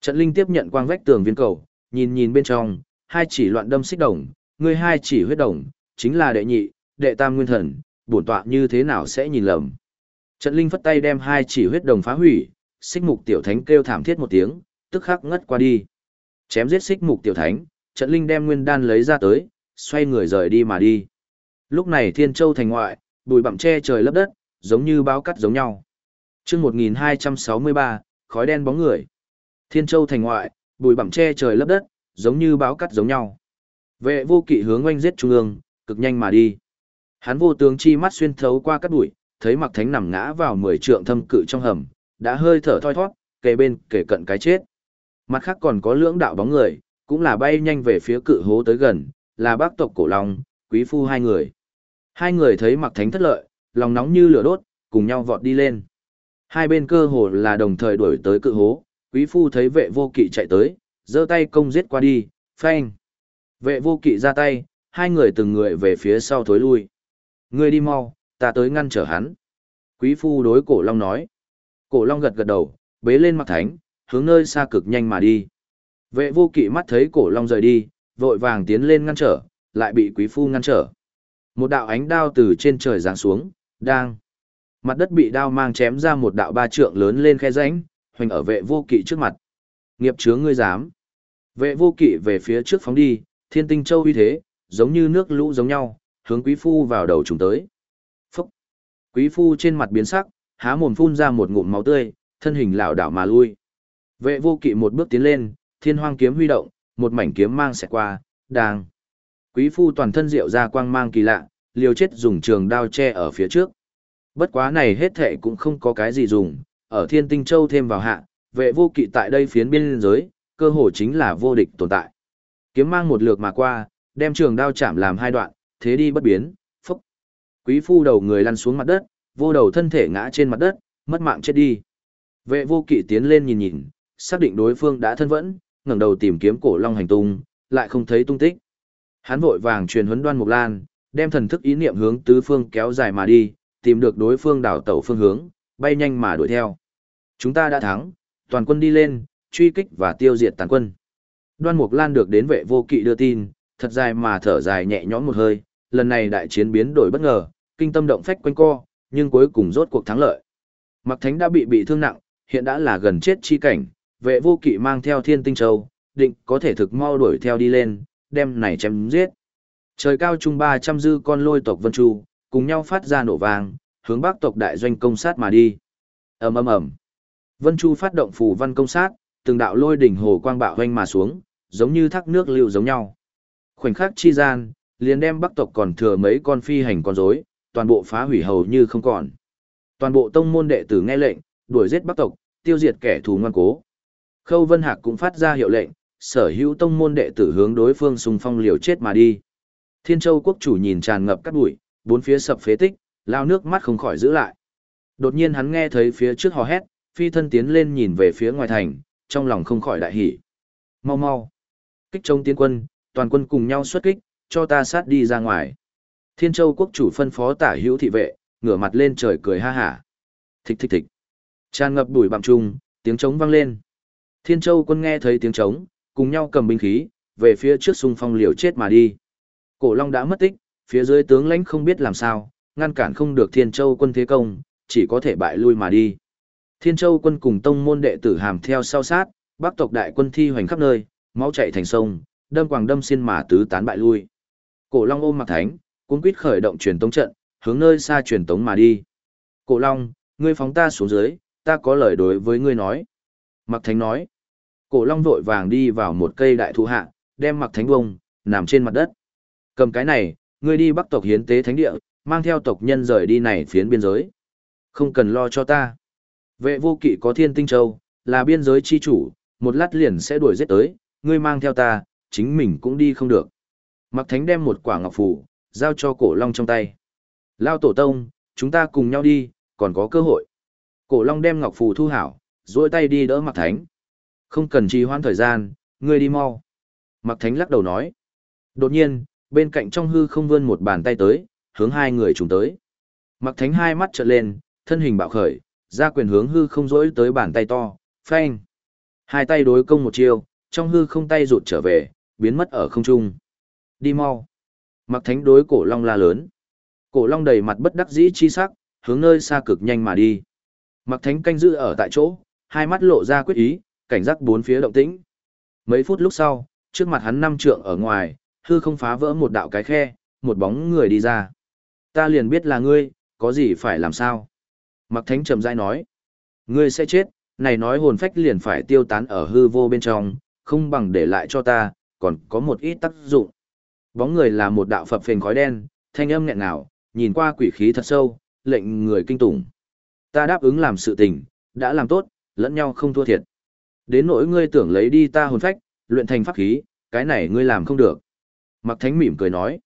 Trận Linh tiếp nhận quang vách tường viên cầu, nhìn nhìn bên trong, hai chỉ loạn đâm xích đồng, người hai chỉ huyết đồng, chính là đệ nhị, đệ tam nguyên thần, bổn tọa như thế nào sẽ nhìn lầm. Trận linh phất tay đem hai chỉ huyết đồng phá hủy, xích mục tiểu thánh kêu thảm thiết một tiếng, tức khắc ngất qua đi. Chém giết xích mục tiểu thánh, trận linh đem nguyên đan lấy ra tới, xoay người rời đi mà đi. Lúc này thiên châu thành ngoại, bụi bặm che trời lấp đất, giống như báo cắt giống nhau. chương 1263, khói đen bóng người. Thiên châu thành ngoại, bụi bặm che trời lấp đất, giống như báo cắt giống nhau. Vệ vô kỵ hướng oanh giết trung ương, cực nhanh mà đi. Hắn vô tướng chi mắt xuyên thấu qua cắt bụi, thấy mặc thánh nằm ngã vào mười trượng thâm cự trong hầm, đã hơi thở thoi thoát, kề bên kể cận cái chết. Mặt khác còn có lưỡng đạo bóng người, cũng là bay nhanh về phía cự hố tới gần, là bác tộc cổ long, quý phu hai người. Hai người thấy mặc thánh thất lợi, lòng nóng như lửa đốt, cùng nhau vọt đi lên. Hai bên cơ hồ là đồng thời đuổi tới cự hố, quý phu thấy vệ vô kỵ chạy tới, giơ tay công giết qua đi, phanh. Vệ vô kỵ ra tay, hai người từng người về phía sau thối lui. Người đi mau, ta tới ngăn trở hắn. Quý phu đối cổ long nói. Cổ long gật gật đầu, bế lên mặt thánh, hướng nơi xa cực nhanh mà đi. Vệ vô kỵ mắt thấy cổ long rời đi, vội vàng tiến lên ngăn trở, lại bị quý phu ngăn trở. Một đạo ánh đao từ trên trời giáng xuống, đang. Mặt đất bị đao mang chém ra một đạo ba trượng lớn lên khe rãnh, hoành ở vệ vô kỵ trước mặt. Nghiệp chướng ngươi dám. Vệ vô kỵ về phía trước phóng đi, thiên tinh châu uy thế, giống như nước lũ giống nhau, hướng quý phu vào đầu chúng tới. Quý phu trên mặt biến sắc, há mồm phun ra một ngụm máu tươi, thân hình lảo đảo mà lui. Vệ vô kỵ một bước tiến lên, thiên hoang kiếm huy động, một mảnh kiếm mang sẽ qua, đang. Quý phu toàn thân rượu ra quang mang kỳ lạ, liều chết dùng trường đao che ở phía trước. Bất quá này hết thệ cũng không có cái gì dùng, ở thiên tinh châu thêm vào hạ, vệ vô kỵ tại đây phiến biên giới, cơ hồ chính là vô địch tồn tại. Kiếm mang một lượt mà qua, đem trường đao chạm làm hai đoạn, thế đi bất biến. Quý phu đầu người lăn xuống mặt đất, vô đầu thân thể ngã trên mặt đất, mất mạng chết đi. Vệ vô kỵ tiến lên nhìn nhìn, xác định đối phương đã thân vẫn, ngẩng đầu tìm kiếm cổ long hành tung, lại không thấy tung tích. Hắn vội vàng truyền huấn đoan mục lan, đem thần thức ý niệm hướng tứ phương kéo dài mà đi, tìm được đối phương đảo tẩu phương hướng, bay nhanh mà đuổi theo. Chúng ta đã thắng, toàn quân đi lên, truy kích và tiêu diệt tàn quân. Đoan Mục Lan được đến vệ vô kỵ đưa tin, thật dài mà thở dài nhẹ nhõm một hơi, lần này đại chiến biến đổi bất ngờ, kinh tâm động phách quanh co, nhưng cuối cùng rốt cuộc thắng lợi. Mặc Thánh đã bị bị thương nặng, hiện đã là gần chết chi cảnh, vệ vô kỵ mang theo thiên tinh châu, định có thể thực mau đuổi theo đi lên, đem này chém giết. Trời cao trung 300 dư con lôi tộc Vân Chu, cùng nhau phát ra nổ vàng, hướng bắc tộc đại doanh công sát mà đi. ầm ầm ầm. Vân Chu phát động phù văn công sát, từng đạo lôi đỉnh hồ quang bạo hoanh mà xuống, giống như thác nước lưu giống nhau. Khoảnh khắc chi gian, liền đem bắc tộc còn thừa mấy con phi hành con rối, toàn bộ phá hủy hầu như không còn. Toàn bộ tông môn đệ tử nghe lệnh, đuổi giết bắc tộc, tiêu diệt kẻ thù ngoan cố. Khâu Vân Hạc cũng phát ra hiệu lệnh, sở hữu tông môn đệ tử hướng đối phương xung phong liều chết mà đi. Thiên Châu quốc chủ nhìn tràn ngập cát bụi, bốn phía sập phế tích, lao nước mắt không khỏi giữ lại. Đột nhiên hắn nghe thấy phía trước hò hét, phi thân tiến lên nhìn về phía ngoài thành, trong lòng không khỏi đại hỉ. Mau mau. Kích chống tiến quân, toàn quân cùng nhau xuất kích, cho ta sát đi ra ngoài. Thiên Châu quốc chủ phân phó tả hữu thị vệ, ngửa mặt lên trời cười ha hả. Thích thích thích. Tràn ngập bụi bặm trung, tiếng trống vang lên. Thiên Châu quân nghe thấy tiếng trống, cùng nhau cầm binh khí, về phía trước xung phong liều chết mà đi. Cổ Long đã mất tích, phía dưới tướng lãnh không biết làm sao, ngăn cản không được Thiên Châu quân thế công, chỉ có thể bại lui mà đi. Thiên Châu quân cùng tông môn đệ tử hàm theo sau sát, Bắc tộc đại quân thi hoành khắp nơi, máu chảy thành sông, đâm quàng đâm xiên mà tứ tán bại lui. Cổ Long ôm Mặc Thánh, cuống quýt khởi động truyền tống trận, hướng nơi xa truyền tống mà đi. Cổ Long, ngươi phóng ta xuống dưới, ta có lời đối với ngươi nói. Mặc Thánh nói. Cổ Long vội vàng đi vào một cây đại thụ hạ, đem Mặc Thánh bông, nằm trên mặt đất. Cầm cái này, ngươi đi Bắc tộc hiến tế thánh địa, mang theo tộc nhân rời đi này phiến biên giới. Không cần lo cho ta. Vệ vô kỵ có thiên tinh châu, là biên giới chi chủ, một lát liền sẽ đuổi giết tới, ngươi mang theo ta, chính mình cũng đi không được. Mặc thánh đem một quả ngọc phù, giao cho cổ long trong tay. Lao tổ tông, chúng ta cùng nhau đi, còn có cơ hội. Cổ long đem ngọc phù thu hảo, duỗi tay đi đỡ mặc thánh. Không cần trì hoãn thời gian, ngươi đi mau. Mặc thánh lắc đầu nói. Đột nhiên, bên cạnh trong hư không vươn một bàn tay tới, hướng hai người trùng tới. Mặc thánh hai mắt trợn lên, thân hình bạo khởi, ra quyền hướng hư không rỗi tới bàn tay to, phanh. Hai tay đối công một chiêu, trong hư không tay rụt trở về, biến mất ở không trung. Đi mau. Mặc thánh đối cổ long la lớn. Cổ long đầy mặt bất đắc dĩ chi sắc, hướng nơi xa cực nhanh mà đi. Mặc thánh canh giữ ở tại chỗ, hai mắt lộ ra quyết ý, cảnh giác bốn phía động tĩnh. Mấy phút lúc sau, trước mặt hắn năm trượng ở ngoài, hư không phá vỡ một đạo cái khe, một bóng người đi ra. Ta liền biết là ngươi, có gì phải làm sao? Mặc thánh trầm dai nói. Ngươi sẽ chết, này nói hồn phách liền phải tiêu tán ở hư vô bên trong, không bằng để lại cho ta, còn có một ít tác dụng. Bóng người là một đạo phập phình khói đen, thanh âm nghẹn ngào, nhìn qua quỷ khí thật sâu, lệnh người kinh tủng. Ta đáp ứng làm sự tình, đã làm tốt, lẫn nhau không thua thiệt. Đến nỗi ngươi tưởng lấy đi ta hồn phách, luyện thành pháp khí, cái này ngươi làm không được. Mặc Thánh mỉm cười nói,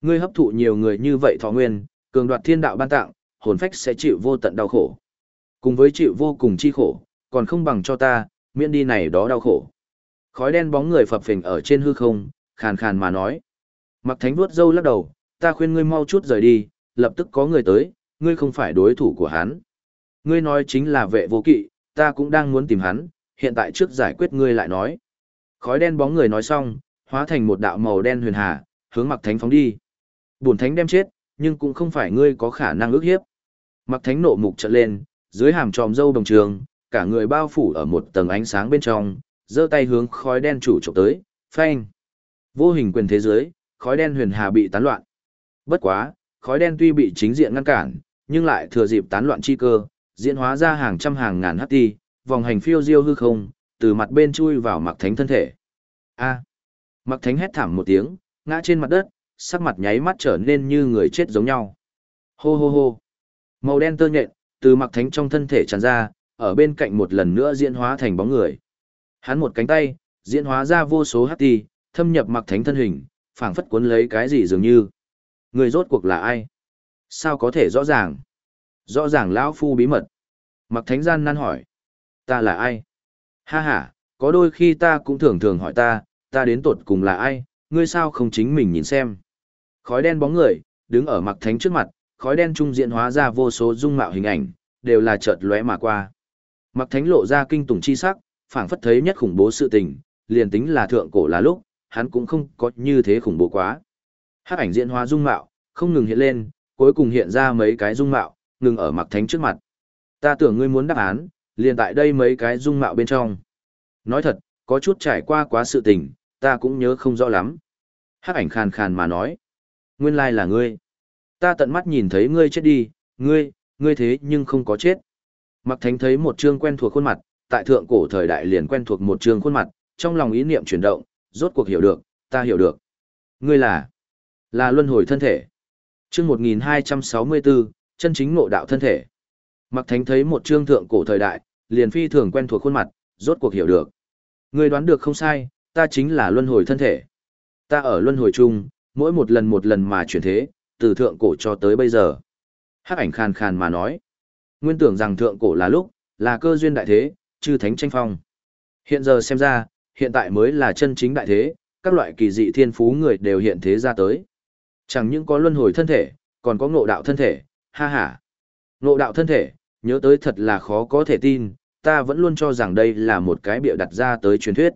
ngươi hấp thụ nhiều người như vậy thọ nguyên, cường đoạt thiên đạo ban tặng, hồn phách sẽ chịu vô tận đau khổ. Cùng với chịu vô cùng chi khổ, còn không bằng cho ta, miễn đi này đó đau khổ. Khói đen bóng người phập phình ở trên hư không, khàn khàn mà nói. Mặc thánh vuốt dâu lắc đầu, ta khuyên ngươi mau chút rời đi, lập tức có người tới, ngươi không phải đối thủ của hắn. Ngươi nói chính là vệ vô kỵ, ta cũng đang muốn tìm hắn, hiện tại trước giải quyết ngươi lại nói. Khói đen bóng người nói xong, hóa thành một đạo màu đen huyền hà, hướng mặc thánh phóng đi. Bổn thánh đem chết, nhưng cũng không phải ngươi có khả năng ước hiếp. Mặc thánh nộ mục trợn lên, dưới hàm tròm dâu đồng trường, cả người bao phủ ở một tầng ánh sáng bên trong, giơ tay hướng khói đen chủ chụp tới, phanh. Vô hình quyền thế giới, khói đen huyền hà bị tán loạn. Bất quá, khói đen tuy bị chính diện ngăn cản, nhưng lại thừa dịp tán loạn chi cơ, diễn hóa ra hàng trăm hàng ngàn hắc ti, vòng hành phiêu diêu hư không, từ mặt bên chui vào mặc thánh thân thể. A. Mặc thánh hét thảm một tiếng, ngã trên mặt đất, sắc mặt nháy mắt trở nên như người chết giống nhau. Hô hô hô. Màu đen tơ nhện, từ mặc thánh trong thân thể tràn ra, ở bên cạnh một lần nữa diễn hóa thành bóng người. Hắn một cánh tay, diễn hóa ra vô số hắc ti, thâm nhập mặc thánh thân hình, phảng phất cuốn lấy cái gì dường như. Người rốt cuộc là ai? Sao có thể rõ ràng? Rõ ràng lão phu bí mật. Mặc thánh gian nan hỏi. Ta là ai? Ha ha, có đôi khi ta cũng thường thường hỏi ta, ta đến tột cùng là ai, ngươi sao không chính mình nhìn xem. Khói đen bóng người, đứng ở mặc thánh trước mặt, khói đen trung diện hóa ra vô số dung mạo hình ảnh, đều là chợt lóe mà qua. Mặc thánh lộ ra kinh tủng chi sắc, phảng phất thấy nhất khủng bố sự tình, liền tính là thượng cổ là lúc, hắn cũng không có như thế khủng bố quá. Hắc ảnh diễn hóa dung mạo, không ngừng hiện lên, cuối cùng hiện ra mấy cái dung mạo, ngừng ở mặc thánh trước mặt. Ta tưởng ngươi muốn đáp án, liền tại đây mấy cái dung mạo bên trong. Nói thật, có chút trải qua quá sự tình, ta cũng nhớ không rõ lắm. Hắc ảnh khàn khàn mà nói. Nguyên lai là ngươi. Ta tận mắt nhìn thấy ngươi chết đi, ngươi, ngươi thế nhưng không có chết. Mặc thánh thấy một trương quen thuộc khuôn mặt, tại thượng cổ thời đại liền quen thuộc một trương khuôn mặt, trong lòng ý niệm chuyển động, rốt cuộc hiểu được, ta hiểu được. Ngươi là, là luân hồi thân thể. Chương 1264, chân chính ngộ đạo thân thể. Mặc Thánh thấy một chương thượng cổ thời đại, liền phi thường quen thuộc khuôn mặt, rốt cuộc hiểu được. Ngươi đoán được không sai, ta chính là luân hồi thân thể. Ta ở luân hồi chung, mỗi một lần một lần mà chuyển thế, từ thượng cổ cho tới bây giờ. Hắc ảnh khàn khàn mà nói. Nguyên tưởng rằng thượng cổ là lúc, là cơ duyên đại thế, chư thánh tranh phong. Hiện giờ xem ra, hiện tại mới là chân chính đại thế, các loại kỳ dị thiên phú người đều hiện thế ra tới. Chẳng những có luân hồi thân thể, còn có ngộ đạo thân thể, ha ha. Ngộ đạo thân thể, nhớ tới thật là khó có thể tin, ta vẫn luôn cho rằng đây là một cái bịa đặt ra tới truyền thuyết.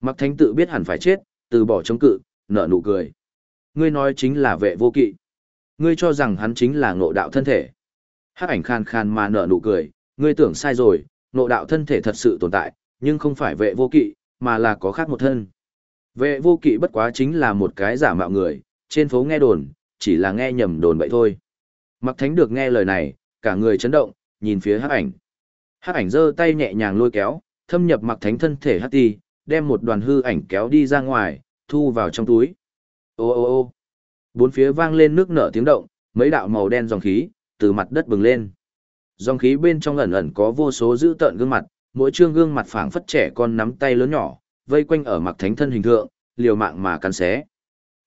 Mặc thánh tự biết hẳn phải chết, từ bỏ chống cự, nở nụ cười. Ngươi nói chính là vệ vô kỵ. Ngươi cho rằng hắn chính là ngộ đạo thân thể. Hắc ảnh khan khan mà nở nụ cười, ngươi tưởng sai rồi, ngộ đạo thân thể thật sự tồn tại, nhưng không phải vệ vô kỵ, mà là có khác một thân. Vệ vô kỵ bất quá chính là một cái giả mạo người, trên phố nghe đồn, chỉ là nghe nhầm đồn vậy thôi. Mặc thánh được nghe lời này, cả người chấn động, nhìn phía hắc ảnh. Hắc ảnh giơ tay nhẹ nhàng lôi kéo, thâm nhập mặc thánh thân thể hắc ti, đem một đoàn hư ảnh kéo đi ra ngoài, thu vào trong túi. Ô ô ô bốn phía vang lên nước nở tiếng động, mấy đạo màu đen dòng khí, từ mặt đất bừng lên. Dòng khí bên trong ẩn ẩn có vô số dữ tợn gương mặt, mỗi trương gương mặt phảng phất trẻ con nắm tay lớn nhỏ, vây quanh ở mặc thánh thân hình thượng, liều mạng mà cắn xé.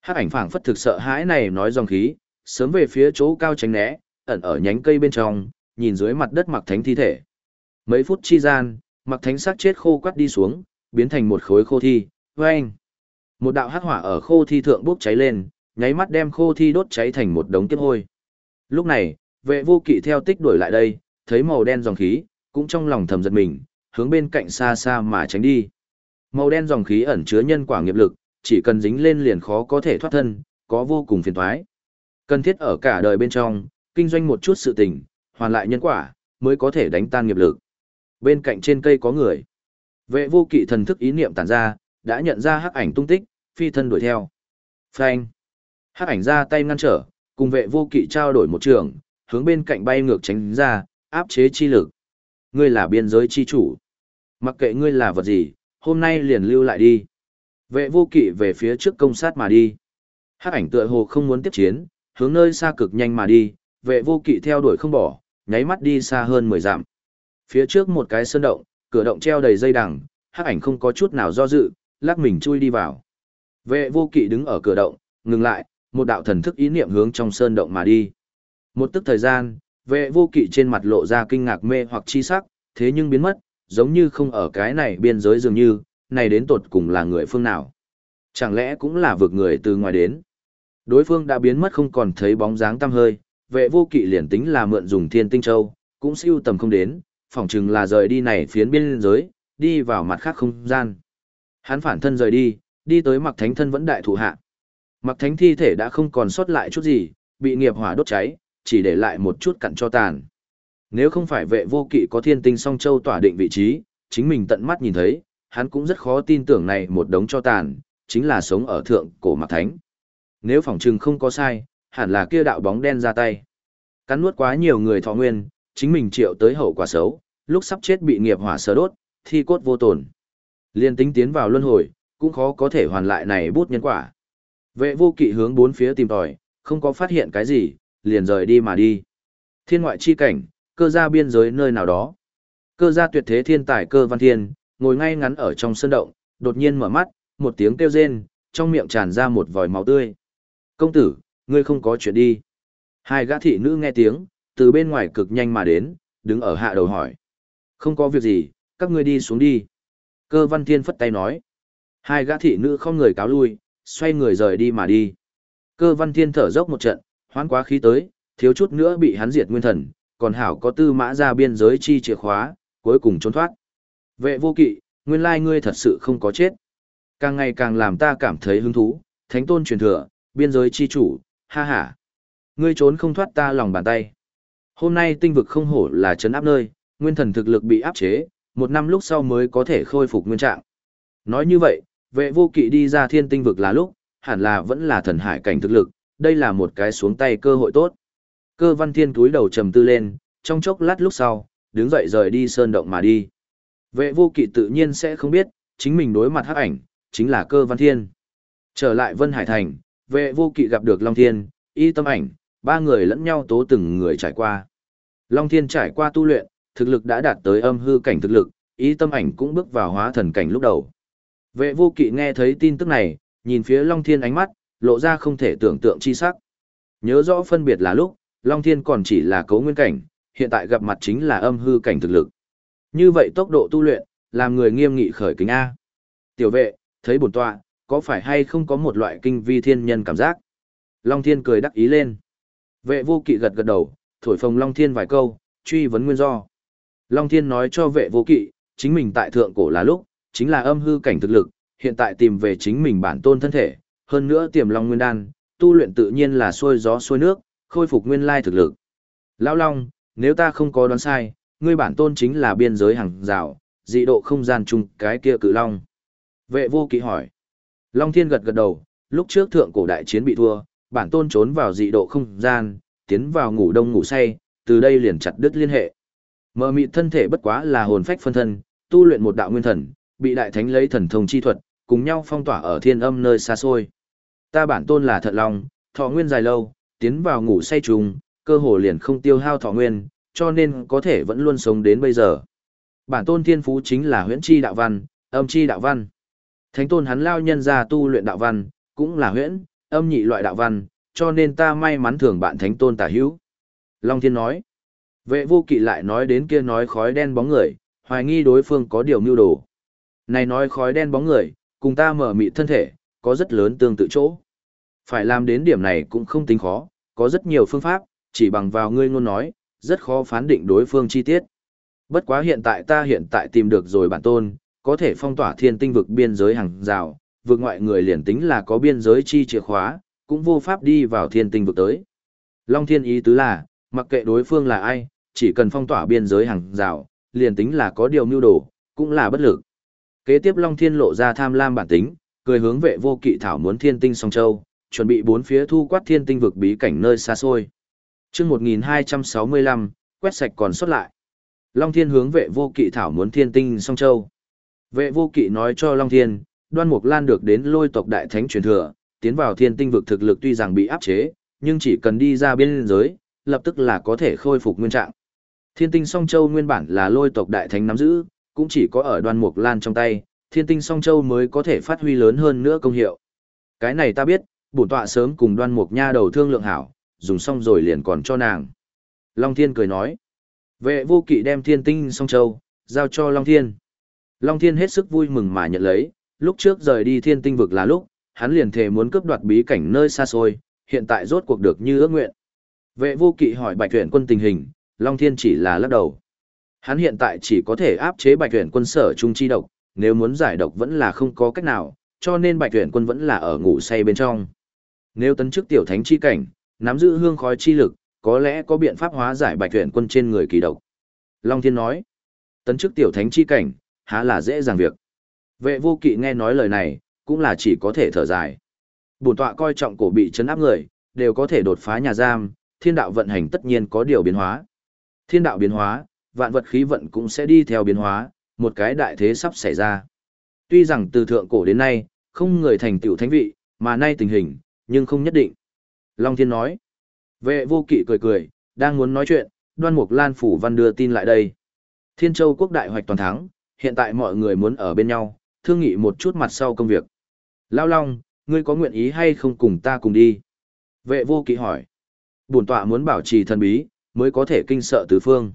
Hắc ảnh phảng phất thực sợ hãi này nói dòng khí, sớm về phía chỗ cao tránh né, ẩn ở nhánh cây bên trong, nhìn dưới mặt đất mặc thánh thi thể. Mấy phút chi gian, mặc thánh xác chết khô quắt đi xuống, biến thành một khối khô thi, vang. Một đạo hắc hỏa ở khô thi thượng bốc cháy lên, nháy mắt đem khô thi đốt cháy thành một đống tiếp hôi. Lúc này, vệ vô kỵ theo tích đuổi lại đây, thấy màu đen dòng khí, cũng trong lòng thầm giật mình, hướng bên cạnh xa xa mà tránh đi. Màu đen dòng khí ẩn chứa nhân quả nghiệp lực, chỉ cần dính lên liền khó có thể thoát thân, có vô cùng phiền toái. Cần thiết ở cả đời bên trong, kinh doanh một chút sự tình, hoàn lại nhân quả, mới có thể đánh tan nghiệp lực. Bên cạnh trên cây có người. Vệ vô kỵ thần thức ý niệm tản ra, đã nhận ra hắc ảnh tung tích, phi thân đuổi theo. Phanh. Hắc ảnh ra tay ngăn trở, cùng vệ vô kỵ trao đổi một trường, hướng bên cạnh bay ngược tránh ra, áp chế chi lực. Ngươi là biên giới chi chủ. Mặc kệ ngươi là vật gì, hôm nay liền lưu lại đi. Vệ vô kỵ về phía trước công sát mà đi. Hắc ảnh tựa hồ không muốn tiếp chiến, hướng nơi xa cực nhanh mà đi, vệ vô kỵ theo đuổi không bỏ, nháy mắt đi xa hơn 10 dặm. Phía trước một cái sơn động, cửa động treo đầy dây đằng, hắc ảnh không có chút nào do dự, lắc mình chui đi vào. Vệ vô kỵ đứng ở cửa động, ngừng lại, một đạo thần thức ý niệm hướng trong sơn động mà đi. Một tức thời gian, vệ vô kỵ trên mặt lộ ra kinh ngạc mê hoặc chi sắc, thế nhưng biến mất, giống như không ở cái này biên giới dường như, này đến tột cùng là người phương nào. Chẳng lẽ cũng là vượt người từ ngoài đến. Đối phương đã biến mất không còn thấy bóng dáng tăm hơi, vệ vô kỵ liền tính là mượn dùng thiên tinh châu, cũng siêu tầm không đến, phỏng chừng là rời đi này phiến biên giới, đi vào mặt khác không gian. Hắn phản thân rời đi, đi tới mặc thánh thân vẫn đại thủ hạ. Mặc thánh thi thể đã không còn sót lại chút gì, bị nghiệp hỏa đốt cháy, chỉ để lại một chút cặn cho tàn. Nếu không phải vệ vô kỵ có thiên tinh song châu tỏa định vị trí, chính mình tận mắt nhìn thấy, hắn cũng rất khó tin tưởng này một đống cho tàn, chính là sống ở thượng cổ mạc thánh. Nếu phỏng chừng không có sai, hẳn là kia đạo bóng đen ra tay. Cắn nuốt quá nhiều người thọ nguyên, chính mình chịu tới hậu quả xấu, lúc sắp chết bị nghiệp hỏa sơ đốt, thi cốt vô tổn. Liên tính tiến vào luân hồi, cũng khó có thể hoàn lại này bút nhân quả. Vệ vô kỵ hướng bốn phía tìm tòi, không có phát hiện cái gì, liền rời đi mà đi. Thiên ngoại chi cảnh, cơ gia biên giới nơi nào đó. Cơ gia tuyệt thế thiên tài cơ văn thiên, ngồi ngay ngắn ở trong sân động, đột nhiên mở mắt, một tiếng kêu rên, trong miệng tràn ra một vòi máu tươi. Công tử, ngươi không có chuyện đi. Hai gã thị nữ nghe tiếng, từ bên ngoài cực nhanh mà đến, đứng ở hạ đầu hỏi. Không có việc gì, các ngươi đi xuống đi. Cơ văn thiên phất tay nói. Hai gã thị nữ không người cáo lui, xoay người rời đi mà đi. Cơ văn thiên thở dốc một trận, hoán quá khí tới, thiếu chút nữa bị hắn diệt nguyên thần, còn hảo có tư mã ra biên giới chi chìa khóa, cuối cùng trốn thoát. Vệ vô kỵ, nguyên lai ngươi thật sự không có chết. Càng ngày càng làm ta cảm thấy hứng thú, thánh tôn truyền thừa, biên giới chi chủ, ha ha. Ngươi trốn không thoát ta lòng bàn tay. Hôm nay tinh vực không hổ là chấn áp nơi, nguyên thần thực lực bị áp chế, một năm lúc sau mới có thể khôi phục nguyên trạng. Nói như vậy, vệ vô kỵ đi ra thiên tinh vực là lúc, hẳn là vẫn là thần hải cảnh thực lực, đây là một cái xuống tay cơ hội tốt. Cơ văn thiên túi đầu trầm tư lên, trong chốc lát lúc sau, đứng dậy rời đi sơn động mà đi. Vệ vô kỵ tự nhiên sẽ không biết, chính mình đối mặt hắc ảnh, chính là cơ văn thiên. Trở lại Vân Hải Thành, vệ vô kỵ gặp được Long Thiên, y tâm ảnh, ba người lẫn nhau tố từng người trải qua. Long Thiên trải qua tu luyện, thực lực đã đạt tới âm hư cảnh thực lực, y tâm ảnh cũng bước vào hóa thần cảnh lúc đầu. Vệ vô kỵ nghe thấy tin tức này, nhìn phía Long Thiên ánh mắt, lộ ra không thể tưởng tượng chi sắc. Nhớ rõ phân biệt là lúc, Long Thiên còn chỉ là cấu nguyên cảnh, hiện tại gặp mặt chính là âm hư cảnh thực lực. Như vậy tốc độ tu luyện, làm người nghiêm nghị khởi kính A. Tiểu vệ, thấy bổn tọa, có phải hay không có một loại kinh vi thiên nhân cảm giác? Long Thiên cười đắc ý lên. Vệ vô kỵ gật gật đầu, thổi phồng Long Thiên vài câu, truy vấn nguyên do. Long Thiên nói cho vệ vô kỵ, chính mình tại thượng cổ là lúc, chính là âm hư cảnh thực lực, hiện tại tìm về chính mình bản tôn thân thể, hơn nữa tiềm long nguyên đan, tu luyện tự nhiên là xuôi gió xuôi nước, khôi phục nguyên lai thực lực. Lão Long, nếu ta không có đoán sai, ngươi bản tôn chính là biên giới hàng rào, dị độ không gian chung cái kia cự long. Vệ vô kỵ hỏi. Long Thiên gật gật đầu, lúc trước thượng cổ đại chiến bị thua, bản tôn trốn vào dị độ không gian, tiến vào ngủ đông ngủ say, từ đây liền chặt đứt liên hệ. Mờ mịt thân thể bất quá là hồn phách phân thân, tu luyện một đạo nguyên thần, bị đại thánh lấy thần thông chi thuật, cùng nhau phong tỏa ở thiên âm nơi xa xôi. Ta bản tôn là thật lòng, thọ nguyên dài lâu, tiến vào ngủ say trùng, cơ hồ liền không tiêu hao thọ nguyên, cho nên có thể vẫn luôn sống đến bây giờ. Bản tôn thiên phú chính là huyễn chi đạo văn, âm chi đạo văn. Thánh tôn hắn lao nhân ra tu luyện đạo văn, cũng là huyễn, âm nhị loại đạo văn, cho nên ta may mắn thường bạn thánh tôn tả hữu. Long thiên nói. Vệ vô kỵ lại nói đến kia nói khói đen bóng người, hoài nghi đối phương có điều mưu đồ. Này nói khói đen bóng người, cùng ta mở mị thân thể, có rất lớn tương tự chỗ. Phải làm đến điểm này cũng không tính khó, có rất nhiều phương pháp, chỉ bằng vào ngươi ngôn nói, rất khó phán định đối phương chi tiết. Bất quá hiện tại ta hiện tại tìm được rồi bản tôn, có thể phong tỏa thiên tinh vực biên giới hàng rào, vượt ngoại người liền tính là có biên giới chi chìa khóa, cũng vô pháp đi vào thiên tinh vực tới. Long Thiên ý tứ là, mặc kệ đối phương là ai, chỉ cần phong tỏa biên giới hàng rào, liền tính là có điều mưu đồ, cũng là bất lực. Kế tiếp Long Thiên lộ ra tham lam bản tính, cười hướng vệ vô kỵ thảo muốn thiên tinh song châu, chuẩn bị bốn phía thu quát thiên tinh vực bí cảnh nơi xa xôi. Chương 1265, quét sạch còn xuất lại. Long Thiên hướng vệ vô kỵ thảo muốn thiên tinh song châu. Vệ vô kỵ nói cho Long Thiên, Đoan Mục Lan được đến lôi tộc đại thánh truyền thừa, tiến vào thiên tinh vực thực lực tuy rằng bị áp chế, nhưng chỉ cần đi ra biên giới, lập tức là có thể khôi phục nguyên trạng. Thiên tinh song châu nguyên bản là lôi tộc đại thánh nắm giữ, cũng chỉ có ở Đoan Mục Lan trong tay, thiên tinh song châu mới có thể phát huy lớn hơn nữa công hiệu. Cái này ta biết, bổn tọa sớm cùng Đoan Mục Nha đầu thương lượng hảo, dùng xong rồi liền còn cho nàng. Long Thiên cười nói. Vệ vô kỵ đem thiên tinh song châu, giao cho Long Thiên. Long Thiên hết sức vui mừng mà nhận lấy, lúc trước rời đi thiên tinh vực là lúc, hắn liền thề muốn cướp đoạt bí cảnh nơi xa xôi, hiện tại rốt cuộc được như ước nguyện. Vệ vô kỵ hỏi bạch tuyển quân tình hình, Long Thiên chỉ là lắc đầu. Hắn hiện tại chỉ có thể áp chế bạch tuyển quân sở trung chi độc, nếu muốn giải độc vẫn là không có cách nào, cho nên bạch tuyển quân vẫn là ở ngủ say bên trong. Nếu tấn chức tiểu thánh chi cảnh, nắm giữ hương khói chi lực, có lẽ có biện pháp hóa giải bạch tuyển quân trên người kỳ độc. Long Thiên nói, tấn chức tiểu thánh chi cảnh, há là dễ dàng việc. Vệ vô kỵ nghe nói lời này, cũng là chỉ có thể thở dài. Bổn tọa coi trọng cổ bị chấn áp người, đều có thể đột phá nhà giam, thiên đạo vận hành tất nhiên có điều biến hóa. Thiên đạo biến hóa, vạn vật khí vận cũng sẽ đi theo biến hóa, một cái đại thế sắp xảy ra. Tuy rằng từ thượng cổ đến nay, không người thành tiểu thánh vị, mà nay tình hình, nhưng không nhất định. Long Thiên nói, vệ vô kỵ cười cười, đang muốn nói chuyện, đoan mục lan phủ văn đưa tin lại đây. Thiên châu quốc đại hoạch toàn thắng, hiện tại mọi người muốn ở bên nhau, thương nghị một chút mặt sau công việc. Lao Long, ngươi có nguyện ý hay không cùng ta cùng đi? Vệ vô kỵ hỏi. Bổn tọa muốn bảo trì thần bí, mới có thể kinh sợ tứ phương.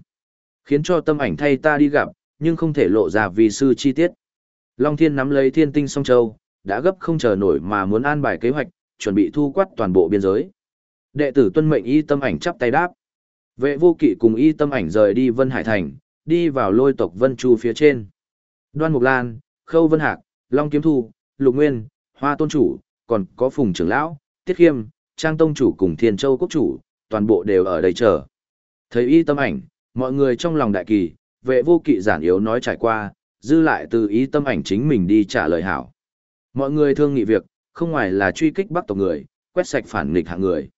Khiến cho tâm ảnh thay ta đi gặp, nhưng không thể lộ ra vì sư chi tiết. Long Thiên nắm lấy thiên tinh song châu, đã gấp không chờ nổi mà muốn an bài kế hoạch, chuẩn bị thu quát toàn bộ biên giới. Đệ tử tuân mệnh y tâm ảnh chắp tay đáp. Vệ vô kỵ cùng y tâm ảnh rời đi Vân Hải Thành, đi vào lôi tộc Vân Chu phía trên. Đoan Mục Lan, Khâu Vân Hạc, Long Kiếm Thu, Lục Nguyên, Hoa Tôn Chủ, còn có Phùng Trưởng Lão, Tiết Khiêm, Trang Tông Chủ cùng Thiên Châu Quốc Chủ, toàn bộ đều ở đây chờ. Thấy y tâm ảnh, mọi người trong lòng đại kỳ, vệ vô kỵ giản yếu nói trải qua, dư lại từ ý tâm ảnh chính mình đi trả lời hảo. Mọi người thương nghị việc, không ngoài là truy kích bắc tộc người, quét sạch phản nghịch hạng người.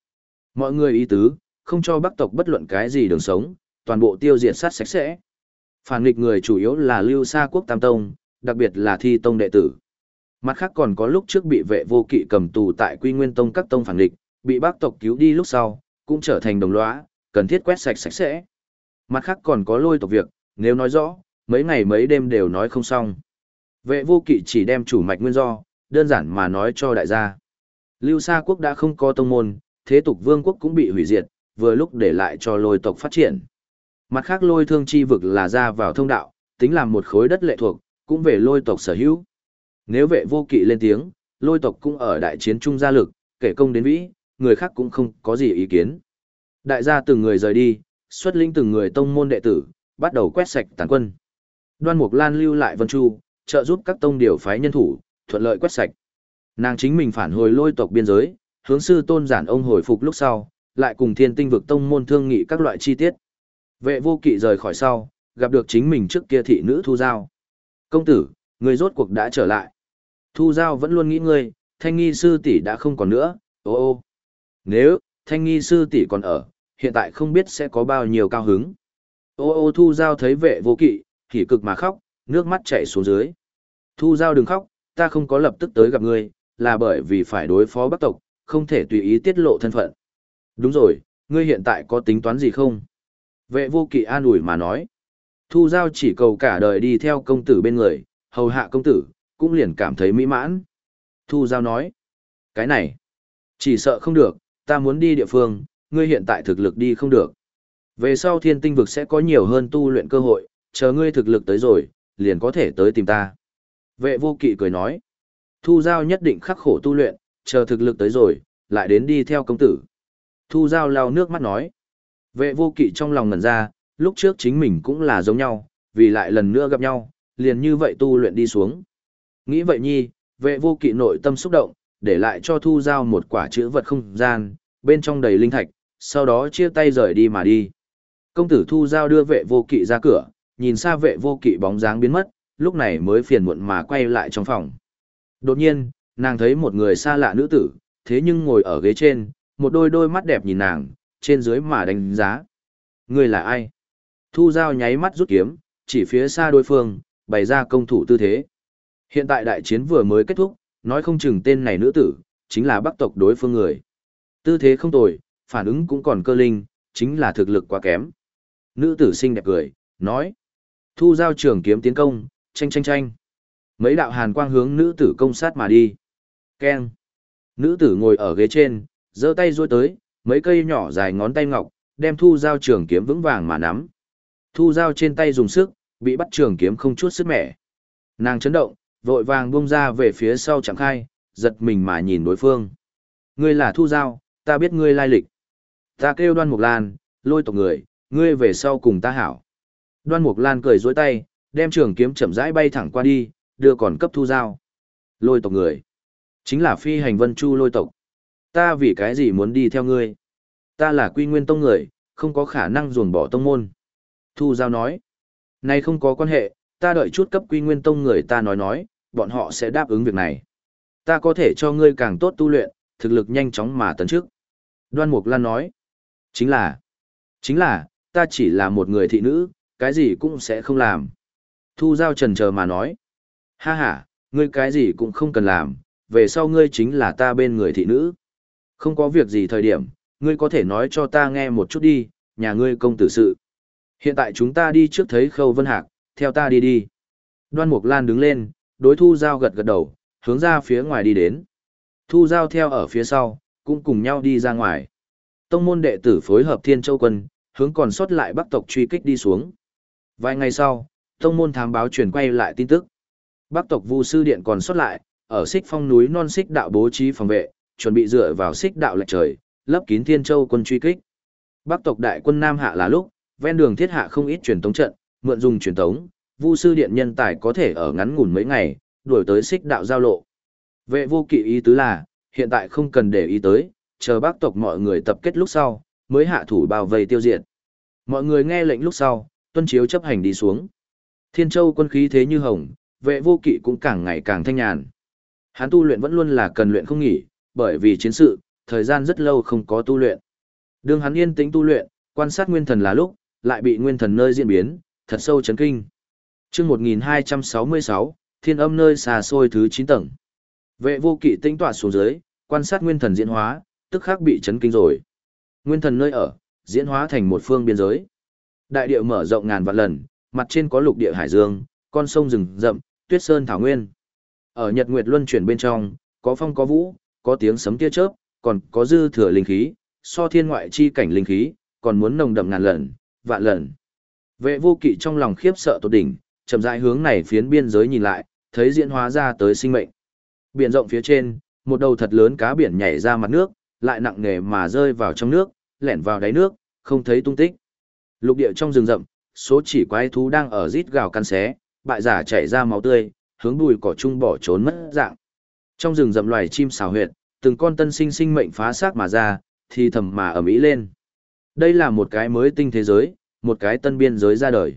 Mọi người ý tứ, không cho bắc tộc bất luận cái gì đường sống, toàn bộ tiêu diệt sát sạch sẽ. Phản nghịch người chủ yếu là Lưu xa Quốc Tam Tông, đặc biệt là Thi Tông đệ tử. Mặt khác còn có lúc trước bị vệ vô kỵ cầm tù tại Quy Nguyên Tông các tông phản nghịch, bị bác tộc cứu đi lúc sau, cũng trở thành đồng lõa, cần thiết quét sạch sạch sẽ. Mặt khác còn có lôi tộc việc, nếu nói rõ, mấy ngày mấy đêm đều nói không xong. Vệ vô kỵ chỉ đem chủ mạch nguyên do, đơn giản mà nói cho đại gia. Lưu Sa Quốc đã không có tông môn, thế tục vương quốc cũng bị hủy diệt, vừa lúc để lại cho lôi tộc phát triển. Mặt khác lôi thương chi vực là ra vào thông đạo, tính làm một khối đất lệ thuộc, cũng về lôi tộc sở hữu. Nếu vệ vô kỵ lên tiếng, lôi tộc cũng ở đại chiến trung gia lực, kể công đến vĩ, người khác cũng không có gì ý kiến. Đại gia từng người rời đi, xuất linh từng người tông môn đệ tử, bắt đầu quét sạch tàn quân. Đoan Mục Lan lưu lại Vân Chu, trợ giúp các tông điều phái nhân thủ, thuận lợi quét sạch. Nàng chính mình phản hồi lôi tộc biên giới, hướng sư tôn giản ông hồi phục lúc sau, lại cùng thiên tinh vực tông môn thương nghị các loại chi tiết. Vệ vô kỵ rời khỏi sau, gặp được chính mình trước kia thị nữ Thu Giao. Công tử, người rốt cuộc đã trở lại. Thu Giao vẫn luôn nghĩ ngươi, thanh nghi sư tỷ đã không còn nữa, ô ô. Nếu, thanh nghi sư tỷ còn ở, hiện tại không biết sẽ có bao nhiêu cao hứng. Ô ô Thu Giao thấy vệ vô kỵ, thì cực mà khóc, nước mắt chảy xuống dưới. Thu Giao đừng khóc, ta không có lập tức tới gặp ngươi, là bởi vì phải đối phó bắc tộc, không thể tùy ý tiết lộ thân phận. Đúng rồi, ngươi hiện tại có tính toán gì không? Vệ vô kỵ an ủi mà nói. Thu Giao chỉ cầu cả đời đi theo công tử bên người, hầu hạ công tử, cũng liền cảm thấy mỹ mãn. Thu Giao nói. Cái này, chỉ sợ không được, ta muốn đi địa phương, ngươi hiện tại thực lực đi không được. Về sau thiên tinh vực sẽ có nhiều hơn tu luyện cơ hội, chờ ngươi thực lực tới rồi, liền có thể tới tìm ta. Vệ vô kỵ cười nói. Thu Giao nhất định khắc khổ tu luyện, chờ thực lực tới rồi, lại đến đi theo công tử. Thu Giao lau nước mắt nói. Vệ vô kỵ trong lòng ngẩn ra, lúc trước chính mình cũng là giống nhau, vì lại lần nữa gặp nhau, liền như vậy tu luyện đi xuống. Nghĩ vậy nhi, vệ vô kỵ nội tâm xúc động, để lại cho thu giao một quả chữ vật không gian, bên trong đầy linh thạch, sau đó chia tay rời đi mà đi. Công tử thu giao đưa vệ vô kỵ ra cửa, nhìn xa vệ vô kỵ bóng dáng biến mất, lúc này mới phiền muộn mà quay lại trong phòng. Đột nhiên, nàng thấy một người xa lạ nữ tử, thế nhưng ngồi ở ghế trên, một đôi đôi mắt đẹp nhìn nàng, trên dưới mà đánh giá. Người là ai? Thu Giao nháy mắt rút kiếm, chỉ phía xa đối phương, bày ra công thủ tư thế. Hiện tại đại chiến vừa mới kết thúc, nói không chừng tên này nữ tử, chính là bắc tộc đối phương người. Tư thế không tồi, phản ứng cũng còn cơ linh, chính là thực lực quá kém. Nữ tử xinh đẹp cười, nói. Thu giao trường kiếm tiến công, tranh tranh tranh. Mấy đạo hàn quang hướng nữ tử công sát mà đi. Keng. Nữ tử ngồi ở ghế trên, giơ tay duỗi tới, mấy cây nhỏ dài ngón tay ngọc, đem thu giao trường kiếm vững vàng mà nắm. Thu giao trên tay dùng sức, bị bắt trường kiếm không chút sức mẻ. Nàng chấn động, vội vàng buông ra về phía sau chẳng khai, giật mình mà nhìn đối phương. Ngươi là thu giao, ta biết ngươi lai lịch. Ta kêu đoan mục lan, lôi tộc người, ngươi về sau cùng ta hảo. Đoan mục lan cười dối tay, đem trường kiếm chậm rãi bay thẳng qua đi, đưa còn cấp thu giao. Lôi tộc người. Chính là phi hành vân chu lôi tộc. Ta vì cái gì muốn đi theo ngươi? Ta là quy nguyên tông người, không có khả năng ruồn bỏ tông môn. Thu giao nói. Này không có quan hệ, ta đợi chút cấp quy nguyên tông người ta nói nói, bọn họ sẽ đáp ứng việc này. Ta có thể cho ngươi càng tốt tu luyện, thực lực nhanh chóng mà tấn trước. Đoan Mục Lan nói. Chính là, chính là, ta chỉ là một người thị nữ, cái gì cũng sẽ không làm. Thu Giao trần chờ mà nói. Ha ha, ngươi cái gì cũng không cần làm, về sau ngươi chính là ta bên người thị nữ. Không có việc gì thời điểm, ngươi có thể nói cho ta nghe một chút đi, nhà ngươi công tử sự. Hiện tại chúng ta đi trước thấy khâu vân hạc, theo ta đi đi. Đoan Mục Lan đứng lên, đối Thu Giao gật gật đầu, hướng ra phía ngoài đi đến. Thu Giao theo ở phía sau, cũng cùng nhau đi ra ngoài. Tông môn đệ tử phối hợp Thiên Châu quân, hướng còn sót lại Bắc tộc truy kích đi xuống. Vài ngày sau, tông môn thám báo truyền quay lại tin tức. Bắc tộc Vu sư điện còn sót lại, ở Xích Phong núi non Xích đạo bố trí phòng vệ, chuẩn bị dựa vào Xích đạo lệch trời, lấp kín Thiên Châu quân truy kích. Bắc tộc đại quân Nam hạ là lúc, ven đường thiết hạ không ít truyền tống trận, mượn dùng truyền tống, Vu sư điện nhân tài có thể ở ngắn ngủn mấy ngày, đuổi tới Xích đạo giao lộ. Vệ vô kỵ ý tứ là, hiện tại không cần để ý tới, chờ bác tộc mọi người tập kết lúc sau, mới hạ thủ bao vây tiêu diệt. Mọi người nghe lệnh lúc sau, tuân chiếu chấp hành đi xuống. Thiên Châu quân khí thế như hồng, vệ vô kỵ cũng càng ngày càng thanh nhàn. Hắn tu luyện vẫn luôn là cần luyện không nghỉ, bởi vì chiến sự, thời gian rất lâu không có tu luyện. Đường hắn yên tĩnh tu luyện, quan sát nguyên thần là lúc, lại bị nguyên thần nơi diễn biến, thật sâu chấn kinh. Chương 1266, Thiên Âm nơi xà xôi thứ 9 tầng. Vệ vô kỵ tinh tọa xuống dưới, quan sát nguyên thần diễn hóa, tức khắc bị chấn kinh rồi. Nguyên thần nơi ở, diễn hóa thành một phương biên giới. Đại địa mở rộng ngàn vạn lần, mặt trên có lục địa hải dương, con sông rừng rậm, tuyết sơn thảo nguyên. Ở Nhật Nguyệt luân chuyển bên trong, có phong có vũ, có tiếng sấm tia chớp, còn có dư thừa linh khí, so thiên ngoại chi cảnh linh khí, còn muốn nồng đậm ngàn lần, vạn lần. Vệ vô kỵ trong lòng khiếp sợ tột đỉnh, chậm rãi hướng này phiến biên giới nhìn lại, thấy diễn hóa ra tới sinh mệnh. Biển rộng phía trên, một đầu thật lớn cá biển nhảy ra mặt nước, lại nặng nề mà rơi vào trong nước, lẻn vào đáy nước, không thấy tung tích. Lục địa trong rừng rậm, số chỉ quái thú đang ở rít gào căn xé, bại giả chảy ra máu tươi, hướng bùi cỏ chung bỏ trốn mất dạng. Trong rừng rậm loài chim xào huyệt, từng con tân sinh sinh mệnh phá xác mà ra, thì thầm mà ầm ĩ lên. Đây là một cái mới tinh thế giới, một cái tân biên giới ra đời.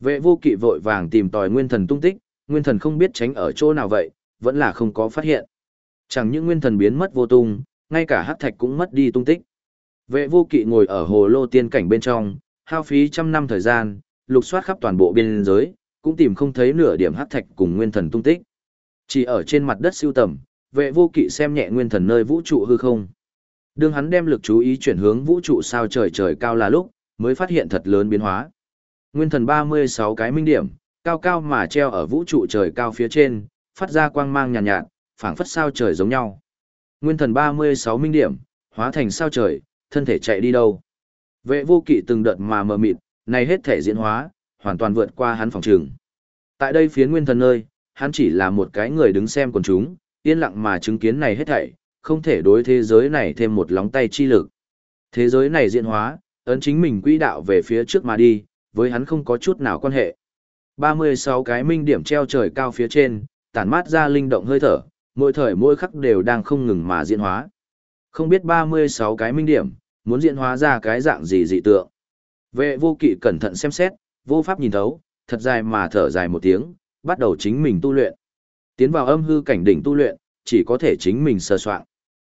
Vệ vô kỵ vội vàng tìm tòi nguyên thần tung tích, nguyên thần không biết tránh ở chỗ nào vậy, vẫn là không có phát hiện. Chẳng những nguyên thần biến mất vô tung, ngay cả hắc thạch cũng mất đi tung tích. Vệ vô kỵ ngồi ở hồ lô tiên cảnh bên trong, hao phí trăm năm thời gian, lục soát khắp toàn bộ biên giới, cũng tìm không thấy nửa điểm hắc thạch cùng nguyên thần tung tích. Chỉ ở trên mặt đất siêu tầm, vệ vô kỵ xem nhẹ nguyên thần nơi vũ trụ hư không. Đương hắn đem lực chú ý chuyển hướng vũ trụ sao trời trời cao là lúc, mới phát hiện thật lớn biến hóa. Nguyên thần 36 cái minh điểm, cao cao mà treo ở vũ trụ trời cao phía trên, phát ra quang mang nhàn nhạt, nhạt phảng phất sao trời giống nhau. Nguyên thần 36 minh điểm, hóa thành sao trời, thân thể chạy đi đâu. Vệ vô kỵ từng đợt mà mờ mịt, này hết thể diễn hóa, hoàn toàn vượt qua hắn phòng trường. Tại đây phía nguyên thần nơi, hắn chỉ là một cái người đứng xem quần chúng, yên lặng mà chứng kiến này hết thảy, không thể đối thế giới này thêm một lóng tay chi lực. Thế giới này diễn hóa, ấn chính mình quỹ đạo về phía trước mà đi, với hắn không có chút nào quan hệ. 36 cái minh điểm treo trời cao phía trên, tản mát ra linh động hơi thở, mỗi thời mỗi khắc đều đang không ngừng mà diễn hóa. Không biết 36 cái minh điểm, muốn diễn hóa ra cái dạng gì dị tượng. Vệ vô kỵ cẩn thận xem xét, vô pháp nhìn thấu, thật dài mà thở dài một tiếng, bắt đầu chính mình tu luyện. Tiến vào âm hư cảnh đỉnh tu luyện, chỉ có thể chính mình sơ soạn.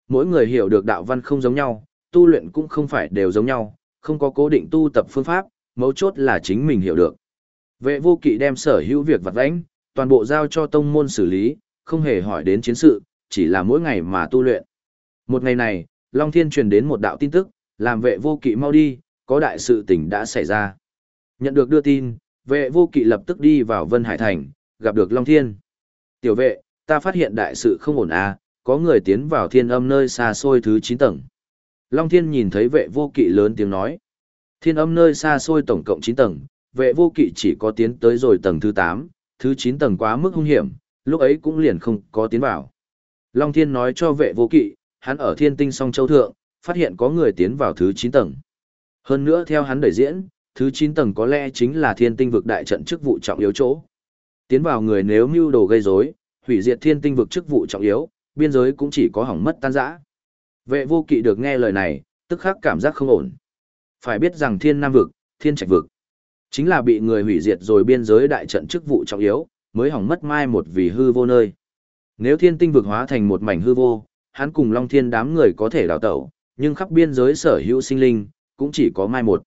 Mỗi người hiểu được đạo văn không giống nhau, tu luyện cũng không phải đều giống nhau, không có cố định tu tập phương pháp, mấu chốt là chính mình hiểu được. Vệ vô kỵ đem sở hữu việc vặt vãnh, toàn bộ giao cho tông môn xử lý, không hề hỏi đến chiến sự, chỉ là mỗi ngày mà tu luyện. Một ngày này, Long Thiên truyền đến một đạo tin tức, làm vệ vô kỵ mau đi, có đại sự tình đã xảy ra. Nhận được đưa tin, vệ vô kỵ lập tức đi vào Vân Hải Thành, gặp được Long Thiên. Tiểu vệ, ta phát hiện đại sự không ổn à, có người tiến vào thiên âm nơi xa xôi thứ 9 tầng. Long Thiên nhìn thấy vệ vô kỵ lớn tiếng nói. Thiên âm nơi xa xôi tổng cộng 9 tầng, vệ vô kỵ chỉ có tiến tới rồi tầng thứ 8, thứ 9 tầng quá mức hung hiểm, lúc ấy cũng liền không có tiến vào. Long Thiên nói cho vệ vô kỵ, hắn ở thiên tinh song châu thượng, phát hiện có người tiến vào thứ 9 tầng. Hơn nữa theo hắn đẩy diễn, thứ 9 tầng có lẽ chính là thiên tinh vực đại trận chức vụ trọng yếu chỗ. Tiến vào người nếu mưu đồ gây rối, hủy diệt thiên tinh vực chức vụ trọng yếu, biên giới cũng chỉ có hỏng mất tan rã. Vệ vô kỵ được nghe lời này, tức khắc cảm giác không ổn. Phải biết rằng thiên nam vực, thiên trạch vực, chính là bị người hủy diệt rồi biên giới đại trận chức vụ trọng yếu, mới hỏng mất mai một vì hư vô nơi. Nếu thiên tinh vực hóa thành một mảnh hư vô, hắn cùng Long Thiên đám người có thể đào tẩu, nhưng khắp biên giới sở hữu sinh linh, cũng chỉ có mai một.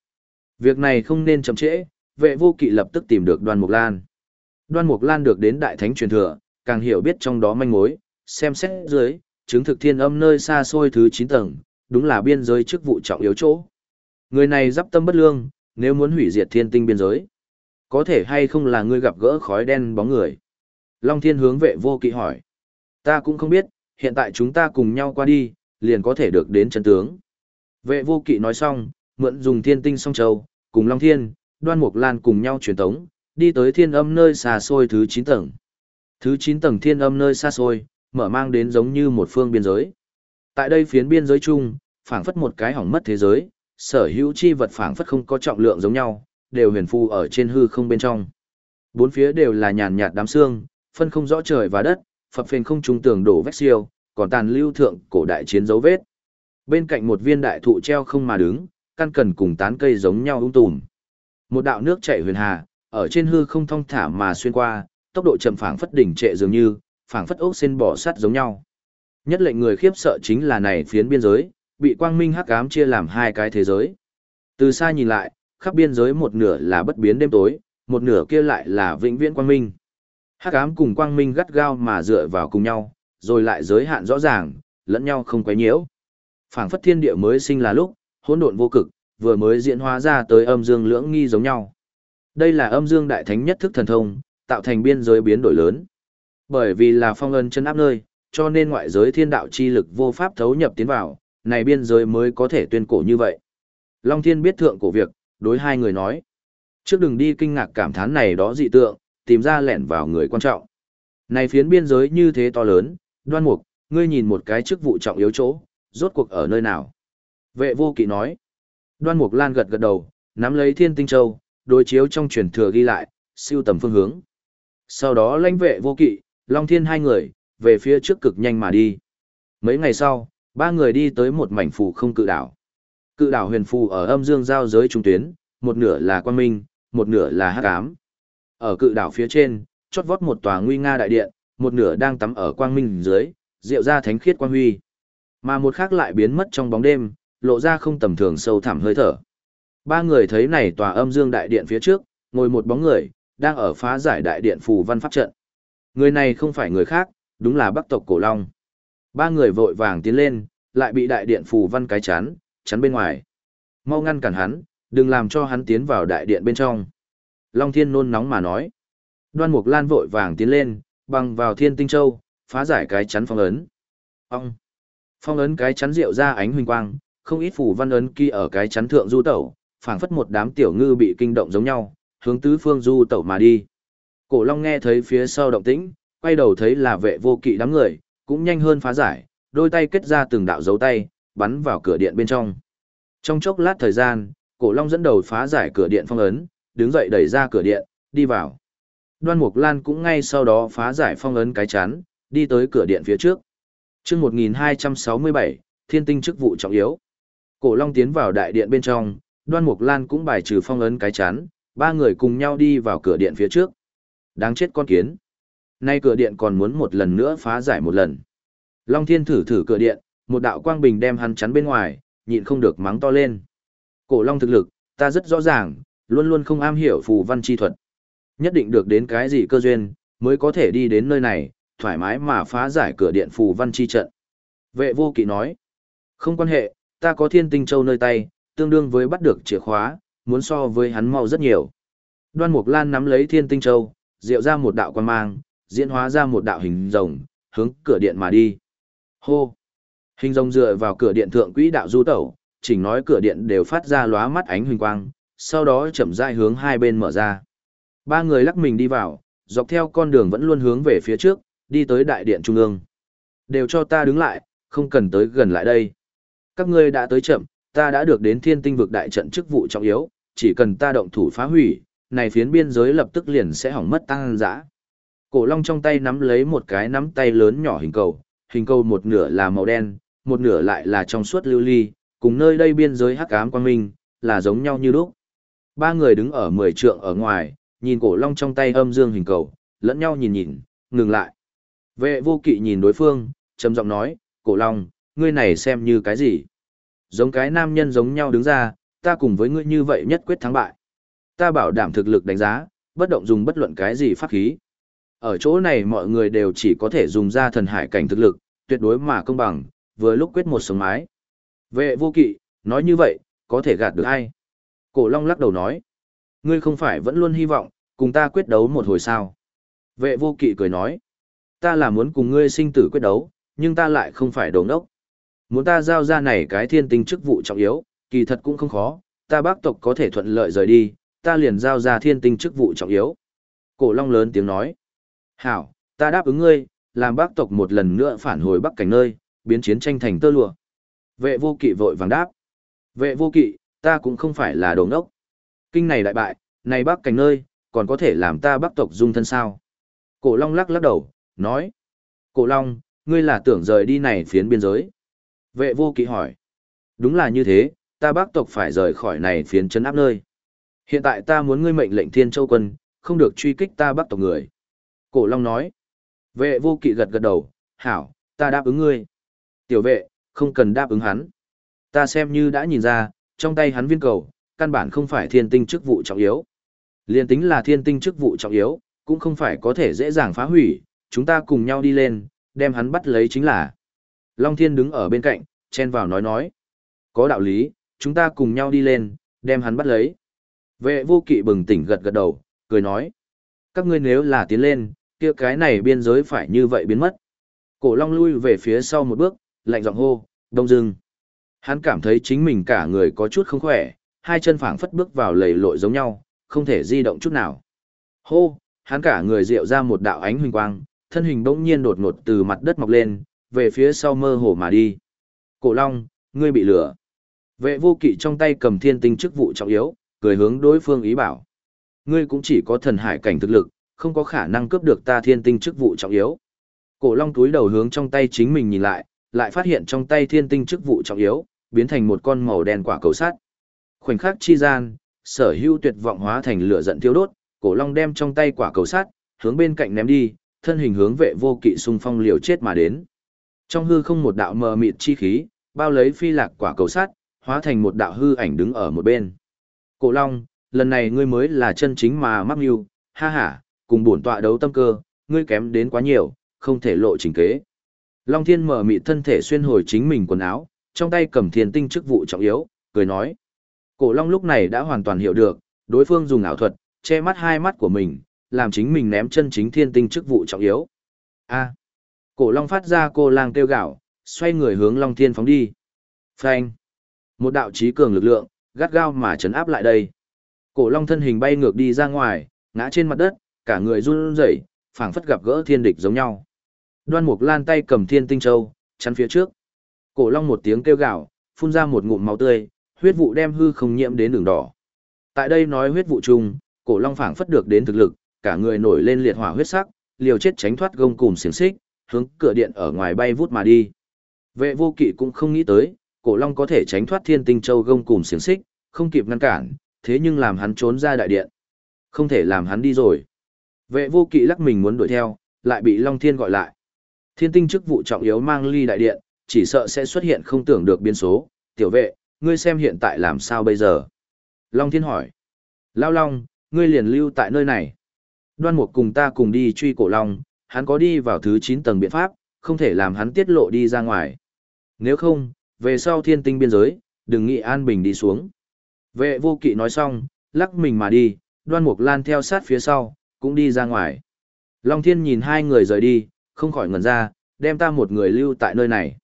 Việc này không nên chậm trễ, vệ vô kỵ lập tức tìm được đoan mục lan. Đoan mục lan được đến đại thánh truyền thừa, càng hiểu biết trong đó manh mối, xem xét dưới, chứng thực thiên âm nơi xa xôi thứ 9 tầng, đúng là biên giới chức vụ trọng yếu chỗ. Người này giáp tâm bất lương, nếu muốn hủy diệt thiên tinh biên giới, có thể hay không là ngươi gặp gỡ khói đen bóng người. Long thiên hướng vệ vô kỵ hỏi. Ta cũng không biết, hiện tại chúng ta cùng nhau qua đi, liền có thể được đến chân tướng. Vệ vô kỵ nói xong, mượn dùng thiên tinh song châu, cùng Long Thiên, đoan mục lan cùng nhau truyền tống, đi tới thiên âm nơi xa xôi thứ 9 tầng. Thứ 9 tầng thiên âm nơi xa xôi, mở mang đến giống như một phương biên giới. Tại đây phiến biên giới chung, phảng phất một cái hỏng mất thế giới, sở hữu chi vật phảng phất không có trọng lượng giống nhau, đều huyền phù ở trên hư không bên trong. Bốn phía đều là nhàn nhạt đám xương, phân không rõ trời và đất, phập phền không trung tường đổ vách siêu, còn tàn lưu thượng cổ đại chiến dấu vết. Bên cạnh một viên đại thụ treo không mà đứng, căn cần cùng tán cây giống nhau ung tùm. Một đạo nước chảy huyền hà, ở trên hư không thong thả mà xuyên qua, tốc độ chậm phảng phất đỉnh trệ dường như, phảng phất ốc sen bỏ sắt giống nhau. Nhất lệnh người khiếp sợ chính là này phiến biên giới, bị quang minh hắc ám chia làm hai cái thế giới. Từ xa nhìn lại, khắp biên giới một nửa là bất biến đêm tối, một nửa kia lại là vĩnh viễn quang minh. Hắc ám cùng quang minh gắt gao mà dựa vào cùng nhau, rồi lại giới hạn rõ ràng, lẫn nhau không quấy nhiễu. Phảng phất thiên địa mới sinh là lúc, hỗn độn vô cực, vừa mới diễn hóa ra tới âm dương lưỡng nghi giống nhau. Đây là âm dương đại thánh nhất thức thần thông, tạo thành biên giới biến đổi lớn. Bởi vì là phong ân chân áp nơi, cho nên ngoại giới thiên đạo chi lực vô pháp thấu nhập tiến vào, này biên giới mới có thể tuyên cổ như vậy. Long Thiên biết thượng cổ việc, đối hai người nói. Trước đừng đi kinh ngạc cảm thán này đó dị tượng, tìm ra lẻn vào người quan trọng. Này phiến biên giới như thế to lớn, đoan mục, ngươi nhìn một cái chức vụ trọng yếu chỗ, rốt cuộc ở nơi nào. Vệ vô kỵ nói. Đoan mục lan gật gật đầu, nắm lấy thiên tinh châu, đối chiếu trong truyền thừa ghi lại, siêu tầm phương hướng. Sau đó lãnh vệ vô kỵ, long thiên hai người, về phía trước cực nhanh mà đi. Mấy ngày sau, ba người đi tới một mảnh phù không cự đảo. Cự đảo huyền phù ở âm dương giao giới trung tuyến, một nửa là quan minh, một nửa là hắc ám. Ở cự đảo phía trên, chót vót một tòa nguy nga đại điện, một nửa đang tắm ở quang minh dưới, diệu ra thánh khiết quang huy. Mà một khác lại biến mất trong bóng đêm, lộ ra không tầm thường sâu thẳm hơi thở. Ba người thấy này tòa âm dương đại điện phía trước, ngồi một bóng người, đang ở phá giải đại điện phù văn pháp trận. Người này không phải người khác, đúng là Bắc tộc Cổ Long. Ba người vội vàng tiến lên, lại bị đại điện phù văn cái chắn, chắn bên ngoài. Mau ngăn cản hắn, đừng làm cho hắn tiến vào đại điện bên trong. Long Thiên nôn nóng mà nói. Đoan Mục Lan vội vàng tiến lên, bằng vào Thiên Tinh Châu, phá giải cái chắn phong ấn. Ông! Phong ấn cái chắn rượu ra ánh huỳnh quang, không ít phủ văn ấn kia ở cái chắn thượng du tẩu, phảng phất một đám tiểu ngư bị kinh động giống nhau, hướng tứ phương du tẩu mà đi. Cổ Long nghe thấy phía sau động tĩnh, quay đầu thấy là vệ vô kỵ đám người, cũng nhanh hơn phá giải, đôi tay kết ra từng đạo dấu tay, bắn vào cửa điện bên trong. Trong chốc lát thời gian, Cổ Long dẫn đầu phá giải cửa điện phong ấn, đứng dậy đẩy ra cửa điện, đi vào. Đoan Mục Lan cũng ngay sau đó phá giải phong ấn cái chắn, đi tới cửa điện phía trước. Chương 1267, Thiên tinh chức vụ trọng yếu. Cổ Long tiến vào đại điện bên trong, Đoan Mục Lan cũng bài trừ phong ấn cái chắn, ba người cùng nhau đi vào cửa điện phía trước. Đáng chết con kiến. Nay cửa điện còn muốn một lần nữa phá giải một lần. Long Thiên thử thử cửa điện, một đạo quang bình đem hắn chắn bên ngoài, nhịn không được mắng to lên. Cổ Long thực lực, ta rất rõ ràng, luôn luôn không am hiểu phù văn chi thuật. Nhất định được đến cái gì cơ duyên, mới có thể đi đến nơi này, thoải mái mà phá giải cửa điện phù văn chi trận. Vệ vô kỵ nói, không quan hệ, ta có thiên tinh châu nơi tay, tương đương với bắt được chìa khóa, muốn so với hắn mau rất nhiều. Đoan Mục Lan nắm lấy thiên tinh châu, diệu ra một đạo quan mang, diễn hóa ra một đạo hình rồng, hướng cửa điện mà đi. Hô! Hình rồng dựa vào cửa điện thượng quỹ đạo du tẩu, chỉnh nói cửa điện đều phát ra lóa mắt ánh huỳnh quang, sau đó chậm rãi hướng hai bên mở ra. Ba người lắc mình đi vào, dọc theo con đường vẫn luôn hướng về phía trước, đi tới đại điện trung ương. Đều cho ta đứng lại, không cần tới gần lại đây. Các ngươi đã tới chậm, ta đã được đến thiên tinh vực đại trận chức vụ trọng yếu, chỉ cần ta động thủ phá hủy, này phiến biên giới lập tức liền sẽ hỏng mất tăng dã. Cổ Long trong tay nắm lấy một cái nắm tay lớn nhỏ hình cầu, hình cầu một nửa là màu đen, một nửa lại là trong suốt lưu ly, cùng nơi đây biên giới hắc ám quang minh, là giống nhau như lúc. Ba người đứng ở mười trượng ở ngoài, nhìn cổ long trong tay âm dương hình cầu, lẫn nhau nhìn nhìn, ngừng lại. Vệ vô kỵ nhìn đối phương, trầm giọng nói, cổ long, ngươi này xem như cái gì? Giống cái nam nhân giống nhau đứng ra, ta cùng với ngươi như vậy nhất quyết thắng bại. Ta bảo đảm thực lực đánh giá, bất động dùng bất luận cái gì pháp khí. Ở chỗ này mọi người đều chỉ có thể dùng ra thần hải cảnh thực lực, tuyệt đối mà công bằng, vừa lúc quyết một sống mái. Vệ vô kỵ, nói như vậy, có thể gạt được ai? Cổ Long lắc đầu nói. Ngươi không phải vẫn luôn hy vọng, cùng ta quyết đấu một hồi sao? Vệ vô kỵ cười nói. Ta là muốn cùng ngươi sinh tử quyết đấu, nhưng ta lại không phải đồ đốc. Muốn ta giao ra này cái thiên tinh chức vụ trọng yếu, kỳ thật cũng không khó, ta bác tộc có thể thuận lợi rời đi, ta liền giao ra thiên tinh chức vụ trọng yếu. Cổ Long lớn tiếng nói. Hảo, ta đáp ứng ngươi, làm bác tộc một lần nữa phản hồi bắc cảnh nơi, biến chiến tranh thành tơ lụa. Vệ vô kỵ vội vàng đáp. Vệ vô kỵ, ta cũng không phải là đồ ngốc. Kinh này đại bại, này bắc cảnh nơi, còn có thể làm ta bắc tộc dung thân sao. Cổ Long lắc lắc đầu, nói. Cổ Long, ngươi là tưởng rời đi này phiến biên giới. Vệ vô kỵ hỏi. Đúng là như thế, ta bắc tộc phải rời khỏi này phiến chấn áp nơi. Hiện tại ta muốn ngươi mệnh lệnh thiên châu quân, không được truy kích ta bắc tộc người. Cổ Long nói. Vệ vô kỵ gật gật đầu, hảo, ta đáp ứng ngươi. Tiểu vệ, không cần đáp ứng hắn. Ta xem như đã nhìn ra, trong tay hắn viên cầu, căn bản không phải thiên tinh chức vụ trọng yếu. Liên tính là thiên tinh chức vụ trọng yếu, cũng không phải có thể dễ dàng phá hủy, chúng ta cùng nhau đi lên, đem hắn bắt lấy chính là. Long Thiên đứng ở bên cạnh, chen vào nói nói. Có đạo lý, chúng ta cùng nhau đi lên, đem hắn bắt lấy. Vệ vô kỵ bừng tỉnh gật gật đầu, cười nói. Các ngươi nếu là tiến lên, kia cái này biên giới phải như vậy biến mất. Cổ Long lui về phía sau một bước, lạnh giọng hô, đông dưng. Hắn cảm thấy chính mình cả người có chút không khỏe, hai chân phảng phất bước vào lầy lội giống nhau, không thể di động chút nào. Hô, hắn cả người rượu ra một đạo ánh huỳnh quang, thân hình bỗng nhiên đột ngột từ mặt đất mọc lên, về phía sau mơ hồ mà đi. Cổ Long, ngươi bị lửa. Vệ vô kỵ trong tay cầm thiên tinh chức vụ trọng yếu, cười hướng đối phương ý bảo. Ngươi cũng chỉ có thần hải cảnh thực lực, không có khả năng cướp được ta thiên tinh chức vụ trọng yếu. Cổ Long túi đầu hướng trong tay chính mình nhìn lại, lại phát hiện trong tay thiên tinh chức vụ trọng yếu, biến thành một con màu đen quả cầu sắt. Khoảnh khắc chi gian, sở hữu tuyệt vọng hóa thành lửa giận thiêu đốt, cổ long đem trong tay quả cầu sắt, hướng bên cạnh ném đi, thân hình hướng vệ vô kỵ xung phong liều chết mà đến. Trong hư không một đạo mờ mịt chi khí, bao lấy phi lạc quả cầu sắt, hóa thành một đạo hư ảnh đứng ở một bên. Cổ long, lần này ngươi mới là chân chính mà mắc mưu, ha ha, cùng bổn tọa đấu tâm cơ, ngươi kém đến quá nhiều, không thể lộ trình kế. Long Thiên mở mịt thân thể xuyên hồi chính mình quần áo, trong tay cầm thiên tinh chức vụ trọng yếu, cười nói. Cổ Long lúc này đã hoàn toàn hiểu được, đối phương dùng ảo thuật, che mắt hai mắt của mình, làm chính mình ném chân chính thiên tinh chức vụ trọng yếu. A. Cổ Long phát ra cô lang kêu gạo, xoay người hướng Long Thiên phóng đi. Phanh. Một đạo trí cường lực lượng, gắt gao mà chấn áp lại đây. Cổ Long thân hình bay ngược đi ra ngoài, ngã trên mặt đất, cả người run rẩy, phảng phất gặp gỡ thiên địch giống nhau. Đoan Mục Lan tay cầm Thiên Tinh Châu, chắn phía trước. Cổ Long một tiếng kêu gào, phun ra một ngụm máu tươi, huyết vụ đem hư không nhiễm đến đường đỏ. Tại đây nói huyết vụ chung, Cổ Long phảng phất được đến thực lực, cả người nổi lên liệt hỏa huyết sắc, liều chết tránh thoát gông cùm xiềng xích, hướng cửa điện ở ngoài bay vút mà đi. Vệ vô kỵ cũng không nghĩ tới, cổ long có thể tránh thoát thiên tinh châu gông cùm xiềng xích, không kịp ngăn cản, thế nhưng làm hắn trốn ra đại điện. Không thể làm hắn đi rồi. Vệ vô kỵ lắc mình muốn đuổi theo, lại bị Long Thiên gọi lại. Thiên tinh chức vụ trọng yếu mang ly đại điện, chỉ sợ sẽ xuất hiện không tưởng được biến số. Tiểu vệ, ngươi xem hiện tại làm sao bây giờ? Long Thiên hỏi. Lao Long, ngươi liền lưu tại nơi này. Đoan Mục cùng ta cùng đi truy cổ Long, hắn có đi vào thứ 9 tầng biện pháp, không thể làm hắn tiết lộ đi ra ngoài. Nếu không, về sau thiên tinh biên giới, đừng nghĩ an bình đi xuống. Vệ vô kỵ nói xong, lắc mình mà đi, đoan mục lan theo sát phía sau, cũng đi ra ngoài. Long thiên nhìn hai người rời đi, không khỏi ngẩn ra, đem ta một người lưu tại nơi này.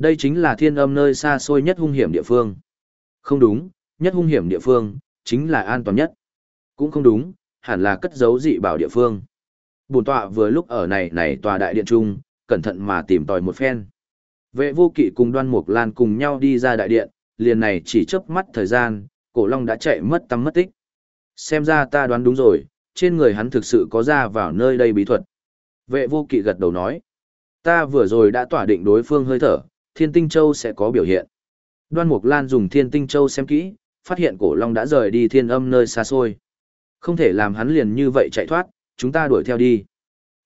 Đây chính là thiên âm nơi xa xôi nhất hung hiểm địa phương. Không đúng, nhất hung hiểm địa phương, chính là an toàn nhất. Cũng không đúng, hẳn là cất giấu dị bảo địa phương. Bùn tọa vừa lúc ở này này tòa đại điện trung, cẩn thận mà tìm tòi một phen. Vệ vô kỵ cùng đoan mục lan cùng nhau đi ra đại điện, liền này chỉ chớp mắt thời gian, cổ long đã chạy mất tăm mất tích. Xem ra ta đoán đúng rồi, trên người hắn thực sự có ra vào nơi đây bí thuật. Vệ vô kỵ gật đầu nói, ta vừa rồi đã tỏa định đối phương hơi thở, thiên tinh châu sẽ có biểu hiện. Đoan mục lan dùng thiên tinh châu xem kỹ, phát hiện cổ long đã rời đi thiên âm nơi xa xôi. Không thể làm hắn liền như vậy chạy thoát, chúng ta đuổi theo đi.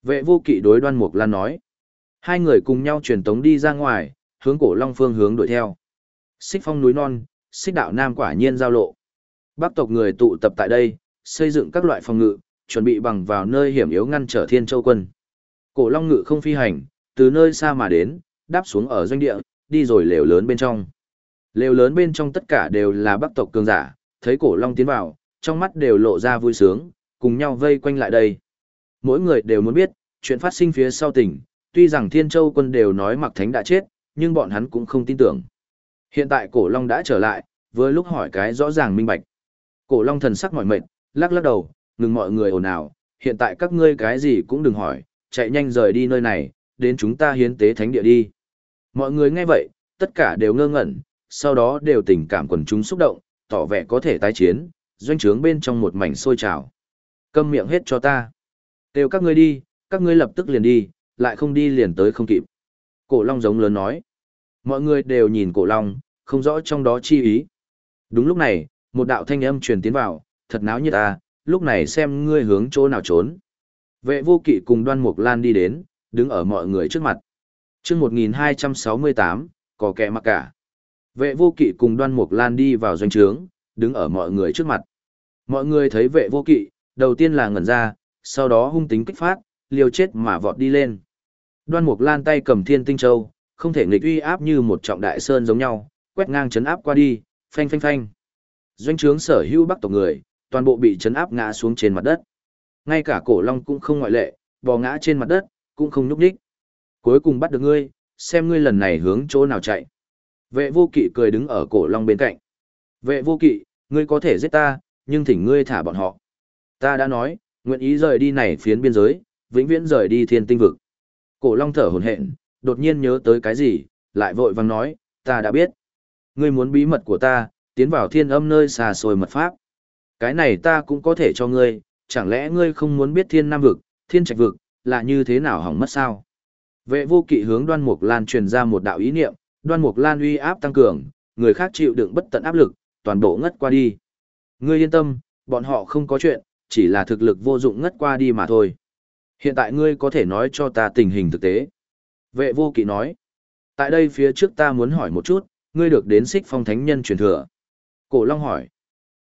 Vệ vô kỵ đối đoan mục lan nói. Hai người cùng nhau truyền tống đi ra ngoài, hướng cổ long phương hướng đuổi theo. Xích phong núi non, xích đạo nam quả nhiên giao lộ. Bắc tộc người tụ tập tại đây, xây dựng các loại phòng ngự, chuẩn bị bằng vào nơi hiểm yếu ngăn trở thiên châu quân. Cổ long ngự không phi hành, từ nơi xa mà đến, đáp xuống ở doanh địa, đi rồi lều lớn bên trong. Lều lớn bên trong tất cả đều là bắc tộc cường giả, thấy cổ long tiến vào, trong mắt đều lộ ra vui sướng, cùng nhau vây quanh lại đây. Mỗi người đều muốn biết, chuyện phát sinh phía sau tỉnh, tuy rằng Thiên Châu quân đều nói Mặc Thánh đã chết, nhưng bọn hắn cũng không tin tưởng. Hiện tại Cổ Long đã trở lại, với lúc hỏi cái rõ ràng minh bạch. Cổ Long thần sắc mỏi mệt, lắc lắc đầu, ngừng mọi người ồn ào, hiện tại các ngươi cái gì cũng đừng hỏi, chạy nhanh rời đi nơi này, đến chúng ta hiến tế thánh địa đi. Mọi người nghe vậy, tất cả đều ngơ ngẩn, sau đó đều tình cảm quần chúng xúc động, tỏ vẻ có thể tái chiến, doanh trướng bên trong một mảnh sôi trào. Câm miệng hết cho ta. Đều các ngươi đi, các ngươi lập tức liền đi, lại không đi liền tới không kịp. Cổ Long giống lớn nói. Mọi người đều nhìn Cổ Long, không rõ trong đó chi ý. Đúng lúc này, một đạo thanh âm truyền tiến vào, thật náo nhiệt ta, lúc này xem ngươi hướng chỗ nào trốn. Vệ vô kỵ cùng đoan mục lan đi đến, đứng ở mọi người trước mặt chương 1268, có kẻ mặc cả. Vệ vô kỵ cùng đoan mục lan đi vào doanh trướng, đứng ở mọi người trước mặt. Mọi người thấy vệ vô kỵ, đầu tiên là ngẩn ra, sau đó hung tính kích phát, liều chết mà vọt đi lên. Đoan Mục Lan tay cầm Thiên Tinh Châu, không thể nghịch uy áp như một trọng đại sơn giống nhau, quét ngang chấn áp qua đi, phanh phanh phanh. Doanh trướng sở hữu Bắc tộc người, toàn bộ bị chấn áp ngã xuống trên mặt đất. Ngay cả Cổ Long cũng không ngoại lệ, bò ngã trên mặt đất, cũng không nhúc nhích. Cuối cùng bắt được ngươi, xem ngươi lần này hướng chỗ nào chạy. Vệ vô kỵ cười đứng ở Cổ Long bên cạnh. Vệ vô kỵ, ngươi có thể giết ta, nhưng thỉnh ngươi thả bọn họ. Ta đã nói, nguyện ý rời đi này phiến biên giới, vĩnh viễn rời đi thiên tinh vực. Cổ Long thở hổn hển, đột nhiên nhớ tới cái gì, lại vội vàng nói, ta đã biết. Ngươi muốn bí mật của ta, tiến vào thiên âm nơi xa xôi mật pháp. Cái này ta cũng có thể cho ngươi, chẳng lẽ ngươi không muốn biết thiên nam vực, thiên trạch vực, là như thế nào hỏng mất sao? Vệ vô kỵ hướng đoan mục lan truyền ra một đạo ý niệm, đoan mục lan uy áp tăng cường, người khác chịu đựng bất tận áp lực, toàn bộ ngất qua đi. Ngươi yên tâm, bọn họ không có chuyện, chỉ là thực lực vô dụng ngất qua đi mà thôi. Hiện tại ngươi có thể nói cho ta tình hình thực tế. Vệ vô kỵ nói. Tại đây phía trước ta muốn hỏi một chút, ngươi được đến xích phong thánh nhân truyền thừa. Cổ Long hỏi.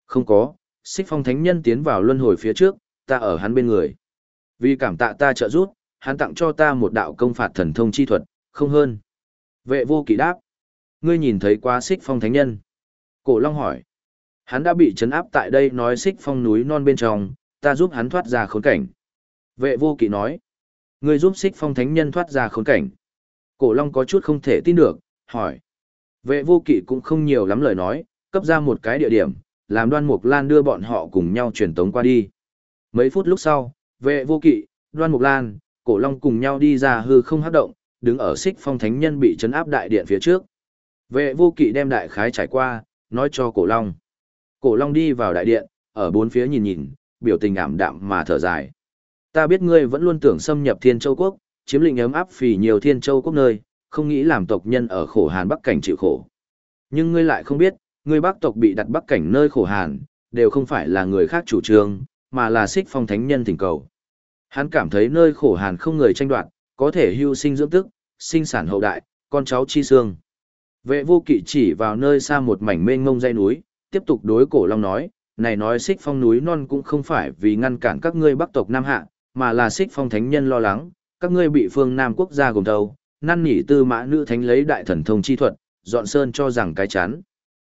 Không có, xích phong thánh nhân tiến vào luân hồi phía trước, ta ở hắn bên người. Vì cảm tạ ta trợ giúp, hắn tặng cho ta một đạo công phạt thần thông chi thuật, không hơn. Vệ vô kỵ đáp. Ngươi nhìn thấy quá xích phong thánh nhân. Cổ Long hỏi. Hắn đã bị chấn áp tại đây nói xích phong núi non bên trong, ta giúp hắn thoát ra khốn cảnh. Vệ vô kỵ nói, Ngươi giúp xích phong thánh nhân thoát ra khốn cảnh. Cổ Long có chút không thể tin được, hỏi. Vệ vô kỵ cũng không nhiều lắm lời nói, cấp ra một cái địa điểm, làm đoan mục lan đưa bọn họ cùng nhau truyền tống qua đi. Mấy phút lúc sau, vệ vô kỵ, đoan mục lan, cổ long cùng nhau đi ra hư không hát động, đứng ở xích phong thánh nhân bị chấn áp đại điện phía trước. Vệ vô kỵ đem đại khái trải qua, nói cho cổ long. Cổ long đi vào đại điện, ở bốn phía nhìn nhìn, biểu tình ảm đạm mà thở dài. Ta biết ngươi vẫn luôn tưởng xâm nhập Thiên Châu Quốc, chiếm lĩnh ấm áp phì nhiều Thiên Châu Quốc nơi, không nghĩ làm tộc nhân ở khổ Hàn Bắc cảnh chịu khổ. Nhưng ngươi lại không biết, ngươi bắc tộc bị đặt bắc cảnh nơi khổ hàn, đều không phải là người khác chủ trương, mà là xích phong thánh nhân thỉnh cầu. Hắn cảm thấy nơi khổ hàn không người tranh đoạt, có thể hưu sinh dưỡng tức, sinh sản hậu đại, con cháu chi xương. Vệ vô kỵ chỉ vào nơi xa một mảnh mênh ngông dây núi, tiếp tục đối cổ long nói, này nói xích phong núi non cũng không phải vì ngăn cản các ngươi bắc tộc Nam Hạ, mà là xích phong thánh nhân lo lắng, các ngươi bị phương Nam quốc gia gồm đầu, năn nỉ tư mã nữ thánh lấy đại thần thông chi thuật, dọn sơn cho rằng cái chán.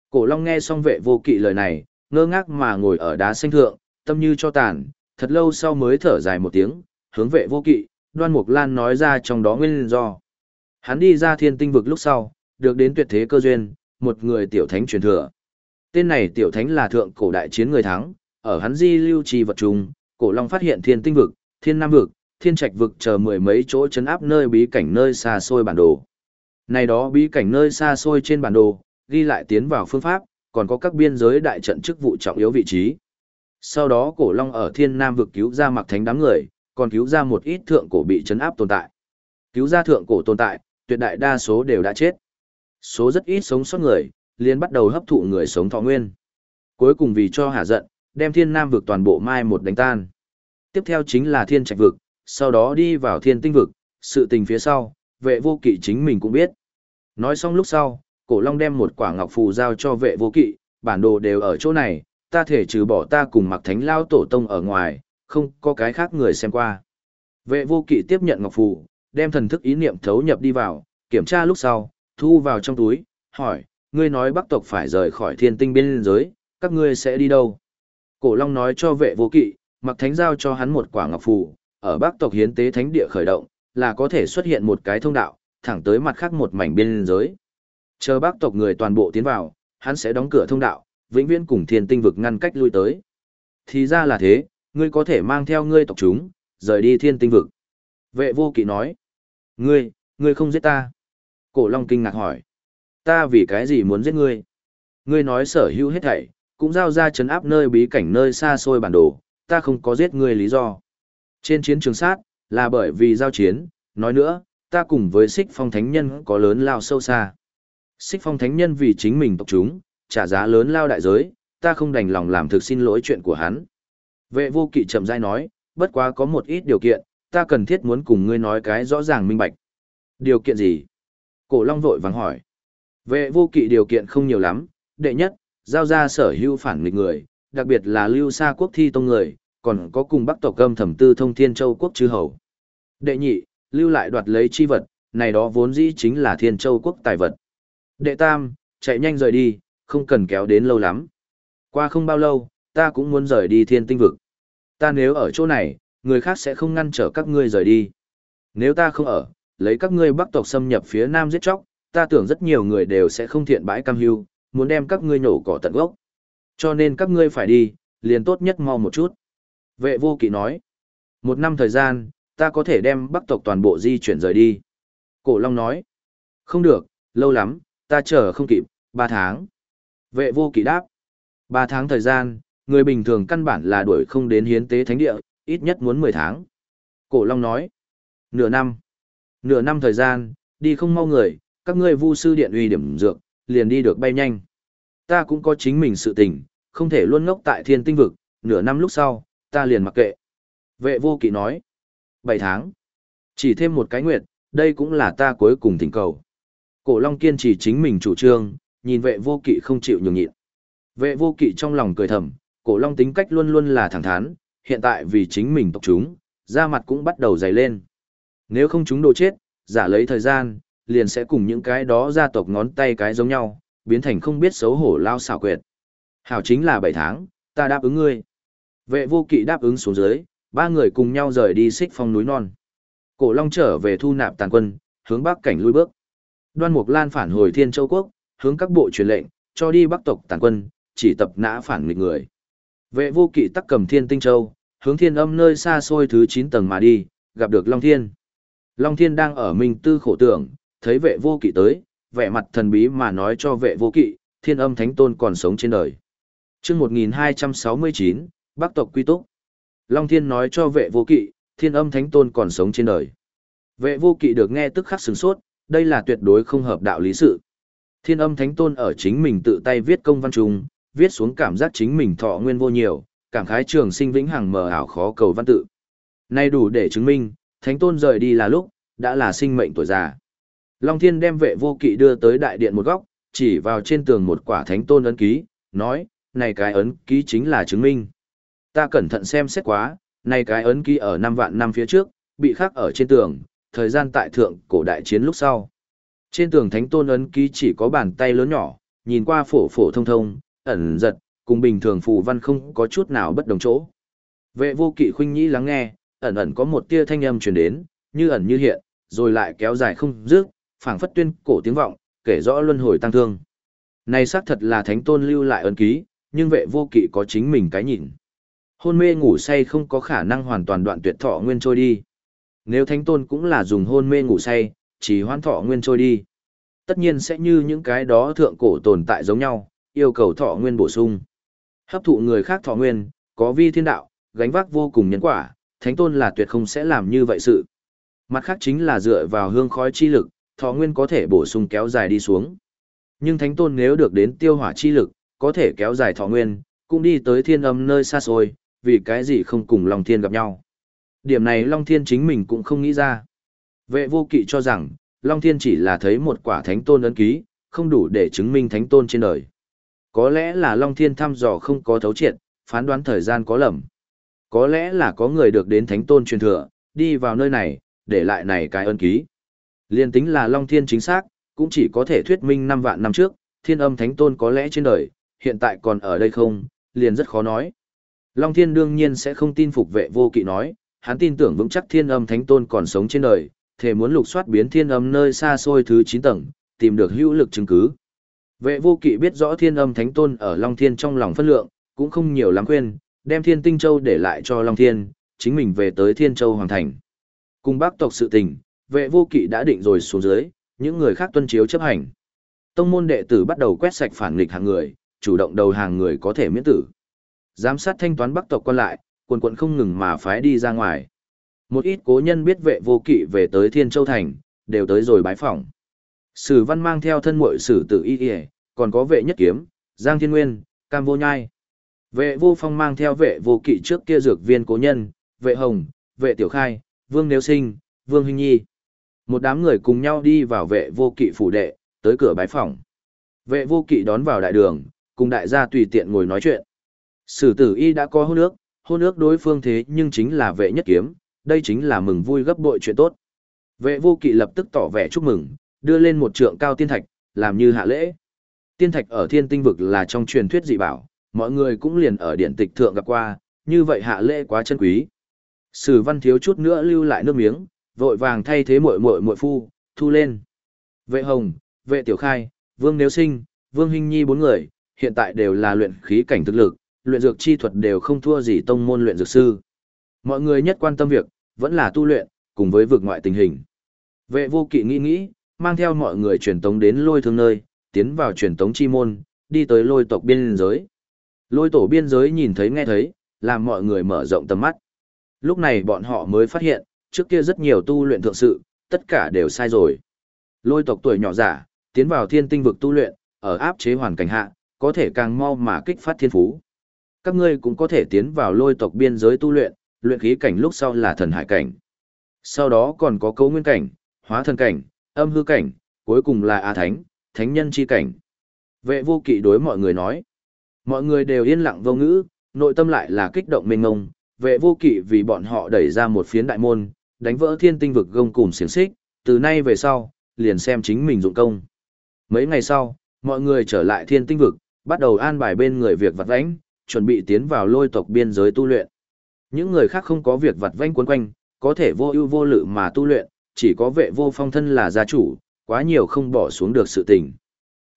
Cổ long nghe xong vệ vô kỵ lời này, ngơ ngác mà ngồi ở đá xanh thượng, tâm như cho tàn, thật lâu sau mới thở dài một tiếng, hướng vệ vô kỵ, đoan mục lan nói ra trong đó nguyên do. Hắn đi ra thiên tinh vực lúc sau, được đến tuyệt thế cơ duyên, một người tiểu thánh truyền thừa. Tên này tiểu thánh là thượng cổ đại chiến người thắng, ở hắn di lưu trì vật trùng, cổ long phát hiện thiên tinh vực, thiên nam vực, thiên trạch vực chờ mười mấy chỗ chấn áp nơi bí cảnh nơi xa xôi bản đồ. Này đó bí cảnh nơi xa xôi trên bản đồ, ghi lại tiến vào phương pháp, còn có các biên giới đại trận chức vụ trọng yếu vị trí. Sau đó cổ long ở thiên nam vực cứu ra mặc thánh đám người, còn cứu ra một ít thượng cổ bị chấn áp tồn tại. Cứu ra thượng cổ tồn tại, tuyệt đại đa số đều đã chết. Số rất ít sống sót người, liền bắt đầu hấp thụ người sống thọ nguyên. Cuối cùng vì cho hả giận, đem thiên nam vực toàn bộ mai một đánh tan. Tiếp theo chính là thiên trạch vực, sau đó đi vào thiên tinh vực, sự tình phía sau, vệ vô kỵ chính mình cũng biết. Nói xong lúc sau, cổ long đem một quả ngọc phù giao cho vệ vô kỵ, bản đồ đều ở chỗ này, ta thể trừ bỏ ta cùng mặc thánh lao tổ tông ở ngoài, không có cái khác người xem qua. Vệ vô kỵ tiếp nhận ngọc phù, đem thần thức ý niệm thấu nhập đi vào, kiểm tra lúc sau, thu vào trong túi, hỏi, ngươi nói bắc tộc phải rời khỏi thiên tinh biên giới, các ngươi sẽ đi đâu? Cổ Long nói cho vệ vô kỵ, mặc thánh giao cho hắn một quả ngọc phù, ở bắc tộc hiến tế thánh địa khởi động, là có thể xuất hiện một cái thông đạo, thẳng tới mặt khác một mảnh biên giới. Chờ bắc tộc người toàn bộ tiến vào, hắn sẽ đóng cửa thông đạo, vĩnh viễn cùng thiên tinh vực ngăn cách lui tới. Thì ra là thế, ngươi có thể mang theo ngươi tộc chúng, rời đi thiên tinh vực. Vệ vô kỵ nói, ngươi, ngươi không giết ta. Cổ Long kinh ngạc hỏi, ta vì cái gì muốn giết ngươi? Ngươi nói sở hữu hết thảy, cũng giao ra chấn áp nơi bí cảnh nơi xa xôi bản đồ, ta không có giết ngươi lý do. Trên chiến trường sát, là bởi vì giao chiến, nói nữa, ta cùng với xích phong thánh nhân có lớn lao sâu xa. Xích phong thánh nhân vì chính mình tộc chúng, trả giá lớn lao đại giới, ta không đành lòng làm thực xin lỗi chuyện của hắn. Vệ vô kỵ chậm rãi nói, bất quá có một ít điều kiện, ta cần thiết muốn cùng ngươi nói cái rõ ràng minh bạch. Điều kiện gì? Cổ Long vội vàng hỏi. Vệ vô kỵ điều kiện không nhiều lắm, đệ nhất, giao ra sở hữu phản nghịch người, đặc biệt là lưu xa quốc thi tông người, còn có cùng bắc tộc cơm thẩm tư thông thiên châu quốc chư hầu. Đệ nhị, lưu lại đoạt lấy chi vật, này đó vốn dĩ chính là thiên châu quốc tài vật. Đệ tam, chạy nhanh rời đi, không cần kéo đến lâu lắm. Qua không bao lâu, ta cũng muốn rời đi thiên tinh vực. Ta nếu ở chỗ này, người khác sẽ không ngăn trở các ngươi rời đi. Nếu ta không ở, lấy các ngươi bắc tộc xâm nhập phía nam giết chóc, ta tưởng rất nhiều người đều sẽ không thiện bãi cam hưu, muốn đem các ngươi nổ cỏ tận gốc. Cho nên các ngươi phải đi, liền tốt nhất mau một chút. Vệ vô kỵ nói, một năm thời gian, ta có thể đem bắc tộc toàn bộ di chuyển rời đi. Cổ Long nói, không được, lâu lắm, ta chờ không kịp, ba tháng. Vệ vô kỵ đáp, ba tháng thời gian, người bình thường căn bản là đuổi không đến hiến tế thánh địa, ít nhất muốn mười tháng. Cổ Long nói, nửa năm. Nửa năm thời gian, đi không mau người, các ngươi vu sư điện uy điểm dược, liền đi được bay nhanh. Ta cũng có chính mình sự tình, không thể luôn ngốc tại thiên tinh vực, nửa năm lúc sau, ta liền mặc kệ. Vệ vô kỵ nói, bảy tháng, chỉ thêm một cái nguyệt, đây cũng là ta cuối cùng thỉnh cầu. Cổ Long kiên trì chính mình chủ trương, nhìn vệ vô kỵ không chịu nhường nhịn. Vệ vô kỵ trong lòng cười thầm, cổ Long tính cách luôn luôn là thẳng thắn, hiện tại vì chính mình tộc chúng, da mặt cũng bắt đầu dày lên. Nếu không chúng đồ chết, giả lấy thời gian, liền sẽ cùng những cái đó gia tộc ngón tay cái giống nhau, biến thành không biết xấu hổ lao xảo quyệt. Hảo chính là 7 tháng, ta đáp ứng ngươi. Vệ vô kỵ đáp ứng xuống dưới, ba người cùng nhau rời đi xích phong núi non. Cổ Long trở về thu nạp tàn quân, hướng bắc cảnh lui bước. Đoan Mục Lan phản hồi Thiên Châu Quốc, hướng các bộ truyền lệnh, cho đi bắc tộc tàn quân, chỉ tập nã phản nghịch người. Vệ vô kỵ tắc cầm Thiên Tinh Châu, hướng thiên âm nơi xa xôi thứ 9 tầng mà đi, gặp được Long Thiên. Long Thiên đang ở minh tư khổ tưởng, thấy vệ vô kỵ tới, vẻ mặt thần bí mà nói cho vệ vô kỵ, thiên âm thánh tôn còn sống trên đời. chương 1269, Bắc tộc quy túc. Long Thiên nói cho vệ vô kỵ, thiên âm thánh tôn còn sống trên đời. Vệ vô kỵ được nghe tức khắc sửng sốt, đây là tuyệt đối không hợp đạo lý sự. Thiên âm thánh tôn ở chính mình tự tay viết công văn trùng, viết xuống cảm giác chính mình thọ nguyên vô nhiều, cảm khái trường sinh vĩnh hằng mờ ảo khó cầu văn tự. Nay đủ để chứng minh, thánh tôn rời đi là lúc, đã là sinh mệnh tuổi già. Long Thiên đem vệ vô kỵ đưa tới đại điện một góc, chỉ vào trên tường một quả thánh tôn ấn ký, nói, này cái ấn ký chính là chứng minh. Ta cẩn thận xem xét quá, này cái ấn ký ở năm vạn năm phía trước, bị khắc ở trên tường, thời gian tại thượng cổ đại chiến lúc sau. Trên tường thánh tôn ấn ký chỉ có bàn tay lớn nhỏ, nhìn qua phổ phổ thông thông, ẩn giật, cùng bình thường phù văn không có chút nào bất đồng chỗ. Vệ vô kỵ khuynh nhĩ lắng nghe, ẩn ẩn có một tia thanh âm truyền đến, như ẩn như hiện, rồi lại kéo dài không dứt, phảng phất tuyên cổ tiếng vọng, kể rõ luân hồi tăng thương. Này xác thật là thánh tôn lưu lại ấn ký, nhưng vệ vô kỵ có chính mình cái nhìn. Hôn mê ngủ say không có khả năng hoàn toàn đoạn tuyệt thọ nguyên trôi đi. Nếu thánh tôn cũng là dùng hôn mê ngủ say, chỉ hoan thọ nguyên trôi đi. Tất nhiên sẽ như những cái đó thượng cổ tồn tại giống nhau, yêu cầu thọ nguyên bổ sung. Hấp thụ người khác thọ nguyên, có vi thiên đạo, gánh vác vô cùng nhân quả, thánh tôn là tuyệt không sẽ làm như vậy sự. Mặt khác chính là dựa vào hương khói chi lực, thọ nguyên có thể bổ sung kéo dài đi xuống. Nhưng thánh tôn nếu được đến tiêu hỏa chi lực, có thể kéo dài thọ nguyên, cũng đi tới thiên âm nơi xa xôi, vì cái gì không cùng Long Thiên gặp nhau. Điểm này Long Thiên chính mình cũng không nghĩ ra. Vệ vô kỵ cho rằng, Long Thiên chỉ là thấy một quả thánh tôn ấn ký, không đủ để chứng minh thánh tôn trên đời. Có lẽ là Long Thiên thăm dò không có thấu triệt, phán đoán thời gian có lầm. Có lẽ là có người được đến thánh tôn truyền thừa, đi vào nơi này, để lại này cái ân ký. Liên tính là Long Thiên chính xác, cũng chỉ có thể thuyết minh năm vạn năm trước, thiên âm thánh tôn có lẽ trên đời, hiện tại còn ở đây không, liền rất khó nói. Long Thiên đương nhiên sẽ không tin phục vệ vô kỵ nói, hắn tin tưởng vững chắc thiên âm thánh tôn còn sống trên đời, thể muốn lục soát biến thiên âm nơi xa xôi thứ 9 tầng, tìm được hữu lực chứng cứ. Vệ vô kỵ biết rõ thiên âm thánh tôn ở Long Thiên trong lòng phân lượng, cũng không nhiều lắm khuyên, đem thiên tinh châu để lại cho Long Thiên, chính mình về tới thiên châu hoàng thành. Cùng bác tộc sự tình, vệ vô kỵ đã định rồi xuống dưới, những người khác tuân chiếu chấp hành. Tông môn đệ tử bắt đầu quét sạch phản nghịch hàng người, chủ động đầu hàng người có thể miễn tử. Giám sát thanh toán bắc tộc quan lại, quần quận không ngừng mà phái đi ra ngoài. Một ít cố nhân biết vệ vô kỵ về tới Thiên Châu Thành, đều tới rồi bái phỏng. Sử văn mang theo thân muội sử tử y y, còn có vệ nhất kiếm, Giang Thiên Nguyên, Cam Vô Nhai. Vệ vô phong mang theo vệ vô kỵ trước kia dược viên cố nhân, vệ hồng, vệ tiểu khai, vương nếu sinh, vương huynh nhi. Một đám người cùng nhau đi vào vệ vô kỵ phủ đệ, tới cửa bái phỏng. Vệ vô kỵ đón vào đại đường, cùng đại gia tùy tiện ngồi nói chuyện. Sử tử y đã có hôn ước, hôn ước đối phương thế nhưng chính là vệ nhất kiếm, đây chính là mừng vui gấp bội chuyện tốt. Vệ vô kỵ lập tức tỏ vẻ chúc mừng, đưa lên một trượng cao tiên thạch, làm như hạ lễ. Tiên thạch ở thiên tinh vực là trong truyền thuyết dị bảo, mọi người cũng liền ở điện tịch thượng gặp qua, như vậy hạ lễ quá chân quý. Sử văn thiếu chút nữa lưu lại nước miếng, vội vàng thay thế muội muội muội phu, thu lên. Vệ hồng, vệ tiểu khai, vương nếu sinh, vương hình nhi bốn người, hiện tại đều là luyện khí cảnh thực lực, luyện dược chi thuật đều không thua gì tông môn luyện dược sư. Mọi người nhất quan tâm việc, vẫn là tu luyện, cùng với vực ngoại tình hình. Vệ vô kỵ nghĩ nghĩ, mang theo mọi người truyền tống đến lôi thương nơi, tiến vào truyền tống chi môn, đi tới lôi tộc biên giới. Lôi tổ biên giới nhìn thấy nghe thấy, làm mọi người mở rộng tầm mắt. Lúc này bọn họ mới phát hiện, trước kia rất nhiều tu luyện thượng sự, tất cả đều sai rồi. Lôi tộc tuổi nhỏ giả, tiến vào thiên tinh vực tu luyện, ở áp chế hoàn cảnh hạ, có thể càng mau mà kích phát thiên phú. Các ngươi cũng có thể tiến vào lôi tộc biên giới tu luyện, luyện khí cảnh lúc sau là thần hải cảnh. Sau đó còn có cấu nguyên cảnh, hóa thần cảnh, âm hư cảnh, cuối cùng là A Thánh, Thánh nhân chi cảnh. Vệ vô kỵ đối mọi người nói. Mọi người đều yên lặng vô ngữ, nội tâm lại là kích động mênh ngông, vệ vô kỵ vì bọn họ đẩy ra một phiến đại môn, đánh vỡ thiên tinh vực gông cùng xiềng xích, từ nay về sau, liền xem chính mình dụng công. Mấy ngày sau, mọi người trở lại thiên tinh vực, bắt đầu an bài bên người việc vặt vãnh, chuẩn bị tiến vào lôi tộc biên giới tu luyện. Những người khác không có việc vặt vãnh quấn quanh, có thể vô ưu vô lự mà tu luyện, chỉ có vệ vô phong thân là gia chủ, quá nhiều không bỏ xuống được sự tình.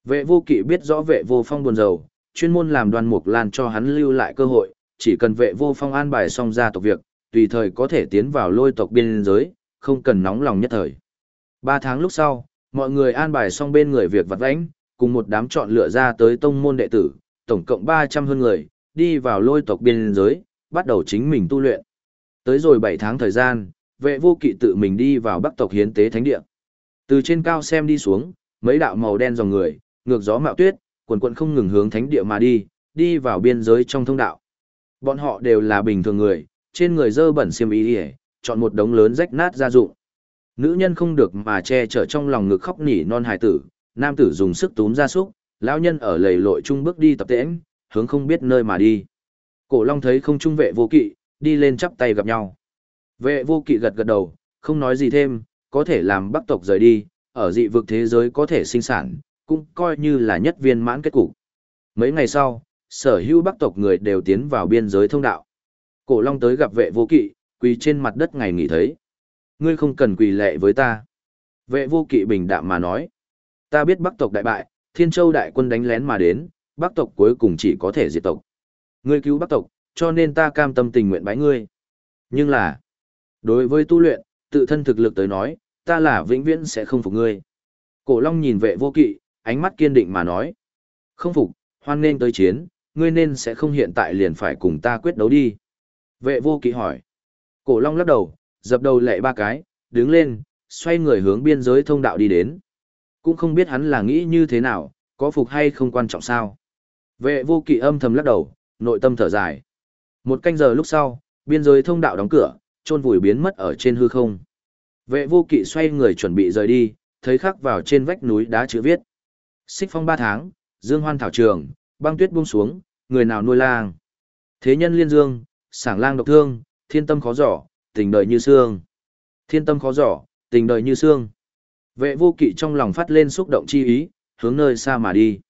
Vệ vô kỵ biết rõ vệ vô phong buồn rầu, chuyên môn làm đoàn mục lan cho hắn lưu lại cơ hội, chỉ cần vệ vô phong an bài xong gia tộc việc, tùy thời có thể tiến vào lôi tộc biên giới, không cần nóng lòng nhất thời. Ba tháng lúc sau, mọi người an bài xong bên người việc vặt vãnh, cùng một đám chọn lựa ra tới tông môn đệ tử, tổng cộng 300 hơn người, đi vào lôi tộc biên giới, bắt đầu chính mình tu luyện. Tới rồi 7 tháng thời gian, vệ vô kỵ tự mình đi vào bắc tộc hiến tế thánh địa. Từ trên cao xem đi xuống, mấy đạo màu đen dòng người, ngược gió mạo tuyết, quần quần không ngừng hướng thánh địa mà đi, đi vào biên giới trong thông đạo. Bọn họ đều là bình thường người, trên người dơ bẩn xiêm y đi chọn một đống lớn rách nát gia dụng. Nữ nhân không được mà che chở trong lòng ngực khóc nỉ non hài tử, nam tử dùng sức túm ra súc, lão nhân ở lầy lội trung bước đi tập tễnh, hướng không biết nơi mà đi. Cổ Long thấy không trung vệ vô kỵ, đi lên chắp tay gặp nhau. Vệ vô kỵ gật gật đầu, không nói gì thêm, có thể làm bắc tộc rời đi, ở dị vực thế giới có thể sinh sản, cũng coi như là nhất viên mãn kết cục. Mấy ngày sau, sở hữu bắc tộc người đều tiến vào biên giới thông đạo. Cổ Long tới gặp vệ vô kỵ, quỳ trên mặt đất ngày nghỉ thấy. Ngươi không cần quỳ lệ với ta. Vệ vô kỵ bình đạm mà nói. Ta biết bắc tộc đại bại, thiên châu đại quân đánh lén mà đến, bắc tộc cuối cùng chỉ có thể diệt tộc. Ngươi cứu bắc tộc, cho nên ta cam tâm tình nguyện bái ngươi. Nhưng là, đối với tu luyện, tự thân thực lực tới nói, ta là vĩnh viễn sẽ không phục ngươi. Cổ Long nhìn vệ vô kỵ, ánh mắt kiên định mà nói. Không phục, hoan nên tới chiến, ngươi nên sẽ không hiện tại liền phải cùng ta quyết đấu đi. Vệ vô kỵ hỏi. Cổ Long lắc đầu, dập đầu lệ ba cái, đứng lên, xoay người hướng biên giới thông đạo đi đến. Cũng không biết hắn là nghĩ như thế nào, có phục hay không quan trọng sao. Vệ vô kỵ âm thầm lắc đầu, nội tâm thở dài. Một canh giờ lúc sau, biên giới thông đạo đóng cửa, trôn vùi biến mất ở trên hư không. Vệ vô kỵ xoay người chuẩn bị rời đi, thấy khắc vào trên vách núi đá chữ viết. Xích phong ba tháng, dương hoan thảo trường, băng tuyết buông xuống, người nào nuôi lang. Thế nhân liên dương, sảng lang độc thương, thiên tâm khó giỏ, tình đời như xương. Thiên tâm khó giỏ, tình đời như xương. Vệ vô kỵ trong lòng phát lên xúc động chi ý, hướng nơi xa mà đi.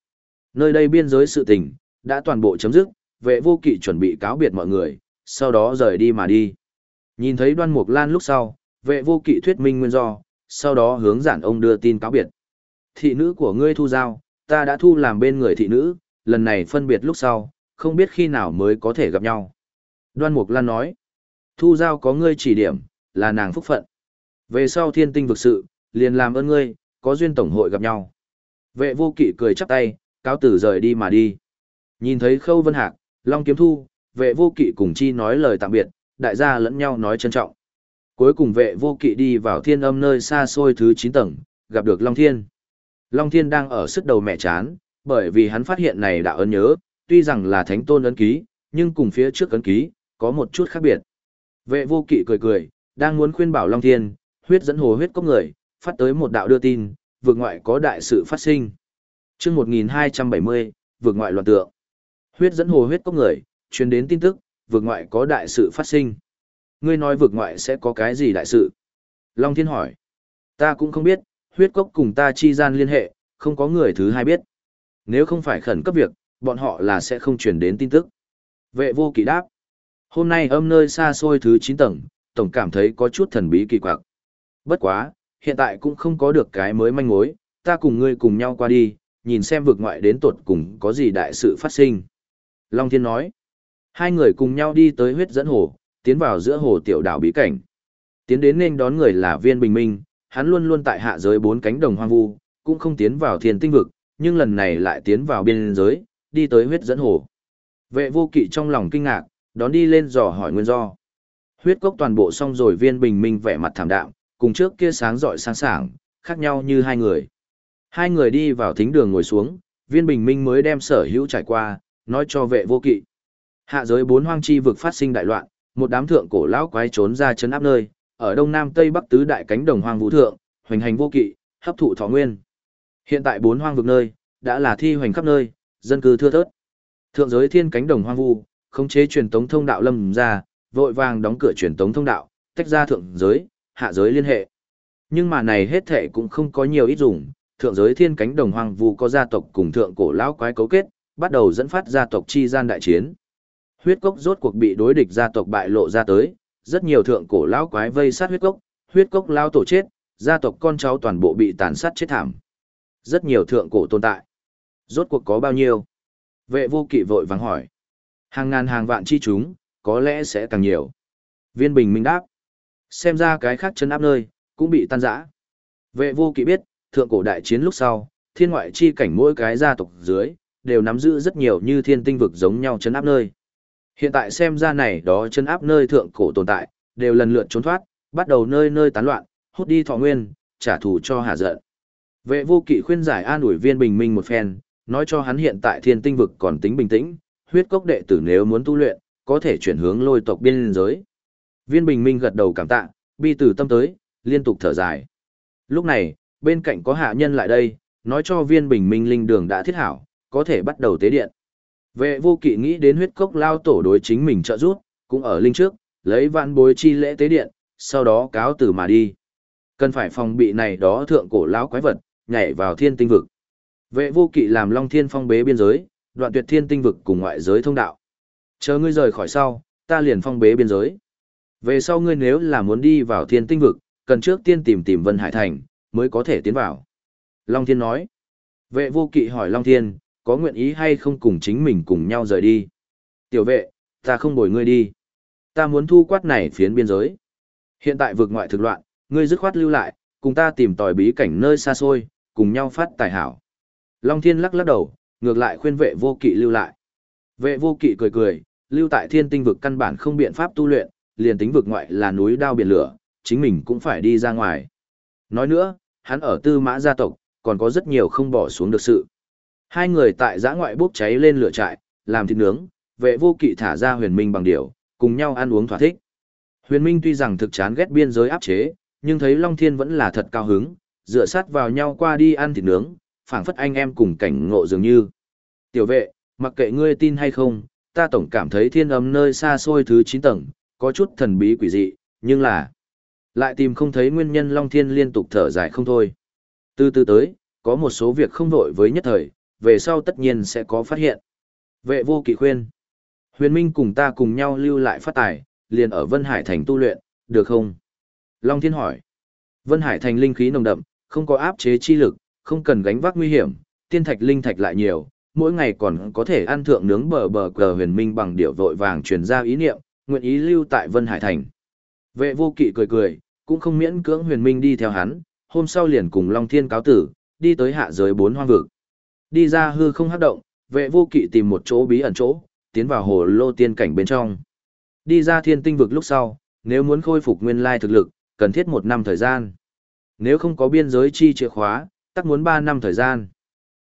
Nơi đây biên giới sự tình, đã toàn bộ chấm dứt, vệ vô kỵ chuẩn bị cáo biệt mọi người, sau đó rời đi mà đi. Nhìn thấy đoan mục lan lúc sau, vệ vô kỵ thuyết minh nguyên do, sau đó hướng giản ông đưa tin cáo biệt. Thị nữ của ngươi thu giao, ta đã thu làm bên người thị nữ, lần này phân biệt lúc sau, không biết khi nào mới có thể gặp nhau. Đoan mục lan nói, thu giao có ngươi chỉ điểm, là nàng phúc phận. Về sau thiên tinh vực sự, liền làm ơn ngươi, có duyên tổng hội gặp nhau. Vệ vô kỵ cười chắp tay, cáo tử rời đi mà đi. Nhìn thấy khâu vân hạc, long kiếm thu, vệ vô kỵ cùng chi nói lời tạm biệt, đại gia lẫn nhau nói trân trọng. Cuối cùng vệ vô kỵ đi vào thiên âm nơi xa xôi thứ 9 tầng, gặp được Long Thiên. Long Thiên đang ở sức đầu mẹ chán, bởi vì hắn phát hiện này đã ấn nhớ, tuy rằng là thánh tôn ấn ký, nhưng cùng phía trước ấn ký, có một chút khác biệt. Vệ vô kỵ cười cười, đang muốn khuyên bảo Long Thiên, huyết dẫn hồ huyết cốc người, phát tới một đạo đưa tin, vượt ngoại có đại sự phát sinh. chương 1270, vượt ngoại loạn tượng. Huyết dẫn hồ huyết cốc người, truyền đến tin tức, vượt ngoại có đại sự phát sinh. Ngươi nói vượt ngoại sẽ có cái gì đại sự? Long Thiên hỏi. Ta cũng không biết, huyết cốc cùng ta chi gian liên hệ, không có người thứ hai biết. Nếu không phải khẩn cấp việc, bọn họ là sẽ không truyền đến tin tức. Vệ vô kỵ đáp. Hôm nay âm nơi xa xôi thứ 9 tầng, tổng cảm thấy có chút thần bí kỳ quặc. Bất quá, hiện tại cũng không có được cái mới manh mối, ta cùng ngươi cùng nhau qua đi, nhìn xem vực ngoại đến tột cùng có gì đại sự phát sinh. Long Thiên nói. Hai người cùng nhau đi tới huyết dẫn hồ, tiến vào giữa hồ tiểu đảo bí cảnh. Tiến đến nên đón người là viên bình minh, hắn luôn luôn tại hạ giới bốn cánh đồng hoang vu, cũng không tiến vào thiên tinh vực, nhưng lần này lại tiến vào biên giới, đi tới huyết dẫn hồ. Vệ vô kỵ trong lòng kinh ngạc, đón đi lên dò hỏi nguyên do. Huyết cốc toàn bộ xong rồi viên bình minh vẻ mặt thảm đạm, cùng trước kia sáng rọi sáng sảng, khác nhau như hai người. Hai người đi vào thính đường ngồi xuống, viên bình minh mới đem sở hữu trải qua, nói cho vệ vô kỵ. Hạ giới bốn hoang chi vực phát sinh đại loạn, một đám thượng cổ lão quái trốn ra chấn áp nơi, ở đông nam tây bắc tứ đại cánh đồng hoang vũ thượng, hoành hành vô kỵ, hấp thụ thọ nguyên. Hiện tại bốn hoang vực nơi, đã là thi hoành khắp nơi, dân cư thưa thớt. Thượng giới thiên cánh đồng hoang vu, khống chế truyền tống thông đạo lâm ra, vội vàng đóng cửa truyền tống thông đạo, tách ra thượng giới, hạ giới liên hệ. Nhưng mà này hết thệ cũng không có nhiều ít dùng, thượng giới thiên cánh đồng hoang vu có gia tộc cùng thượng cổ lão quái cấu kết, bắt đầu dẫn phát gia tộc chi gian đại chiến. Huyết cốc rốt cuộc bị đối địch gia tộc bại lộ ra tới, rất nhiều thượng cổ lão quái vây sát huyết cốc, huyết cốc lao tổ chết, gia tộc con cháu toàn bộ bị tàn sát chết thảm. Rất nhiều thượng cổ tồn tại. Rốt cuộc có bao nhiêu? Vệ vô kỵ vội vàng hỏi. Hàng ngàn hàng vạn chi chúng, có lẽ sẽ càng nhiều. Viên bình minh đáp. Xem ra cái khác chân áp nơi, cũng bị tan rã. Vệ vô kỵ biết, thượng cổ đại chiến lúc sau, thiên ngoại chi cảnh mỗi cái gia tộc dưới, đều nắm giữ rất nhiều như thiên tinh vực giống nhau chân áp nơi. Hiện tại xem ra này đó chân áp nơi thượng cổ tồn tại, đều lần lượt trốn thoát, bắt đầu nơi nơi tán loạn, hút đi thọ nguyên, trả thù cho hạ giận. Vệ vô kỵ khuyên giải an ủi viên bình minh một phen, nói cho hắn hiện tại thiên tinh vực còn tính bình tĩnh, huyết cốc đệ tử nếu muốn tu luyện, có thể chuyển hướng lôi tộc biên giới. Viên bình minh gật đầu cảm tạ, bi từ tâm tới, liên tục thở dài. Lúc này, bên cạnh có hạ nhân lại đây, nói cho viên bình minh linh đường đã thiết hảo, có thể bắt đầu tế điện. Vệ vô kỵ nghĩ đến huyết cốc lao tổ đối chính mình trợ giúp, cũng ở linh trước, lấy vạn bối chi lễ tế điện, sau đó cáo từ mà đi. Cần phải phòng bị này đó thượng cổ lão quái vật, nhảy vào thiên tinh vực. Vệ vô kỵ làm long thiên phong bế biên giới, đoạn tuyệt thiên tinh vực cùng ngoại giới thông đạo. Chờ ngươi rời khỏi sau, ta liền phong bế biên giới. Về sau ngươi nếu là muốn đi vào thiên tinh vực, cần trước tiên tìm tìm Vân Hải Thành, mới có thể tiến vào. Long Thiên nói. Vệ vô kỵ hỏi Long Thiên, có nguyện ý hay không cùng chính mình cùng nhau rời đi. Tiểu vệ, ta không bồi ngươi đi. Ta muốn thu quát này phiến biên giới. Hiện tại vực ngoại thực loạn, ngươi dứt khoát lưu lại, cùng ta tìm tòi bí cảnh nơi xa xôi, cùng nhau phát tài hảo. Long Thiên lắc lắc đầu, ngược lại khuyên vệ vô kỵ lưu lại. Vệ vô kỵ cười cười, lưu tại thiên tinh vực căn bản không biện pháp tu luyện, liền tính vực ngoại là núi đao biển lửa, chính mình cũng phải đi ra ngoài. Nói nữa, hắn ở tư mã gia tộc, còn có rất nhiều không bỏ xuống được sự. Hai người tại giã ngoại bốc cháy lên lửa trại, làm thịt nướng, vệ vô kỵ thả ra huyền minh bằng điều, cùng nhau ăn uống thỏa thích. Huyền minh tuy rằng thực chán ghét biên giới áp chế, nhưng thấy Long Thiên vẫn là thật cao hứng, dựa sát vào nhau qua đi ăn thịt nướng, phảng phất anh em cùng cảnh ngộ dường như. Tiểu vệ, mặc kệ ngươi tin hay không, ta tổng cảm thấy thiên âm nơi xa xôi thứ 9 tầng, có chút thần bí quỷ dị, nhưng là lại tìm không thấy nguyên nhân Long Thiên liên tục thở dài không thôi. Từ từ tới, có một số việc không vội với nhất thời, về sau tất nhiên sẽ có phát hiện. Vệ vô kỵ khuyên. Huyền Minh cùng ta cùng nhau lưu lại phát tài, liền ở Vân Hải Thành tu luyện, được không? Long Thiên hỏi. Vân Hải Thành linh khí nồng đậm, không có áp chế chi lực, không cần gánh vác nguy hiểm, tiên thạch linh thạch lại nhiều, mỗi ngày còn có thể ăn thượng nướng bờ bờ cờ huyền minh bằng điệu vội vàng truyền ra ý niệm, nguyện ý lưu tại Vân Hải Thành. Vệ vô kỵ cười cười, cũng không miễn cưỡng huyền minh đi theo hắn, hôm sau liền cùng Long Thiên cáo tử, đi tới hạ giới bốn hoang vực. Đi ra hư không hấp động, vệ vô kỵ tìm một chỗ bí ẩn chỗ, tiến vào hồ lô tiên cảnh bên trong. Đi ra thiên tinh vực lúc sau, nếu muốn khôi phục nguyên lai thực lực, cần thiết một năm thời gian. Nếu không có biên giới chi chìa khóa, tắc muốn ba năm thời gian.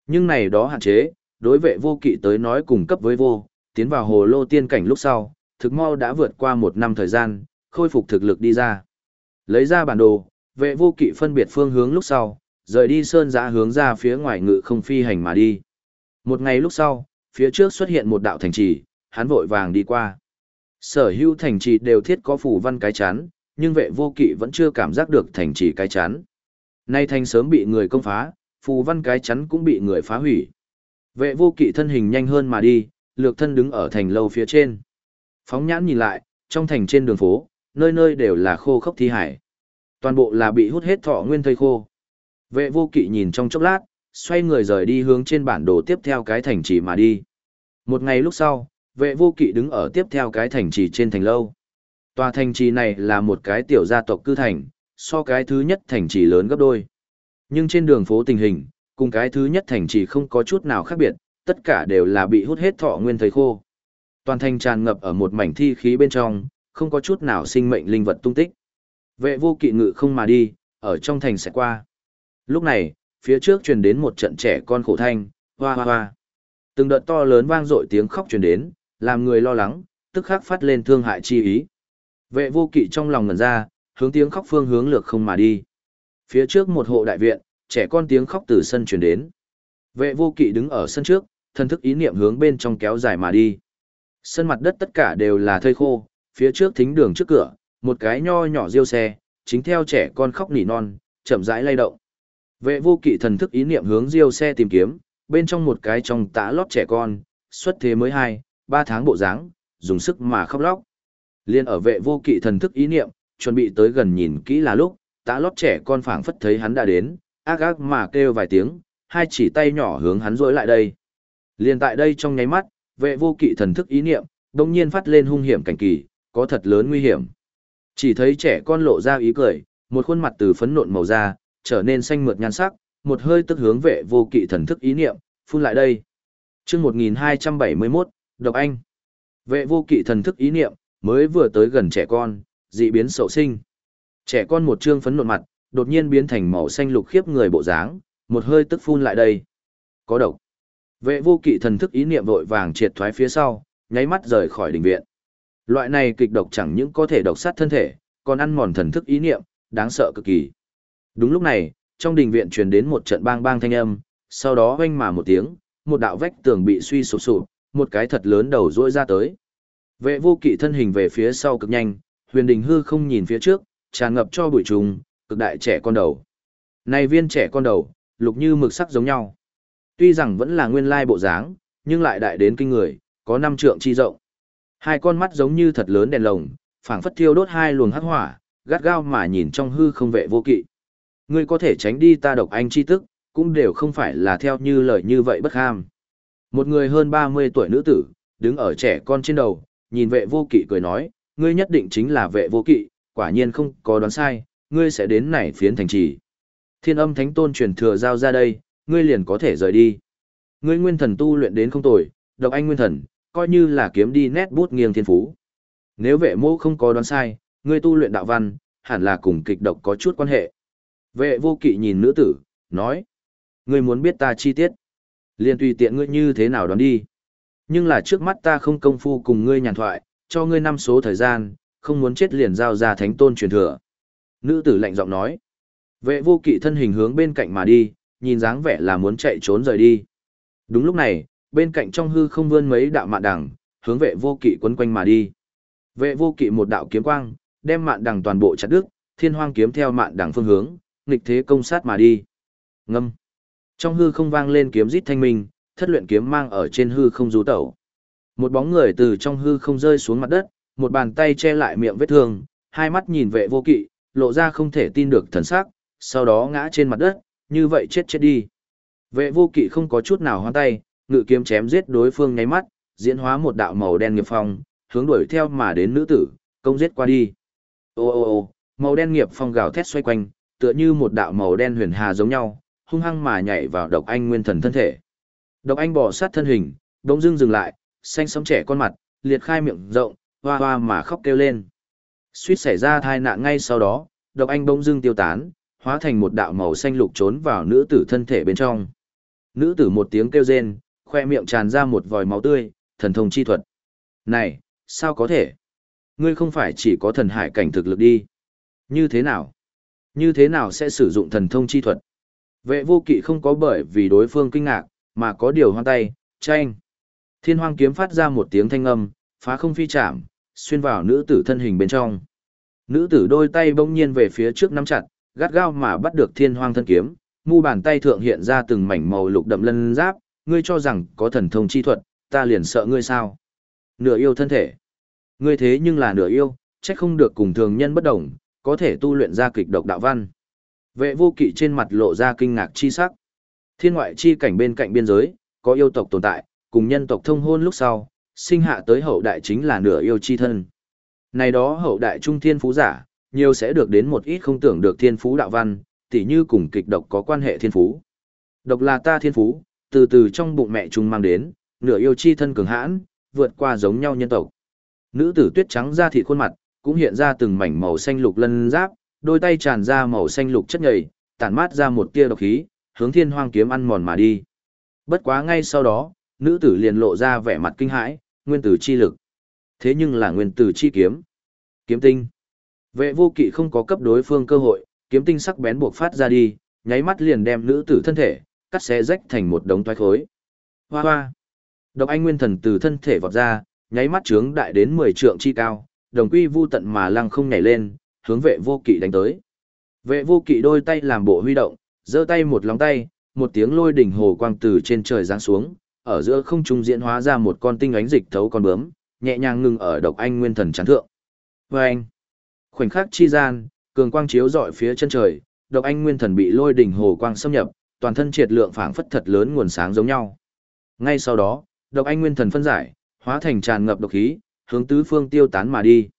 Nhưng này đó hạn chế, đối vệ vô kỵ tới nói cùng cấp với vô, tiến vào hồ lô tiên cảnh lúc sau, thực mau đã vượt qua một năm thời gian, khôi phục thực lực đi ra. Lấy ra bản đồ, vệ vô kỵ phân biệt phương hướng lúc sau, rời đi sơn giã hướng ra phía ngoài ngự không phi hành mà đi. Một ngày lúc sau, phía trước xuất hiện một đạo thành trì, hắn vội vàng đi qua. Sở hữu thành trì đều thiết có phủ văn cái chán, nhưng vệ vô kỵ vẫn chưa cảm giác được thành trì cái chán. Nay thành sớm bị người công phá, phù văn cái chắn cũng bị người phá hủy. Vệ vô kỵ thân hình nhanh hơn mà đi, lược thân đứng ở thành lâu phía trên. Phóng nhãn nhìn lại, trong thành trên đường phố, nơi nơi đều là khô khốc thi hải. Toàn bộ là bị hút hết thọ nguyên thây khô. Vệ vô kỵ nhìn trong chốc lát, xoay người rời đi hướng trên bản đồ tiếp theo cái thành trì mà đi. Một ngày lúc sau, vệ vô kỵ đứng ở tiếp theo cái thành trì trên thành lâu. Tòa thành trì này là một cái tiểu gia tộc cư thành, so cái thứ nhất thành trì lớn gấp đôi. Nhưng trên đường phố tình hình, cùng cái thứ nhất thành trì không có chút nào khác biệt, tất cả đều là bị hút hết thọ nguyên thời khô. Toàn thành tràn ngập ở một mảnh thi khí bên trong, không có chút nào sinh mệnh linh vật tung tích. Vệ vô kỵ ngự không mà đi, ở trong thành sẽ qua. Lúc này, phía trước truyền đến một trận trẻ con khổ thanh, hoa hoa hoa. Từng đợt to lớn vang dội tiếng khóc truyền đến, làm người lo lắng, tức khắc phát lên thương hại chi ý. Vệ vô kỵ trong lòng ngẩn ra, hướng tiếng khóc phương hướng lược không mà đi. Phía trước một hộ đại viện, trẻ con tiếng khóc từ sân truyền đến. Vệ vô kỵ đứng ở sân trước, thân thức ý niệm hướng bên trong kéo dài mà đi. Sân mặt đất tất cả đều là thây khô, phía trước thính đường trước cửa, một cái nho nhỏ riêu xe, chính theo trẻ con khóc nỉ non, chậm rãi lay động. Vệ vô kỵ thần thức ý niệm hướng Diêu xe tìm kiếm, bên trong một cái trong tã lót trẻ con, xuất thế mới hai, ba tháng bộ dáng, dùng sức mà khóc lóc. Liên ở vệ vô kỵ thần thức ý niệm, chuẩn bị tới gần nhìn kỹ là lúc, tã lót trẻ con phảng phất thấy hắn đã đến, ác ác mà kêu vài tiếng, hai chỉ tay nhỏ hướng hắn rối lại đây. Liên tại đây trong nháy mắt, vệ vô kỵ thần thức ý niệm, đồng nhiên phát lên hung hiểm cảnh kỳ, có thật lớn nguy hiểm. Chỉ thấy trẻ con lộ ra ý cười, một khuôn mặt từ phấn nộn màu da, trở nên xanh mượt nhan sắc, một hơi tức hướng vệ vô kỵ thần thức ý niệm, phun lại đây. chương 1271, Độc Anh. Vệ vô kỵ thần thức ý niệm, mới vừa tới gần trẻ con, dị biến sậu sinh. Trẻ con một trương phấn nộn mặt, đột nhiên biến thành màu xanh lục khiếp người bộ dáng, Một hơi tức phun lại đây. Có độc. Vệ vô kỵ thần thức ý niệm vội vàng triệt thoái phía sau, nháy mắt rời khỏi đình viện. Loại này kịch độc chẳng những có thể độc sát thân thể, còn ăn mòn thần thức ý niệm, đáng sợ cực kỳ. Đúng lúc này, trong đình viện truyền đến một trận bang bang thanh âm, sau đó oanh mà một tiếng, một đạo vách tường bị suy sụp sụp, một cái thật lớn đầu rỗi ra tới. Vệ vô kỵ thân hình về phía sau cực nhanh, huyền đình hư không nhìn phía trước, tràn ngập cho bụi trùng, cực đại trẻ con đầu. Này viên trẻ con đầu, lục như mực sắc giống nhau. Tuy rằng vẫn là nguyên lai bộ dáng, nhưng lại đại đến kinh người, có năm trượng chi rộng. Hai con mắt giống như thật lớn đèn lồng, phảng phất thiêu đốt hai luồng hắc hỏa, gắt gao mà nhìn trong hư không vệ vô kỵ. Ngươi có thể tránh đi ta độc anh chi tức, cũng đều không phải là theo như lời như vậy bất ham. Một người hơn 30 tuổi nữ tử, đứng ở trẻ con trên đầu, nhìn vệ vô kỵ cười nói, ngươi nhất định chính là vệ vô kỵ, quả nhiên không có đoán sai, ngươi sẽ đến này phiến thành trì. Thiên âm thánh tôn truyền thừa giao ra đây, ngươi liền có thể rời đi. Ngươi nguyên thần tu luyện đến không tồi, độc anh nguyên thần, coi như là kiếm đi nét bút nghiêng thiên phú. Nếu vệ mô không có đoán sai, ngươi tu luyện đạo văn, hẳn là cùng kịch độc có chút quan hệ. Vệ vô kỵ nhìn nữ tử, nói. Ngươi muốn biết ta chi tiết. liền tùy tiện ngươi như thế nào đoán đi. Nhưng là trước mắt ta không công phu cùng ngươi nhàn thoại, cho ngươi năm số thời gian, không muốn chết liền giao ra thánh tôn truyền thừa. Nữ tử lạnh giọng nói. Vệ vô kỵ thân hình hướng bên cạnh mà đi, nhìn dáng vẻ là muốn chạy trốn rời đi. Đúng lúc này, bên cạnh trong hư không vươn mấy đạo mạn đằng, hướng vệ vô kỵ quấn quanh mà đi. Vệ vô kỵ một đạo kiếm quang, đem mạn đằng toàn bộ chặt đứt, thiên hoang kiếm theo mạn đằng phương hướng, nghịch thế công sát mà đi. Ngâm. Trong hư không vang lên kiếm rít thanh minh, thất luyện kiếm mang ở trên hư không rú tẩu. Một bóng người từ trong hư không rơi xuống mặt đất, một bàn tay che lại miệng vết thương, hai mắt nhìn vệ vô kỵ, lộ ra không thể tin được thần sắc, sau đó ngã trên mặt đất, như vậy chết chết đi. Vệ vô kỵ không có chút nào hoang tay, ngự kiếm chém giết đối phương nháy mắt, diễn hóa một đạo màu đen nghiệp phong, hướng đuổi theo mà đến nữ tử, công giết qua đi. Ô ô ô, màu đen nghiệp phong gào thét xoay quanh, tựa như một đạo màu đen huyền hà giống nhau, hung hăng mà nhảy vào độc anh nguyên thần thân thể. Độc anh bỏ sát thân hình, đống dưng dừng lại, xanh sống trẻ con mặt, liệt khai miệng rộng, hoa hoa mà khóc kêu lên. Suýt xảy ra thai nạn ngay sau đó, độc anh bỗng dưng tiêu tán, hóa thành một đạo màu xanh lục trốn vào nữ tử thân thể bên trong. Nữ tử một tiếng kêu rên, khoe miệng tràn ra một vòi máu tươi, thần thông chi thuật. Này, sao có thể? Ngươi không phải chỉ có thần hải cảnh thực lực đi. Như thế nào? Như thế nào sẽ sử dụng thần thông chi thuật? Vệ vô kỵ không có bởi vì đối phương kinh ngạc, mà có điều hoang tay, tranh. Thiên hoang kiếm phát ra một tiếng thanh âm, phá không phi chạm, xuyên vào nữ tử thân hình bên trong. Nữ tử đôi tay bỗng nhiên về phía trước nắm chặt, gắt gao mà bắt được thiên hoang thân kiếm, mu bàn tay thượng hiện ra từng mảnh màu lục đậm lân giáp, ngươi cho rằng có thần thông chi thuật, ta liền sợ ngươi sao? Nửa yêu thân thể. Ngươi thế nhưng là nửa yêu, chắc không được cùng thường nhân bất đồng, có thể tu luyện ra kịch độc đạo văn. Vệ vô kỵ trên mặt lộ ra kinh ngạc chi sắc. Thiên ngoại chi cảnh bên cạnh biên giới, có yêu tộc tồn tại, cùng nhân tộc thông hôn lúc sau, sinh hạ tới hậu đại chính là nửa yêu chi thân. Này đó hậu đại trung thiên phú giả, nhiều sẽ được đến một ít không tưởng được thiên phú đạo văn, tỉ như cùng kịch độc có quan hệ thiên phú. Độc là ta thiên phú, từ từ trong bụng mẹ chúng mang đến, nửa yêu chi thân cường hãn, vượt qua giống nhau nhân tộc. Nữ tử tuyết trắng ra thịt khuôn mặt, cũng hiện ra từng mảnh màu xanh lục lân giáp, đôi tay tràn ra màu xanh lục chất nhầy, tản mát ra một tia độc khí, hướng thiên hoang kiếm ăn mòn mà đi. Bất quá ngay sau đó, nữ tử liền lộ ra vẻ mặt kinh hãi, nguyên tử chi lực. Thế nhưng là nguyên tử chi kiếm. Kiếm tinh. Vệ vô kỵ không có cấp đối phương cơ hội, kiếm tinh sắc bén buộc phát ra đi, nháy mắt liền đem nữ tử thân thể, cắt xé rách thành một đống toái khối. Hoa hoa. Độc anh nguyên thần từ thân thể vọt ra, nháy mắt trướng đại đến 10 trượng chi cao, đồng quy vu tận mà lăng không nhảy lên, hướng vệ vô kỵ đánh tới. Vệ vô kỵ đôi tay làm bộ huy động, giơ tay một lòng tay, một tiếng lôi đỉnh hồ quang từ trên trời giáng xuống, ở giữa không trung diễn hóa ra một con tinh ánh dịch thấu con bướm, nhẹ nhàng ngừng ở độc anh nguyên thần chán thượng. Và anh, khoảnh khắc chi gian, cường quang chiếu dọi phía chân trời, độc anh nguyên thần bị lôi đỉnh hồ quang xâm nhập, toàn thân triệt lượng phảng phất thật lớn nguồn sáng giống nhau. Ngay sau đó, độc anh nguyên thần phân giải, hóa thành tràn ngập độc khí, hướng tứ phương tiêu tán mà đi.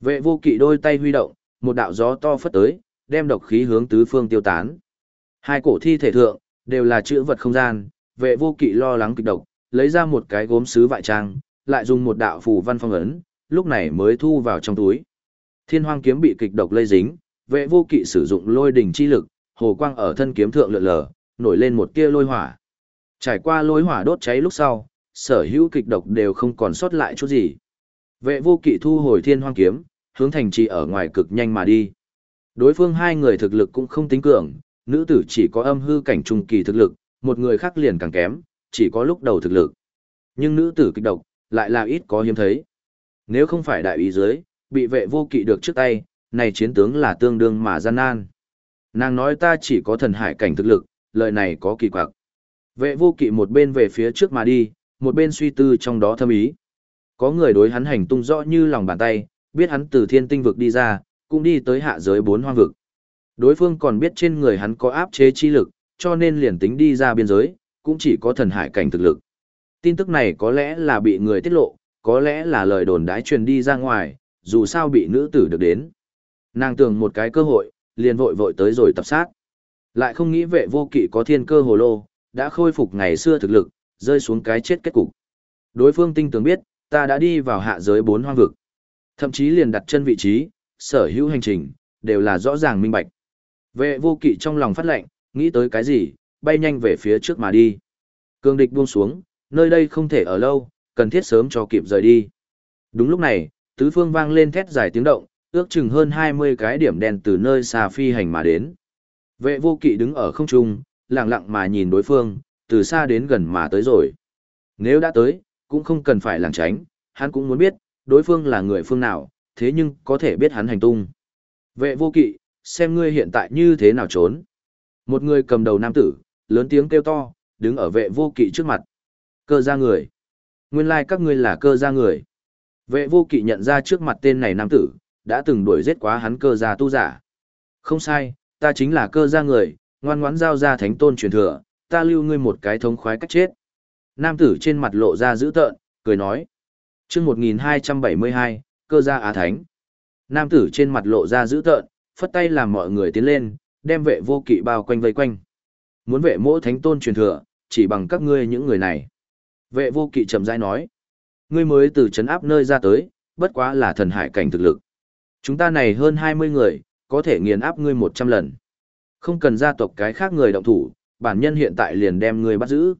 Vệ vô kỵ đôi tay huy động, một đạo gió to phất tới, đem độc khí hướng tứ phương tiêu tán. Hai cổ thi thể thượng, đều là chữ vật không gian, vệ vô kỵ lo lắng kịch độc, lấy ra một cái gốm sứ vại trang, lại dùng một đạo phù văn phong ấn, lúc này mới thu vào trong túi. Thiên hoang kiếm bị kịch độc lây dính, vệ vô kỵ sử dụng lôi đỉnh chi lực, hồ quang ở thân kiếm thượng lượn lờ, nổi lên một tia lôi hỏa. Trải qua lôi hỏa đốt cháy lúc sau, sở hữu kịch độc đều không còn sót lại chút gì. Vệ vô kỵ thu hồi thiên hoang kiếm, hướng thành trì ở ngoài cực nhanh mà đi. Đối phương hai người thực lực cũng không tính cường, nữ tử chỉ có âm hư cảnh trung kỳ thực lực, một người khác liền càng kém, chỉ có lúc đầu thực lực. Nhưng nữ tử kịch độc, lại là ít có hiếm thấy. Nếu không phải đại ý dưới, bị vệ vô kỵ được trước tay, này chiến tướng là tương đương mà gian nan. Nàng nói ta chỉ có thần hải cảnh thực lực, lời này có kỳ quặc. Vệ vô kỵ một bên về phía trước mà đi, một bên suy tư trong đó thâm ý. Có người đối hắn hành tung rõ như lòng bàn tay, biết hắn từ thiên tinh vực đi ra, cũng đi tới hạ giới bốn hoang vực. Đối phương còn biết trên người hắn có áp chế chi lực, cho nên liền tính đi ra biên giới, cũng chỉ có thần hải cảnh thực lực. Tin tức này có lẽ là bị người tiết lộ, có lẽ là lời đồn đãi truyền đi ra ngoài, dù sao bị nữ tử được đến. Nàng tưởng một cái cơ hội, liền vội vội tới rồi tập sát. Lại không nghĩ vệ vô kỵ có thiên cơ hồ lô, đã khôi phục ngày xưa thực lực, rơi xuống cái chết kết cục. Đối phương tinh tường biết, ta đã đi vào hạ giới bốn hoang vực. Thậm chí liền đặt chân vị trí, sở hữu hành trình, đều là rõ ràng minh bạch. Vệ vô kỵ trong lòng phát lệnh, nghĩ tới cái gì, bay nhanh về phía trước mà đi. Cương địch buông xuống, nơi đây không thể ở lâu, cần thiết sớm cho kịp rời đi. Đúng lúc này, tứ phương vang lên thét dài tiếng động, ước chừng hơn 20 cái điểm đen từ nơi xa phi hành mà đến. Vệ vô kỵ đứng ở không trung, lặng lặng mà nhìn đối phương, từ xa đến gần mà tới rồi. Nếu đã tới, cũng không cần phải làng tránh, hắn cũng muốn biết, đối phương là người phương nào, thế nhưng có thể biết hắn hành tung. Vệ vô kỵ, xem ngươi hiện tại như thế nào trốn. Một người cầm đầu nam tử, lớn tiếng kêu to, đứng ở vệ vô kỵ trước mặt. Cơ ra người. Nguyên lai like các ngươi là cơ ra người. Vệ vô kỵ nhận ra trước mặt tên này nam tử, đã từng đuổi giết quá hắn cơ gia tu giả. Không sai, ta chính là cơ gia người, ngoan ngoãn giao ra thánh tôn truyền thừa, ta lưu ngươi một cái thống khoái cách chết. Nam tử trên mặt lộ ra dữ tợn, cười nói. chương 1272, cơ gia á thánh. Nam tử trên mặt lộ ra dữ tợn, phất tay làm mọi người tiến lên, đem vệ vô kỵ bao quanh vây quanh. Muốn vệ mỗi thánh tôn truyền thừa, chỉ bằng các ngươi những người này. Vệ vô kỵ chậm rãi nói. Ngươi mới từ trấn áp nơi ra tới, bất quá là thần hải cảnh thực lực. Chúng ta này hơn 20 người, có thể nghiền áp ngươi 100 lần. Không cần gia tộc cái khác người động thủ, bản nhân hiện tại liền đem ngươi bắt giữ.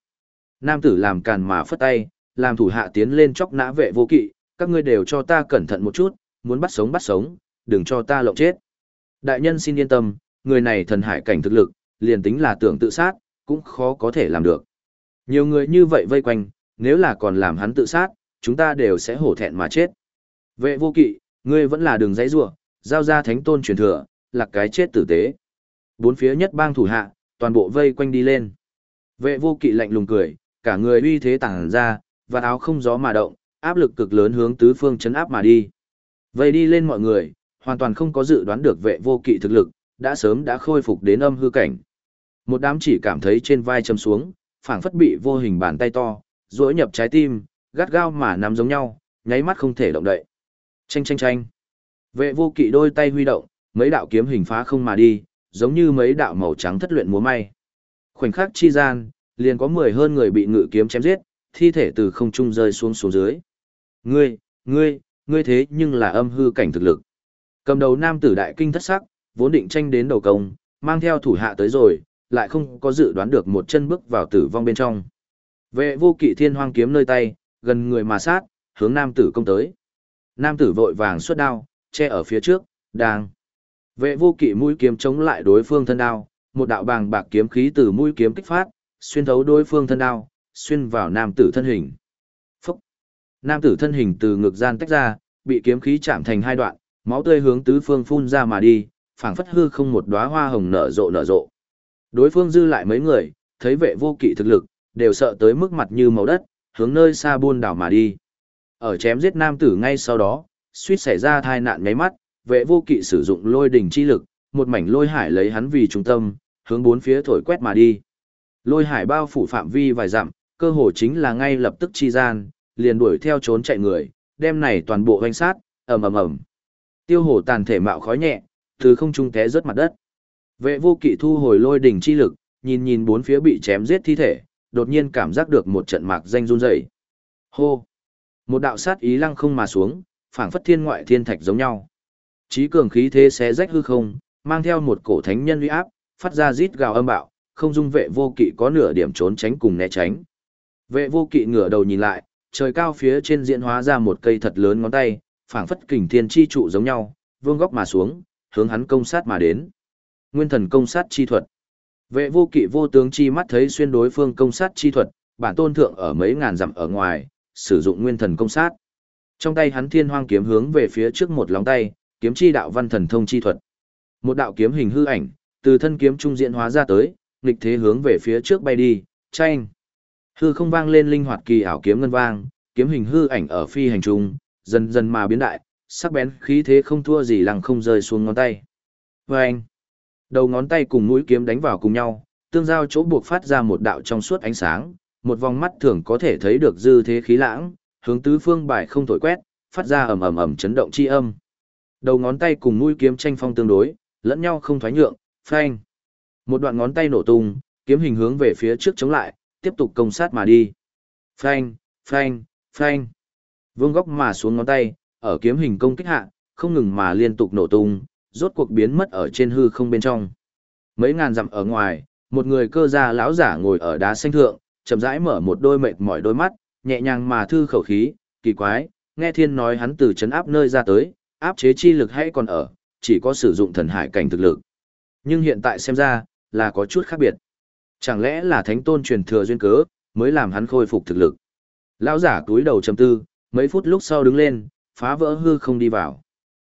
Nam tử làm càn mà phất tay, làm thủ hạ tiến lên chóc nã vệ vô kỵ, các ngươi đều cho ta cẩn thận một chút, muốn bắt sống bắt sống, đừng cho ta lộng chết. Đại nhân xin yên tâm, người này thần hải cảnh thực lực, liền tính là tưởng tự sát, cũng khó có thể làm được. Nhiều người như vậy vây quanh, nếu là còn làm hắn tự sát, chúng ta đều sẽ hổ thẹn mà chết. Vệ vô kỵ, ngươi vẫn là đường giấy rủa giao ra thánh tôn truyền thừa, là cái chết tử tế. Bốn phía nhất bang thủ hạ, toàn bộ vây quanh đi lên. Vệ vô kỵ lạnh lùng cười, cả người uy thế tàng ra, và áo không gió mà động, áp lực cực lớn hướng tứ phương chấn áp mà đi. Vây đi lên mọi người, hoàn toàn không có dự đoán được vệ vô kỵ thực lực, đã sớm đã khôi phục đến âm hư cảnh. Một đám chỉ cảm thấy trên vai châm xuống, phảng phất bị vô hình bàn tay to, duỗi nhập trái tim, gắt gao mà nắm giống nhau, nháy mắt không thể động đậy. Chanh chanh chanh. Vệ vô kỵ đôi tay huy động, mấy đạo kiếm hình phá không mà đi, giống như mấy đạo màu trắng thất luyện múa may. Khoảnh khắc chi gian, liền có mười hơn người bị ngự kiếm chém giết, thi thể từ không trung rơi xuống xuống dưới. Ngươi, ngươi, ngươi thế nhưng là âm hư cảnh thực lực. Cầm đầu nam tử đại kinh thất sắc, vốn định tranh đến đầu công, mang theo thủ hạ tới rồi, lại không có dự đoán được một chân bước vào tử vong bên trong. Vệ vô kỵ thiên hoang kiếm nơi tay, gần người mà sát, hướng nam tử công tới. Nam tử vội vàng xuất đao, che ở phía trước, đang. Vệ vô kỵ mũi kiếm chống lại đối phương thân đao, một đạo bàng bạc kiếm khí từ mũi kiếm kích phát, xuyên thấu đối phương thân đao, xuyên vào nam tử thân hình. Phúc! Nam tử thân hình từ ngực gian tách ra, bị kiếm khí chạm thành hai đoạn, máu tươi hướng tứ phương phun ra mà đi, phảng phất hư không một đóa hoa hồng nở rộ nở rộ. Đối phương dư lại mấy người, thấy vệ vô kỵ thực lực, đều sợ tới mức mặt như màu đất, hướng nơi xa buôn đảo mà đi. Ở chém giết nam tử ngay sau đó, suýt xảy ra thai nạn nháy mắt, vệ vô kỵ sử dụng lôi đỉnh chi lực, một mảnh lôi hải lấy hắn vì trung tâm, hướng bốn phía thổi quét mà đi. Lôi hải bao phủ phạm vi vài dặm, cơ hồ chính là ngay lập tức chi gian, liền đuổi theo trốn chạy người, đem này toàn bộ hoành sát, ầm ầm ầm. Tiêu hổ tàn thể mạo khói nhẹ, từ không trung té rớt mặt đất. Vệ vô kỵ thu hồi lôi đỉnh chi lực, nhìn nhìn bốn phía bị chém giết thi thể, đột nhiên cảm giác được một trận mạc danh run rẩy. Hô! Một đạo sát ý lăng không mà xuống, phảng phất thiên ngoại thiên thạch giống nhau. Chí cường khí thế xé rách hư không, mang theo một cổ thánh nhân uy áp, phát ra rít gào âm bạo, không dung vệ vô kỵ có nửa điểm trốn tránh cùng né tránh. Vệ vô kỵ ngửa đầu nhìn lại, trời cao phía trên diễn hóa ra một cây thật lớn ngón tay, phảng phất kình thiên chi trụ giống nhau, vương góc mà xuống, hướng hắn công sát mà đến. Nguyên thần công sát chi thuật. Vệ vô kỵ vô tướng chi mắt thấy xuyên đối phương công sát chi thuật, bản tôn thượng ở mấy ngàn dặm ở ngoài, sử dụng nguyên thần công sát. Trong tay hắn thiên hoang kiếm hướng về phía trước một lóng tay, kiếm chi đạo văn thần thông chi thuật. Một đạo kiếm hình hư ảnh, từ thân kiếm trung diễn hóa ra tới, nghịch thế hướng về phía trước bay đi, tranh. Hư không vang lên linh hoạt kỳ ảo kiếm ngân vang, kiếm hình hư ảnh ở phi hành trung, dần dần mà biến đại, sắc bén khí thế không thua gì lằng không rơi xuống ngón tay. Vâng! Đầu ngón tay cùng mũi kiếm đánh vào cùng nhau, tương giao chỗ buộc phát ra một đạo trong suốt ánh sáng, một vòng mắt thường có thể thấy được dư thế khí lãng, hướng tứ phương bài không thổi quét, phát ra ầm ầm ầm chấn động chi âm. Đầu ngón tay cùng mũi kiếm tranh phong tương đối, lẫn nhau không thoái nhượng, phanh. Một đoạn ngón tay nổ tung, kiếm hình hướng về phía trước chống lại, tiếp tục công sát mà đi. Phanh, phanh, phanh. Vương góc mà xuống ngón tay, ở kiếm hình công kích hạ, không ngừng mà liên tục nổ tung, rốt cuộc biến mất ở trên hư không bên trong. Mấy ngàn dặm ở ngoài, một người cơ gia lão giả ngồi ở đá xanh thượng, chậm rãi mở một đôi mệt mỏi đôi mắt, nhẹ nhàng mà thư khẩu khí, kỳ quái, nghe thiên nói hắn từ chấn áp nơi ra tới, áp chế chi lực hay còn ở, chỉ có sử dụng thần hải cảnh thực lực. Nhưng hiện tại xem ra, là có chút khác biệt. Chẳng lẽ là thánh tôn truyền thừa duyên cớ, mới làm hắn khôi phục thực lực. Lão giả túi đầu trầm tư, mấy phút lúc sau đứng lên, phá vỡ hư không đi vào.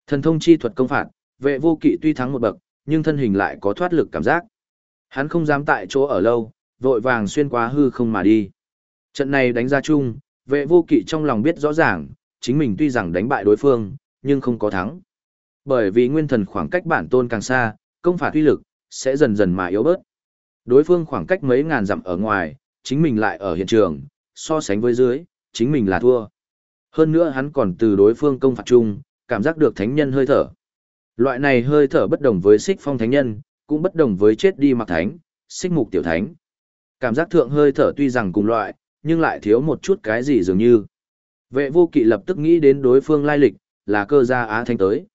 Thần thông chi thuật công phạt, vệ vô kỵ tuy thắng một bậc, nhưng thân hình lại có thoát lực cảm giác. Hắn không dám tại chỗ ở lâu, vội vàng xuyên qua hư không mà đi. Trận này đánh ra chung, vệ vô kỵ trong lòng biết rõ ràng, chính mình tuy rằng đánh bại đối phương, nhưng không có thắng. Bởi vì nguyên thần khoảng cách bản tôn càng xa, công phạt uy lực, sẽ dần dần mà yếu bớt. Đối phương khoảng cách mấy ngàn dặm ở ngoài, chính mình lại ở hiện trường, so sánh với dưới, chính mình là thua. Hơn nữa hắn còn từ đối phương công phạt chung, cảm giác được thánh nhân hơi thở. Loại này hơi thở bất đồng với xích phong thánh nhân, cũng bất đồng với chết đi mặc thánh, xích mục tiểu thánh. Cảm giác thượng hơi thở tuy rằng cùng loại, nhưng lại thiếu một chút cái gì dường như. Vệ vô kỵ lập tức nghĩ đến đối phương lai lịch, là cơ gia á thánh tới.